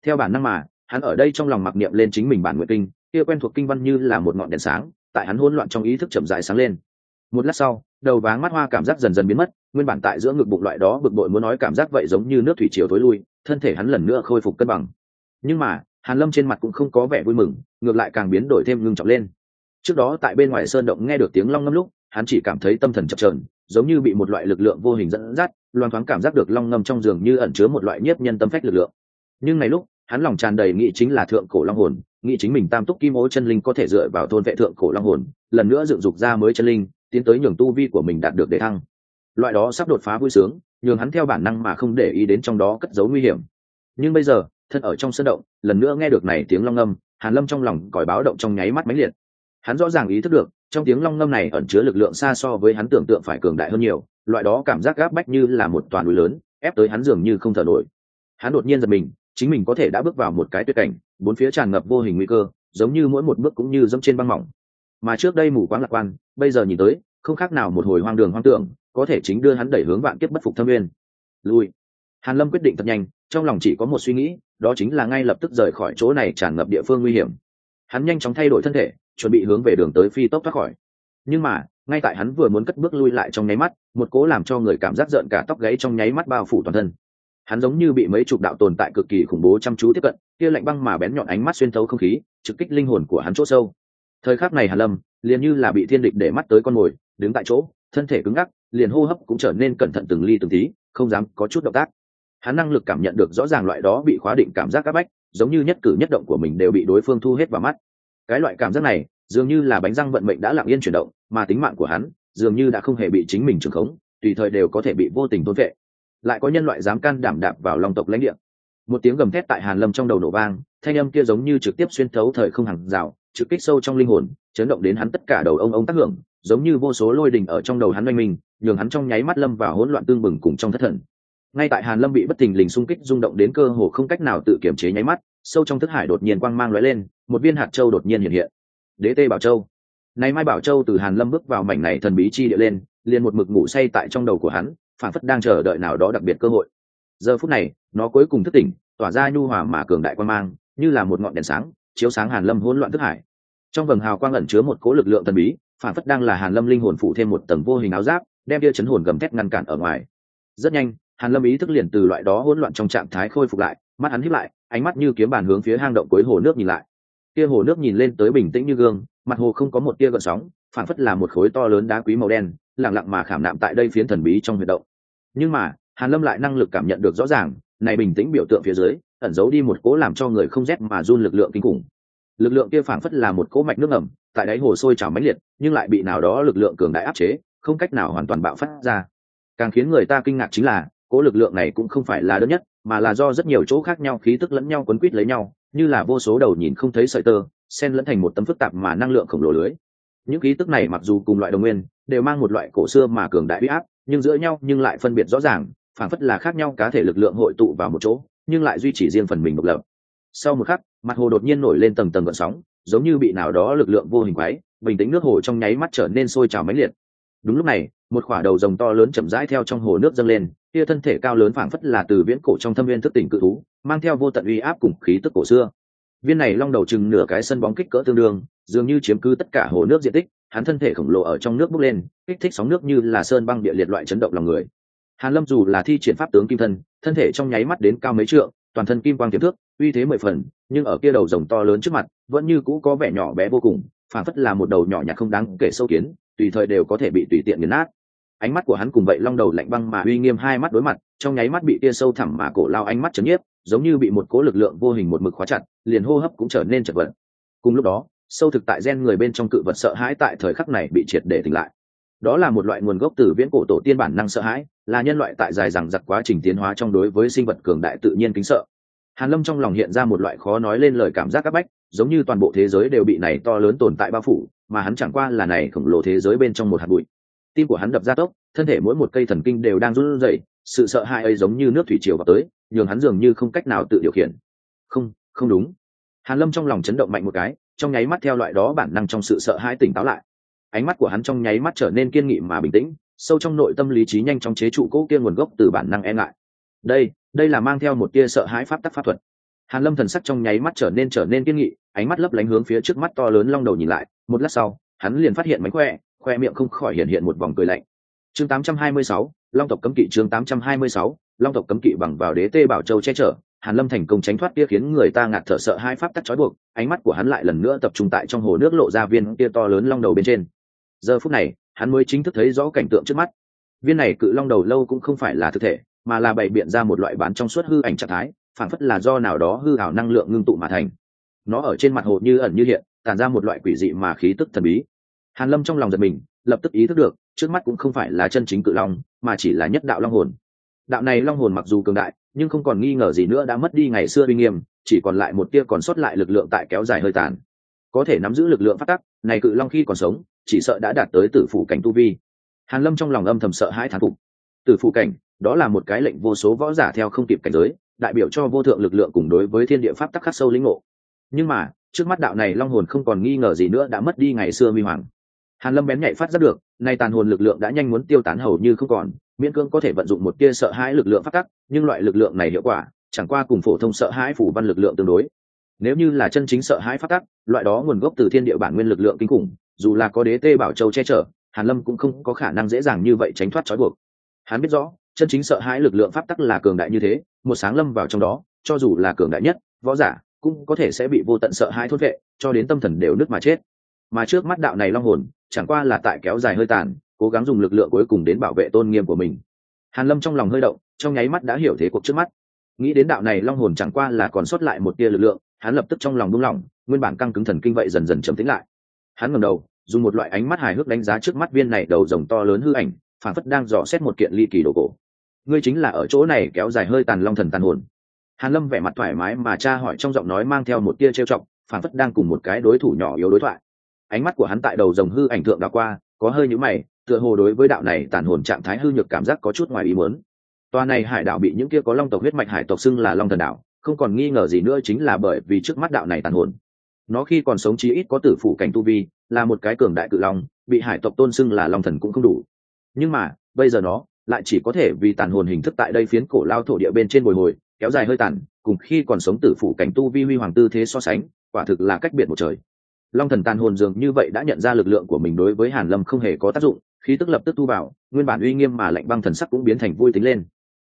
Theo bản năng mà, hắn ở đây trong lòng mặc niệm lên chính mình bản nguyện kinh, kia quen thuộc kinh văn như là một ngọn đèn sáng, tại hắn hỗn loạn trong ý thức chậm rãi sáng lên. Một lát sau, đầu váng mắt hoa cảm giác dần dần biến mất, nguyên bản tại giữa ngực bụng loại đó bực bội muốn nói cảm giác vậy giống như nước thủy chiều tối lui, thân thể hắn lần nữa khôi phục cân bằng. Nhưng mà, hàn lâm trên mặt cũng không có vẻ vui mừng, ngược lại càng biến đổi thêm ngưng trọng lên. Trước đó tại bên ngoài sơn động nghe được tiếng long ngâm lúc, hắn chỉ cảm thấy tâm thần chập chờn giống như bị một loại lực lượng vô hình dẫn dắt loan thoáng cảm giác được long ngâm trong giường như ẩn chứa một loại nhiếp nhân tâm phách lực lượng. Nhưng này lúc, hắn lòng tràn đầy nghĩ chính là thượng cổ long hồn, nghĩ chính mình tam túc kim ô chân linh có thể dựa vào thôn vệ thượng cổ long hồn, lần nữa dựng dục ra mới chân linh, tiến tới nhường tu vi của mình đạt được đề thăng. Loại đó sắp đột phá vui sướng, nhường hắn theo bản năng mà không để ý đến trong đó cất giấu nguy hiểm. Nhưng bây giờ, thân ở trong sân động, lần nữa nghe được này tiếng long ngâm, hàn lâm trong lòng còi báo động trong nháy mắt mãnh liệt. Hắn rõ ràng ý thức được trong tiếng long ngâm này ẩn chứa lực lượng xa so với hắn tưởng tượng phải cường đại hơn nhiều, loại đó cảm giác gáp bách như là một toàn núi lớn, ép tới hắn dường như không thở nổi. Hắn đột nhiên giật mình, chính mình có thể đã bước vào một cái tuyệt cảnh, bốn phía tràn ngập vô hình nguy cơ, giống như mỗi một bước cũng như dẫm trên băng mỏng. Mà trước đây mù quáng lạc quan, bây giờ nhìn tới, không khác nào một hồi hoang đường hoang tưởng, có thể chính đưa hắn đẩy hướng vạn kiếp bất phục thâm nguyên. Lui. Hàn lâm quyết định thật nhanh, trong lòng chỉ có một suy nghĩ, đó chính là ngay lập tức rời khỏi chỗ này tràn ngập địa phương nguy hiểm. Hắn nhanh chóng thay đổi thân thể chuẩn bị hướng về đường tới phi tốc thoát khỏi. Nhưng mà, ngay tại hắn vừa muốn cất bước lui lại trong nháy mắt, một cố làm cho người cảm giác giận cả tóc gáy trong nháy mắt bao phủ toàn thân. Hắn giống như bị mấy chục đạo tồn tại cực kỳ khủng bố chăm chú tiếp cận, kia lạnh băng mà bén nhọn ánh mắt xuyên thấu không khí, trực kích linh hồn của hắn chỗ sâu. Thời khắc này hàn lâm, liền như là bị thiên địch để mắt tới con mồi, đứng tại chỗ, thân thể cứng ngắc, liền hô hấp cũng trở nên cẩn thận từng ly từng tí, không dám có chút động tác. Hắn năng lực cảm nhận được rõ ràng loại đó bị khóa định cảm giác các bách, giống như nhất cử nhất động của mình đều bị đối phương thu hết vào mắt cái loại cảm giác này, dường như là bánh răng vận mệnh đã lặng yên chuyển động, mà tính mạng của hắn, dường như đã không hề bị chính mình trừng khống, tùy thời đều có thể bị vô tình thôn vệ. Lại có nhân loại dám can đảm đạp vào lòng tộc lãnh địa. Một tiếng gầm thét tại hàn lâm trong đầu nổ vang, thanh âm kia giống như trực tiếp xuyên thấu thời không hàng rào, trực kích sâu trong linh hồn, chấn động đến hắn tất cả đầu ông ông tác hưởng, giống như vô số lôi đình ở trong đầu hắn oanh mình nhường hắn trong nháy mắt lâm vào hỗn loạn tương bừng cùng trong thất thần. Ngay tại hàn lâm bị bất thình lình xung kích rung động đến cơ hồ không cách nào tự kiểm chế nháy mắt sâu trong thức hải đột nhiên quang mang lóe lên, một viên hạt châu đột nhiên hiện hiện. Đế tê bảo châu. Này mai bảo châu từ hàn lâm bước vào mảnh này thần bí chi địa lên, liền một mực ngủ say tại trong đầu của hắn phản phất đang chờ đợi nào đó đặc biệt cơ hội. Giờ phút này, nó cuối cùng thức tỉnh, tỏa ra nhu hòa mà cường đại quan mang, như là một ngọn đèn sáng, chiếu sáng hàn lâm hỗn loạn thức hải. Trong vầng hào quang ẩn chứa một cố lực lượng thần bí phản phất đang là hàn lâm linh hồn phụ thêm một tầng vô hình áo giáp, đem kia chấn hồn gầm thét ngăn cản ở ngoài. Rất nhanh, hàn lâm ý thức liền từ loại đó hỗn loạn trong trạng thái khôi phục lại mắt hắn híp lại, ánh mắt như kiếm bàn hướng phía hang động cuối hồ nước nhìn lại. Kia hồ nước nhìn lên tới bình tĩnh như gương, mặt hồ không có một tia gợn sóng phản phất là một khối to lớn đá quý màu đen, lặng lặng mà khảm nạm tại đây phiến thần bí trong huyệt động. Nhưng mà, hàn lâm lại năng lực cảm nhận được rõ ràng, này bình tĩnh biểu tượng phía dưới, ẩn giấu đi một cố làm cho người không rét mà run lực lượng kinh khủng. Lực lượng kia phản phất là một cỗ mạch nước ẩm tại đáy hồ sôi trào mãnh liệt, nhưng lại bị nào đó lực lượng cường đại áp chế, không cách nào hoàn toàn bạo phát ra. Càng khiến người ta kinh ngạc chính là cỗ lực lượng này cũng không phải là đơn nhất, mà là do rất nhiều chỗ khác nhau, khí tức lẫn nhau quấn quýt lấy nhau, như là vô số đầu nhìn không thấy sợi tơ, xen lẫn thành một tấm phức tạp mà năng lượng khổng lồ lưới. Những khí tức này mặc dù cùng loại đồng nguyên, đều mang một loại cổ xưa mà cường đại huy áp, nhưng giữa nhau nhưng lại phân biệt rõ ràng, phản phất là khác nhau cá thể lực lượng hội tụ vào một chỗ, nhưng lại duy trì riêng phần mình độc lập. Sau một khắc, mặt hồ đột nhiên nổi lên tầng tầng gợn sóng, giống như bị nào đó lực lượng vô hình quái bình tĩnh nước hồ trong nháy mắt trở nên sôi trào mãnh liệt. Đúng lúc này, một khỏa đầu rồng to lớn chậm rãi theo trong hồ nước dâng lên kia thân thể cao lớn phảng phất là từ viễn cổ trong thâm viên thức tỉnh cự thú, mang theo vô tận uy áp cùng khí tức cổ xưa. Viên này long đầu chừng nửa cái sân bóng kích cỡ tương đương, dường như chiếm cứ tất cả hồ nước diện tích, hắn thân thể khổng lồ ở trong nước bốc lên, kích thích sóng nước như là sơn băng địa liệt loại chấn động lòng người. Hàn lâm dù là thi triển pháp tướng kim thân thân thể trong nháy mắt đến cao mấy trượng, toàn thân kim quang kiếm thước, uy thế mười phần, nhưng ở kia đầu rồng to lớn trước mặt, vẫn như cũ có vẻ nhỏ bé vô cùng phản phất là một đầu nhỏ nhặt không đáng kể sâu kiến, tùy thời đều có thể bị tùy tiện nghiền nát ánh mắt của hắn cùng vậy long đầu lạnh băng mà uy nghiêm hai mắt đối mặt, trong nháy mắt bị tia sâu thẳm mà cổ lao ánh mắt chấn nhiếp, giống như bị một cố lực lượng vô hình một mực khóa chặt, liền hô hấp cũng trở nên chật vật. Cùng lúc đó, sâu thực tại gen người bên trong cự vật sợ hãi tại thời khắc này bị triệt để tỉnh lại. Đó là một loại nguồn gốc từ viễn cổ tổ tiên bản năng sợ hãi, là nhân loại tại dài rằng giặc quá trình tiến hóa trong đối với sinh vật cường đại tự nhiên kính sợ. Hàn lâm trong lòng hiện ra một loại khó nói lên lời cảm giác áp bách, giống như toàn bộ thế giới đều bị này to lớn tồn tại bao phủ, mà hắn chẳng qua là này khổng lồ thế giới bên trong một hạt bụi tim của hắn đập ra tốc, thân thể mỗi một cây thần kinh đều đang run rẩy, sự sợ hãi ấy giống như nước thủy triều vào tới, nhường hắn dường như không cách nào tự điều khiển. Không không đúng. Hàn lâm trong lòng chấn động mạnh một cái, trong nháy mắt theo loại đó bản năng trong sự sợ hãi tỉnh táo lại. Ánh mắt của hắn trong nháy mắt trở nên kiên nghị mà bình tĩnh, sâu trong nội tâm lý trí nhanh chóng chế trụ cố kia nguồn gốc từ bản năng e ngại. Đây đây là mang theo một tia sợ hãi pháp tắc pháp thuật. Hàn lâm thần sắc trong nháy mắt trở nên trở nên kiên nghị, ánh mắt lấp lánh hướng phía trước mắt to lớn long đầu nhìn lại, một lát sau, hắn liền phát hiện mánh khỏe khoe miệng không khỏi hiện hiện một vòng cười lạnh. Chương 826, long tộc cấm kỵ chương 826, long tộc cấm kỵ bằng vào đế tê bảo châu che chở hàn lâm thành công tránh thoát kia khiến người ta ngạt thở sợ hai pháp tắc trói buộc ánh mắt của hắn lại lần nữa tập trung tại trong hồ nước lộ ra viên kia to lớn long đầu bên trên. Giờ phút này hắn mới chính thức thấy rõ cảnh tượng trước mắt. Viên này cự long đầu lâu cũng không phải là thực thể mà là bày biện ra một loại bán trong suốt hư ảnh trạng thái phản phất là do nào đó hư ảo năng lượng ngưng tụ mà thành. Nó ở trên mặt hồ như ẩn như hiện tàn ra một loại quỷ dị mà khí tức thần bí hàn lâm trong lòng giật mình, lập tức ý thức được, trước mắt cũng không phải là chân chính cự long, mà chỉ là nhất đạo long hồn. Đạo này long hồn mặc dù cường đại, nhưng không còn nghi ngờ gì nữa đã mất đi ngày xưa uy nghiêm, chỉ còn lại một tia còn sót lại lực lượng tại kéo dài hơi tàn. Có thể nắm giữ lực lượng phát tắc, này cự long khi còn sống, chỉ sợ đã đạt tới tử phủ cảnh tu vi. Hàn lâm trong lòng âm thầm sợ hãi thán phục. Tử phủ cảnh, đó là một cái lệnh vô số võ giả theo không kịp cảnh giới, đại biểu cho vô thượng lực lượng cùng đối với thiên địa pháp tắc khắc sâu lĩnh ngộ. Nhưng mà, trước mắt đạo này long hồn không còn nghi ngờ gì nữa đã mất đi ngày xưa huy hoàng hàn lâm bén nhạy phát giác được, nay tàn hồn lực lượng đã nhanh muốn tiêu tán hầu như không còn, miễn cưỡng có thể vận dụng một tia sợ hãi lực lượng phát tắc, nhưng loại lực lượng này hiệu quả, chẳng qua cùng phổ thông sợ hãi phủ văn lực lượng tương đối. Nếu như là chân chính sợ hãi phát tắc, loại đó nguồn gốc từ thiên địa bản nguyên lực lượng kinh khủng, dù là có đế tê bảo châu che chở, hàn lâm cũng không có khả năng dễ dàng như vậy tránh thoát trói buộc. Hắn biết rõ, chân chính sợ hãi lực lượng pháp tắc là cường đại như thế, một sáng lâm vào trong đó, cho dù là cường đại nhất, võ giả cũng có thể sẽ bị vô tận sợ hãi thốt vệ cho đến tâm thần đều nứt mà chết mà trước mắt đạo này long hồn, chẳng qua là tại kéo dài hơi tàn, cố gắng dùng lực lượng cuối cùng đến bảo vệ tôn nghiêm của mình. Hàn lâm trong lòng hơi động, trong nháy mắt đã hiểu thế cuộc trước mắt. Nghĩ đến đạo này long hồn chẳng qua là còn sót lại một tia lực lượng, hắn lập tức trong lòng buông lỏng, nguyên bản căng cứng thần kinh vậy dần dần trầm tĩnh lại. Hắn ngẩng đầu, dùng một loại ánh mắt hài hước đánh giá trước mắt viên này đầu rồng to lớn hư ảnh phản phất đang dò xét một kiện ly kỳ đồ cổ. Ngươi chính là ở chỗ này kéo dài hơi tàn long thần tàn hồn. Hàn lâm vẻ mặt thoải mái mà cha hỏi trong giọng nói mang theo một tia trêu chọc phản phất đang cùng một cái đối thủ nhỏ yếu đối thoại ánh mắt của hắn tại đầu rồng hư ảnh thượng đã qua, có hơi nhũ mày, tựa hồ đối với đạo này tàn hồn trạng thái hư nhược cảm giác có chút ngoài ý muốn. Toa này hải đảo bị những kia có long tộc huyết mạch hải tộc xưng là long thần đảo, không còn nghi ngờ gì nữa chính là bởi vì trước mắt đạo này tàn hồn. Nó khi còn sống chí ít có tử phủ cảnh tu vi, là một cái cường đại cự long, bị hải tộc tôn xưng là long thần cũng không đủ. Nhưng mà, bây giờ nó lại chỉ có thể vì tàn hồn hình thức tại đây phiến cổ lao thổ địa bên trên bồi hồi, kéo dài hơi tàn, cùng khi còn sống tử phủ cảnh tu vi huy hoàng tư thế so sánh, quả thực là cách biệt một trời long thần tàn hồn dường như vậy đã nhận ra lực lượng của mình đối với hàn lâm không hề có tác dụng, khí tức lập tức thu vào, nguyên bản uy nghiêm mà lạnh băng thần sắc cũng biến thành vui tính lên.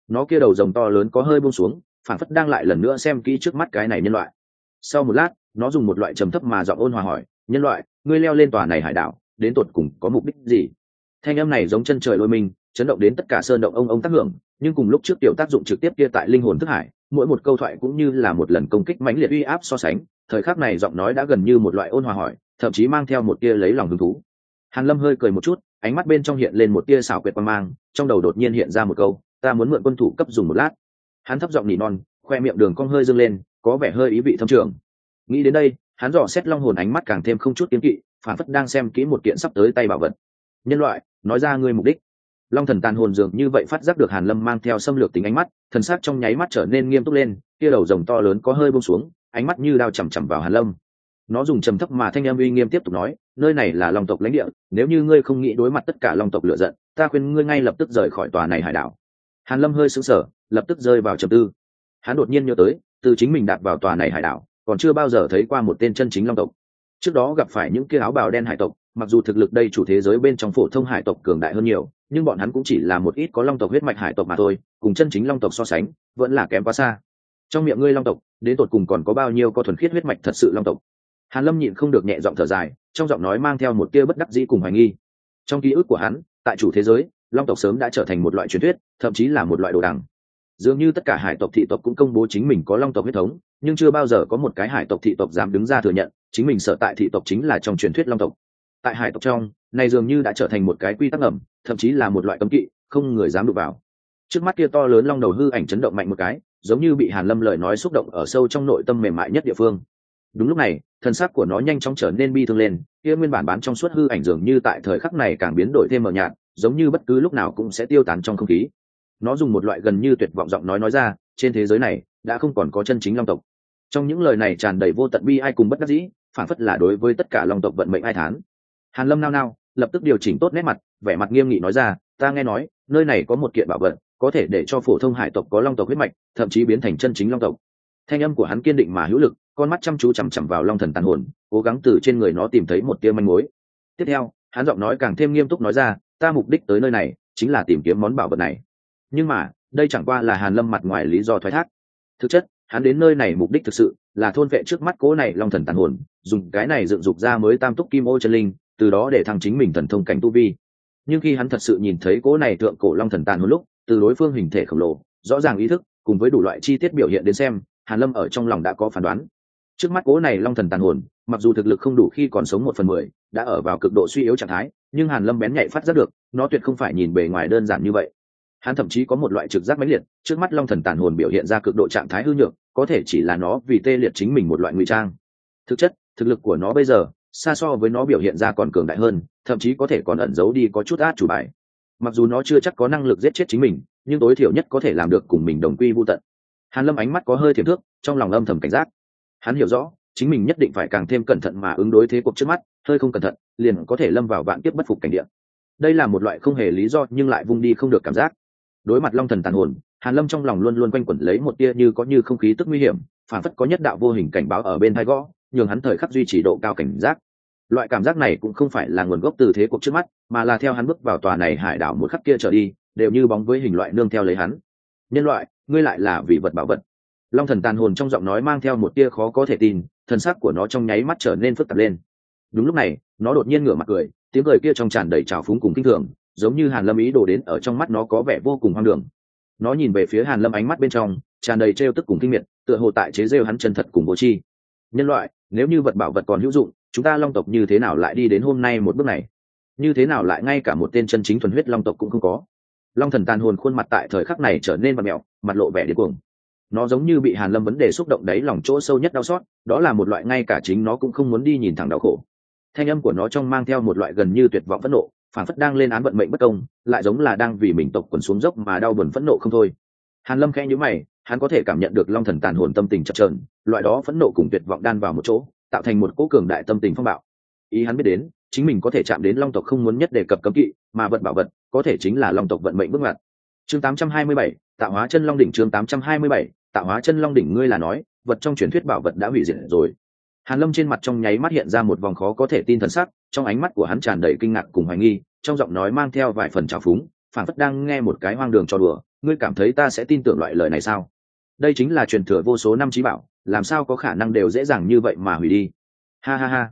Nó kia đầu rồng to lớn có hơi buông xuống, phản phất đang lại lần nữa xem kỹ trước mắt cái này nhân loại. Sau một lát, nó dùng một loại trầm thấp mà giọng ôn hòa hỏi, nhân loại, ngươi leo lên tòa này hải đảo, đến tột cùng có mục đích gì? Thanh âm này giống chân trời lôi mình, chấn động đến tất cả sơn động ông ông tác hưởng, nhưng cùng lúc trước tiểu tác dụng trực tiếp kia tại linh hồn thức hải, mỗi một câu thoại cũng như là một lần công kích mãnh liệt uy áp so sánh thời khắc này giọng nói đã gần như một loại ôn hòa hỏi, thậm chí mang theo một tia lấy lòng hứng thú. Hàn lâm hơi cười một chút, ánh mắt bên trong hiện lên một tia xảo quyệt quan mang, trong đầu đột nhiên hiện ra một câu, ta muốn mượn quân thủ cấp dùng một lát. Hắn thấp giọng nỉ non, khoe miệng đường cong hơi dâng lên, có vẻ hơi ý vị thâm trường. Nghĩ đến đây, hắn dò xét long hồn ánh mắt càng thêm không chút kiếm kỵ phản phất đang xem kỹ một kiện sắp tới tay bảo vật. Nhân loại, nói ra ngươi mục đích. Long thần tàn hồn dường như vậy phát giác được hàn lâm mang theo xâm lược tính ánh mắt, thần sắc trong nháy mắt trở nên nghiêm túc lên kia đầu rồng to lớn có hơi buông xuống ánh mắt như đao chằm chằm vào hàn lâm. Nó dùng trầm thấp mà thanh em uy nghiêm tiếp tục nói, nơi này là long tộc lãnh địa, nếu như ngươi không nghĩ đối mặt tất cả long tộc lựa giận, ta khuyên ngươi ngay lập tức rời khỏi tòa này hải đảo. Hàn lâm hơi sững sờ, lập tức rơi vào trầm tư. Hắn đột nhiên nhớ tới, từ chính mình đạp vào tòa này hải đảo, còn chưa bao giờ thấy qua một tên chân chính long tộc. Trước đó gặp phải những kia áo bào đen hải tộc, mặc dù thực lực đây chủ thế giới bên trong phổ thông hải tộc cường đại hơn nhiều, nhưng bọn hắn cũng chỉ là một ít có long tộc huyết mạch hải tộc mà thôi, cùng chân chính long tộc so sánh, vẫn là kém quá xa trong miệng ngươi long tộc, đến tột cùng còn có bao nhiêu có thuần khiết huyết mạch thật sự long tộc? Hàn lâm nhịn không được nhẹ giọng thở dài, trong giọng nói mang theo một tia bất đắc dĩ cùng hoài nghi. Trong ký ức của hắn, tại chủ thế giới, long tộc sớm đã trở thành một loại truyền thuyết, thậm chí là một loại đồ đằng. Dường như tất cả hải tộc thị tộc cũng công bố chính mình có long tộc huyết thống, nhưng chưa bao giờ có một cái hải tộc thị tộc dám đứng ra thừa nhận, chính mình sợ tại thị tộc chính là trong truyền thuyết long tộc. Tại hải tộc trong, này dường như đã trở thành một cái quy tắc ẩm thậm chí là một loại cấm kỵ, không người dám đụng vào. Trước mắt kia to lớn long đầu hư ảnh chấn động mạnh một cái giống như bị hàn lâm lời nói xúc động ở sâu trong nội tâm mềm mại nhất địa phương. Đúng lúc này, thân xác của nó nhanh chóng trở nên bi thương lên, kia nguyên bản bán trong suốt hư ảnh dường như tại thời khắc này càng biến đổi thêm mờ nhạt, giống như bất cứ lúc nào cũng sẽ tiêu tán trong không khí. Nó dùng một loại gần như tuyệt vọng giọng nói nói ra, trên thế giới này, đã không còn có chân chính long tộc. Trong những lời này tràn đầy vô tận bi ai cùng bất đắc dĩ, phản phất là đối với tất cả long tộc vận mệnh ai thán. Hàn lâm nao nao, lập tức điều chỉnh tốt nét mặt, vẻ mặt nghiêm nghị nói ra, ta nghe nói, nơi này có một kiện bảo vật có thể để cho phổ thông hải tộc có long tộc huyết mạch, thậm chí biến thành chân chính long tộc. Thanh âm của hắn kiên định mà hữu lực, con mắt chăm chú chằm chằm vào long thần tàn hồn, cố gắng từ trên người nó tìm thấy một tia manh mối. Tiếp theo, hắn giọng nói càng thêm nghiêm túc nói ra, ta mục đích tới nơi này chính là tìm kiếm món bảo vật này. Nhưng mà, đây chẳng qua là hàn lâm mặt ngoài lý do thoái thác. Thực chất, hắn đến nơi này mục đích thực sự là thôn vệ trước mắt cố này long thần tàn hồn, dùng cái này dựng dục ra mới tam túc kim ô chân linh, từ đó để thăng chính mình thần thông cảnh tu vi. Nhưng khi hắn thật sự nhìn thấy cố này thượng cổ long thần tàn hồn lúc từ đối phương hình thể khổng lồ, rõ ràng ý thức, cùng với đủ loại chi tiết biểu hiện đến xem, hàn lâm ở trong lòng đã có phán đoán. Trước mắt cố này long thần tàn hồn, mặc dù thực lực không đủ khi còn sống một phần mười, đã ở vào cực độ suy yếu trạng thái, nhưng hàn lâm bén nhạy phát giác được, nó tuyệt không phải nhìn bề ngoài đơn giản như vậy. Hắn thậm chí có một loại trực giác mãnh liệt, trước mắt long thần tàn hồn biểu hiện ra cực độ trạng thái hư nhược, có thể chỉ là nó vì tê liệt chính mình một loại ngụy trang. Thực chất, thực lực của nó bây giờ, xa so với nó biểu hiện ra còn cường đại hơn, thậm chí có thể còn ẩn giấu đi có chút át chủ bài mặc dù nó chưa chắc có năng lực giết chết chính mình, nhưng tối thiểu nhất có thể làm được cùng mình đồng quy vô tận. Hàn lâm ánh mắt có hơi thiềm thước, trong lòng âm thầm cảnh giác. Hắn hiểu rõ, chính mình nhất định phải càng thêm cẩn thận mà ứng đối thế cuộc trước mắt, hơi không cẩn thận, liền có thể lâm vào vạn tiếp bất phục cảnh địa. Đây là một loại không hề lý do, nhưng lại vung đi không được cảm giác. Đối mặt long thần tàn hồn, hàn lâm trong lòng luôn luôn quanh quẩn lấy một tia như có như không khí tức nguy hiểm, phản phất có nhất đạo vô hình cảnh báo ở bên hai gõ, nhường hắn thời khắc duy trì độ cao cảnh giác loại cảm giác này cũng không phải là nguồn gốc từ thế cuộc trước mắt, mà là theo hắn bước vào tòa này hải đảo một khắc kia trở đi, đều như bóng với hình loại nương theo lấy hắn. Nhân loại, ngươi lại là vị vật bảo vật. Long thần tàn hồn trong giọng nói mang theo một tia khó có thể tin, thần sắc của nó trong nháy mắt trở nên phức tạp lên. Đúng lúc này, nó đột nhiên ngửa mặt cười, tiếng cười kia trong tràn đầy trào phúng cùng kinh thường, giống như hàn lâm ý đồ đến ở trong mắt nó có vẻ vô cùng hoang đường. Nó nhìn về phía hàn lâm ánh mắt bên trong, tràn đầy trêu tức cùng kinh miệt, tựa hồ tại chế rêu hắn chân thật cùng vô chi nhân loại, nếu như vật bảo vật còn hữu dụng chúng ta long tộc như thế nào lại đi đến hôm nay một bước này? Như thế nào lại ngay cả một tên chân chính thuần huyết long tộc cũng không có? Long thần tàn hồn khuôn mặt tại thời khắc này trở nên mặt mẹo, mặt lộ vẻ điên cuồng. Nó giống như bị hàn lâm vấn đề xúc động đáy lòng chỗ sâu nhất đau xót, đó là một loại ngay cả chính nó cũng không muốn đi nhìn thẳng đau khổ. Thanh âm của nó trong mang theo một loại gần như tuyệt vọng phẫn nộ phản phất đang lên án vận mệnh bất công, lại giống là đang vì mình tộc quần xuống dốc mà đau buồn phẫn nộ không thôi. Hàn lâm khẽ nhíu mày, hắn có thể cảm nhận được long thần tàn hồn tâm tình chập chờn, loại đó phẫn nộ cùng tuyệt vọng đan vào một chỗ tạo thành một cỗ cường đại tâm tình phong bạo. Ý hắn biết đến chính mình có thể chạm đến long tộc không muốn nhất đề cập cấm kỵ mà vật bảo vật có thể chính là long tộc vận mệnh bước ngoặt. Chương 827, tạo hóa chân long đỉnh chương 827, tạo hóa chân long đỉnh ngươi là nói vật trong truyền thuyết bảo vật đã hủy diệt rồi. Hàn lâm trên mặt trong nháy mắt hiện ra một vòng khó có thể tin thần sắc trong ánh mắt của hắn tràn đầy kinh ngạc cùng hoài nghi trong giọng nói mang theo vài phần trào phúng phản phất đang nghe một cái hoang đường cho đùa ngươi cảm thấy ta sẽ tin tưởng loại lời này sao? Đây chính là truyền thừa vô số năm trí bảo, làm sao có khả năng đều dễ dàng như vậy mà hủy đi? Ha ha ha.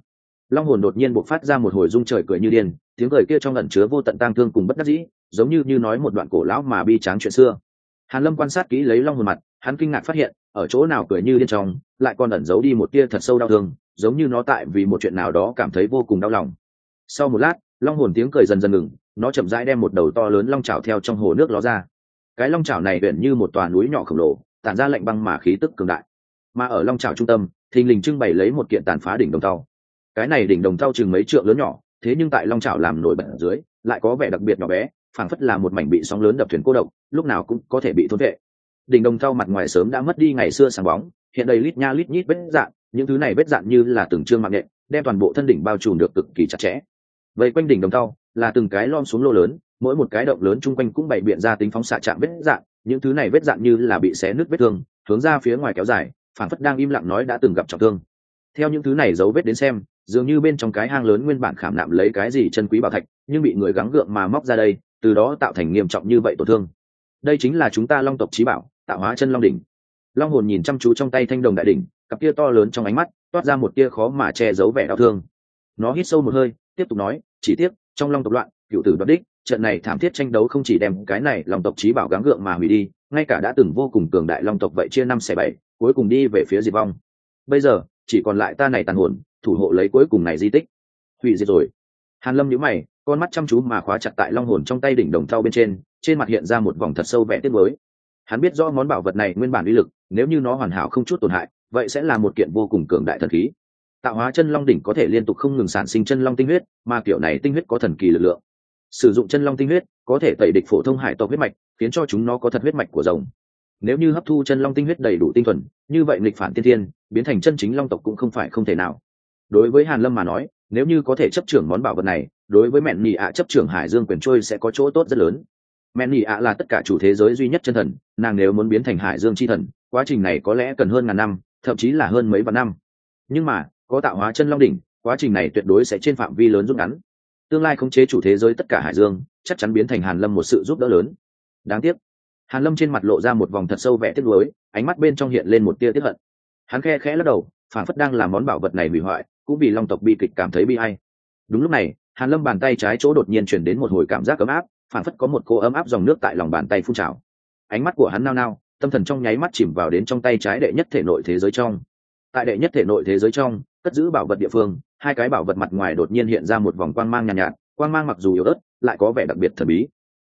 Long hồn đột nhiên bộc phát ra một hồi rung trời cười như điên, tiếng cười kia trong ẩn chứa vô tận tang thương cùng bất đắc dĩ, giống như như nói một đoạn cổ lão mà bi tráng chuyện xưa. Hàn lâm quan sát kỹ lấy long hồn mặt, hắn kinh ngạc phát hiện, ở chỗ nào cười như điên trong, lại còn ẩn giấu đi một tia thật sâu đau thương, giống như nó tại vì một chuyện nào đó cảm thấy vô cùng đau lòng. Sau một lát, long hồn tiếng cười dần dần ngừng, nó chậm rãi đem một đầu to lớn long chảo theo trong hồ nước ló ra. Cái long chảo này huyện như một tòa núi nhỏ khổng lồ tản ra lạnh băng mà khí tức cường đại. Mà ở long trào trung tâm, thình lình trưng bày lấy một kiện tàn phá đỉnh đồng tàu cái này đỉnh đồng tàu chừng mấy trượng lớn nhỏ, thế nhưng tại long trào làm nổi bật ở dưới, lại có vẻ đặc biệt nhỏ bé, phảng phất là một mảnh bị sóng lớn đập thuyền cô độc, lúc nào cũng có thể bị thôn vệ. Đỉnh đồng thau mặt ngoài sớm đã mất đi ngày xưa sáng bóng, hiện đầy lít nha lít nhít vết dạn, những thứ này vết dạn như là từng trương mạng nhện, đem toàn bộ thân đỉnh bao trùm được cực kỳ chặt chẽ. Vây quanh đỉnh đồng thau là từng cái lom xuống lô lớn, mỗi một cái động lớn chung quanh cũng bày biện ra tính phóng xạ chạm vết dạn những thứ này vết dạn như là bị xé nứt vết thương, hướng ra phía ngoài kéo dài phản phất đang im lặng nói đã từng gặp trọng thương. Theo những thứ này dấu vết đến xem, dường như bên trong cái hang lớn nguyên bản khảm nạm lấy cái gì chân quý bảo thạch, nhưng bị người gắng gượng mà móc ra đây, từ đó tạo thành nghiêm trọng như vậy tổn thương. Đây chính là chúng ta long tộc trí bảo, tạo hóa chân long đỉnh. Long hồn nhìn chăm chú trong tay thanh đồng đại đỉnh, cặp kia to lớn trong ánh mắt, toát ra một tia khó mà che giấu vẻ đau thương. Nó hít sâu một hơi, tiếp tục nói, chỉ tiếc, trong long tộc loạn, cựu tử đoạt đích trận này thảm thiết tranh đấu không chỉ đem cái này long tộc trí bảo gắng gượng mà hủy đi, ngay cả đã từng vô cùng cường đại long tộc vậy chia năm xẻ bảy, cuối cùng đi về phía diệt vong. Bây giờ, chỉ còn lại ta này tàn hồn, thủ hộ lấy cuối cùng này di tích. Hủy diệt rồi. Hàn lâm nhíu mày, con mắt chăm chú mà khóa chặt tại long hồn trong tay đỉnh đồng thau bên trên trên mặt hiện ra một vòng thật sâu vẻ tiếc mới hắn biết rõ món bảo vật này nguyên bản uy lực, nếu như nó hoàn hảo không chút tổn hại, vậy sẽ là một kiện vô cùng cường đại thần khí. Tạo hóa chân long đỉnh có thể liên tục không ngừng sản sinh chân long tinh huyết, mà kiểu này tinh huyết có thần kỳ lực lượng sử dụng chân long tinh huyết, có thể tẩy địch phổ thông hải tộc huyết mạch, khiến cho chúng nó có thật huyết mạch của rồng. Nếu như hấp thu chân long tinh huyết đầy đủ tinh thuần, như vậy nghịch phản tiên thiên, biến thành chân chính long tộc cũng không phải không thể nào. Đối với hàn lâm mà nói, nếu như có thể chấp trưởng món bảo vật này, đối với mẹn nhị ạ chấp trưởng hải dương quyền trôi sẽ có chỗ tốt rất lớn. Mẹn nhị ạ là tất cả chủ thế giới duy nhất chân thần, nàng nếu muốn biến thành hải dương chi thần, quá trình này có lẽ cần hơn ngàn năm, thậm chí là hơn mấy vạn năm. Nhưng mà, có tạo hóa chân long đỉnh, quá trình này tuyệt đối sẽ trên phạm vi lớn rút ngắn tương lai khống chế chủ thế giới tất cả hải dương, chắc chắn biến thành hàn lâm một sự giúp đỡ lớn. Đáng tiếc, hàn lâm trên mặt lộ ra một vòng thật sâu vẻ tiếc nuối, ánh mắt bên trong hiện lên một tia tiếc hận. Hắn khe khẽ lắc đầu phản phất đang làm món bảo vật này hủy hoại, cũng vì long tộc bi kịch cảm thấy bi hay đúng lúc này, hàn lâm bàn tay trái chỗ đột nhiên chuyển đến một hồi cảm giác ấm áp phản phất có một cô ấm áp dòng nước tại lòng bàn tay phun trào. Ánh mắt của hắn nao nao, tâm thần trong nháy mắt chìm vào đến trong tay trái đệ nhất thể nội thế giới trong. Tại đệ nhất thể nội thế giới trong, cất giữ bảo vật địa phương hai cái bảo vật mặt ngoài đột nhiên hiện ra một vòng quang mang nhàn nhạt, nhạt quang mang mặc dù yếu ớt lại có vẻ đặc biệt thần bí.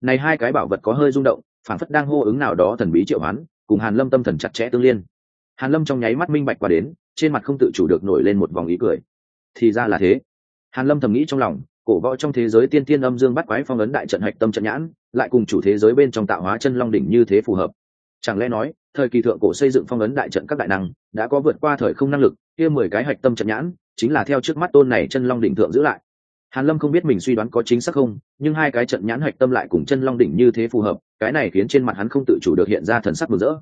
Này hai cái bảo vật có hơi rung động phản phất đang hô ứng nào đó thần bí triệu hoán cùng hàn lâm tâm thần chặt chẽ tương liên. Hàn lâm trong nháy mắt minh bạch qua đến trên mặt không tự chủ được nổi lên một vòng ý cười. Thì ra là thế. Hàn lâm thầm nghĩ trong lòng cổ võ trong thế giới tiên tiên âm dương bắt quái phong ấn đại trận hạch tâm trận nhãn lại cùng chủ thế giới bên trong tạo hóa chân long đỉnh như thế phù hợp. Chẳng lẽ nói thời kỳ thượng cổ xây dựng phong ấn đại trận các đại năng đã có vượt qua thời không năng lực kia mười cái hạch tâm trận nhãn chính là theo trước mắt tôn này chân long đỉnh thượng giữ lại. Hàn lâm không biết mình suy đoán có chính xác không, nhưng hai cái trận nhãn hạch tâm lại cùng chân long đỉnh như thế phù hợp, cái này khiến trên mặt hắn không tự chủ được hiện ra thần sắc mừng rỡ.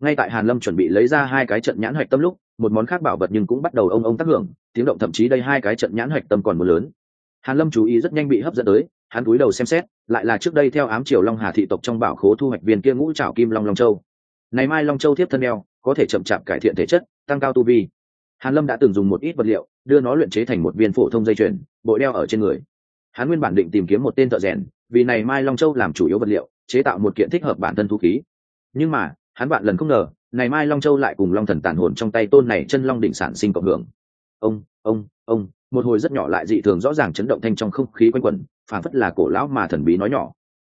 Ngay tại hàn lâm chuẩn bị lấy ra hai cái trận nhãn hạch tâm lúc, một món khác bảo vật nhưng cũng bắt đầu ông ông tác hưởng, tiếng động thậm chí đây hai cái trận nhãn hạch tâm còn một lớn. Hàn lâm chú ý rất nhanh bị hấp dẫn tới, hắn cúi đầu xem xét, lại là trước đây theo ám triều long hà thị tộc trong bảo khố thu hoạch viên kia ngũ trảo kim long long châu. Này mai long châu tiếp thân đeo có thể chậm chạp cải thiện thể chất, tăng cao tu vi hàn lâm đã từng dùng một ít vật liệu, đưa nó luyện chế thành một viên phổ thông dây chuyền, bội đeo ở trên người. Hắn nguyên bản định tìm kiếm một tên thợ rèn, vì này mai long châu làm chủ yếu vật liệu, chế tạo một kiện thích hợp bản thân thú khí. Nhưng mà, hắn bạn lần không ngờ, này mai long châu lại cùng long thần tàn hồn trong tay tôn này chân long đỉnh sản sinh cộng hưởng. Ông ông ông, một hồi rất nhỏ lại dị thường rõ ràng chấn động thanh trong không khí quanh quẩn phản phất là cổ lão mà thần bí nói nhỏ.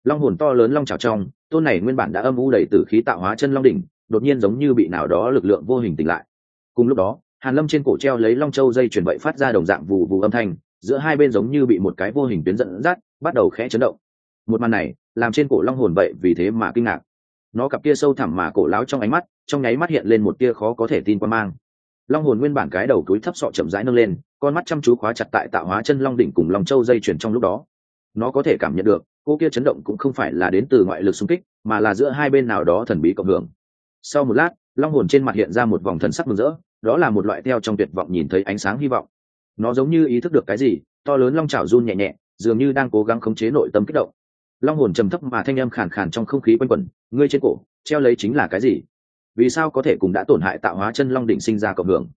Long hồn to lớn long trào trong, tôn này nguyên bản đã âm u đầy tử khí tạo hóa chân long đỉnh, đột nhiên giống như bị nào đó lực lượng vô hình tỉnh lại. Cùng lúc đó hàn lâm trên cổ treo lấy long châu dây chuyển vậy phát ra đồng dạng vù vù âm thanh, giữa hai bên giống như bị một cái vô hình tuyến dẫn dắt, bắt đầu khẽ chấn động. Một màn này, làm trên cổ long hồn vậy vì thế mà kinh ngạc. Nó cặp kia sâu thẳm mà cổ láo trong ánh mắt, trong nháy mắt hiện lên một tia khó có thể tin qua mang. Long hồn nguyên bản cái đầu túi thấp sọ chậm rãi nâng lên, con mắt chăm chú khóa chặt tại tạo hóa chân long đỉnh cùng long châu dây chuyển trong lúc đó. Nó có thể cảm nhận được, cô kia chấn động cũng không phải là đến từ ngoại lực xung kích, mà là giữa hai bên nào đó thần bí cộng hưởng. Sau một lát, long hồn trên mặt hiện ra một vòng thần sắc mừng rỡ đó là một loại theo trong tuyệt vọng nhìn thấy ánh sáng hy vọng. Nó giống như ý thức được cái gì to lớn long trào run nhẹ nhẹ dường như đang cố gắng khống chế nội tâm kích động. Long hồn trầm thấp mà thanh âm khàn khàn trong không khí quanh quẩn ngươi trên cổ treo lấy chính là cái gì? Vì sao có thể cùng đã tổn hại tạo hóa chân long đỉnh sinh ra cộng hưởng?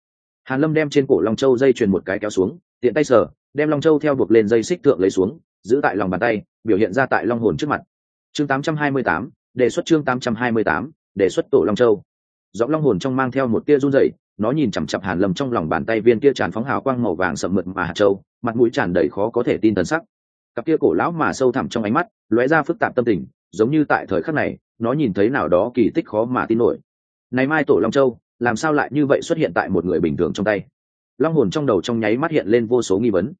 Hàn lâm đem trên cổ long châu dây chuyền một cái kéo xuống tiện tay sờ đem long châu theo buộc lên dây xích thượng lấy xuống giữ tại lòng bàn tay biểu hiện ra tại long hồn trước mặt. Chương 828, đề xuất chương 828, đề xuất tổ long châu. Giọng long hồn trong mang theo một tia run rẩy nó nhìn chằm chặp hàn lâm trong lòng bàn tay viên kia tràn phóng hào quang màu vàng sậm mượt mà hạt châu, mặt mũi tràn đầy khó có thể tin tần sắc. Cặp kia cổ lão mà sâu thẳm trong ánh mắt, lóe ra phức tạp tâm tình, giống như tại thời khắc này, nó nhìn thấy nào đó kỳ tích khó mà tin nổi. Này mai tổ long châu, làm sao lại như vậy xuất hiện tại một người bình thường trong tay? Long hồn trong đầu trong nháy mắt hiện lên vô số nghi vấn.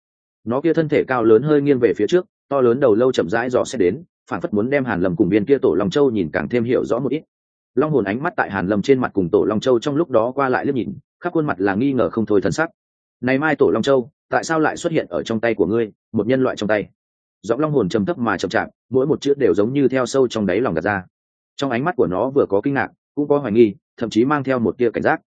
Nó kia thân thể cao lớn hơi nghiêng về phía trước, to lớn đầu lâu chậm rãi dò xét đến, phản phất muốn đem hàn lâm cùng viên kia tổ long châu nhìn càng thêm hiểu rõ một ít long hồn ánh mắt tại hàn lâm trên mặt cùng tổ long châu trong lúc đó qua lại liếc nhìn, khắp khuôn mặt là nghi ngờ không thôi thần sắc. Này mai tổ long châu, tại sao lại xuất hiện ở trong tay của ngươi, một nhân loại trong tay? Giọng long hồn trầm thấp mà chậm chạp, mỗi một chữ đều giống như theo sâu trong đáy lòng gạt ra. Trong ánh mắt của nó vừa có kinh ngạc, cũng có hoài nghi, thậm chí mang theo một tia cảnh giác.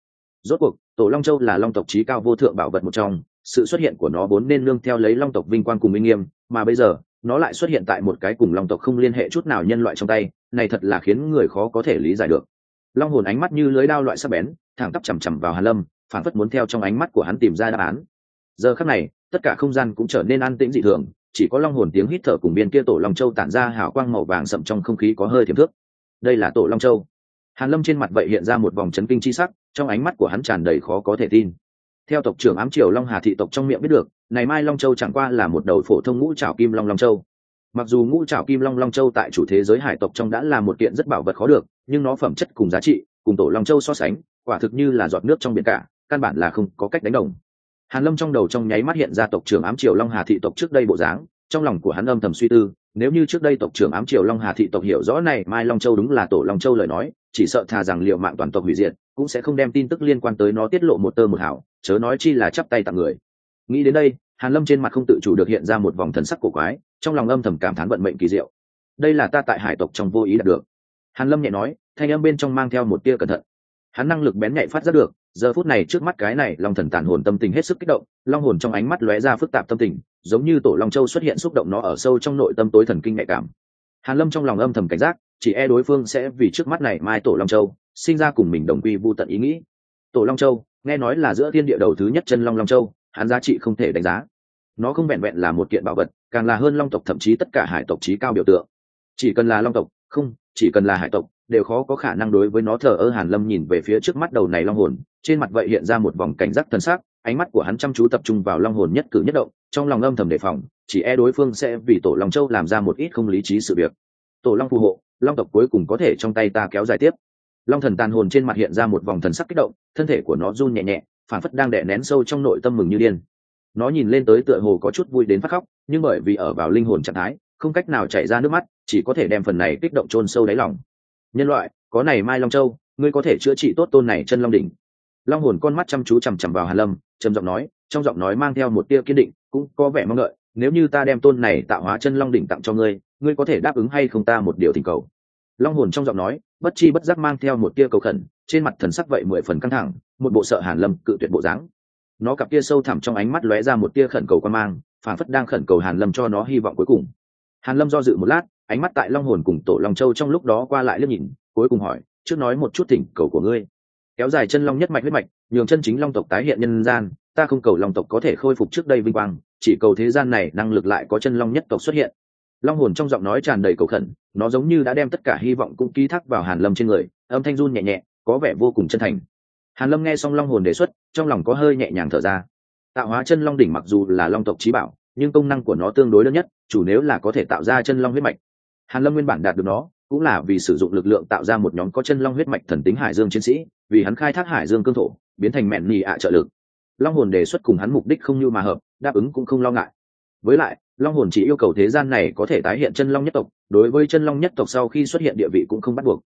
Rốt cuộc, tổ long châu là long tộc trí cao vô thượng bảo vật một trong, sự xuất hiện của nó vốn nên nương theo lấy long tộc vinh quang cùng minh nghiêm, mà bây giờ nó lại xuất hiện tại một cái cùng long tộc không liên hệ chút nào nhân loại trong tay, này thật là khiến người khó có thể lý giải được. Long hồn ánh mắt như lưới đao loại sắc bén, thẳng tắp chằm chằm vào hàn lâm phản phất muốn theo trong ánh mắt của hắn tìm ra đáp án. Giờ khắc này, tất cả không gian cũng trở nên an tĩnh dị thường, chỉ có long hồn tiếng hít thở cùng biên kia tổ long châu tản ra hào quang màu vàng sậm trong không khí có hơi thiểm thước. Đây là tổ long châu. Hàn lâm trên mặt vậy hiện ra một vòng chấn kinh chi sắc, trong ánh mắt của hắn tràn đầy khó có thể tin theo tộc trưởng ám triều long hà thị tộc trong miệng biết được, này mai long châu chẳng qua là một đầu phổ thông ngũ trảo kim long long châu. Mặc dù ngũ trảo kim long long châu tại chủ thế giới hải tộc trong đã là một kiện rất bảo vật khó được, nhưng nó phẩm chất cùng giá trị, cùng tổ long châu so sánh, quả thực như là giọt nước trong biển cả, căn bản là không có cách đánh đồng. Hàn lâm trong đầu trong nháy mắt hiện ra tộc trưởng ám triều long hà thị tộc trước đây bộ dáng, trong lòng của hắn âm thầm suy tư, nếu như trước đây tộc trưởng ám triều long hà thị tộc hiểu rõ này mai long châu đúng là tổ long châu lời nói, chỉ sợ thà rằng liệu mạng toàn tộc hủy diệt, cũng sẽ không đem tin tức liên quan tới nó tiết lộ một tơ một hảo chớ nói chi là chắp tay tặng người. Nghĩ đến đây, hàn lâm trên mặt không tự chủ được hiện ra một vòng thần sắc cổ quái, trong lòng âm thầm cảm thán vận mệnh kỳ diệu. Đây là ta tại hải tộc trong vô ý đạt được. Hàn lâm nhẹ nói, thanh âm bên trong mang theo một tia cẩn thận. Hắn năng lực bén nhạy phát ra được, giờ phút này trước mắt cái này long thần tản hồn tâm tình hết sức kích động, long hồn trong ánh mắt lóe ra phức tạp tâm tình, giống như tổ long châu xuất hiện xúc động nó ở sâu trong nội tâm tối thần kinh nhạy cảm. Hàn lâm trong lòng âm thầm cảnh giác, chỉ e đối phương sẽ vì trước mắt này mai tổ long châu, sinh ra cùng mình đồng quy vu tận ý nghĩ. Tổ long châu nghe nói là giữa thiên địa đầu thứ nhất chân long long châu, hắn giá trị không thể đánh giá. Nó không vẹn vẹn là một kiện bảo vật, càng là hơn long tộc thậm chí tất cả hải tộc trí cao biểu tượng. Chỉ cần là long tộc, không, chỉ cần là hải tộc, đều khó có khả năng đối với nó thờ ơ hàn lâm nhìn về phía trước mắt đầu này long hồn. Trên mặt vậy hiện ra một vòng cảnh giác thần sắc ánh mắt của hắn chăm chú tập trung vào long hồn nhất cử nhất động, trong lòng âm thầm đề phòng, chỉ e đối phương sẽ vì tổ long châu làm ra một ít không lý trí sự việc. Tổ long phù hộ, long tộc cuối cùng có thể trong tay ta kéo dài tiếp long thần tàn hồn trên mặt hiện ra một vòng thần sắc kích động, thân thể của nó run nhẹ nhẹ phản phất đang đè nén sâu trong nội tâm mừng như điên. Nó nhìn lên tới tựa hồ có chút vui đến phát khóc, nhưng bởi vì ở vào linh hồn trạng thái, không cách nào chảy ra nước mắt, chỉ có thể đem phần này kích động chôn sâu đáy lòng. Nhân loại, có này mai long châu, ngươi có thể chữa trị tốt tôn này chân long đỉnh. Long hồn con mắt chăm chú chằm chằm vào hàn lâm, trầm giọng nói, trong giọng nói mang theo một tia kiên định, cũng có vẻ mong đợi, nếu như ta đem tôn này tạo hóa chân long đỉnh tặng cho ngươi ngươi có thể đáp ứng hay không ta một điều thỉnh cầu? Long hồn trong giọng nói, bất chi bất giác mang theo một tia cầu khẩn, trên mặt thần sắc vậy mười phần căng thẳng, một bộ sợ hàn lâm cự tuyệt bộ dáng. Nó cặp tia sâu thẳm trong ánh mắt lóe ra một tia khẩn cầu quan mang phản phất đang khẩn cầu hàn lâm cho nó hy vọng cuối cùng. Hàn lâm do dự một lát, ánh mắt tại long hồn cùng tổ long châu trong lúc đó qua lại liếc nhìn, cuối cùng hỏi, trước nói một chút thỉnh cầu của ngươi. Kéo dài chân long nhất mạch huyết mạch, nhường chân chính long tộc tái hiện nhân gian, ta không cầu long tộc có thể khôi phục trước đây vinh quang, chỉ cầu thế gian này năng lực lại có chân long nhất tộc xuất hiện long hồn trong giọng nói tràn đầy cầu khẩn, nó giống như đã đem tất cả hy vọng cũng ký thác vào hàn lâm trên người, âm thanh run nhẹ nhẹ, có vẻ vô cùng chân thành. Hàn lâm nghe xong long hồn đề xuất, trong lòng có hơi nhẹ nhàng thở ra. Tạo hóa chân long đỉnh mặc dù là long tộc trí bảo, nhưng công năng của nó tương đối lớn nhất, chủ nếu là có thể tạo ra chân long huyết mạch. Hàn lâm nguyên bản đạt được nó, cũng là vì sử dụng lực lượng tạo ra một nhóm có chân long huyết mạch thần tính hải dương chiến sĩ, vì hắn khai thác hải dương cương thổ, biến thành mẹn nì ạ trợ lực. Long hồn đề xuất cùng hắn mục đích không như mà hợp, đáp ứng cũng không lo ngại với lại, long hồn chỉ yêu cầu thế gian này có thể tái hiện chân long nhất tộc, đối với chân long nhất tộc sau khi xuất hiện địa vị cũng không bắt buộc.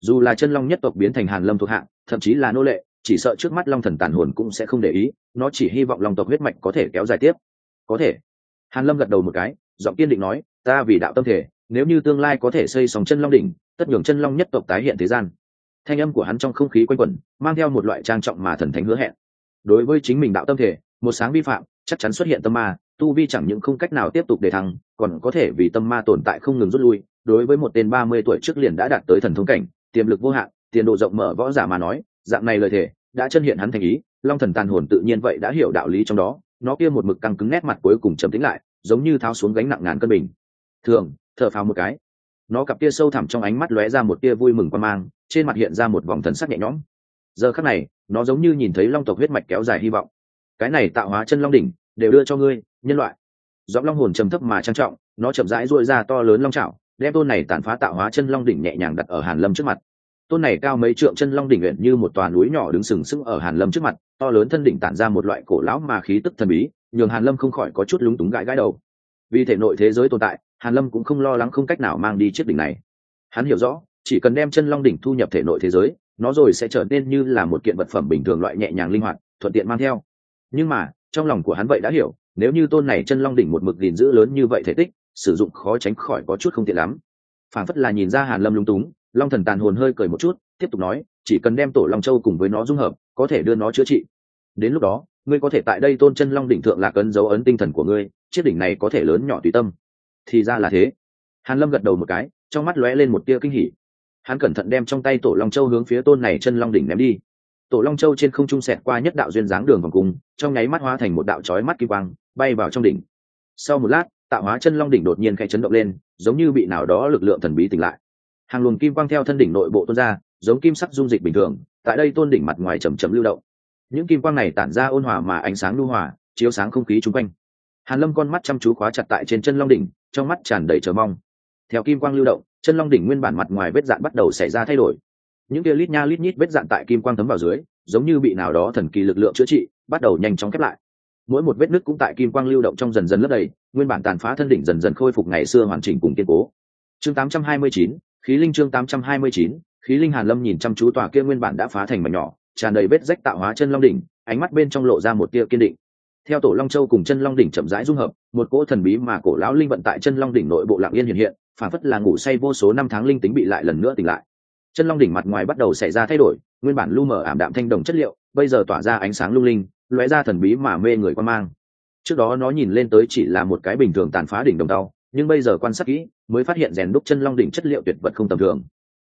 Dù là chân long nhất tộc biến thành hàn lâm thuộc hạng thậm chí là nô lệ, chỉ sợ trước mắt long thần tàn hồn cũng sẽ không để ý, nó chỉ hy vọng long tộc huyết mạch có thể kéo dài tiếp. Có thể. Hàn lâm gật đầu một cái, giọng kiên định nói, ta vì đạo tâm thể, nếu như tương lai có thể xây sòng chân long đỉnh, tất nhường chân long nhất tộc tái hiện thế gian. Thanh âm của hắn trong không khí quanh quẩn, mang theo một loại trang trọng mà thần thánh hứa hẹn. Đối với chính mình đạo tâm thể, một sáng vi phạm, chắc chắn xuất hiện tâm ma tu vi chẳng những không cách nào tiếp tục để thăng, còn có thể vì tâm ma tồn tại không ngừng rút lui, đối với một tên ba mươi tuổi trước liền đã đạt tới thần thông cảnh, tiềm lực vô hạn, tiền độ rộng mở võ giả mà nói, dạng này lời thể đã chân hiện hắn thành ý, long thần tàn hồn tự nhiên vậy đã hiểu đạo lý trong đó, nó kia một mực căng cứng nét mặt cuối cùng trầm tĩnh lại, giống như tháo xuống gánh nặng ngàn cân bình. Thường, thở phào một cái. Nó cặp tia sâu thẳm trong ánh mắt lóe ra một tia vui mừng qua mang, trên mặt hiện ra một vòng thần sắc nhẹ nhõm. Giờ khắc này, nó giống như nhìn thấy long tộc huyết mạch kéo dài hy vọng. Cái này tạo hóa chân long đỉnh đều đưa cho ngươi, nhân loại. Giọng long hồn trầm thấp mà trang trọng, nó chậm rãi dội ra to lớn long trào đem tôn này tàn phá tạo hóa chân long đỉnh nhẹ nhàng đặt ở hàn lâm trước mặt. Tôn này cao mấy trượng chân long đỉnh luyện như một tòa núi nhỏ đứng sừng sững ở hàn lâm trước mặt, to lớn thân đỉnh tản ra một loại cổ lão mà khí tức thần bí, nhường hàn lâm không khỏi có chút lúng túng gãi gãi đầu. Vì thể nội thế giới tồn tại, hàn lâm cũng không lo lắng không cách nào mang đi chiếc đỉnh này. Hắn hiểu rõ, chỉ cần đem chân long đỉnh thu nhập thể nội thế giới, nó rồi sẽ trở nên như là một kiện vật phẩm bình thường loại nhẹ nhàng linh hoạt, thuận tiện mang theo. Nhưng mà trong lòng của hắn vậy đã hiểu, nếu như tôn này chân long đỉnh một mực gìn giữ lớn như vậy thể tích, sử dụng khó tránh khỏi có chút không tiện lắm. Phản phất là nhìn ra hàn lâm lung túng, long thần tàn hồn hơi cười một chút, tiếp tục nói, chỉ cần đem tổ long châu cùng với nó dung hợp, có thể đưa nó chữa trị. Đến lúc đó, ngươi có thể tại đây tôn chân long đỉnh thượng lạc ấn dấu ấn tinh thần của ngươi, chiếc đỉnh này có thể lớn nhỏ tùy tâm. Thì ra là thế. Hàn lâm gật đầu một cái, trong mắt lóe lên một tia kinh hỉ. Hắn cẩn thận đem trong tay tổ long châu hướng phía tôn này chân long đỉnh ném đi tổ long châu trên không trung xẹt qua nhất đạo duyên dáng đường vòng cung, trong nháy mắt hóa thành một đạo chói mắt kim quang, bay vào trong đỉnh. Sau một lát, tạo hóa chân long đỉnh đột nhiên khẽ chấn động lên, giống như bị nào đó lực lượng thần bí tỉnh lại. Hàng luồng kim quang theo thân đỉnh nội bộ tuôn ra, giống kim sắc dung dịch bình thường, tại đây tôn đỉnh mặt ngoài chầm chầm lưu động. Những kim quang này tản ra ôn hòa mà ánh sáng lưu hòa, chiếu sáng không khí chung quanh. Hàn lâm con mắt chăm chú khóa chặt tại trên chân long đỉnh, trong mắt tràn đầy chờ mong. Theo kim quang lưu động, chân long đỉnh nguyên bản mặt ngoài vết dạn bắt đầu xảy ra thay đổi những kia lít nha lít nhít vết dạn tại kim quang thấm vào dưới giống như bị nào đó thần kỳ lực lượng chữa trị bắt đầu nhanh chóng khép lại. Mỗi một vết nứt cũng tại kim quang lưu động trong dần dần lấp đầy nguyên bản tàn phá thân đỉnh dần dần khôi phục ngày xưa hoàn chỉnh cùng kiên cố. Chương 829, khí linh chương 829, khí linh hàn lâm nhìn chăm chú tòa kia nguyên bản đã phá thành mảnh nhỏ tràn đầy vết rách tạo hóa chân long đỉnh ánh mắt bên trong lộ ra một tia kiên định. Theo tổ long châu cùng chân long đỉnh chậm rãi dung hợp một cỗ thần bí mà cổ lão linh vận tại chân long đỉnh nội bộ lạng yên hiện hiện phản phất là ngủ say vô số năm tháng linh tính bị lại lần nữa tỉnh lại chân long đỉnh mặt ngoài bắt đầu xảy ra thay đổi, nguyên bản lu mờ ảm đạm thanh đồng chất liệu, bây giờ tỏa ra ánh sáng lung linh, lóe ra thần bí mà mê người quan mang. Trước đó nó nhìn lên tới chỉ là một cái bình thường tàn phá đỉnh đồng tàu nhưng bây giờ quan sát kỹ, mới phát hiện rèn đúc chân long đỉnh chất liệu tuyệt vật không tầm thường.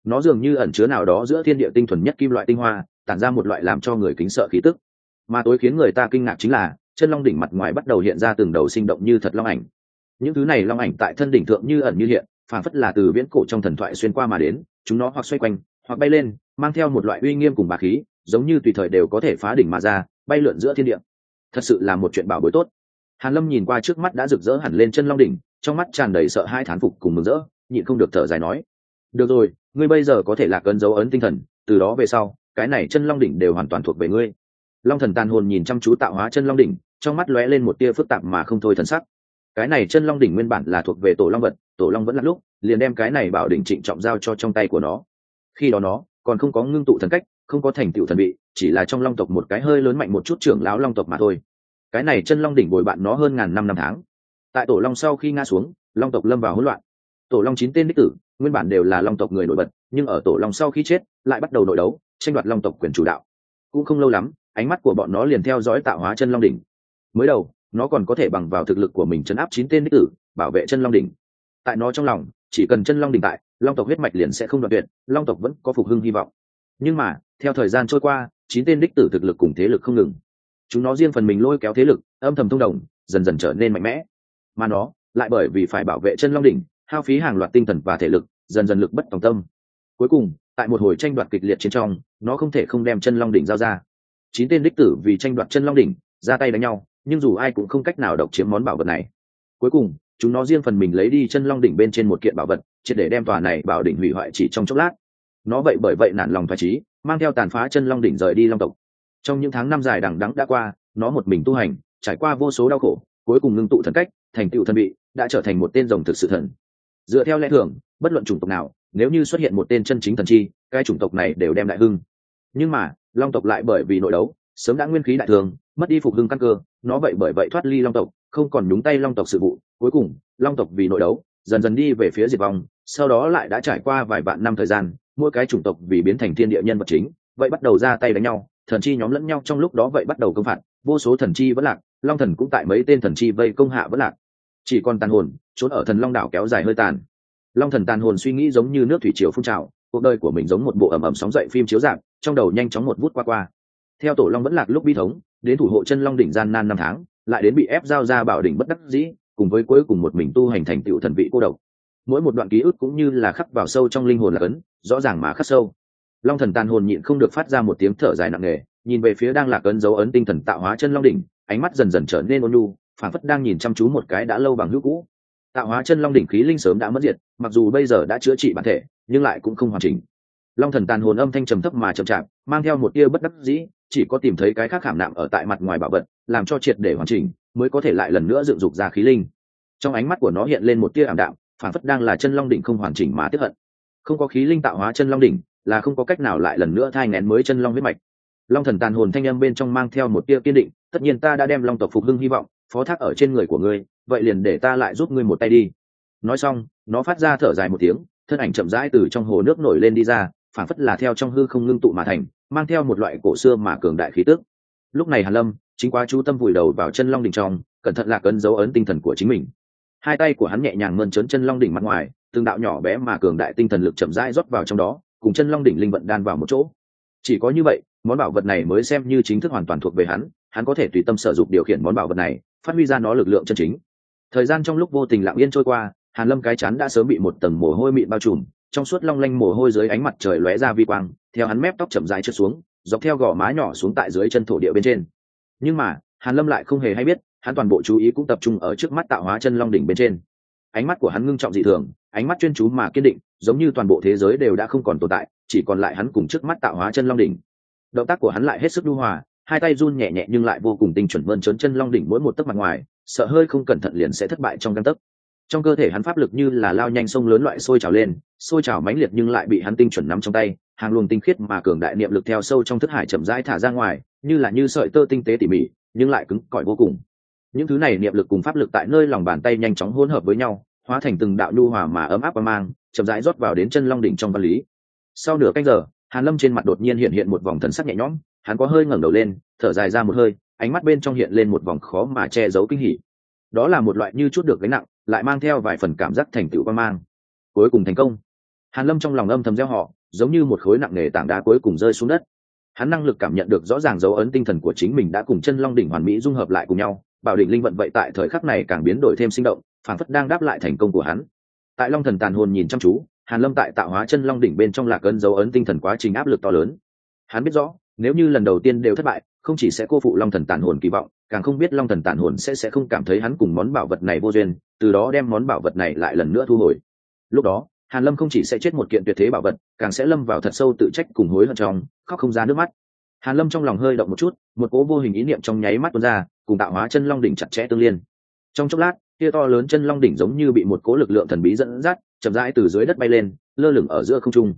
Nó dường như ẩn chứa nào đó giữa thiên địa tinh thuần nhất kim loại tinh hoa, tản ra một loại làm cho người kính sợ khí tức. Mà tối khiến người ta kinh ngạc chính là, chân long đỉnh mặt ngoài bắt đầu hiện ra từng đầu sinh động như thật long ảnh. Những thứ này long ảnh tại thân đỉnh thượng như ẩn như hiện phản phất là từ viễn cổ trong thần thoại xuyên qua mà đến chúng nó hoặc xoay quanh, hoặc bay lên, mang theo một loại uy nghiêm cùng bà khí, giống như tùy thời đều có thể phá đỉnh mà ra, bay lượn giữa thiên địa. Thật sự là một chuyện bảo bối tốt. Hàn lâm nhìn qua trước mắt đã rực rỡ hẳn lên chân long đỉnh, trong mắt tràn đầy sợ hai thán phục cùng mừng rỡ, nhịn không được thở dài nói, được rồi, ngươi bây giờ có thể là cơn dấu ấn tinh thần, từ đó về sau, cái này chân long đỉnh đều hoàn toàn thuộc về ngươi. Long thần tàn hồn nhìn chăm chú tạo hóa chân long đỉnh, trong mắt lóe lên một tia phức tạp mà không thôi thần sắc. Cái này chân long đỉnh nguyên bản là thuộc về tổ long vật tổ long vẫn là lúc, liền đem cái này bảo đỉnh trịnh trọng giao cho trong tay của nó. Khi đó nó còn không có ngưng tụ thần cách, không có thành tựu thần bị chỉ là trong long tộc một cái hơi lớn mạnh một chút trưởng lão long tộc mà thôi. Cái này chân long đỉnh bồi bạn nó hơn ngàn năm năm tháng. Tại tổ long sau khi ngã xuống, long tộc lâm vào hỗn loạn. Tổ long chín tên đích tử, nguyên bản đều là long tộc người nổi bật, nhưng ở tổ long sau khi chết, lại bắt đầu nội đấu, tranh đoạt long tộc quyền chủ đạo. Cũng không lâu lắm, ánh mắt của bọn nó liền theo dõi tạo hóa chân long đỉnh. Mới đầu, nó còn có thể bằng vào thực lực của mình chấn áp chín tên đích tử, bảo vệ chân long đỉnh tại nó trong lòng, chỉ cần chân long đỉnh tại, long tộc huyết mạch liền sẽ không đoạn tuyệt, long tộc vẫn có phục hưng hy vọng. Nhưng mà, theo thời gian trôi qua, chín tên đích tử thực lực cùng thế lực không ngừng. Chúng nó riêng phần mình lôi kéo thế lực, âm thầm thông đồng, dần dần trở nên mạnh mẽ. Mà nó, lại bởi vì phải bảo vệ chân long đỉnh, hao phí hàng loạt tinh thần và thể lực, dần dần lực bất tòng tâm. Cuối cùng, tại một hồi tranh đoạt kịch liệt chiến trong, nó không thể không đem chân long đỉnh giao ra. Chín tên đích tử vì tranh đoạt chân long đỉnh, ra tay đánh nhau, nhưng dù ai cũng không cách nào độc chiếm món bảo vật này. Cuối cùng chúng nó riêng phần mình lấy đi chân long đỉnh bên trên một kiện bảo vật, triệt để đem tòa này bảo đỉnh hủy hoại chỉ trong chốc lát. Nó vậy bởi vậy nản lòng phải trí mang theo tàn phá chân long đỉnh rời đi long tộc. Trong những tháng năm dài đằng đắng đã qua, nó một mình tu hành, trải qua vô số đau khổ, cuối cùng ngưng tụ thần cách, thành tựu thần bị đã trở thành một tên rồng thực sự thần. Dựa theo lẽ thường, bất luận chủng tộc nào, nếu như xuất hiện một tên chân chính thần chi, cái chủng tộc này đều đem đại hưng. Nhưng mà, long tộc lại bởi vì nội đấu, sớm đã nguyên khí đại thường, mất đi phục hưng căn cơ, nó vậy bởi vậy thoát ly long tộc, không còn nhúng tay long tộc sự vụ cuối cùng, long tộc vì nội đấu, dần dần đi về phía diệt vong, sau đó lại đã trải qua vài vạn năm thời gian, mỗi cái chủng tộc vì biến thành thiên địa nhân vật chính, vậy bắt đầu ra tay đánh nhau, thần chi nhóm lẫn nhau trong lúc đó vậy bắt đầu công phạt, vô số thần chi vẫn lạc, long thần cũng tại mấy tên thần chi vây công hạ vẫn lạc. Chỉ còn tàn hồn, trốn ở thần long đảo kéo dài hơi tàn. Long thần tàn hồn suy nghĩ giống như nước thủy triều phun trào, cuộc đời của mình giống một bộ ẩm ẩm sóng dậy phim chiếu dạng trong đầu nhanh chóng một vút qua qua. Theo tổ long vẫn lạc lúc bi thống, đến thủ hộ chân long đỉnh gian nan năm tháng, lại đến bị ép giao ra bảo đỉnh bất đắc dĩ cùng với cuối cùng một mình tu hành thành tựu thần vị cô độc. Mỗi một đoạn ký ức cũng như là khắc vào sâu trong linh hồn là cấn rõ ràng mà khắc sâu. Long thần tàn hồn nhịn không được phát ra một tiếng thở dài nặng nề, nhìn về phía đang lạc ấn dấu ấn tinh thần tạo hóa chân long đỉnh, ánh mắt dần dần trở nên ôn nhu phản phất đang nhìn chăm chú một cái đã lâu bằng hữu cũ. Tạo hóa chân long đỉnh khí linh sớm đã mất diệt, mặc dù bây giờ đã chữa trị bản thể, nhưng lại cũng không hoàn chỉnh. Long thần tàn hồn âm thanh trầm thấp mà chậm chạp, mang theo một tia bất đắc dĩ chỉ có tìm thấy cái khác khảm nạm ở tại mặt ngoài bảo vật, làm cho triệt để hoàn chỉnh, mới có thể lại lần nữa dựng dục ra khí linh. Trong ánh mắt của nó hiện lên một tia ảm đạm phản phất đang là chân long đỉnh không hoàn chỉnh mà tiếp hận. Không có khí linh tạo hóa chân long đỉnh, là không có cách nào lại lần nữa thai ngén mới chân long huyết mạch. Long thần tàn hồn thanh âm bên trong mang theo một tia kiên định, tất nhiên ta đã đem long tộc phục hưng hy vọng, phó thác ở trên người của ngươi, vậy liền để ta lại giúp ngươi một tay đi. Nói xong, nó phát ra thở dài một tiếng, thân ảnh chậm rãi từ trong hồ nước nổi lên đi ra phản phất là theo trong hư không ngưng tụ mà thành mang theo một loại cổ xưa mà cường đại khí tức. Lúc này hàn lâm, chính quá chú tâm vùi đầu vào chân long đỉnh trong, cẩn thận lạc ấn dấu ấn tinh thần của chính mình. Hai tay của hắn nhẹ nhàng mơn trớn chân long đỉnh mặt ngoài, từng đạo nhỏ bé mà cường đại tinh thần lực chậm rãi rót vào trong đó, cùng chân long đỉnh linh vận đan vào một chỗ. Chỉ có như vậy, món bảo vật này mới xem như chính thức hoàn toàn thuộc về hắn hắn có thể tùy tâm sở dụng điều khiển món bảo vật này, phát huy ra nó lực lượng chân chính. Thời gian trong lúc vô tình lặng yên trôi qua, hàn lâm cái chán đã sớm bị một tầng mồ hôi mịn bao trùm trong suốt long lanh mồ hôi dưới ánh mặt trời lóe ra vi quang, theo hắn mép tóc chậm dài trượt xuống, dọc theo gò má nhỏ xuống tại dưới chân thổ địa bên trên. Nhưng mà, hàn lâm lại không hề hay biết, hắn toàn bộ chú ý cũng tập trung ở trước mắt tạo hóa chân long đỉnh bên trên. Ánh mắt của hắn ngưng trọng dị thường, ánh mắt chuyên chú mà kiên định, giống như toàn bộ thế giới đều đã không còn tồn tại, chỉ còn lại hắn cùng trước mắt tạo hóa chân long đỉnh. Động tác của hắn lại hết sức đu hòa, hai tay run nhẹ nhẹ nhưng lại vô cùng tinh chuẩn mơn trớn chân long đỉnh mỗi một tấc mặt ngoài, sợ hơi không cẩn thận liền sẽ thất bại trong căn tấc trong cơ thể hắn pháp lực như là lao nhanh sông lớn loại sôi trào lên, sôi trào mãnh liệt nhưng lại bị hắn tinh chuẩn nắm trong tay, hàng luồng tinh khiết mà cường đại niệm lực theo sâu trong thức hải chậm rãi thả ra ngoài, như là như sợi tơ tinh tế tỉ mỉ, nhưng lại cứng cỏi vô cùng. Những thứ này niệm lực cùng pháp lực tại nơi lòng bàn tay nhanh chóng hỗn hợp với nhau, hóa thành từng đạo nhu hòa mà ấm áp và mang, chậm rãi rót vào đến chân long đỉnh trong văn lý. Sau nửa canh giờ, hàn lâm trên mặt đột nhiên hiện hiện một vòng thần sắc nhẹ nhõm, hắn có hơi ngẩng đầu lên, thở dài ra một hơi, ánh mắt bên trong hiện lên một vòng khó mà che giấu kinh hỉ đó là một loại như chút được gánh nặng, lại mang theo vài phần cảm giác thành tựu quan mang. Cuối cùng thành công. Hàn lâm trong lòng âm thầm gieo họ, giống như một khối nặng nề tảng đá cuối cùng rơi xuống đất. Hắn năng lực cảm nhận được rõ ràng dấu ấn tinh thần của chính mình đã cùng chân long đỉnh hoàn mỹ dung hợp lại cùng nhau, bảo định linh vận vậy tại thời khắc này càng biến đổi thêm sinh động phản phất đang đáp lại thành công của hắn. Tại long thần tàn hồn nhìn chăm chú, hàn lâm tại tạo hóa chân long đỉnh bên trong lạc ấn dấu ấn tinh thần quá trình áp lực to lớn. Hắn biết rõ, nếu như lần đầu tiên đều thất bại không chỉ sẽ cô phụ long thần tàn hồn kỳ vọng, càng không biết long thần tàn hồn sẽ sẽ không cảm thấy hắn cùng món bảo vật này vô duyên, từ đó đem món bảo vật này lại lần nữa thu hồi. Lúc đó, hàn lâm không chỉ sẽ chết một kiện tuyệt thế bảo vật, càng sẽ lâm vào thật sâu tự trách cùng hối hận trong, khóc không ra nước mắt. Hàn lâm trong lòng hơi động một chút, một cố vô hình ý niệm trong nháy mắt tuôn ra, cùng tạo hóa chân long đỉnh chặt chẽ tương liên. Trong chốc lát kia to lớn chân long đỉnh giống như bị một cố lực lượng thần bí dẫn dắt, chậm rãi từ dưới đất bay lên, lơ lửng ở giữa không trung.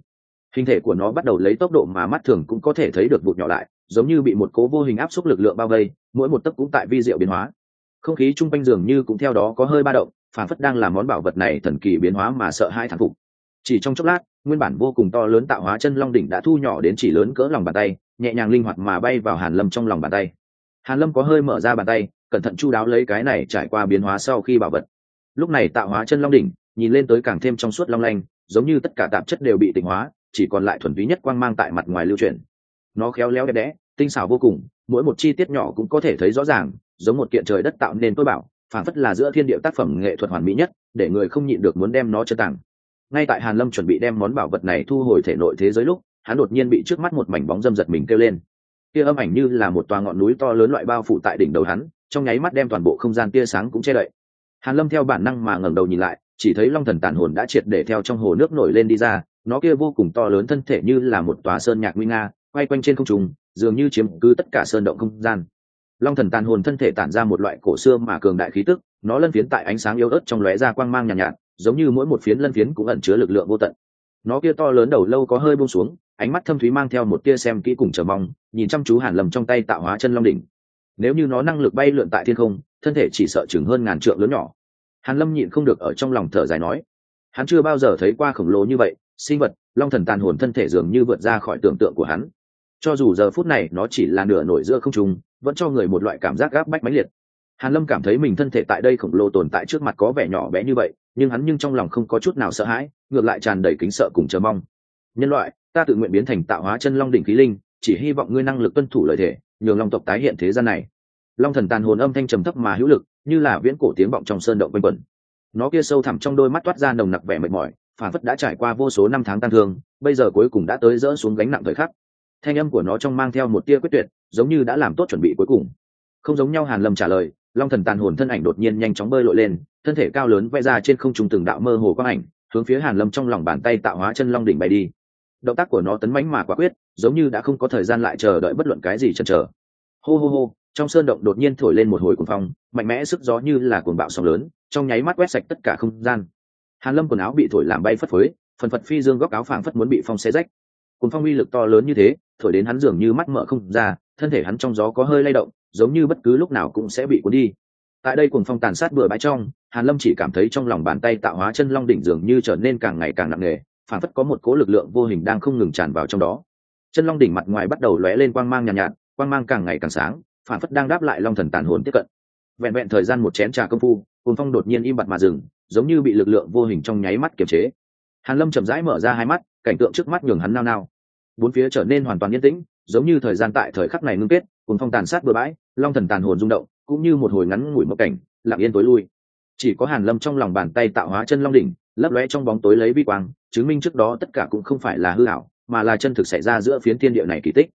Hình thể của nó bắt đầu lấy tốc độ mà mắt thường cũng có thể thấy được vụt nhỏ lại giống như bị một cố vô hình áp suất lực lượng bao vây, mỗi một tấc cũng tại vi diệu biến hóa. Không khí chung quanh dường như cũng theo đó có hơi ba động, phản phất đang làm món bảo vật này thần kỳ biến hóa mà sợ hai thằng phục. Chỉ trong chốc lát, nguyên bản vô cùng to lớn tạo hóa chân long đỉnh đã thu nhỏ đến chỉ lớn cỡ lòng bàn tay, nhẹ nhàng linh hoạt mà bay vào hàn lâm trong lòng bàn tay. Hàn lâm có hơi mở ra bàn tay, cẩn thận chu đáo lấy cái này trải qua biến hóa sau khi bảo vật. Lúc này tạo hóa chân long đỉnh, nhìn lên tới càng thêm trong suốt long lanh, giống như tất cả tạp chất đều bị tịnh hóa, chỉ còn lại thuần túy nhất quang mang tại mặt ngoài lưu truyền nó khéo léo đẹp đẽ, tinh xảo vô cùng, mỗi một chi tiết nhỏ cũng có thể thấy rõ ràng, giống một kiện trời đất tạo nên tôi bảo phản phất là giữa thiên địa tác phẩm nghệ thuật hoàn mỹ nhất, để người không nhịn được muốn đem nó chân tặng ngay tại hàn lâm chuẩn bị đem món bảo vật này thu hồi thể nội thế giới lúc, hắn đột nhiên bị trước mắt một mảnh bóng dâm giật mình kêu lên. Kia âm ảnh như là một tòa ngọn núi to lớn loại bao phủ tại đỉnh đầu hắn, trong nháy mắt đem toàn bộ không gian tia sáng cũng che đậy. Hàn lâm theo bản năng mà ngẩng đầu nhìn lại, chỉ thấy long thần tàn hồn đã triệt để theo trong hồ nước nổi lên đi ra, nó kia vô cùng to lớn thân thể như là một tòa sơn nhạc nguy nga quay quanh trên không trung dường như chiếm cứ tất cả sơn động không gian. Long thần tàn hồn thân thể tản ra một loại cổ xưa mà cường đại khí tức nó lân phiến tại ánh sáng yếu ớt trong lóe ra quang mang nhàn nhạt, nhạt giống như mỗi một phiến lân phiến cũng ẩn chứa lực lượng vô tận. Nó kia to lớn đầu lâu có hơi buông xuống ánh mắt thâm thúy mang theo một tia xem kỹ cùng chờ mong nhìn chăm chú hàn lầm trong tay tạo hóa chân long đỉnh. Nếu như nó năng lực bay lượn tại thiên không thân thể chỉ sợ chừng hơn ngàn trượng lớn nhỏ. Hàn lâm nhịn không được ở trong lòng thở dài nói hắn chưa bao giờ thấy qua khổng lồ như vậy sinh vật long thần tàn hồn thân thể dường như vượt ra khỏi tưởng tượng của hắn cho dù giờ phút này nó chỉ là nửa nổi giữa không trung, vẫn cho người một loại cảm giác gáp bách mãnh liệt. Hàn lâm cảm thấy mình thân thể tại đây khổng lồ tồn tại trước mặt có vẻ nhỏ bé như vậy, nhưng hắn nhưng trong lòng không có chút nào sợ hãi, ngược lại tràn đầy kính sợ cùng chờ mong. Nhân loại, ta tự nguyện biến thành tạo hóa chân long đỉnh khí linh, chỉ hy vọng ngươi năng lực tuân thủ lời thể nhường long tộc tái hiện thế gian này. Long thần tàn hồn âm thanh trầm thấp mà hữu lực, như là viễn cổ tiếng vọng trong sơn động quanh quẩn. Nó kia sâu thẳm trong đôi mắt toát ra nồng nặc vẻ mệt mỏi phản phất đã trải qua vô số năm tháng tan thương, bây giờ cuối cùng đã tới dỡ xuống gánh nặng thời khắc thanh âm của nó trong mang theo một tia quyết tuyệt, giống như đã làm tốt chuẩn bị cuối cùng. Không giống nhau hàn lâm trả lời, long thần tàn hồn thân ảnh đột nhiên nhanh chóng bơi lội lên, thân thể cao lớn vẽ ra trên không trung từng đạo mơ hồ quang ảnh, hướng phía hàn lâm trong lòng bàn tay tạo hóa chân long đỉnh bay đi. Động tác của nó tấn mãnh mà quả quyết, giống như đã không có thời gian lại chờ đợi bất luận cái gì chân chờ. Hô hô hô, trong sơn động đột nhiên thổi lên một hồi cuồng phong, mạnh mẽ sức gió như là cuồng bạo sóng lớn, trong nháy mắt quét sạch tất cả không gian. Hàn lâm quần áo bị thổi làm bay phất phới, phần phật phi dương góc áo phảng phất muốn bị phong xé rách. Cuồng phong uy lực to lớn như thế thổi đến hắn dường như mắt mở không ra thân thể hắn trong gió có hơi lay động giống như bất cứ lúc nào cũng sẽ bị cuốn đi. Tại đây cuồng phong tàn sát bừa bãi trong hàn lâm chỉ cảm thấy trong lòng bàn tay tạo hóa chân long đỉnh dường như trở nên càng ngày càng nặng nề phản phất có một cố lực lượng vô hình đang không ngừng tràn vào trong đó. Chân long đỉnh mặt ngoài bắt đầu lóe lên quang mang nhàn nhạt, nhạt quang mang càng ngày càng sáng phản phất đang đáp lại long thần tàn hồn tiếp cận. Vẹn vẹn thời gian một chén trà công phu cuồng phong đột nhiên im bặt mà dừng giống như bị lực lượng vô hình trong nháy mắt kiềm chế. Hàn lâm chậm rãi mở ra hai mắt cảnh tượng trước mắt nhường hắn nao nao bốn phía trở nên hoàn toàn yên tĩnh giống như thời gian tại thời khắc này ngưng kết cùng phong tàn sát bừa bãi long thần tàn hồn rung động cũng như một hồi ngắn ngủi một cảnh lặng yên tối lui. Chỉ có hàn lâm trong lòng bàn tay tạo hóa chân long đỉnh lấp lóe trong bóng tối lấy vi quang chứng minh trước đó tất cả cũng không phải là hư ảo mà là chân thực xảy ra giữa phiến thiên địa này kỳ tích.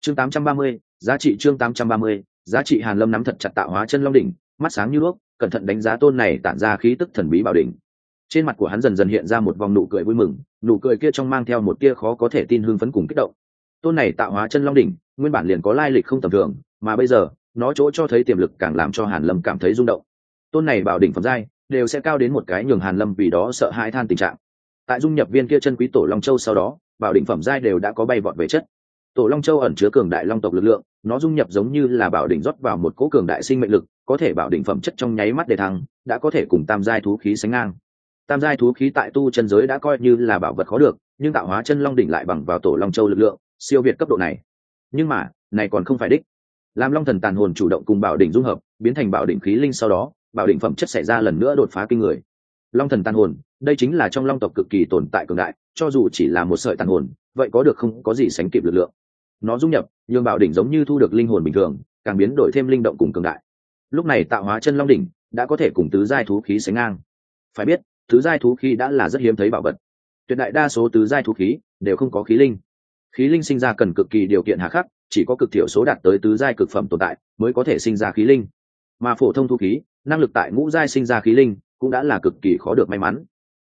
Chương 830, giá trị chương 830, giá trị hàn lâm nắm thật chặt tạo hóa chân long đỉnh mắt sáng như đuốc cẩn thận đánh giá tôn này tản ra khí tức thần bí bảo đỉnh trên mặt của hắn dần dần hiện ra một vòng nụ cười vui mừng, nụ cười kia trong mang theo một tia khó có thể tin hưng phấn cùng kích động. Tôn này tạo hóa chân long đỉnh, nguyên bản liền có lai lịch không tầm thường, mà bây giờ, nó chỗ cho thấy tiềm lực càng làm cho hàn lâm cảm thấy rung động. Tôn này bảo đỉnh phẩm giai, đều sẽ cao đến một cái nhường hàn lâm vì đó sợ hãi than tình trạng. Tại dung nhập viên kia chân quý tổ long châu sau đó, bảo đỉnh phẩm giai đều đã có bay vọt về chất. Tổ long châu ẩn chứa cường đại long tộc lực lượng, nó dung nhập giống như là bảo đỉnh rót vào một cỗ cường đại sinh mệnh lực, có thể bảo đỉnh phẩm chất trong nháy mắt để thăng, đã có thể cùng tam giai thú khí sánh ngang tam giai thú khí tại tu chân giới đã coi như là bảo vật khó được, nhưng tạo hóa chân long đỉnh lại bằng vào tổ long châu lực lượng, siêu việt cấp độ này. Nhưng mà, này còn không phải đích. Làm long thần tàn hồn chủ động cùng bảo đỉnh dung hợp, biến thành bảo đỉnh khí linh sau đó, bảo đỉnh phẩm chất xảy ra lần nữa đột phá kinh người. Long thần tàn hồn, đây chính là trong long tộc cực kỳ tồn tại cường đại, cho dù chỉ là một sợi tàn hồn, vậy có được không có gì sánh kịp lực lượng. Nó dung nhập, nhường bảo đỉnh giống như thu được linh hồn bình thường, càng biến đổi thêm linh động cùng cường đại. Lúc này tạo hóa chân long đỉnh, đã có thể cùng tứ giai thú khí sánh ngang. Phải biết tứ giai thú khí đã là rất hiếm thấy bảo vật. Tuyệt đại đa số tứ giai thú khí đều không có khí linh. Khí linh sinh ra cần cực kỳ điều kiện hạ khắc, chỉ có cực thiểu số đạt tới tứ giai cực phẩm tồn tại mới có thể sinh ra khí linh. Mà phổ thông thú khí, năng lực tại ngũ giai sinh ra khí linh cũng đã là cực kỳ khó được may mắn.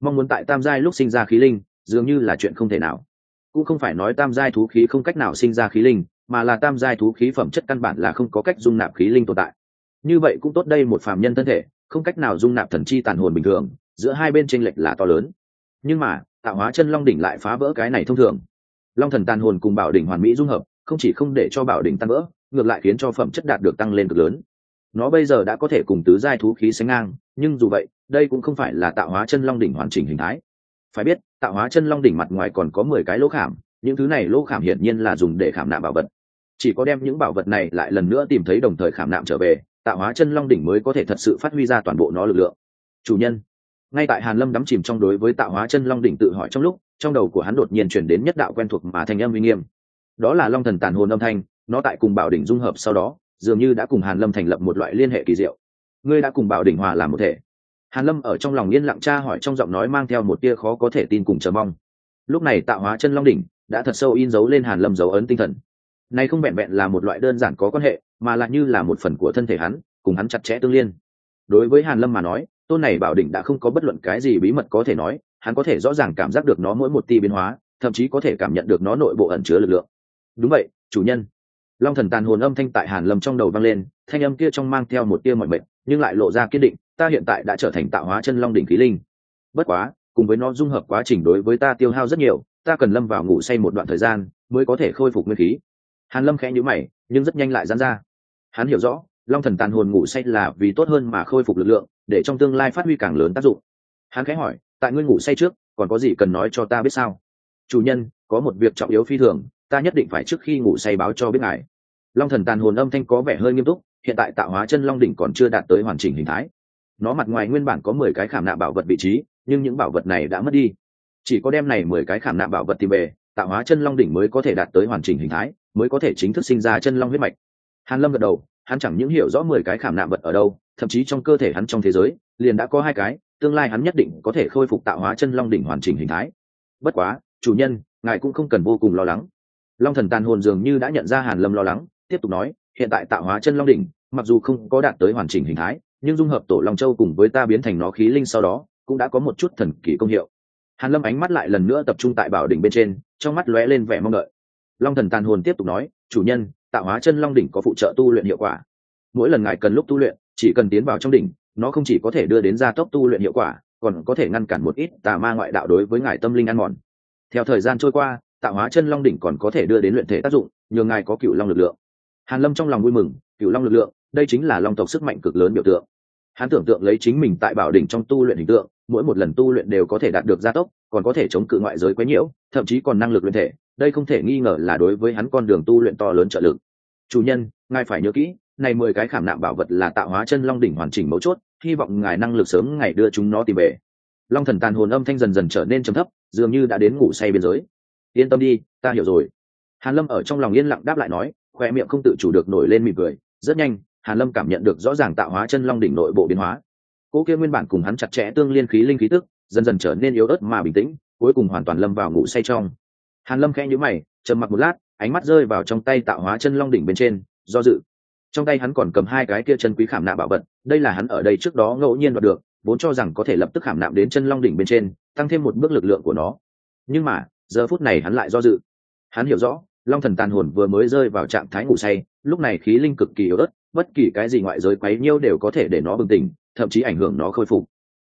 Mong muốn tại tam giai lúc sinh ra khí linh, dường như là chuyện không thể nào. Cũng không phải nói tam giai thú khí không cách nào sinh ra khí linh, mà là tam giai thú khí phẩm chất căn bản là không có cách dung nạp khí linh tồn tại. Như vậy cũng tốt đây một phàm nhân thân thể, không cách nào dung nạp thần chi tàn hồn bình thường giữa hai bên tranh lệch là to lớn. Nhưng mà, tạo hóa chân long đỉnh lại phá vỡ cái này thông thường. Long thần tàn hồn cùng bảo đỉnh hoàn mỹ dung hợp, không chỉ không để cho bảo đỉnh tan vỡ, ngược lại khiến cho phẩm chất đạt được tăng lên cực lớn. Nó bây giờ đã có thể cùng tứ giai thú khí sánh ngang, nhưng dù vậy, đây cũng không phải là tạo hóa chân long đỉnh hoàn chỉnh hình thái. Phải biết, tạo hóa chân long đỉnh mặt ngoài còn có mười cái lỗ khảm, những thứ này lỗ khảm hiển nhiên là dùng để khảm nạm bảo vật. Chỉ có đem những bảo vật này lại lần nữa tìm thấy đồng thời khảm nạm trở về, tạo hóa chân long đỉnh mới có thể thật sự phát huy ra toàn bộ nó lực lượng. Chủ nhân ngay tại hàn lâm đắm chìm trong đối với tạo hóa chân long đỉnh tự hỏi trong lúc, trong đầu của hắn đột nhiên chuyển đến nhất đạo quen thuộc mà thanh âm uy nghiêm. Đó là long thần tàn hồn âm thanh, nó tại cùng bảo đỉnh dung hợp sau đó, dường như đã cùng hàn lâm thành lập một loại liên hệ kỳ diệu. Ngươi đã cùng bảo đỉnh hòa làm một thể. Hàn lâm ở trong lòng yên lặng tra hỏi trong giọng nói mang theo một tia khó có thể tin cùng chờ mong. Lúc này tạo hóa chân long đỉnh đã thật sâu in dấu lên hàn lâm dấu ấn tinh thần. Này không vẹn vẹn là một loại đơn giản có quan hệ, mà lại như là một phần của thân thể hắn, cùng hắn chặt chẽ tương liên. Đối với hàn lâm mà nói tôn này bảo đỉnh đã không có bất luận cái gì bí mật có thể nói, hắn có thể rõ ràng cảm giác được nó mỗi một ti biến hóa, thậm chí có thể cảm nhận được nó nội bộ ẩn chứa lực lượng. Đúng vậy, chủ nhân. Long thần tàn hồn âm thanh tại hàn lâm trong đầu vang lên, thanh âm kia trong mang theo một tia mọi mệnh, nhưng lại lộ ra kiên định, ta hiện tại đã trở thành tạo hóa chân long đỉnh khí linh. Bất quá, cùng với nó dung hợp quá trình đối với ta tiêu hao rất nhiều, ta cần lâm vào ngủ say một đoạn thời gian, mới có thể khôi phục nguyên khí. Hàn lâm khẽ nhíu mày, nhưng rất nhanh lại giãn ra. Hắn hiểu rõ long thần tàn hồn ngủ say là vì tốt hơn mà khôi phục lực lượng, để trong tương lai phát huy càng lớn tác dụng. Hắn khẽ hỏi, tại ngươi ngủ say trước, còn có gì cần nói cho ta biết sao? Chủ nhân, có một việc trọng yếu phi thường, ta nhất định phải trước khi ngủ say báo cho biết ngài. Long thần tàn hồn âm thanh có vẻ hơi nghiêm túc, hiện tại tạo hóa chân long đỉnh còn chưa đạt tới hoàn chỉnh hình thái. Nó mặt ngoài nguyên bản có mười cái khảm nạ bảo vật vị trí, nhưng những bảo vật này đã mất đi. Chỉ có đem này mười cái khảm nạ bảo vật tìm về, tạo hóa chân long đỉnh mới có thể đạt tới hoàn chỉnh hình thái, mới có thể chính thức sinh ra chân long huyết mạch. Hàn lâm gật đầu hắn chẳng những hiểu rõ mười cái khảm nạm vật ở đâu, thậm chí trong cơ thể hắn trong thế giới, liền đã có hai cái, tương lai hắn nhất định có thể khôi phục tạo hóa chân long đỉnh hoàn chỉnh hình thái. Bất quá, chủ nhân, ngài cũng không cần vô cùng lo lắng. Long thần tàn hồn dường như đã nhận ra hàn lâm lo lắng, tiếp tục nói, hiện tại tạo hóa chân long đỉnh, mặc dù không có đạt tới hoàn chỉnh hình thái, nhưng dung hợp tổ long châu cùng với ta biến thành nó khí linh sau đó, cũng đã có một chút thần kỳ công hiệu. Hàn lâm ánh mắt lại lần nữa tập trung tại bảo đỉnh bên trên, trong mắt lóe lên vẻ mong đợi. Long thần tàn hồn tiếp tục nói, chủ nhân tạo hóa chân long đỉnh có phụ trợ tu luyện hiệu quả. Mỗi lần ngài cần lúc tu luyện, chỉ cần tiến vào trong đỉnh, nó không chỉ có thể đưa đến gia tốc tu luyện hiệu quả, còn có thể ngăn cản một ít tà ma ngoại đạo đối với ngài tâm linh ăn mòn. Theo thời gian trôi qua, tạo hóa chân long đỉnh còn có thể đưa đến luyện thể tác dụng, nhờ ngài có cựu long lực lượng. Hàn lâm trong lòng vui mừng, cựu long lực lượng, đây chính là long tộc sức mạnh cực lớn biểu tượng. Hắn tưởng tượng lấy chính mình tại bảo đỉnh trong tu luyện hình tượng, mỗi một lần tu luyện đều có thể đạt được gia tốc, còn có thể chống cự ngoại giới quấy nhiễu, thậm chí còn năng lực luyện thể đây không thể nghi ngờ là đối với hắn con đường tu luyện to lớn trợ lực. Chủ nhân, ngài phải nhớ kỹ, này mười cái khảm nạm bảo vật là tạo hóa chân long đỉnh hoàn chỉnh mấu chốt, hy vọng ngài năng lực sớm ngày đưa chúng nó tìm về. Long thần tàn hồn âm thanh dần dần trở nên trầm thấp, dường như đã đến ngủ say biên giới. Yên tâm đi, ta hiểu rồi. Hàn lâm ở trong lòng yên lặng đáp lại nói, khoe miệng không tự chủ được nổi lên mỉm cười. Rất nhanh, hàn lâm cảm nhận được rõ ràng tạo hóa chân long đỉnh nội bộ biến hóa. Cố kia nguyên bản cùng hắn chặt chẽ tương liên khí linh khí tức, dần dần trở nên yếu ớt mà bình tĩnh, cuối cùng hoàn toàn lâm vào ngủ say trong hàn lâm khẽ nhíu mày, trầm mặc một lát, ánh mắt rơi vào trong tay tạo hóa chân long đỉnh bên trên, do dự. Trong tay hắn còn cầm hai cái kia chân quý khảm nạm bảo vật, đây là hắn ở đây trước đó ngẫu nhiên đoạt được, vốn cho rằng có thể lập tức khảm nạm đến chân long đỉnh bên trên, tăng thêm một bước lực lượng của nó. Nhưng mà, giờ phút này hắn lại do dự. Hắn hiểu rõ, long thần tàn hồn vừa mới rơi vào trạng thái ngủ say, lúc này khí linh cực kỳ yếu ớt, bất kỳ cái gì ngoại giới quấy nhiêu đều có thể để nó bừng tỉnh, thậm chí ảnh hưởng nó khôi phục.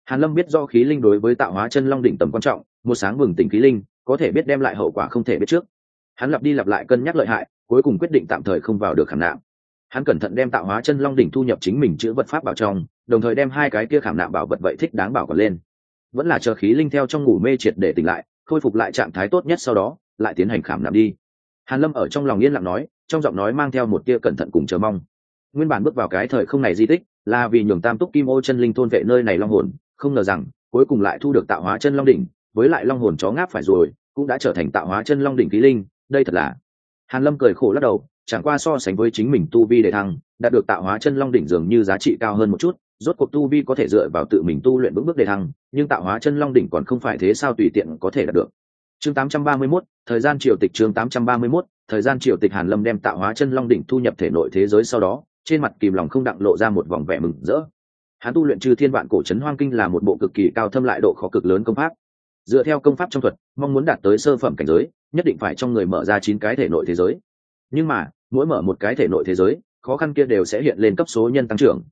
Hàn lâm biết do khí linh đối với tạo hóa chân long đỉnh tầm quan trọng, một sáng bừng tỉnh khí linh có thể biết đem lại hậu quả không thể biết trước. Hắn lặp đi lặp lại cân nhắc lợi hại, cuối cùng quyết định tạm thời không vào được khảm nạm. Hắn cẩn thận đem tạo hóa chân long đỉnh thu nhập chính mình chữ vật pháp vào trong, đồng thời đem hai cái kia khảm nạm bảo vật vậy thích đáng bảo còn lên. Vẫn là chờ khí linh theo trong ngủ mê triệt để tỉnh lại, khôi phục lại trạng thái tốt nhất sau đó, lại tiến hành khảm nạm đi. Hàn lâm ở trong lòng yên lặng nói, trong giọng nói mang theo một tia cẩn thận cùng chờ mong. Nguyên bản bước vào cái thời không này di tích, là vì nhường tam túc kim ô chân linh thôn vệ nơi này long hồn, không ngờ rằng, cuối cùng lại thu được tạo hóa chân long đỉnh với lại long hồn chó ngáp phải rồi cũng đã trở thành tạo hóa chân long đỉnh khí linh đây thật là. Hàn lâm cười khổ lắc đầu chẳng qua so sánh với chính mình tu vi để thăng đạt được tạo hóa chân long đỉnh dường như giá trị cao hơn một chút rốt cuộc tu vi có thể dựa vào tự mình tu luyện vững bước để thăng nhưng tạo hóa chân long đỉnh còn không phải thế sao tùy tiện có thể đạt được. Chương 831, thời gian triều tịch chương 831, thời gian triều tịch hàn lâm đem tạo hóa chân long đỉnh thu nhập thể nội thế giới sau đó trên mặt kìm lòng không đặng lộ ra một vòng vẻ mừng rỡ. Hắn tu luyện chư thiên vạn cổ trấn hoang kinh là một bộ cực kỳ cao thâm lại độ khó cực lớn công pháp dựa theo công pháp trong thuật, mong muốn đạt tới sơ phẩm cảnh giới, nhất định phải trong người mở ra chín cái thể nội thế giới. Nhưng mà, mỗi mở một cái thể nội thế giới, khó khăn kia đều sẽ hiện lên cấp số nhân tăng trưởng.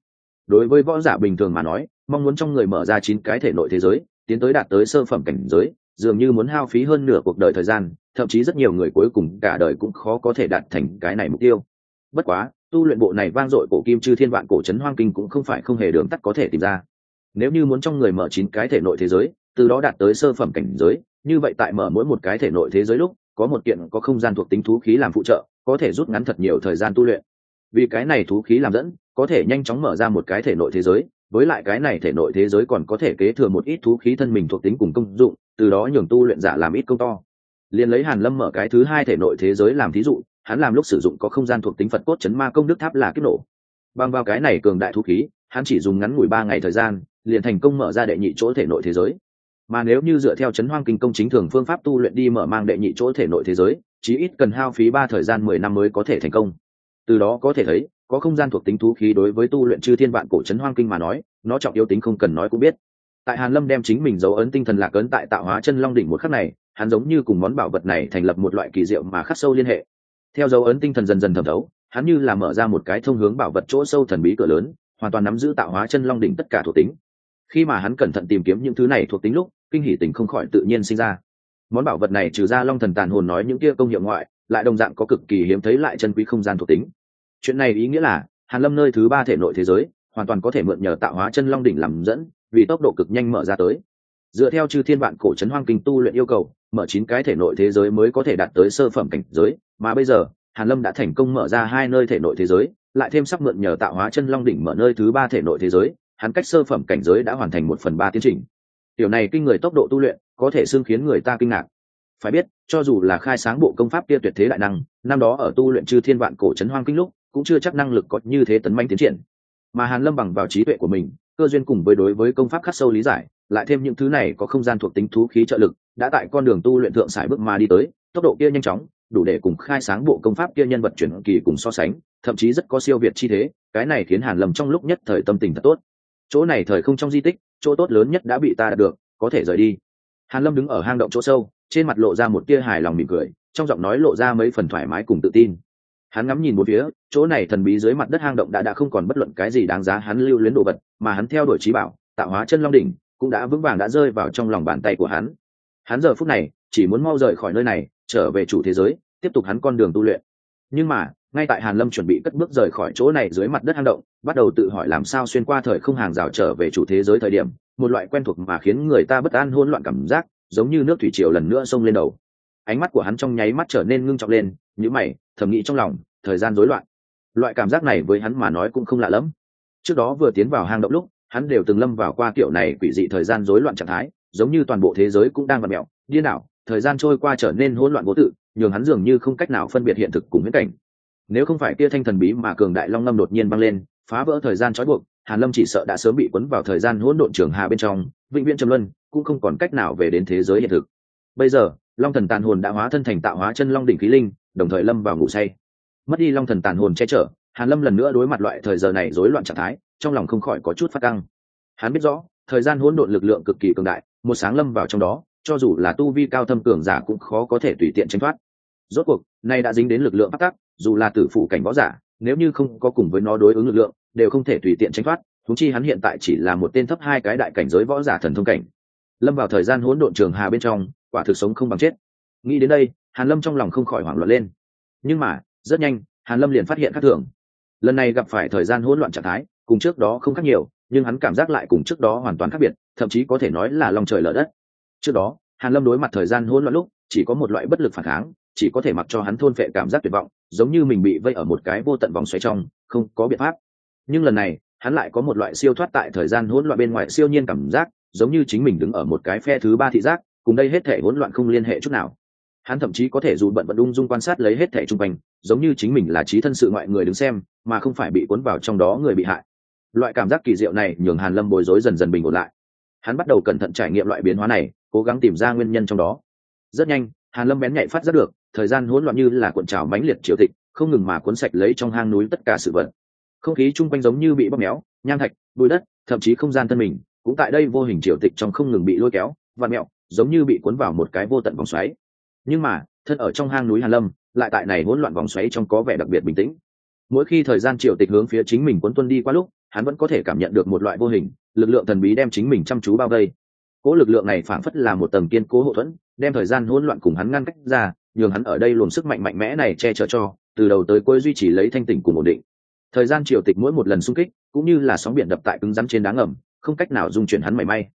Đối với võ giả bình thường mà nói, mong muốn trong người mở ra chín cái thể nội thế giới, tiến tới đạt tới sơ phẩm cảnh giới, dường như muốn hao phí hơn nửa cuộc đời thời gian, thậm chí rất nhiều người cuối cùng cả đời cũng khó có thể đạt thành cái này mục tiêu. Bất quá, tu luyện bộ này vang dội cổ kim chư thiên vạn cổ trấn hoang kinh cũng không phải không hề đường tắt có thể tìm ra. Nếu như muốn trong người mở chín cái thể nội thế giới từ đó đạt tới sơ phẩm cảnh giới, như vậy tại mở mỗi một cái thể nội thế giới lúc, có một kiện có không gian thuộc tính thú khí làm phụ trợ, có thể rút ngắn thật nhiều thời gian tu luyện. Vì cái này thú khí làm dẫn, có thể nhanh chóng mở ra một cái thể nội thế giới, với lại cái này thể nội thế giới còn có thể kế thừa một ít thú khí thân mình thuộc tính cùng công dụng, từ đó nhường tu luyện giả làm ít công to. Liền lấy hàn lâm mở cái thứ hai thể nội thế giới làm thí dụ, hắn làm lúc sử dụng có không gian thuộc tính phật cốt chấn ma công đức tháp là kích nổ. Bằng vào cái này cường đại thú khí, hắn chỉ dùng ngắn ngủi ba ngày thời gian, liền thành công mở ra đệ nhị chỗ thể nội thế giới mà nếu như dựa theo chấn hoang kinh công chính thường phương pháp tu luyện đi mở mang đệ nhị chỗ thể nội thế giới, chí ít cần hao phí ba thời gian mười năm mới có thể thành công. Từ đó có thể thấy, có không gian thuộc tính thú khí đối với tu luyện chư thiên vạn cổ chấn hoang kinh mà nói, nó trọng yếu tính không cần nói cũng biết. Tại hàn lâm đem chính mình dấu ấn tinh thần lạc ấn tại tạo hóa chân long đỉnh một khắc này, hắn giống như cùng món bảo vật này thành lập một loại kỳ diệu mà khắc sâu liên hệ. Theo dấu ấn tinh thần dần dần thẩm thấu, hắn như là mở ra một cái thông hướng bảo vật chỗ sâu thần bí cửa lớn, hoàn toàn nắm giữ tạo hóa chân long đỉnh tất cả thuộc tính. Khi mà hắn cẩn thận tìm kiếm những thứ này thuộc tính lúc kinh hỷ tình không khỏi tự nhiên sinh ra. Món bảo vật này trừ ra long thần tàn hồn nói những kia công hiệu ngoại, lại đồng dạng có cực kỳ hiếm thấy lại chân quý không gian thuộc tính. Chuyện này ý nghĩa là, hàn lâm nơi thứ ba thể nội thế giới, hoàn toàn có thể mượn nhờ tạo hóa chân long đỉnh làm dẫn, vì tốc độ cực nhanh mở ra tới. Dựa theo chư thiên vạn cổ trấn hoang kinh tu luyện yêu cầu, mở chín cái thể nội thế giới mới có thể đạt tới sơ phẩm cảnh giới, mà bây giờ, hàn lâm đã thành công mở ra hai nơi thể nội thế giới, lại thêm sắp mượn nhờ tạo hóa chân long đỉnh mở nơi thứ ba thể nội thế giới, hắn cách sơ phẩm cảnh giới đã hoàn thành một phần ba tiến trình. Tiểu này kinh người tốc độ tu luyện, có thể xưng khiến người ta kinh ngạc. Phải biết, cho dù là khai sáng bộ công pháp kia tuyệt thế đại năng, năm đó ở tu luyện chư thiên vạn cổ trấn hoang kinh lúc, cũng chưa chắc năng lực có như thế tấn manh tiến triển. Mà hàn lâm bằng vào trí tuệ của mình, cơ duyên cùng với đối với công pháp khắc sâu lý giải, lại thêm những thứ này có không gian thuộc tính thú khí trợ lực, đã tại con đường tu luyện thượng sải bước mà đi tới, tốc độ kia nhanh chóng, đủ để cùng khai sáng bộ công pháp kia nhân vật chuyển kỳ cùng so sánh, thậm chí rất có siêu việt chi thế, cái này khiến hàn lâm trong lúc nhất thời tâm tình thật tốt chỗ này thời không trong di tích, chỗ tốt lớn nhất đã bị ta đạt được, có thể rời đi. Hàn lâm đứng ở hang động chỗ sâu, trên mặt lộ ra một tia hài lòng mỉm cười, trong giọng nói lộ ra mấy phần thoải mái cùng tự tin. Hắn ngắm nhìn một phía, chỗ này thần bí dưới mặt đất hang động đã đã không còn bất luận cái gì đáng giá hắn lưu luyến đồ vật, mà hắn theo đuổi trí bảo, tạo hóa chân long đỉnh, cũng đã vững vàng đã rơi vào trong lòng bàn tay của hắn. Hắn giờ phút này, chỉ muốn mau rời khỏi nơi này, trở về chủ thế giới, tiếp tục hắn con đường tu luyện. Nhưng mà ngay tại hàn lâm chuẩn bị cất bước rời khỏi chỗ này dưới mặt đất hang động, bắt đầu tự hỏi làm sao xuyên qua thời không hàng rào trở về chủ thế giới thời điểm, một loại quen thuộc mà khiến người ta bất an hỗn loạn cảm giác, giống như nước thủy triều lần nữa xông lên đầu. Ánh mắt của hắn trong nháy mắt trở nên ngưng trọng lên những mày, thầm nghĩ trong lòng, thời gian rối loạn. Loại cảm giác này với hắn mà nói cũng không lạ lắm trước đó vừa tiến vào hang động lúc, hắn đều từng lâm vào qua kiểu này quỷ dị thời gian rối loạn trạng thái, giống như toàn bộ thế giới cũng đang vặn mẹo, điên đảo, thời gian trôi qua trở nên hỗn loạn vô tự, nhường hắn dường như không cách nào phân biệt hiện thực cùng viễn cảnh nếu không phải kia thanh thần bí mà cường đại long ngâm đột nhiên băng lên, phá vỡ thời gian trói buộc, hàn lâm chỉ sợ đã sớm bị cuốn vào thời gian hỗn độn trường hà bên trong, vĩnh viễn trầm luân, cũng không còn cách nào về đến thế giới hiện thực. Bây giờ, long thần tàn hồn đã hóa thân thành tạo hóa chân long đỉnh khí linh, đồng thời lâm vào ngủ say. Mất đi long thần tàn hồn che chở, hàn lâm lần nữa đối mặt loại thời giờ này rối loạn trạng thái, trong lòng không khỏi có chút phát căng. Hắn biết rõ, thời gian hỗn độn lực lượng cực kỳ cường đại, một sáng lâm vào trong đó, cho dù là tu vi cao thâm cường giả cũng khó có thể tùy tiện tranh thoát. Rốt cuộc, nay đã dính đến lực lượng phát tắc dù là tử phụ cảnh võ giả, nếu như không có cùng với nó đối ứng lực lượng, đều không thể tùy tiện tranh thoát thúng chi hắn hiện tại chỉ là một tên thấp hai cái đại cảnh giới võ giả thần thông cảnh. Lâm vào thời gian hỗn độn trường hà bên trong, quả thực sống không bằng chết. Nghĩ đến đây, hàn lâm trong lòng không khỏi hoảng loạn lên. Nhưng mà, rất nhanh, hàn lâm liền phát hiện khác thường. Lần này gặp phải thời gian hỗn loạn trạng thái, cùng trước đó không khác nhiều, nhưng hắn cảm giác lại cùng trước đó hoàn toàn khác biệt, thậm chí có thể nói là lòng trời lở đất. Trước đó, hàn lâm đối mặt thời gian hỗn loạn lúc, chỉ có một loại bất lực phản kháng chỉ có thể mặc cho hắn thôn phệ cảm giác tuyệt vọng, giống như mình bị vây ở một cái vô tận vòng xoáy trong, không có biện pháp. Nhưng lần này, hắn lại có một loại siêu thoát tại thời gian hỗn loạn bên ngoài siêu nhiên cảm giác, giống như chính mình đứng ở một cái phe thứ ba thị giác, cùng đây hết thể hỗn loạn không liên hệ chút nào. Hắn thậm chí có thể dù bận bận ung dung quan sát lấy hết thể trung quanh, giống như chính mình là trí thân sự ngoại người đứng xem, mà không phải bị cuốn vào trong đó người bị hại. Loại cảm giác kỳ diệu này nhường hàn lâm bối rối dần dần bình ổn lại. Hắn bắt đầu cẩn thận trải nghiệm loại biến hóa này, cố gắng tìm ra nguyên nhân trong đó. Rất nhanh, hàn lâm bén nhạy phát rất được thời gian hỗn loạn như là cuộn trào mãnh liệt triều tịch, không ngừng mà cuốn sạch lấy trong hang núi tất cả sự vật. Không khí chung quanh giống như bị bóp méo, nham thạch, bụi đất, thậm chí không gian thân mình, cũng tại đây vô hình triều tịch trong không ngừng bị lôi kéo và mẹo, giống như bị cuốn vào một cái vô tận vòng xoáy. Nhưng mà, thân ở trong hang núi hàn lâm, lại tại này hỗn loạn vòng xoáy trong có vẻ đặc biệt bình tĩnh. Mỗi khi thời gian triều tịch hướng phía chính mình cuốn tuân đi qua lúc, hắn vẫn có thể cảm nhận được một loại vô hình, lực lượng thần bí đem chính mình chăm chú bao vây. Cố lực lượng này phảng phất là một tầng kiên cố hậu thuẫn, đem thời gian hỗn loạn cùng hắn ngăn cách ra nhường hắn ở đây luồng sức mạnh mạnh mẽ này che chở cho, từ đầu tới cuối duy trì lấy thanh tỉnh cùng ổn định. Thời gian triều tịch mỗi một lần xung kích, cũng như là sóng biển đập tại cứng rắn trên đá ngầm, không cách nào dung chuyển hắn mảy may.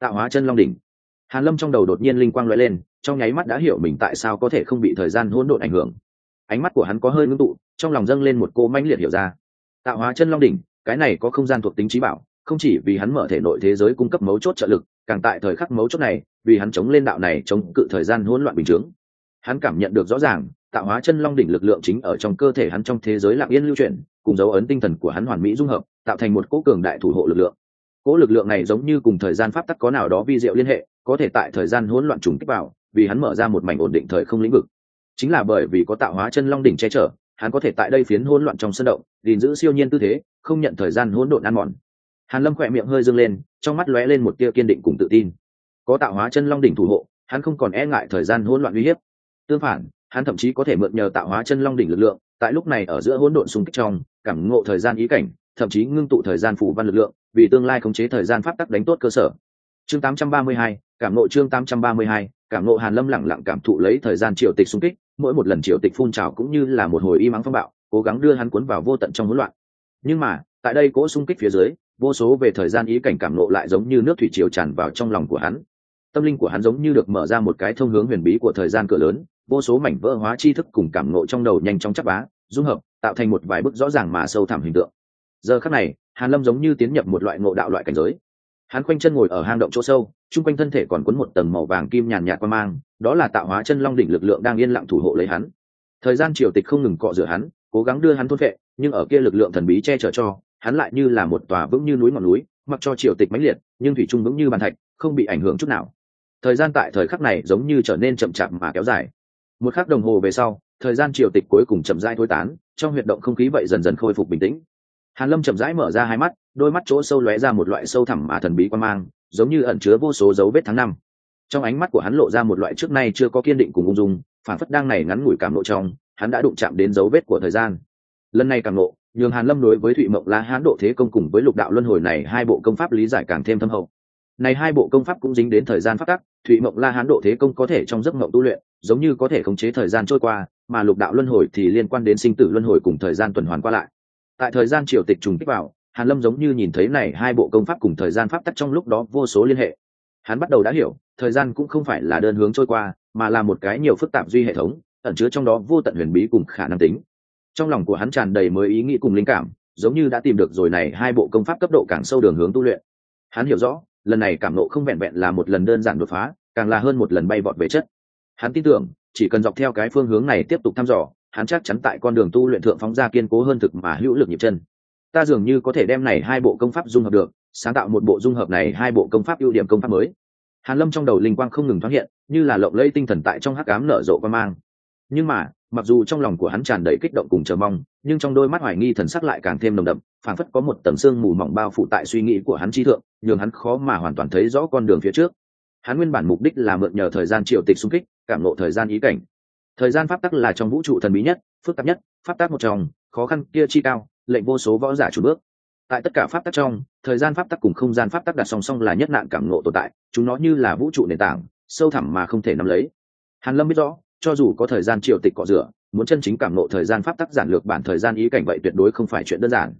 Tạo hóa chân long đỉnh. Hàn lâm trong đầu đột nhiên linh quang lóe lên, trong nháy mắt đã hiểu mình tại sao có thể không bị thời gian hỗn độn ảnh hưởng. Ánh mắt của hắn có hơi ngưng tụ, trong lòng dâng lên một cô mãnh liệt hiểu ra. Tạo hóa chân long đỉnh, cái này có không gian thuộc tính trí bảo, không chỉ vì hắn mở thể nội thế giới cung cấp mấu chốt trợ lực, càng tại thời khắc mấu chốt này, vì hắn chống lên đạo này chống cự thời gian hỗn loạn bình chướng hắn cảm nhận được rõ ràng, tạo hóa chân long đỉnh lực lượng chính ở trong cơ thể hắn trong thế giới lạc yên lưu chuyển, cùng dấu ấn tinh thần của hắn hoàn mỹ dung hợp, tạo thành một cỗ cường đại thủ hộ lực lượng. Cỗ lực lượng này giống như cùng thời gian pháp tắc có nào đó vi diệu liên hệ, có thể tại thời gian hỗn loạn trùng kích vào, vì hắn mở ra một mảnh ổn định thời không lĩnh vực. Chính là bởi vì có tạo hóa chân long đỉnh che chở, hắn có thể tại đây phiến hỗn loạn trong sân động, gìn giữ siêu nhiên tư thế, không nhận thời gian hỗn độn ăn mòn. Hàn lâm khỏe miệng hơi dâng lên, trong mắt lóe lên một tia kiên định cùng tự tin. Có tạo hóa chân long đỉnh thủ hộ, hắn không còn e ngại thời gian hỗn loạn uy hiếp tương phản hắn thậm chí có thể mượn nhờ tạo hóa chân long đỉnh lực lượng tại lúc này ở giữa hỗn độn xung kích trong cảm ngộ thời gian ý cảnh thậm chí ngưng tụ thời gian phủ văn lực lượng vì tương lai khống chế thời gian pháp tắc đánh tốt cơ sở. Chương 832, cảm ngộ chương 832, cảm ngộ hàn lâm lặng lặng cảm thụ lấy thời gian triều tịch xung kích mỗi một lần triều tịch phun trào cũng như là một hồi y mắng phong bạo cố gắng đưa hắn cuốn vào vô tận trong hỗn loạn. Nhưng mà tại đây cỗ xung kích phía dưới vô số về thời gian ý cảnh cảm nộ lại giống như nước thủy triều tràn vào trong lòng của hắn. Tâm linh của hắn giống như được mở ra một cái thông hướng huyền bí của thời gian cửa lớn vô số mảnh vỡ hóa tri thức cùng cảm ngộ trong đầu nhanh chóng chắc bá dung hợp, tạo thành một vài bức rõ ràng mà sâu thẳm hình tượng. Giờ khắc này, hàn lâm giống như tiến nhập một loại ngộ đạo loại cảnh giới. Hắn quanh chân ngồi ở hang động chỗ sâu, chung quanh thân thể còn cuốn một tầng màu vàng kim nhàn nhạt qua mang, đó là tạo hóa chân long đỉnh lực lượng đang yên lặng thủ hộ lấy hắn. Thời gian triều tịch không ngừng cọ rửa hắn, cố gắng đưa hắn thôn vệ, nhưng ở kia lực lượng thần bí che chở cho, hắn lại như là một tòa vững như núi ngọn núi, mặc cho triều tịch mãnh liệt, nhưng thủy trung vững như bàn thạch, không bị ảnh hưởng chút nào. Thời gian tại thời khắc này giống như trở nên chậm chạp mà kéo dài một khắc đồng hồ về sau, thời gian triều tịch cuối cùng chậm rãi thối tán, trong huyệt động không khí vậy dần dần khôi phục bình tĩnh. Hàn lâm chậm rãi mở ra hai mắt, đôi mắt chỗ sâu lóe ra một loại sâu thẳm mà thần bí quan mang, giống như ẩn chứa vô số dấu vết tháng năm. Trong ánh mắt của hắn lộ ra một loại trước nay chưa có kiên định cùng ung dung, phản phất đang này ngắn ngủi cảm lộ trong, hắn đã đụng chạm đến dấu vết của thời gian. Lần này cảm lộ nhường hàn lâm đối với thụy mộng la hán độ thế công cùng với lục đạo luân hồi này hai bộ công pháp lý giải càng thêm thâm hậu. Này hai bộ công pháp cũng dính đến thời gian phát tắc, thụy mộng la hán độ thế công có thể trong giấc mộng tu luyện giống như có thể khống chế thời gian trôi qua, mà lục đạo luân hồi thì liên quan đến sinh tử luân hồi cùng thời gian tuần hoàn qua lại. Tại thời gian triều tịch trùng kích vào, hàn lâm giống như nhìn thấy này hai bộ công pháp cùng thời gian pháp tắc trong lúc đó vô số liên hệ. Hắn bắt đầu đã hiểu, thời gian cũng không phải là đơn hướng trôi qua, mà là một cái nhiều phức tạp duy hệ thống, ẩn chứa trong đó vô tận huyền bí cùng khả năng tính. Trong lòng của hắn tràn đầy mới ý nghĩ cùng linh cảm, giống như đã tìm được rồi này hai bộ công pháp cấp độ càng sâu đường hướng tu luyện. Hắn hiểu rõ, lần này cảm nộ không vẹn vẹn là một lần đơn giản đột phá, càng là hơn một lần bay vọt về chất hắn tin tưởng, chỉ cần dọc theo cái phương hướng này tiếp tục thăm dò, hắn chắc chắn tại con đường tu luyện thượng phóng ra kiên cố hơn thực mà hữu lực nhịp chân. Ta dường như có thể đem này hai bộ công pháp dung hợp được, sáng tạo một bộ dung hợp này hai bộ công pháp ưu điểm công pháp mới. Hàn lâm trong đầu linh quang không ngừng thoáng hiện, như là lộng lẫy tinh thần tại trong hắc ám nở rộ quan mang. Nhưng mà, mặc dù trong lòng của hắn tràn đầy kích động cùng chờ mong, nhưng trong đôi mắt hoài nghi thần sắc lại càng thêm nồng đậm, phảng phất có một tầng sương mù mỏng bao phủ tại suy nghĩ của hắn chi thượng, nhường hắn khó mà hoàn toàn thấy rõ con đường phía trước hắn nguyên bản mục đích là mượn nhờ thời gian triều tịch xung kích, cảm lộ thời gian ý cảnh. Thời gian pháp tắc là trong vũ trụ thần bí nhất, phức tạp nhất, pháp tắc một trong, khó khăn kia chi cao, lệnh vô số võ giả chủ bước. Tại tất cả pháp tắc trong, thời gian pháp tắc cùng không gian pháp tắc đặt song song là nhất nạn cảm ngộ tồn tại, chúng nó như là vũ trụ nền tảng, sâu thẳm mà không thể nắm lấy. Hàn lâm biết rõ, cho dù có thời gian triều tịch cọ rửa, muốn chân chính cảm ngộ thời gian pháp tắc giản lược bản thời gian ý cảnh vậy tuyệt đối không phải chuyện đơn giản.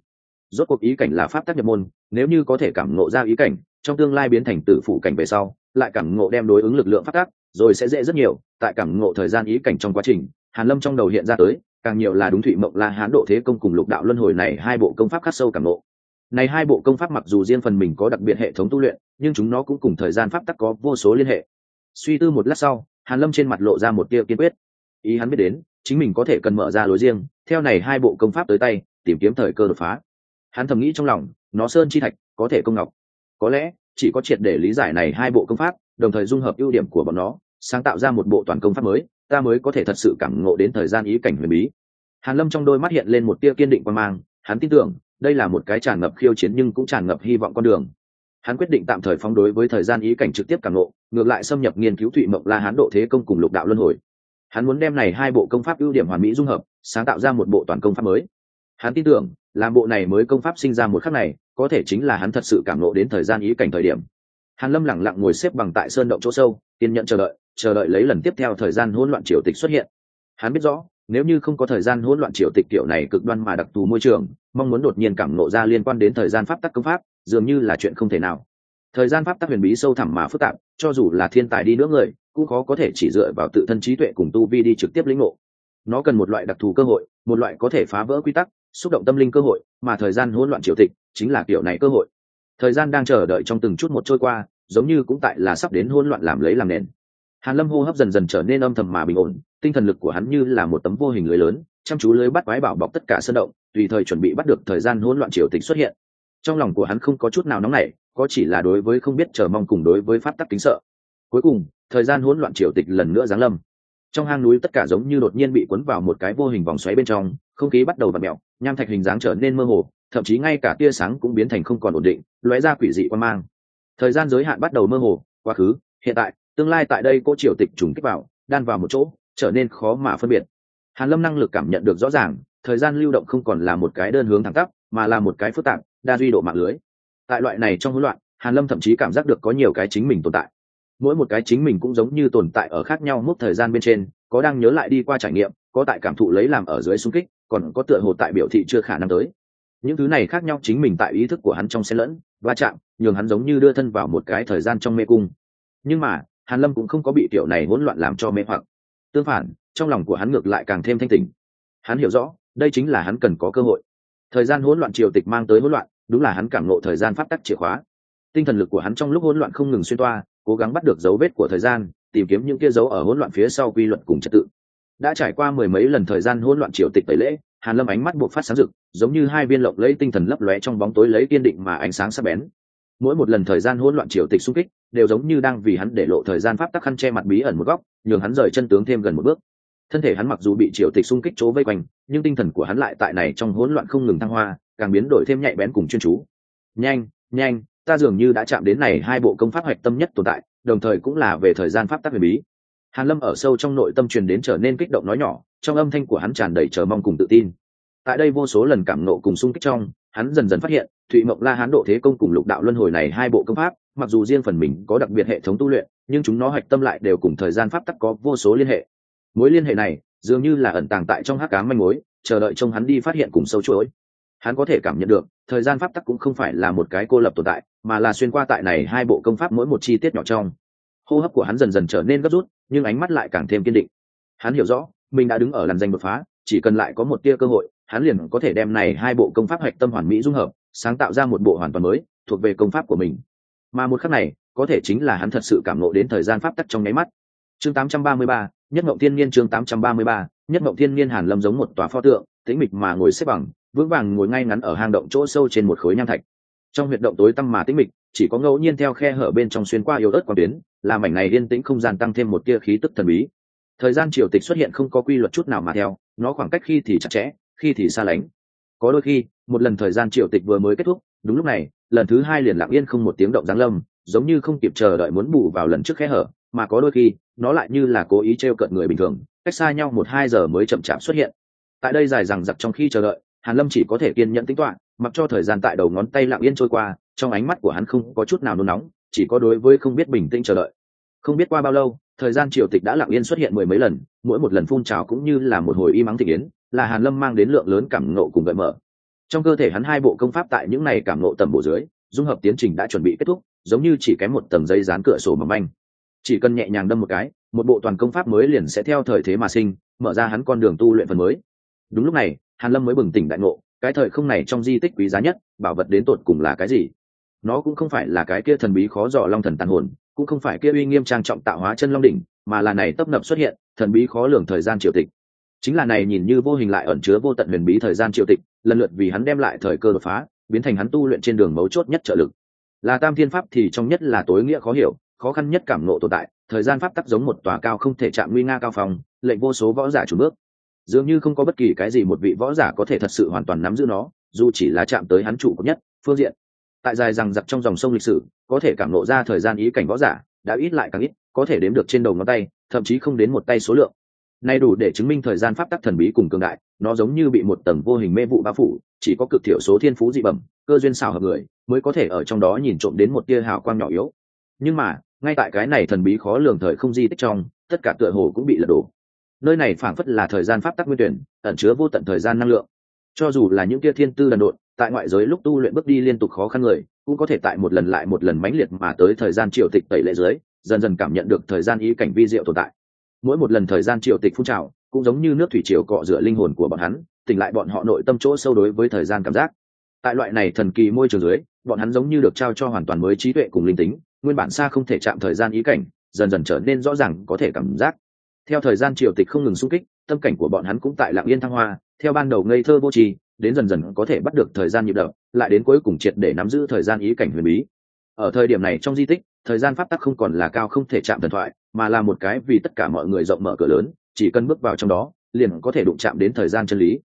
Rốt cuộc ý cảnh là pháp tắc nhập môn, nếu như có thể cảm ngộ ra ý cảnh, trong tương lai biến thành tử phủ cảnh về sau lại cảm ngộ đem đối ứng lực lượng pháp tắc rồi sẽ dễ rất nhiều. Tại cảm ngộ thời gian ý cảnh trong quá trình, hàn lâm trong đầu hiện ra tới, càng nhiều là đúng thụy mộng la hán độ thế công cùng lục đạo luân hồi này hai bộ công pháp khắc sâu cảm ngộ. Này hai bộ công pháp mặc dù riêng phần mình có đặc biệt hệ thống tu luyện, nhưng chúng nó cũng cùng thời gian pháp tắc có vô số liên hệ. Suy tư một lát sau, hàn lâm trên mặt lộ ra một tia kiên quyết. Ý hắn biết đến, chính mình có thể cần mở ra lối riêng, theo này hai bộ công pháp tới tay, tìm kiếm thời cơ đột phá. Hắn thầm nghĩ trong lòng, nó sơn chi thạch, có thể công ngọc. Có lẽ chỉ có triệt để lý giải này hai bộ công pháp, đồng thời dung hợp ưu điểm của bọn nó, sáng tạo ra một bộ toàn công pháp mới, ta mới có thể thật sự cảm ngộ đến thời gian ý cảnh huyền bí. Hàn lâm trong đôi mắt hiện lên một tia kiên định quan mang, hắn tin tưởng, đây là một cái tràn ngập khiêu chiến nhưng cũng tràn ngập hy vọng con đường. Hắn quyết định tạm thời phóng đối với thời gian ý cảnh trực tiếp cảm ngộ, ngược lại xâm nhập nghiên cứu thụy mộng la hán độ thế công cùng lục đạo luân hồi. Hắn muốn đem này hai bộ công pháp ưu điểm hoàn mỹ dung hợp, sáng tạo ra một bộ toàn công pháp mới. Hắn tin tưởng làm bộ này mới công pháp sinh ra một khắc này, có thể chính là hắn thật sự cảm ngộ đến thời gian ý cảnh thời điểm. Hàn lâm lẳng lặng ngồi xếp bằng tại sơn động chỗ sâu, kiên nhận chờ đợi chờ đợi lấy lần tiếp theo thời gian hỗn loạn triều tịch xuất hiện. Hắn biết rõ, nếu như không có thời gian hỗn loạn triều tịch kiểu này cực đoan mà đặc thù môi trường, mong muốn đột nhiên cảm nộ ra liên quan đến thời gian pháp tắc công pháp, dường như là chuyện không thể nào. Thời gian pháp tắc huyền bí sâu thẳm mà phức tạp, cho dù là thiên tài đi nữa người, cũng khó có thể chỉ dựa vào tự thân trí tuệ cùng tu vi đi trực tiếp lĩnh ngộ. Nó cần một loại đặc thù cơ hội, một loại có thể phá vỡ quy tắc xúc động tâm linh cơ hội, mà thời gian hỗn loạn triều tịch chính là kiểu này cơ hội. Thời gian đang chờ đợi trong từng chút một trôi qua, giống như cũng tại là sắp đến hỗn loạn làm lấy làm nền. Hàn lâm hô hấp dần dần trở nên âm thầm mà bình ổn, tinh thần lực của hắn như là một tấm vô hình lưới lớn, chăm chú lưới bắt quái bảo bọc tất cả sân động, tùy thời chuẩn bị bắt được thời gian hỗn loạn triều tịch xuất hiện. Trong lòng của hắn không có chút nào nóng nảy, có chỉ là đối với không biết chờ mong cùng đối với pháp tắc kính sợ. Cuối cùng, thời gian hỗn loạn triều tịch lần nữa giáng lâm trong hang núi tất cả giống như đột nhiên bị cuốn vào một cái vô hình vòng xoáy bên trong, không khí bắt đầu vặn mẹo nham thạch hình dáng trở nên mơ hồ, thậm chí ngay cả tia sáng cũng biến thành không còn ổn định, lóe ra quỷ dị quan mang. Thời gian giới hạn bắt đầu mơ hồ, quá khứ, hiện tại, tương lai tại đây cô triều tịch trùng kích vào, đan vào một chỗ, trở nên khó mà phân biệt. Hàn lâm năng lực cảm nhận được rõ ràng, thời gian lưu động không còn là một cái đơn hướng thẳng tắp, mà là một cái phức tạp, đa duy độ mạng lưới. Tại loại này trong hỗn loạn, hàn lâm thậm chí cảm giác được có nhiều cái chính mình tồn tại mỗi một cái chính mình cũng giống như tồn tại ở khác nhau mốc thời gian bên trên, có đang nhớ lại đi qua trải nghiệm, có tại cảm thụ lấy làm ở dưới xung kích, còn có tựa hồ tại biểu thị chưa khả năng tới. Những thứ này khác nhau chính mình tại ý thức của hắn trong xen lẫn, va chạm, nhường hắn giống như đưa thân vào một cái thời gian trong mê cung. Nhưng mà, hàn lâm cũng không có bị tiểu này hỗn loạn làm cho mê hoặc. Tương phản, trong lòng của hắn ngược lại càng thêm thanh tịnh. hắn hiểu rõ, đây chính là hắn cần có cơ hội. Thời gian hỗn loạn triều tịch mang tới hỗn loạn, đúng là hắn cảm ngộ thời gian phát tắc chìa khóa. Tinh thần lực của hắn trong lúc hỗn loạn không ngừng xuyên toa cố gắng bắt được dấu vết của thời gian, tìm kiếm những kia dấu ở hỗn loạn phía sau quy luật cùng trật tự. Đã trải qua mười mấy lần thời gian hỗn loạn triều tịch tẩy lễ, hàn lâm ánh mắt buộc phát sáng rực, giống như hai viên lộng lấy tinh thần lấp lóe trong bóng tối lấy kiên định mà ánh sáng sắc bén. Mỗi một lần thời gian hỗn loạn triều tịch xung kích, đều giống như đang vì hắn để lộ thời gian pháp tắc khăn che mặt bí ẩn một góc, nhường hắn rời chân tướng thêm gần một bước. Thân thể hắn mặc dù bị triều tịch xung kích chỗ vây quanh, nhưng tinh thần của hắn lại tại này trong hỗn loạn không ngừng thăng hoa, càng biến đổi thêm nhạy bén cùng chuyên chú. Nhanh nhanh ta dường như đã chạm đến này hai bộ công pháp hoạch tâm nhất tồn tại, đồng thời cũng là về thời gian pháp tắc huyền bí. Hàn lâm ở sâu trong nội tâm truyền đến trở nên kích động nói nhỏ, trong âm thanh của hắn tràn đầy chờ mong cùng tự tin. Tại đây vô số lần cảm nộ cùng sung kích trong, hắn dần dần phát hiện, thụy mộng la hán độ thế công cùng lục đạo luân hồi này hai bộ công pháp, mặc dù riêng phần mình có đặc biệt hệ thống tu luyện, nhưng chúng nó hạch tâm lại đều cùng thời gian pháp tắc có vô số liên hệ. Mối liên hệ này, dường như là ẩn tàng tại trong hắc cá manh mối, chờ đợi trông hắn đi phát hiện cùng sâu chuỗi hắn có thể cảm nhận được thời gian pháp tắc cũng không phải là một cái cô lập tồn tại mà là xuyên qua tại này hai bộ công pháp mỗi một chi tiết nhỏ trong. Hô hấp của hắn dần dần trở nên gấp rút nhưng ánh mắt lại càng thêm kiên định. Hắn hiểu rõ mình đã đứng ở làn danh đột phá chỉ cần lại có một tia cơ hội hắn liền có thể đem này hai bộ công pháp hạch tâm hoàn mỹ dung hợp sáng tạo ra một bộ hoàn toàn mới thuộc về công pháp của mình. Mà một khắc này có thể chính là hắn thật sự cảm ngộ đến thời gian pháp tắc trong nháy mắt. Chương 833, nhất ngộng thiên niên chương 833, nhất ngộng thiên niên hàn lâm giống một tòa pho tượng tĩnh mịch mà ngồi xếp bằng vững vàng ngồi ngay ngắn ở hang động chỗ sâu trên một khối nham thạch. Trong huyệt động tối tăm mà tĩnh mịch, chỉ có ngẫu nhiên theo khe hở bên trong xuyên qua yếu ớt quang tuyến làm mảnh này yên tĩnh không gian tăng thêm một tia khí tức thần bí. Thời gian triều tịch xuất hiện không có quy luật chút nào mà theo, nó khoảng cách khi thì chặt chẽ, khi thì xa lánh. Có đôi khi, một lần thời gian triều tịch vừa mới kết thúc, đúng lúc này, lần thứ hai liền lặng yên không một tiếng động giáng lâm, giống như không kịp chờ đợi muốn bù vào lần trước khe hở, mà có đôi khi, nó lại như là cố ý t r e o cận người bình thường, cách xa nhau một hai giờ mới chậm chạp xuất hiện. Tại đây dài rằng giặc trong khi chờ đợi hàn lâm chỉ có thể kiên nhẫn tính toán, mặc cho thời gian tại đầu ngón tay lặng yên trôi qua, trong ánh mắt của hắn không có chút nào nôn nóng, chỉ có đối với không biết bình tĩnh chờ đợi. Không biết qua bao lâu, thời gian triều tịch đã lặng yên xuất hiện mười mấy lần, mỗi một lần phun trào cũng như là một hồi y mắng thị yến, là hàn lâm mang đến lượng lớn cảm nộ cùng gợi mở. Trong cơ thể hắn hai bộ công pháp tại những này cảm nộ tầm bộ dưới, dung hợp tiến trình đã chuẩn bị kết thúc, giống như chỉ kém một tầng dây dán cửa sổ mỏng manh. Chỉ cần nhẹ nhàng đâm một cái, một bộ toàn công pháp mới liền sẽ theo thời thế mà sinh, mở ra hắn con đường tu luyện phần mới đúng lúc này, hàn lâm mới bừng tỉnh đại ngộ, cái thời không này trong di tích quý giá nhất, bảo vật đến tột cùng là cái gì? Nó cũng không phải là cái kia thần bí khó dò long thần tàn hồn, cũng không phải kia uy nghiêm trang trọng tạo hóa chân long đỉnh, mà là này tấp nập xuất hiện, thần bí khó lường thời gian triều tịch. Chính là này nhìn như vô hình lại ẩn chứa vô tận huyền bí thời gian triều tịch, lần lượt vì hắn đem lại thời cơ đột phá, biến thành hắn tu luyện trên đường mấu chốt nhất trợ lực. Là tam thiên pháp thì trong nhất là tối nghĩa khó hiểu, khó khăn nhất cảm nộ tồn tại, thời gian pháp tắc giống một tòa cao không thể chạm nguy nga cao phòng lệnh vô số võ giả chủ bước dường như không có bất kỳ cái gì một vị võ giả có thể thật sự hoàn toàn nắm giữ nó, dù chỉ là chạm tới hắn chủ nhất, phương diện. Tại dài rằng giặc trong dòng sông lịch sử, có thể cảm lộ ra thời gian ý cảnh võ giả, đã ít lại càng ít, có thể đếm được trên đầu ngón tay, thậm chí không đến một tay số lượng. Nay đủ để chứng minh thời gian pháp tắc thần bí cùng cường đại, nó giống như bị một tầng vô hình mê vụ bao phủ, chỉ có cực thiểu số thiên phú dị bẩm, cơ duyên xào hợp người, mới có thể ở trong đó nhìn trộm đến một tia hào quang nhỏ yếu. Nhưng mà, ngay tại cái này thần bí khó lường thời không di tích trong, tất cả tựa hồ cũng bị lật đổ nơi này phảng phất là thời gian pháp tắc nguyên tuyển, ẩn chứa vô tận thời gian năng lượng. Cho dù là những tia thiên tư đần độn, tại ngoại giới lúc tu luyện bước đi liên tục khó khăn người, cũng có thể tại một lần lại một lần mãnh liệt mà tới thời gian triều tịch tẩy lệ dưới, dần dần cảm nhận được thời gian ý cảnh vi diệu tồn tại. Mỗi một lần thời gian triều tịch phun trào, cũng giống như nước thủy triều cọ rửa linh hồn của bọn hắn, tỉnh lại bọn họ nội tâm chỗ sâu đối với thời gian cảm giác. Tại loại này thần kỳ môi trường dưới, bọn hắn giống như được trao cho hoàn toàn mới trí tuệ cùng linh tính, nguyên bản xa không thể chạm thời gian ý cảnh, dần dần trở nên rõ ràng có thể cảm giác theo thời gian triều tịch không ngừng xung kích, tâm cảnh của bọn hắn cũng tại lạng yên thăng hoa, theo ban đầu ngây thơ vô tri, đến dần dần có thể bắt được thời gian nhịp đập, lại đến cuối cùng triệt để nắm giữ thời gian ý cảnh huyền bí. Ở thời điểm này trong di tích, thời gian pháp tắc không còn là cao không thể chạm thần thoại, mà là một cái vì tất cả mọi người rộng mở cửa lớn, chỉ cần bước vào trong đó, liền có thể đụng chạm đến thời gian chân lý.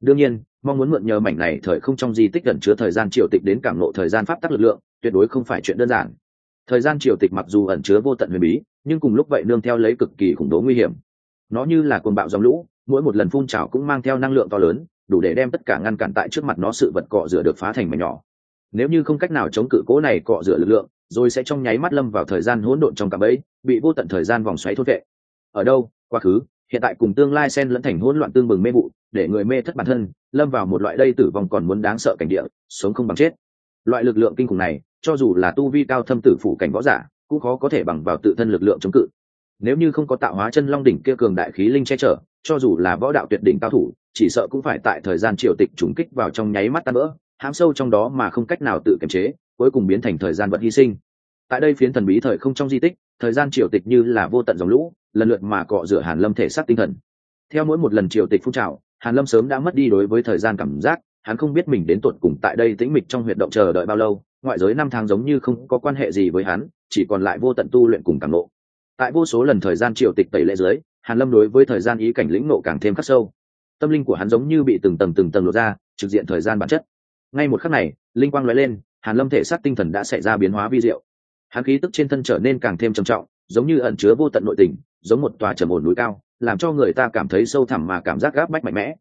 Đương nhiên, mong muốn mượn nhờ mảnh này thời không trong di tích gần chứa thời gian triều tịch đến cảm nộ thời gian pháp tắc lực lượng, tuyệt đối không phải chuyện đơn giản thời gian triều tịch mặc dù ẩn chứa vô tận huyền bí, nhưng cùng lúc vậy nương theo lấy cực kỳ khủng bố nguy hiểm. Nó như là cồn bạo dòng lũ, mỗi một lần phun trào cũng mang theo năng lượng to lớn, đủ để đem tất cả ngăn cản tại trước mặt nó sự vật cọ rửa được phá thành mảnh nhỏ. Nếu như không cách nào chống cự cố này cọ rửa lực lượng, rồi sẽ trong nháy mắt lâm vào thời gian hỗn độn trong cạm ấy bị vô tận thời gian vòng xoáy thốt vệ. Ở đâu, quá khứ, hiện tại cùng tương lai xen lẫn thành hỗn loạn tương bừng mê vụ, để người mê thất bản thân, lâm vào một loại đây tử vong còn muốn đáng sợ cảnh địa, sống không bằng chết loại lực lượng kinh khủng này, cho dù là tu vi cao thâm tử phủ cảnh võ giả, cũng khó có thể bằng vào tự thân lực lượng chống cự. Nếu như không có tạo hóa chân long đỉnh kia cường đại khí linh che chở, cho dù là võ đạo tuyệt đỉnh cao thủ, chỉ sợ cũng phải tại thời gian triều tịch trùng kích vào trong nháy mắt tan vỡ, hãm sâu trong đó mà không cách nào tự kiềm chế, cuối cùng biến thành thời gian vật hy sinh. Tại đây phiến thần bí thời không trong di tích, thời gian triều tịch như là vô tận dòng lũ, lần lượt mà cọ rửa hàn lâm thể xác tinh thần. Theo mỗi một lần triều tịch phun trào, hàn lâm sớm đã mất đi đối với thời gian cảm giác hắn không biết mình đến tuột cùng tại đây tĩnh mịch trong huyệt động chờ đợi bao lâu, ngoại giới năm tháng giống như không có quan hệ gì với hắn, chỉ còn lại vô tận tu luyện cùng cảm nộ tại vô số lần thời gian triều tịch tẩy lệ dưới, hàn lâm đối với thời gian ý cảnh lĩnh nộ càng thêm khắc sâu. Tâm linh của hắn giống như bị từng tầng từng tầng lột ra, trực diện thời gian bản chất. Ngay một khắc này, linh quang lóe lên, hàn lâm thể xác tinh thần đã xảy ra biến hóa vi diệu. Hắn khí tức trên thân trở nên càng thêm trầm trọng, giống như ẩn chứa vô tận nội tình, giống một tòa trầm ổn núi cao, làm cho người ta cảm thấy sâu thẳm mà cảm giác gáp bách mạnh mẽ.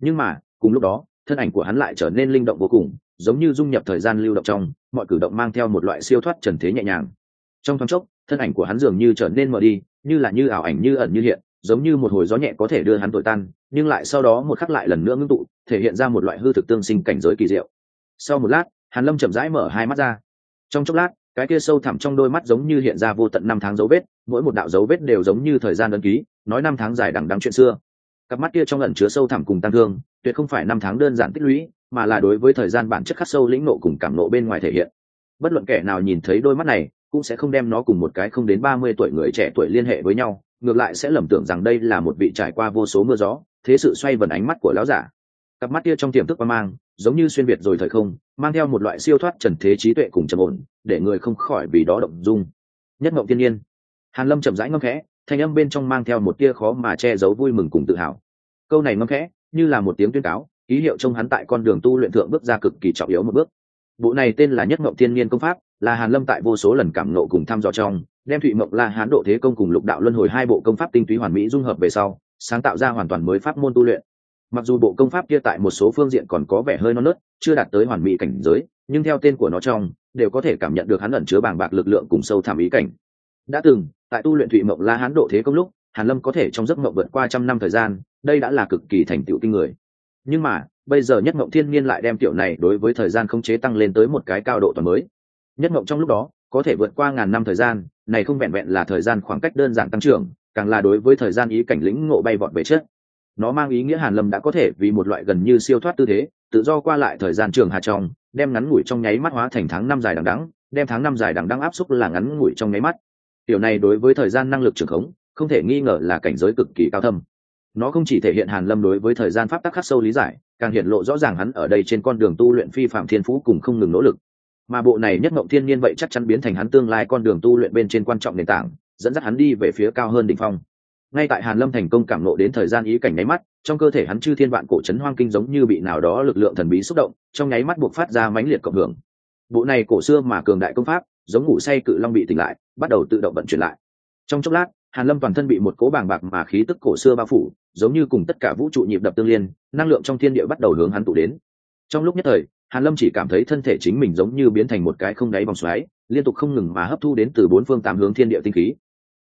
Nhưng mà, cùng lúc đó thân ảnh của hắn lại trở nên linh động vô cùng, giống như dung nhập thời gian lưu động trong, mọi cử động mang theo một loại siêu thoát trần thế nhẹ nhàng. Trong thoáng chốc, thân ảnh của hắn dường như trở nên mờ đi, như là như ảo ảnh như ẩn như hiện, giống như một hồi gió nhẹ có thể đưa hắn tội tan, nhưng lại sau đó một khắc lại lần nữa ngưng tụ, thể hiện ra một loại hư thực tương sinh cảnh giới kỳ diệu. Sau một lát, hàn lâm chậm rãi mở hai mắt ra. Trong chốc lát, cái kia sâu thẳm trong đôi mắt giống như hiện ra vô tận năm tháng dấu vết, mỗi một đạo dấu vết đều giống như thời gian đơn ký, nói năm tháng dài đằng đằng chuyện xưa. Cặp mắt kia trong ẩn chứa sâu thẳm cùng tăng thương tuyệt không phải năm tháng đơn giản tích lũy, mà là đối với thời gian bản chất khắc sâu lĩnh nộ cùng cảm nộ bên ngoài thể hiện. Bất luận kẻ nào nhìn thấy đôi mắt này, cũng sẽ không đem nó cùng một cái không đến ba mươi tuổi người trẻ tuổi liên hệ với nhau, ngược lại sẽ lầm tưởng rằng đây là một vị trải qua vô số mưa gió, thế sự xoay vần ánh mắt của lão giả. Cặp mắt kia trong tiềm thức qua mang, giống như xuyên việt rồi thời không, mang theo một loại siêu thoát trần thế trí tuệ cùng trầm ổn, để người không khỏi vì đó động dung. Nhất mộng thiên nhiên. Hàn lâm chậm rãi ngâm khẽ, thanh âm bên trong mang theo một tia khó mà che giấu vui mừng cùng tự hào. Câu này ngâm khẽ như là một tiếng tuyên cáo, ký hiệu trông hắn tại con đường tu luyện thượng bước ra cực kỳ trọng yếu một bước. Bộ này tên là nhất mộng thiên niên công pháp, là hàn lâm tại vô số lần cảm nộ cùng thăm dò trong, đem thụy mộng la hán độ thế công cùng lục đạo luân hồi hai bộ công pháp tinh túy hoàn mỹ dung hợp về sau, sáng tạo ra hoàn toàn mới pháp môn tu luyện. Mặc dù bộ công pháp kia tại một số phương diện còn có vẻ hơi non nớt, chưa đạt tới hoàn mỹ cảnh giới, nhưng theo tên của nó trong, đều có thể cảm nhận được hắn ẩn chứa bàng bạc lực lượng cùng sâu thẳm ý cảnh. Đã từng, tại tu luyện thụy mộng la hán độ thế công lúc hàn lâm có thể trong giấc mộng vượt qua trăm năm thời gian, đây đã là cực kỳ thành tựu kinh người. Nhưng mà, bây giờ nhất mộng thiên nhiên lại đem tiểu này đối với thời gian khống chế tăng lên tới một cái cao độ toàn mới. Nhất mộng trong lúc đó, có thể vượt qua ngàn năm thời gian, này không vẹn vẹn là thời gian khoảng cách đơn giản tăng trưởng, càng là đối với thời gian ý cảnh lĩnh ngộ bay vọt về trước. Nó mang ý nghĩa hàn lâm đã có thể vì một loại gần như siêu thoát tư thế, tự do qua lại thời gian trường hà trong đem ngắn ngủi trong nháy mắt hóa thành tháng năm dài đằng đẵng, đem tháng năm dài đằng đẵng áp xúc là ngắn ngủi trong nháy mắt. Tiểu này đối với thời gian năng lực trường khống không thể nghi ngờ là cảnh giới cực kỳ cao thâm. Nó không chỉ thể hiện hàn lâm đối với thời gian pháp tắc khắc sâu lý giải, càng hiện lộ rõ ràng hắn ở đây trên con đường tu luyện phi phạm thiên phú cùng không ngừng nỗ lực. Mà bộ này nhất mộng thiên nhiên vậy chắc chắn biến thành hắn tương lai con đường tu luyện bên trên quan trọng nền tảng, dẫn dắt hắn đi về phía cao hơn đỉnh phong. Ngay tại hàn lâm thành công cảm nộ đến thời gian ý cảnh nháy mắt, trong cơ thể hắn chư thiên vạn cổ chấn hoang kinh giống như bị nào đó lực lượng thần bí xúc động, trong nháy mắt buộc phát ra mãnh liệt cộng hưởng. Bộ này cổ xưa mà cường đại công pháp, giống ngủ say cự long bị tỉnh lại, bắt đầu tự động vận chuyển lại. Trong chốc lát hàn lâm toàn thân bị một cố bàng bạc mà khí tức cổ xưa bao phủ, giống như cùng tất cả vũ trụ nhịp đập tương liên, năng lượng trong thiên địa bắt đầu hướng hắn tụ đến. Trong lúc nhất thời, hàn lâm chỉ cảm thấy thân thể chính mình giống như biến thành một cái không đáy vòng xoáy, liên tục không ngừng mà hấp thu đến từ bốn phương tám hướng thiên địa tinh khí.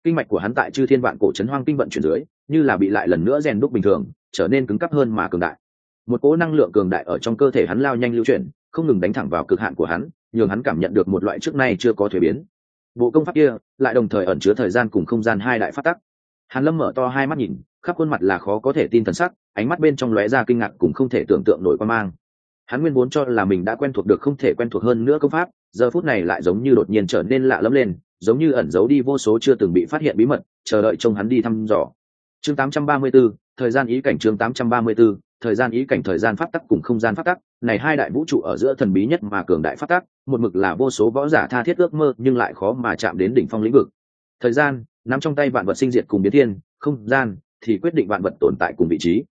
Kinh mạch của hắn tại chư thiên vạn cổ chấn hoang kinh vận chuyển dưới, như là bị lại lần nữa rèn đúc bình thường, trở nên cứng cắp hơn mà cường đại. Một cỗ năng lượng cường đại ở trong cơ thể hắn lao nhanh lưu chuyển, không ngừng đánh thẳng vào cực hạn của hắn, nhường hắn cảm nhận được một loại trước nay chưa có thuế biến bộ công pháp kia lại đồng thời ẩn chứa thời gian cùng không gian hai đại phát tắc. Hàn lâm mở to hai mắt nhìn khắp khuôn mặt là khó có thể tin thần sắc ánh mắt bên trong lóe ra kinh ngạc cùng không thể tưởng tượng nổi quan mang. Hắn nguyên vốn cho là mình đã quen thuộc được không thể quen thuộc hơn nữa công pháp giờ phút này lại giống như đột nhiên trở nên lạ lẫm lên giống như ẩn giấu đi vô số chưa từng bị phát hiện bí mật chờ đợi trông hắn đi thăm dò. Chương 834, thời gian ý cảnh chương 834, thời gian ý cảnh, thời gian phát tắc cùng không gian phát tắc. Này hai đại vũ trụ ở giữa thần bí nhất mà cường đại phát tắc, một mực là vô số võ giả tha thiết ước mơ, nhưng lại khó mà chạm đến đỉnh phong lĩnh vực. Thời gian nằm trong tay vạn vật sinh diệt cùng biến thiên, không gian, thì quyết định vạn vật tồn tại cùng vị trí.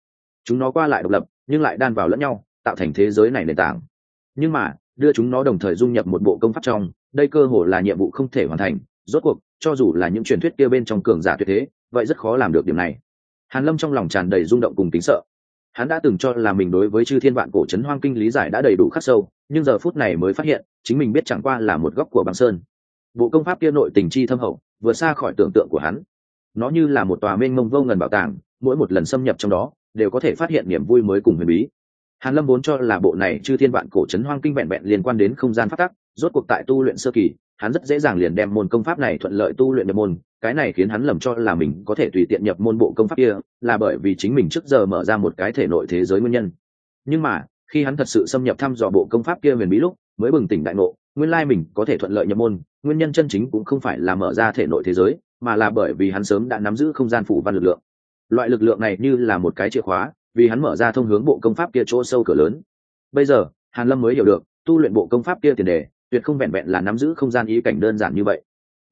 Chúng nó qua lại độc lập, nhưng lại đan vào lẫn nhau, tạo thành thế giới này nền tảng. Nhưng mà, đưa chúng nó đồng thời dung nhập một bộ công pháp trong, đây cơ hồ là nhiệm vụ không thể hoàn thành. Rốt cuộc, cho dù là những truyền thuyết kia bên trong cường giả tuyệt thế, vậy rất khó làm được điểm này. Hàn lâm trong lòng tràn đầy rung động cùng tính sợ hắn đã từng cho là mình đối với chư thiên vạn cổ trấn hoang kinh lý giải đã đầy đủ khắc sâu, nhưng giờ phút này mới phát hiện, chính mình biết chẳng qua là một góc của băng sơn. Bộ công pháp kia nội tình chi thâm hậu, vượt xa khỏi tưởng tượng của hắn. Nó như là một tòa mênh mông vô ngần bảo tàng, mỗi một lần xâm nhập trong đó, đều có thể phát hiện niềm vui mới cùng huyền bí. Hàn lâm vốn cho là bộ này chư thiên vạn cổ trấn hoang kinh vẹn vẹn liên quan đến không gian phát tắc, rốt cuộc tại tu luyện sơ kỳ hắn rất dễ dàng liền đem môn công pháp này thuận lợi tu luyện nhập môn, cái này khiến hắn lầm cho là mình có thể tùy tiện nhập môn bộ công pháp kia, là bởi vì chính mình trước giờ mở ra một cái thể nội thế giới nguyên nhân. Nhưng mà, khi hắn thật sự xâm nhập thăm dò bộ công pháp kia huyền bí lúc, mới bừng tỉnh đại ngộ, nguyên lai mình có thể thuận lợi nhập môn, nguyên nhân chân chính cũng không phải là mở ra thể nội thế giới, mà là bởi vì hắn sớm đã nắm giữ không gian phủ văn lực lượng. Loại lực lượng này như là một cái chìa khóa, vì hắn mở ra thông hướng bộ công pháp kia chỗ sâu cửa lớn. Bây giờ, hàn lâm mới hiểu được, tu luyện bộ công pháp kia tiền đề tuyệt không vẹn vẹn là nắm giữ không gian ý cảnh đơn giản như vậy.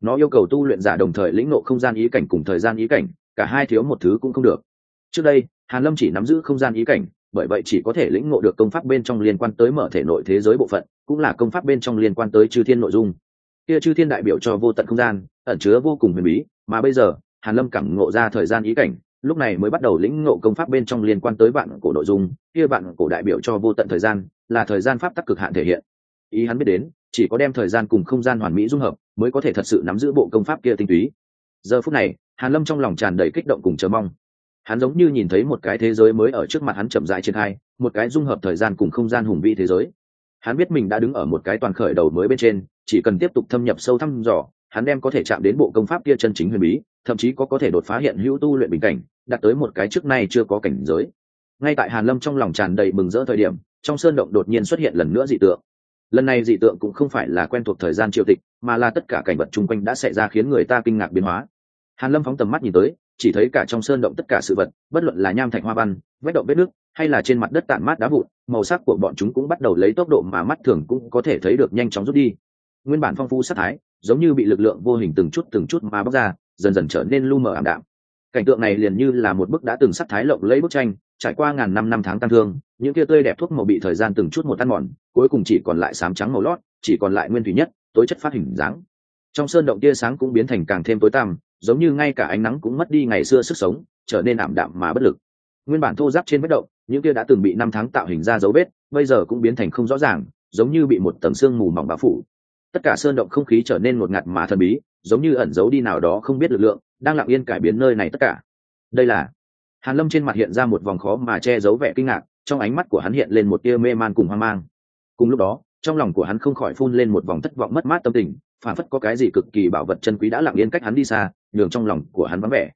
Nó yêu cầu tu luyện giả đồng thời lĩnh ngộ không gian ý cảnh cùng thời gian ý cảnh, cả hai thiếu một thứ cũng không được. Trước đây, hàn lâm chỉ nắm giữ không gian ý cảnh, bởi vậy chỉ có thể lĩnh ngộ được công pháp bên trong liên quan tới mở thể nội thế giới bộ phận, cũng là công pháp bên trong liên quan tới chư thiên nội dung. Kia chư thiên đại biểu cho vô tận không gian, ẩn chứa vô cùng huyền bí, mà bây giờ, hàn lâm cảm ngộ ra thời gian ý cảnh, lúc này mới bắt đầu lĩnh ngộ công pháp bên trong liên quan tới vạn cổ nội dung. Kia vạn cổ đại biểu cho vô tận thời gian, là thời gian pháp tắc cực hạn thể hiện ý hắn biết đến, chỉ có đem thời gian cùng không gian hoàn mỹ dung hợp mới có thể thật sự nắm giữ bộ công pháp kia tinh túy. Giờ phút này, hàn lâm trong lòng tràn đầy kích động cùng chờ mong. Hắn giống như nhìn thấy một cái thế giới mới ở trước mặt hắn chậm rãi trên hai một cái dung hợp thời gian cùng không gian hùng vĩ thế giới. Hắn biết mình đã đứng ở một cái toàn khởi đầu mới bên trên, chỉ cần tiếp tục thâm nhập sâu thăm dò, hắn đem có thể chạm đến bộ công pháp kia chân chính huyền bí, thậm chí có có thể đột phá hiện hữu tu luyện bình cảnh, đạt tới một cái trước nay chưa có cảnh giới. Ngay tại hàn lâm trong lòng tràn đầy mừng rỡ thời điểm, trong sơn động đột nhiên xuất hiện lần nữa dị tượng lần này dị tượng cũng không phải là quen thuộc thời gian triều tịch, mà là tất cả cảnh vật chung quanh đã xảy ra khiến người ta kinh ngạc biến hóa. Hàn lâm phóng tầm mắt nhìn tới, chỉ thấy cả trong sơn động tất cả sự vật, bất luận là nham thạch hoa văn vết động vết nước, hay là trên mặt đất tản mát đá vụn, màu sắc của bọn chúng cũng bắt đầu lấy tốc độ mà mắt thường cũng có thể thấy được nhanh chóng rút đi. Nguyên bản phong phú sắc thái, giống như bị lực lượng vô hình từng chút từng chút mà bóc ra, dần dần trở nên lu mờ ảm đạm cảnh tượng này liền như là một bức đã từng sắc thái lộng lấy bức tranh, trải qua ngàn năm năm tháng tăng thương, những kia tươi đẹp thuốc màu bị thời gian từng chút một ăn mòn, cuối cùng chỉ còn lại sám trắng màu lót, chỉ còn lại nguyên thủy nhất, tối chất phát hình dáng. Trong sơn động tia sáng cũng biến thành càng thêm tối tăm, giống như ngay cả ánh nắng cũng mất đi ngày xưa sức sống, trở nên ảm đạm mà bất lực. Nguyên bản thô giáp trên vết động, những kia đã từng bị năm tháng tạo hình ra dấu vết, bây giờ cũng biến thành không rõ ràng, giống như bị một tầng sương mù mỏng bao phủ. Tất cả sơn động không khí trở nên ngột ngạt mà thần bí, giống như ẩn giấu đi nào đó không biết lực lượng đang lặng yên cải biến nơi này tất cả. Đây là hàn lâm trên mặt hiện ra một vòng khó mà che giấu vẻ kinh ngạc, trong ánh mắt của hắn hiện lên một tia mê man cùng hoang mang. Cùng lúc đó, trong lòng của hắn không khỏi phun lên một vòng thất vọng mất mát tâm tình, phản phất có cái gì cực kỳ bảo vật chân quý đã lặng yên cách hắn đi xa, nhường trong lòng của hắn vắng vẻ.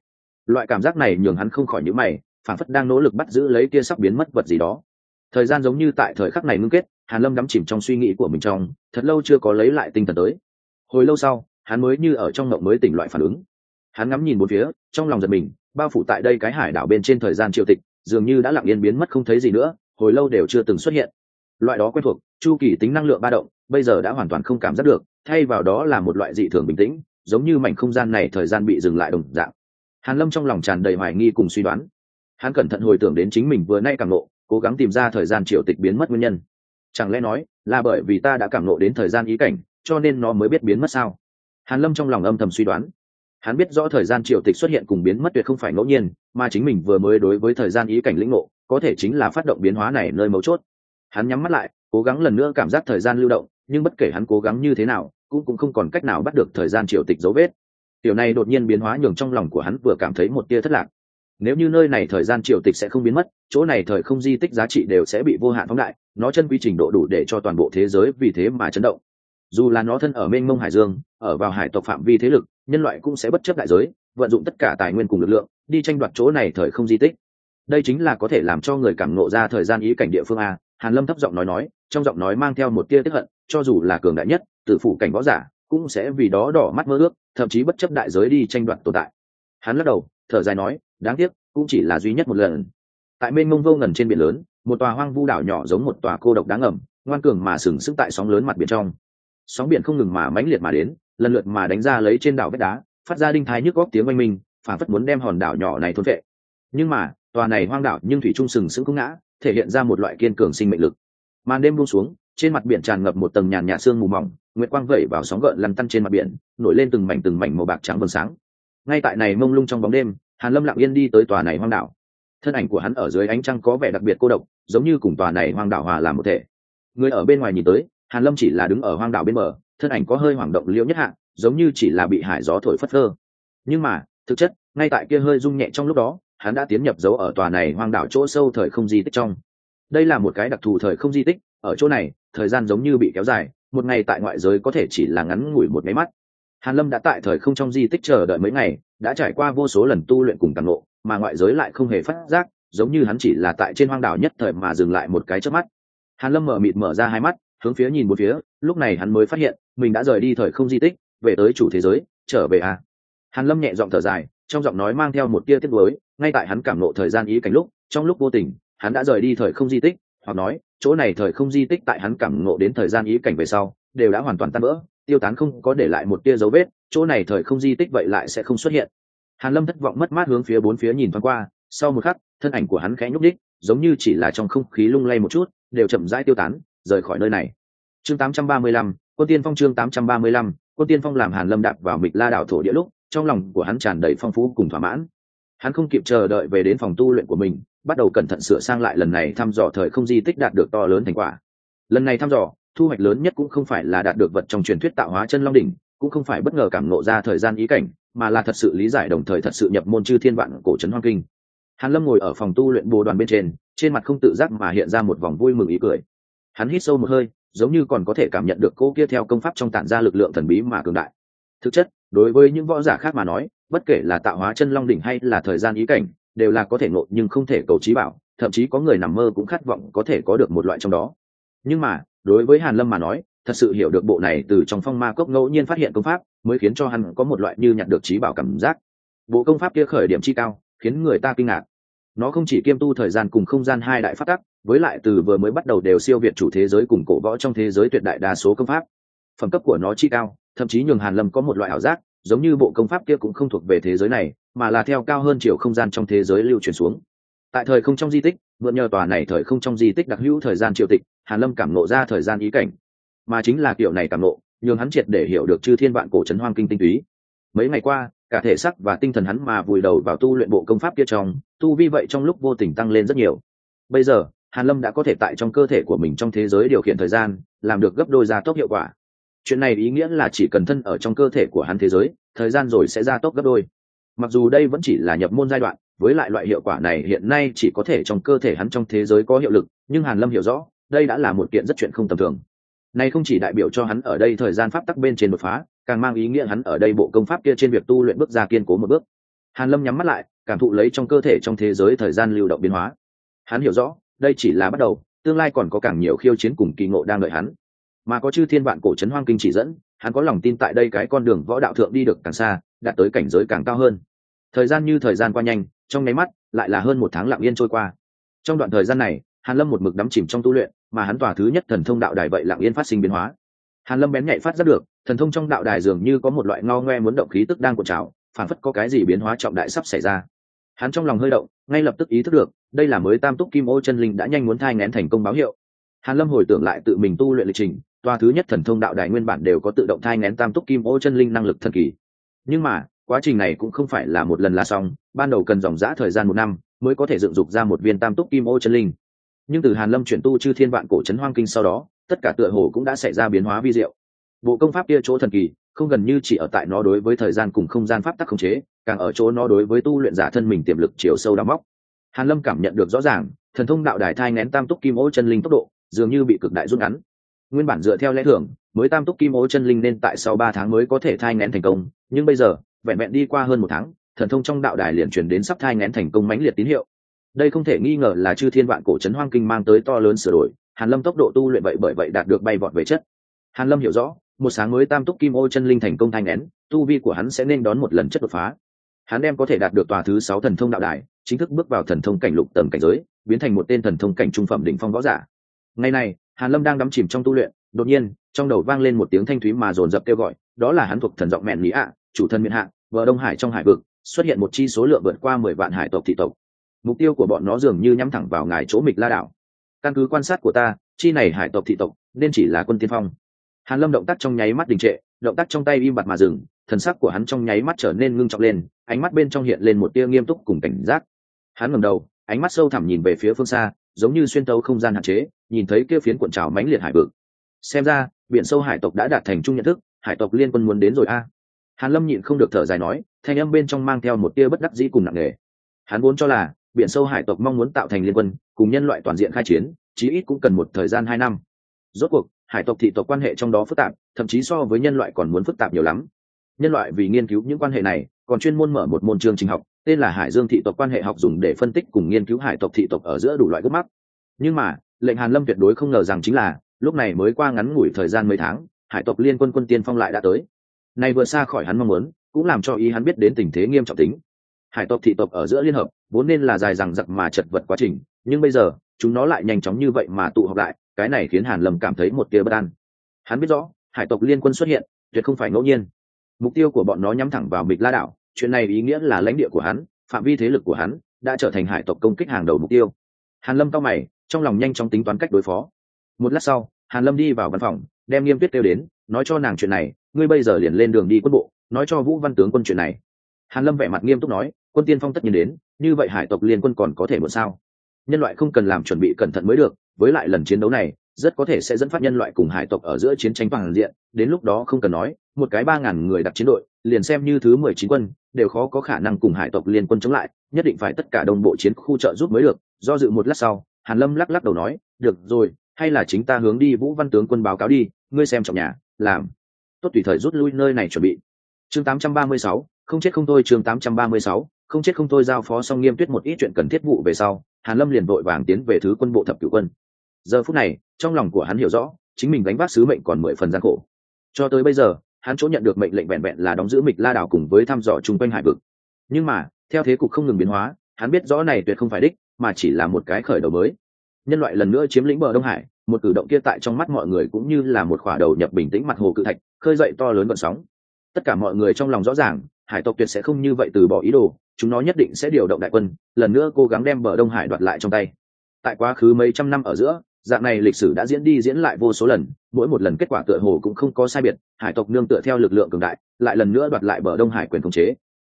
Loại cảm giác này nhường hắn không khỏi nhíu mày, phản phất đang nỗ lực bắt giữ lấy tia sắp biến mất vật gì đó. Thời gian giống như tại thời khắc này ngưng kết, hàn lâm đắm chìm trong suy nghĩ của mình trong, thật lâu chưa có lấy lại tinh thần tới. Hồi lâu sau, hắn mới như ở trong ngộng mới tỉnh loại phản ứng hắn ngắm nhìn một phía, trong lòng giật mình, bao phủ tại đây cái hải đảo bên trên thời gian triều tịch, dường như đã lặng yên biến mất không thấy gì nữa, hồi lâu đều chưa từng xuất hiện. Loại đó quen thuộc, chu kỳ tính năng lượng ba động, bây giờ đã hoàn toàn không cảm giác được, thay vào đó là một loại dị thường bình tĩnh, giống như mảnh không gian này thời gian bị dừng lại đồng dạng. Hàn lâm trong lòng tràn đầy hoài nghi cùng suy đoán. Hắn cẩn thận hồi tưởng đến chính mình vừa nay cảm nộ cố gắng tìm ra thời gian triều tịch biến mất nguyên nhân. Chẳng lẽ nói, là bởi vì ta đã cảm nộ đến thời gian ý cảnh, cho nên nó mới biết biến mất sao? Hàn lâm trong lòng âm thầm suy đoán hắn biết rõ thời gian triều tịch xuất hiện cùng biến mất tuyệt không phải ngẫu nhiên, mà chính mình vừa mới đối với thời gian ý cảnh lĩnh ngộ, có thể chính là phát động biến hóa này nơi mấu chốt. Hắn nhắm mắt lại, cố gắng lần nữa cảm giác thời gian lưu động, nhưng bất kể hắn cố gắng như thế nào, cũng cũng không còn cách nào bắt được thời gian triều tịch dấu vết. Tiểu này đột nhiên biến hóa nhường trong lòng của hắn vừa cảm thấy một tia thất lạc. Nếu như nơi này thời gian triều tịch sẽ không biến mất, chỗ này thời không di tích giá trị đều sẽ bị vô hạn phóng đại, nó chân quy trình độ đủ để cho toàn bộ thế giới vì thế mà chấn động. Dù là nó thân ở mênh mông hải dương, ở vào hải tộc phạm vi thế lực nhân loại cũng sẽ bất chấp đại giới, vận dụng tất cả tài nguyên cùng lực lượng, đi tranh đoạt chỗ này thời không di tích. Đây chính là có thể làm cho người cảm nộ ra thời gian ý cảnh địa phương a, hàn lâm thấp giọng nói nói, trong giọng nói mang theo một tia tiếp hận, cho dù là cường đại nhất tự phủ cảnh võ giả cũng sẽ vì đó đỏ mắt mơ ước, thậm chí bất chấp đại giới đi tranh đoạt tồn tại. Hắn lắc đầu, thở dài nói, đáng tiếc, cũng chỉ là duy nhất một lần. Tại mênh mông vô ngần trên biển lớn, một tòa hoang vu đảo nhỏ giống một tòa cô độc đáng ngầm, ngoan cường mà sừng sững tại sóng lớn mặt biển trong. Sóng biển không ngừng mà mãnh liệt mà đến lần lượt mà đánh ra lấy trên đảo vách đá, phát ra đinh thái nhức góc tiếng oanh minh phản phất muốn đem hòn đảo nhỏ này thôn vệ. Nhưng mà, tòa này hoang đảo nhưng thủy trung sừng sững cũng ngã, thể hiện ra một loại kiên cường sinh mệnh lực. Màn đêm buông xuống, trên mặt biển tràn ngập một tầng nhàn nhạt sương mù mỏng, nguyệt quang vẩy vào sóng gợn lăn tăn trên mặt biển, nổi lên từng mảnh từng mảnh màu bạc trắng vầng sáng. Ngay tại này mông lung trong bóng đêm, hàn lâm lặng yên đi tới tòa này hoang đảo. Thân ảnh của hắn ở dưới ánh trăng có vẻ đặc biệt cô độc, giống như cùng tòa này hoang đảo hòa làm một thể. Người ở bên ngoài nhìn tới, hàn lâm chỉ là đứng ở hoang đảo bên bờ thân ảnh có hơi hoảng động liễu nhất hạ, giống như chỉ là bị hải gió thổi phất phơ. Nhưng mà, thực chất, ngay tại kia hơi rung nhẹ trong lúc đó, hắn đã tiến nhập dấu ở tòa này hoang đảo chỗ sâu thời không di tích trong. Đây là một cái đặc thù thời không di tích, ở chỗ này, thời gian giống như bị kéo dài, một ngày tại ngoại giới có thể chỉ là ngắn ngủi một máy mắt. Hàn lâm đã tại thời không trong di tích chờ đợi mấy ngày, đã trải qua vô số lần tu luyện cùng càng lộ mà ngoại giới lại không hề phát giác, giống như hắn chỉ là tại trên hoang đảo nhất thời mà dừng lại một cái chớp mắt. Hàn lâm mở mịt mở ra hai mắt hướng phía nhìn một phía, lúc này hắn mới phát hiện, mình đã rời đi thời không di tích, về tới chủ thế giới, trở về à. Hàn lâm nhẹ giọng thở dài, trong giọng nói mang theo một tia tiếc nuối, ngay tại hắn cảm nộ thời gian ý cảnh lúc, trong lúc vô tình, hắn đã rời đi thời không di tích, hoặc nói, chỗ này thời không di tích tại hắn cảm ngộ đến thời gian ý cảnh về sau, đều đã hoàn toàn tan vỡ, tiêu tán không có để lại một tia dấu vết, chỗ này thời không di tích vậy lại sẽ không xuất hiện. Hàn lâm thất vọng mất mát hướng phía bốn phía nhìn thoáng qua, sau một khắc, thân ảnh của hắn khẽ nhúc đích giống như chỉ là trong không khí lung lay một chút, đều chậm rãi tiêu tán rời khỏi nơi này. Chương 835, quân tiên phong chương 835, quân tiên phong làm hàn lâm đạp vào mịch la đảo thổ địa lúc trong lòng của hắn tràn đầy phong phú cùng thỏa mãn. Hắn không kịp chờ đợi về đến phòng tu luyện của mình bắt đầu cẩn thận sửa sang lại lần này thăm dò thời không di tích đạt được to lớn thành quả. Lần này thăm dò thu hoạch lớn nhất cũng không phải là đạt được vật trong truyền thuyết tạo hóa chân long đỉnh cũng không phải bất ngờ cảm ngộ ra thời gian ý cảnh mà là thật sự lý giải đồng thời thật sự nhập môn chư thiên vạn cổ trấn hoang kinh. Hàn lâm ngồi ở phòng tu luyện bồ đoàn bên trên trên mặt không tự giác mà hiện ra một vòng vui mừng ý cười hắn hít sâu một hơi, giống như còn có thể cảm nhận được cô kia theo công pháp trong tản ra lực lượng thần bí mà cường đại. Thực chất, đối với những võ giả khác mà nói, bất kể là tạo hóa chân long đỉnh hay là thời gian ý cảnh, đều là có thể ngộ nhưng không thể cầu trí bảo, thậm chí có người nằm mơ cũng khát vọng có thể có được một loại trong đó. Nhưng mà, đối với hàn lâm mà nói, thật sự hiểu được bộ này từ trong phong ma cốc ngẫu nhiên phát hiện công pháp, mới khiến cho hắn có một loại như nhặt được trí bảo cảm giác. Bộ công pháp kia khởi điểm chi cao, khiến người ta kinh ngạc. Nó không chỉ kiêm tu thời gian cùng không gian hai đại phát tắc với lại từ vừa mới bắt đầu đều siêu việt chủ thế giới cùng cổ võ trong thế giới tuyệt đại đa số công pháp. Phẩm cấp của nó chi cao, thậm chí nhường hàn lâm có một loại ảo giác, giống như bộ công pháp kia cũng không thuộc về thế giới này, mà là theo cao hơn chiều không gian trong thế giới lưu truyền xuống. Tại thời không trong di tích, mượn nhờ tòa này thời không trong di tích đặc hữu thời gian triều tịch, hàn lâm cảm nộ ra thời gian ý cảnh. Mà chính là kiểu này cảm nộ nhường hắn triệt để hiểu được chư thiên vạn cổ trấn hoang kinh tinh túy. Mấy ngày qua, cả thể sắc và tinh thần hắn mà vùi đầu vào tu luyện bộ công pháp kia trong, tu vi vậy trong lúc vô tình tăng lên rất nhiều. Bây giờ hàn lâm đã có thể tại trong cơ thể của mình trong thế giới điều khiển thời gian, làm được gấp đôi gia tốc hiệu quả. Chuyện này ý nghĩa là chỉ cần thân ở trong cơ thể của hắn thế giới, thời gian rồi sẽ gia tốc gấp đôi. Mặc dù đây vẫn chỉ là nhập môn giai đoạn, với lại loại hiệu quả này hiện nay chỉ có thể trong cơ thể hắn trong thế giới có hiệu lực, nhưng hàn lâm hiểu rõ, đây đã là một kiện rất chuyện không tầm thường. Này không chỉ đại biểu cho hắn ở đây thời gian pháp tắc bên trên đột phá, càng mang ý nghĩa hắn ở đây bộ công pháp kia trên việc tu luyện bước ra kiên cố một bước. Hàn lâm nhắm mắt lại, cảm thụ lấy trong cơ thể trong thế giới thời gian lưu động biến hóa. Hắn hiểu rõ đây chỉ là bắt đầu, tương lai còn có càng nhiều khiêu chiến cùng kỳ ngộ đang đợi hắn. Mà có chư thiên vạn cổ trấn hoang kinh chỉ dẫn, hắn có lòng tin tại đây cái con đường võ đạo thượng đi được càng xa, đạt tới cảnh giới càng cao hơn. Thời gian như thời gian qua nhanh, trong nháy mắt, lại là hơn một tháng lặng yên trôi qua. Trong đoạn thời gian này, hàn lâm một mực đắm chìm trong tu luyện, mà hắn tòa thứ nhất thần thông đạo đài vậy lặng yên phát sinh biến hóa. Hàn lâm bén nhạy phát ra được, thần thông trong đạo đài dường như có một loại ngao ngoe muốn động khí tức đang cuộn trào, phản phất có cái gì biến hóa trọng đại sắp xảy ra. Hắn trong lòng hơi động ngay lập tức ý thức được, đây là mới tam túc kim ô chân linh đã nhanh muốn thai ngén thành công báo hiệu. Hàn lâm hồi tưởng lại tự mình tu luyện lịch trình, tòa thứ nhất thần thông đạo đài nguyên bản đều có tự động thai ngén tam túc kim ô chân linh năng lực thần kỳ. Nhưng mà, quá trình này cũng không phải là một lần là xong, ban đầu cần dòng dã thời gian một năm mới có thể dựng dục ra một viên tam túc kim ô chân linh. Nhưng từ hàn lâm chuyển tu chư thiên vạn cổ trấn hoang kinh sau đó, tất cả tựa hồ cũng đã xảy ra biến hóa vi diệu. Bộ công pháp kia chỗ thần kỳ, không gần như chỉ ở tại nó đối với thời gian cùng không gian pháp tắc khống chế càng ở chỗ nó đối với tu luyện giả thân mình tiềm lực chiều sâu đắm móc. Hàn lâm cảm nhận được rõ ràng, thần thông đạo đài thai nén tam túc kim ô chân linh tốc độ, dường như bị cực đại rút ngắn. Nguyên bản dựa theo lẽ thường, mới tam túc kim ô chân linh nên tại sau ba tháng mới có thể thai nén thành công, nhưng bây giờ, vẹn vẹn đi qua hơn một tháng, thần thông trong đạo đài liền truyền đến sắp thai nén thành công mãnh liệt tín hiệu. Đây không thể nghi ngờ là chư thiên vạn cổ trấn hoang kinh mang tới to lớn sửa đổi, hàn lâm tốc độ tu luyện vậy bởi vậy đạt được bay vọt về chất. Hàn lâm hiểu rõ, một sáng mới tam túc kim ô chân linh thành công thai nén tu vi của hắn sẽ nên đón một lần chất đột phá hắn đem có thể đạt được tòa thứ sáu thần thông đạo đài, chính thức bước vào thần thông cảnh lục tầng cảnh giới, biến thành một tên thần thông cảnh trung phẩm đỉnh phong võ giả. Ngày này, hàn lâm đang đắm chìm trong tu luyện, đột nhiên, trong đầu vang lên một tiếng thanh thúy mà dồn dập kêu gọi, đó là hắn thuộc thần giọng mẹn mỹ ạ, chủ thân miền hạ, vợ đông hải trong hải vực, xuất hiện một chi số lượng vượt qua mười vạn hải tộc thị tộc. Mục tiêu của bọn nó dường như nhắm thẳng vào ngài chỗ mịch la đảo. Căn cứ quan sát của ta, chi này hải tộc thị tộc, nên chỉ là quân tiên phong. Hàn lâm động tác trong nháy mắt đình trệ, động tác trong tay im bặt mà dừng, thần sắc của hắn trong nháy mắt trở nên ngưng trọng lên ánh mắt bên trong hiện lên một tia nghiêm túc cùng cảnh giác. Hắn ngẩng đầu, ánh mắt sâu thẳm nhìn về phía phương xa, giống như xuyên tấu không gian hạn chế, nhìn thấy kia phiến cuộn trào mãnh liệt hải vực. Xem ra, biển sâu hải tộc đã đạt thành chung nhận thức, hải tộc liên quân muốn đến rồi a. Hàn lâm nhịn không được thở dài nói, thanh âm bên trong mang theo một tia bất đắc dĩ cùng nặng nề. Hắn vốn cho là, biển sâu hải tộc mong muốn tạo thành liên quân, cùng nhân loại toàn diện khai chiến, chí ít cũng cần một thời gian hai năm. Rốt cuộc, hải tộc thị tộc quan hệ trong đó phức tạp, thậm chí so với nhân loại còn muốn phức tạp nhiều lắm nhân loại vì nghiên cứu những quan hệ này, còn chuyên môn mở một môn chương trình học, tên là hải dương thị tộc quan hệ học dùng để phân tích cùng nghiên cứu hải tộc thị tộc ở giữa đủ loại gốc mắc nhưng mà, lệnh hàn lâm tuyệt đối không ngờ rằng chính là, lúc này mới qua ngắn ngủi thời gian mấy tháng, hải tộc liên quân quân tiên phong lại đã tới. Này vừa xa khỏi hắn mong muốn, cũng làm cho ý hắn biết đến tình thế nghiêm trọng tính. Hải tộc thị tộc ở giữa liên hợp, vốn nên là dài rằng giặc mà chật vật quá trình, nhưng bây giờ, chúng nó lại nhanh chóng như vậy mà tụ họp lại, cái này khiến hàn lâm cảm thấy một tia bất an. Hắn biết rõ, hải tộc liên quân xuất hiện, tuyệt không phải ngẫu nhiên mục tiêu của bọn nó nhắm thẳng vào mịch la đảo. Chuyện này ý nghĩa là lãnh địa của hắn, phạm vi thế lực của hắn đã trở thành hải tộc công kích hàng đầu mục tiêu. Hàn lâm cao mày, trong lòng nhanh chóng tính toán cách đối phó. Một lát sau, hàn lâm đi vào văn phòng, đem nghiêm tuyết kêu đến, nói cho nàng chuyện này, ngươi bây giờ liền lên đường đi quân bộ, nói cho vũ văn tướng quân chuyện này. Hàn lâm vẻ mặt nghiêm túc nói, quân tiên phong tất nhiên đến, như vậy hải tộc liên quân còn có thể muộn sao? Nhân loại không cần làm chuẩn bị cẩn thận mới được, với lại lần chiến đấu này rất có thể sẽ dẫn phát nhân loại cùng hải tộc ở giữa chiến tranh toàn diện đến lúc đó không cần nói một cái ba ngàn người đặt chiến đội liền xem như thứ mười chín quân đều khó có khả năng cùng hải tộc liên quân chống lại nhất định phải tất cả đồng bộ chiến khu trợ giúp mới được. Do dự một lát sau hàn lâm lắc lắc đầu nói được rồi hay là chính ta hướng đi vũ văn tướng quân báo cáo đi ngươi xem trọng nhà làm. Tốt tùy thời rút lui nơi này chuẩn bị. Chương 836, không chết không thôi chương 836, không chết không thôi giao phó xong nghiêm tuyết một ít chuyện cần thiết vụ về sau hàn lâm liền vội vàng tiến về thứ quân bộ thập cửu quân giờ phút này, trong lòng của hắn hiểu rõ, chính mình đánh vác sứ mệnh còn mười phần gian khổ. Cho tới bây giờ, hắn chỗ nhận được mệnh lệnh vẹn vẹn là đóng giữ mịch la đảo cùng với thăm dò chung quanh hải vực. Nhưng mà, theo thế cục không ngừng biến hóa, hắn biết rõ này tuyệt không phải đích, mà chỉ là một cái khởi đầu mới. Nhân loại lần nữa chiếm lĩnh bờ đông hải, một cử động kia tại trong mắt mọi người cũng như là một khỏa đầu nhập bình tĩnh mặt hồ cự thạch, khơi dậy to lớn vận sóng. Tất cả mọi người trong lòng rõ ràng, hải tộc tuyệt sẽ không như vậy từ bỏ ý đồ, chúng nó nhất định sẽ điều động đại quân, lần nữa cố gắng đem bờ đông hải đoạt lại trong tay. Tại quá khứ mấy trăm năm ở giữa dạng này lịch sử đã diễn đi diễn lại vô số lần, mỗi một lần kết quả tựa hồ cũng không có sai biệt, hải tộc nương tựa theo lực lượng cường đại, lại lần nữa đoạt lại bờ đông hải quyền khống chế.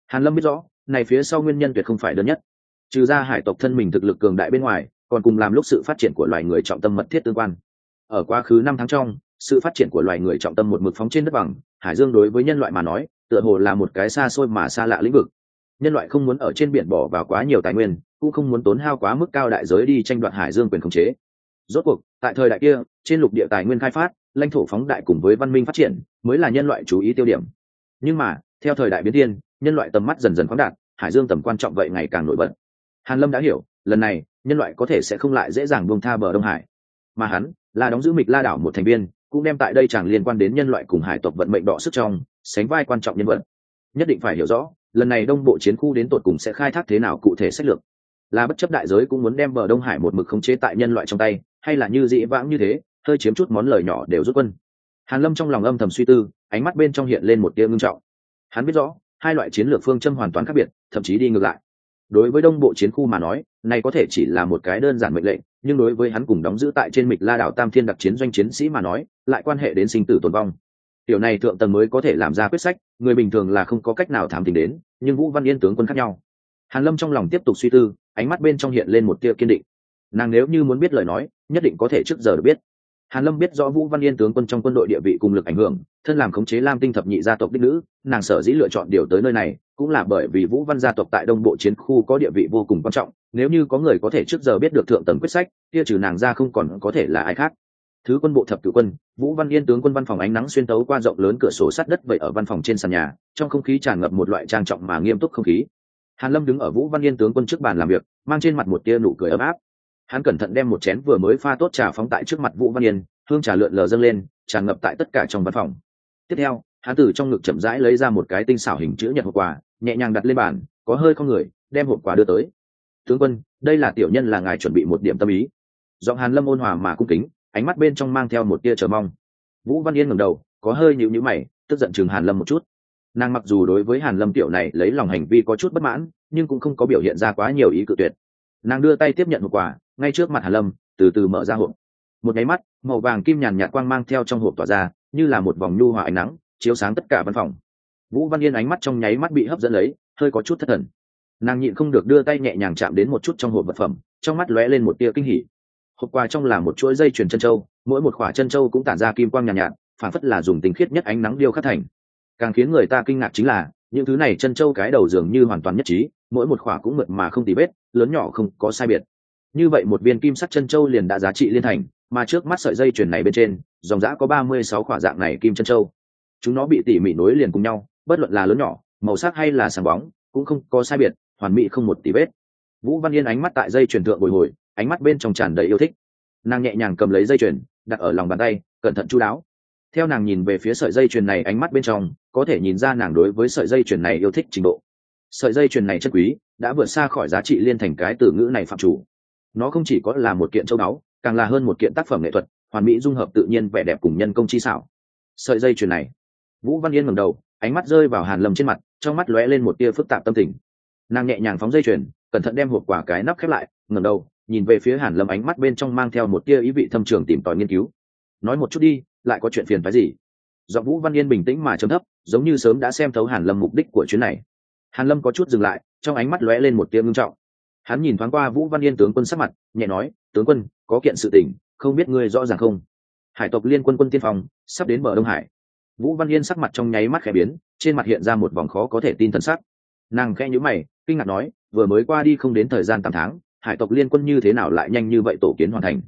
Hàn lâm biết rõ, này phía sau nguyên nhân tuyệt không phải đơn nhất. Trừ ra hải tộc thân mình thực lực cường đại bên ngoài, còn cùng làm lúc sự phát triển của loài người trọng tâm mật thiết tương quan. Ở quá khứ năm tháng trong, sự phát triển của loài người trọng tâm một mực phóng trên đất bằng, hải dương đối với nhân loại mà nói, tựa hồ là một cái xa xôi mà xa lạ lĩnh vực. Nhân loại không muốn ở trên biển bỏ vào quá nhiều tài nguyên, cũng không muốn tốn hao quá mức cao đại giới đi tranh đoạt hải dương quyền khống chế rốt cuộc, tại thời đại kia, trên lục địa tài nguyên khai phát, lãnh thổ phóng đại cùng với văn minh phát triển mới là nhân loại chú ý tiêu điểm. Nhưng mà, theo thời đại biến thiên, nhân loại tầm mắt dần dần khoáng đạt, hải dương tầm quan trọng vậy ngày càng nổi bật. Hàn lâm đã hiểu, lần này, nhân loại có thể sẽ không lại dễ dàng buông tha bờ đông hải. Mà hắn, là đóng giữ mịch la đảo một thành viên, cũng đem tại đây chẳng liên quan đến nhân loại cùng hải tộc vận mệnh đỏ sức trong, sánh vai quan trọng nhân vật. Nhất định phải hiểu rõ, lần này đông bộ chiến khu đến tột cùng sẽ khai thác thế nào cụ thể sách lược là bất chấp đại giới cũng muốn đem bờ đông hải một mực khống chế tại nhân loại trong tay, hay là như dĩ vãng như thế, hơi chiếm chút món lời nhỏ đều rút quân. Hàn lâm trong lòng âm thầm suy tư, ánh mắt bên trong hiện lên một tia ngưng trọng. Hắn biết rõ, hai loại chiến lược phương châm hoàn toàn khác biệt, thậm chí đi ngược lại. Đối với đông bộ chiến khu mà nói, này có thể chỉ là một cái đơn giản mệnh lệnh, nhưng đối với hắn cùng đóng giữ tại trên mịch la đảo tam thiên đặc chiến doanh chiến sĩ mà nói, lại quan hệ đến sinh tử tồn vong. Điều này thượng tầng mới có thể làm ra quyết sách, người bình thường là không có cách nào thám tính đến, nhưng vũ văn yên tướng quân khác nhau hàn lâm trong lòng tiếp tục suy tư, ánh mắt bên trong hiện lên một tia kiên định. Nàng nếu như muốn biết lời nói, nhất định có thể trước giờ được biết. Hàn lâm biết rõ vũ văn yên tướng quân trong quân đội địa vị cùng lực ảnh hưởng, thân làm khống chế lam tinh thập nhị gia tộc đích nữ, nàng sở dĩ lựa chọn điều tới nơi này, cũng là bởi vì vũ văn gia tộc tại đông bộ chiến khu có địa vị vô cùng quan trọng, nếu như có người có thể trước giờ biết được thượng tầng quyết sách, kia trừ nàng ra không còn có thể là ai khác. Thứ quân bộ thập cử quân, vũ văn yên tướng quân văn phòng ánh nắng xuyên tấu qua rộng lớn cửa sổ sắt đất vậy ở văn phòng trên sàn nhà, trong không khí tràn ngập một loại trang trọng mà nghiêm túc không khí hàn lâm đứng ở vũ văn yên tướng quân trước bàn làm việc, mang trên mặt một tia nụ cười ấm áp. Hắn cẩn thận đem một chén vừa mới pha tốt trà phóng tại trước mặt vũ văn yên, hương trà lượn lờ dâng lên, tràn ngập tại tất cả trong văn phòng. Tiếp theo, hắn từ trong ngực chậm rãi lấy ra một cái tinh xảo hình chữ nhật hộp quà, nhẹ nhàng đặt lên bàn, có hơi con người, đem hộp quà đưa tới. Tướng quân, đây là tiểu nhân là ngài chuẩn bị một điểm tâm ý. Giọng hàn lâm ôn hòa mà cung kính, ánh mắt bên trong mang theo một tia chờ mong. Vũ văn yên ngẩng đầu, có hơi nhịu nhữ mày, tức giận chừng hàn lâm một chút nàng mặc dù đối với hàn lâm tiểu này lấy lòng hành vi có chút bất mãn nhưng cũng không có biểu hiện ra quá nhiều ý cự tuyệt. Nàng đưa tay tiếp nhận một quả ngay trước mặt hàn lâm từ từ mở ra hộp. Một nháy mắt màu vàng kim nhàn nhạt quang mang theo trong hộp tỏa ra như là một vòng nhu hòa ánh nắng chiếu sáng tất cả văn phòng. Vũ văn yên ánh mắt trong nháy mắt bị hấp dẫn lấy hơi có chút thất thần. Nàng nhịn không được đưa tay nhẹ nhàng chạm đến một chút trong hộp vật phẩm trong mắt lóe lên một tia kinh hỉ. Hộp quà trong là một chuỗi dây chuyền chân châu mỗi một khỏa chân châu cũng tản ra kim quang nhàn nhạt, nhạt phản phất là dùng tình khiết nhất ánh nắng điêu khắc thành càng khiến người ta kinh ngạc chính là, những thứ này chân châu cái đầu dường như hoàn toàn nhất trí, mỗi một khỏa cũng mượt mà không tì vết, lớn nhỏ không có sai biệt. Như vậy một viên kim sắc chân châu liền đã giá trị liên thành, mà trước mắt sợi dây chuyền này bên trên, dòng giã có ba mươi sáu khỏa dạng này kim chân châu. Chúng nó bị tỉ mỉ nối liền cùng nhau, bất luận là lớn nhỏ, màu sắc hay là sáng bóng, cũng không có sai biệt, hoàn mỹ không một tì vết. Vũ văn yên ánh mắt tại dây chuyền thượng bồi hồi, ánh mắt bên trong tràn đầy yêu thích. Nàng nhẹ nhàng cầm lấy dây chuyền, đặt ở lòng bàn tay, cẩn thận chú đáo. Theo nàng nhìn về phía sợi dây chuyền này ánh mắt bên trong có thể nhìn ra nàng đối với sợi dây chuyền này yêu thích trình độ. Sợi dây chuyền này chất quý, đã vượt xa khỏi giá trị liên thành cái từ ngữ này phạm chủ. Nó không chỉ có là một kiện châu báu, càng là hơn một kiện tác phẩm nghệ thuật, hoàn mỹ dung hợp tự nhiên vẻ đẹp cùng nhân công chi xảo. Sợi dây chuyền này, vũ văn yên ngẩng đầu, ánh mắt rơi vào hàn lâm trên mặt, trong mắt lóe lên một tia phức tạp tâm tình. Nàng nhẹ nhàng phóng dây chuyền, cẩn thận đem hộp quả cái nắp khép lại, ngẩng đầu, nhìn về phía hàn lâm ánh mắt bên trong mang theo một tia ý vị thâm trường tìm tòi nghiên cứu. Nói một chút đi, lại có chuyện phiền phái gì? Giọng vũ văn yên bình tĩnh mà trầm thấp giống như sớm đã xem thấu hàn lâm mục đích của chuyến này. Hàn lâm có chút dừng lại trong ánh mắt lóe lên một tia ngưng trọng. Hắn nhìn thoáng qua vũ văn yên tướng quân sắc mặt nhẹ nói tướng quân có kiện sự tình không biết ngươi rõ ràng không? Hải tộc liên quân quân tiên phòng, sắp đến bờ đông hải. Vũ văn yên sắc mặt trong nháy mắt khẽ biến trên mặt hiện ra một vòng khó có thể tin thần sắc. Nàng khẽ nhíu mày kinh ngạc nói vừa mới qua đi không đến thời gian tám tháng hải tộc liên quân như thế nào lại nhanh như vậy tổ kiến hoàn thành?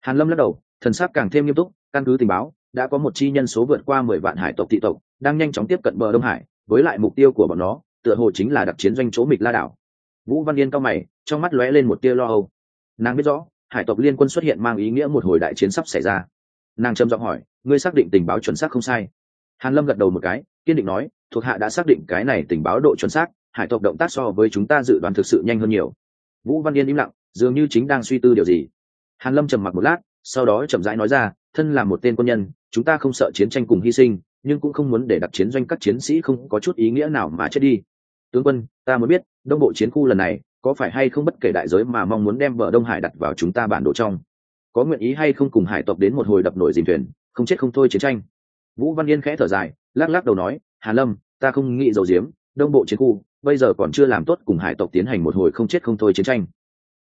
Hàn lâm lắc đầu thần sắc càng thêm nghiêm túc căn cứ tình báo đã có một chi nhân số vượt qua mười vạn hải tộc thị tộc, đang nhanh chóng tiếp cận bờ đông hải, với lại mục tiêu của bọn nó, tựa hồ chính là đặc chiến doanh chỗ mịch la đảo. Vũ văn yên cao mày, trong mắt lóe lên một tia lo âu. Nàng biết rõ, hải tộc liên quân xuất hiện mang ý nghĩa một hồi đại chiến sắp xảy ra. Nàng trầm giọng hỏi, ngươi xác định tình báo chuẩn xác không sai? Hàn lâm gật đầu một cái, kiên định nói, thuộc hạ đã xác định cái này tình báo độ chuẩn xác, hải tộc động tác so với chúng ta dự đoán thực sự nhanh hơn nhiều. Vũ văn yên im lặng, dường như chính đang suy tư điều gì? Hàn lâm trầm mặc một lát, sau đó chậm rãi nói ra thân là một tên quân nhân, chúng ta không sợ chiến tranh cùng hy sinh, nhưng cũng không muốn để đặc chiến doanh các chiến sĩ không có chút ý nghĩa nào mà chết đi. Tướng quân, ta muốn biết, đông bộ chiến khu lần này, có phải hay không bất kể đại giới mà mong muốn đem bờ đông hải đặt vào chúng ta bản đồ trong? Có nguyện ý hay không cùng hải tộc đến một hồi đập nổi dìm thuyền, không chết không thôi chiến tranh? Vũ văn yên khẽ thở dài, lắc lắc đầu nói, hà lâm, ta không nghĩ dầu diếm đông bộ chiến khu, bây giờ còn chưa làm tốt cùng hải tộc tiến hành một hồi không chết không thôi chiến tranh.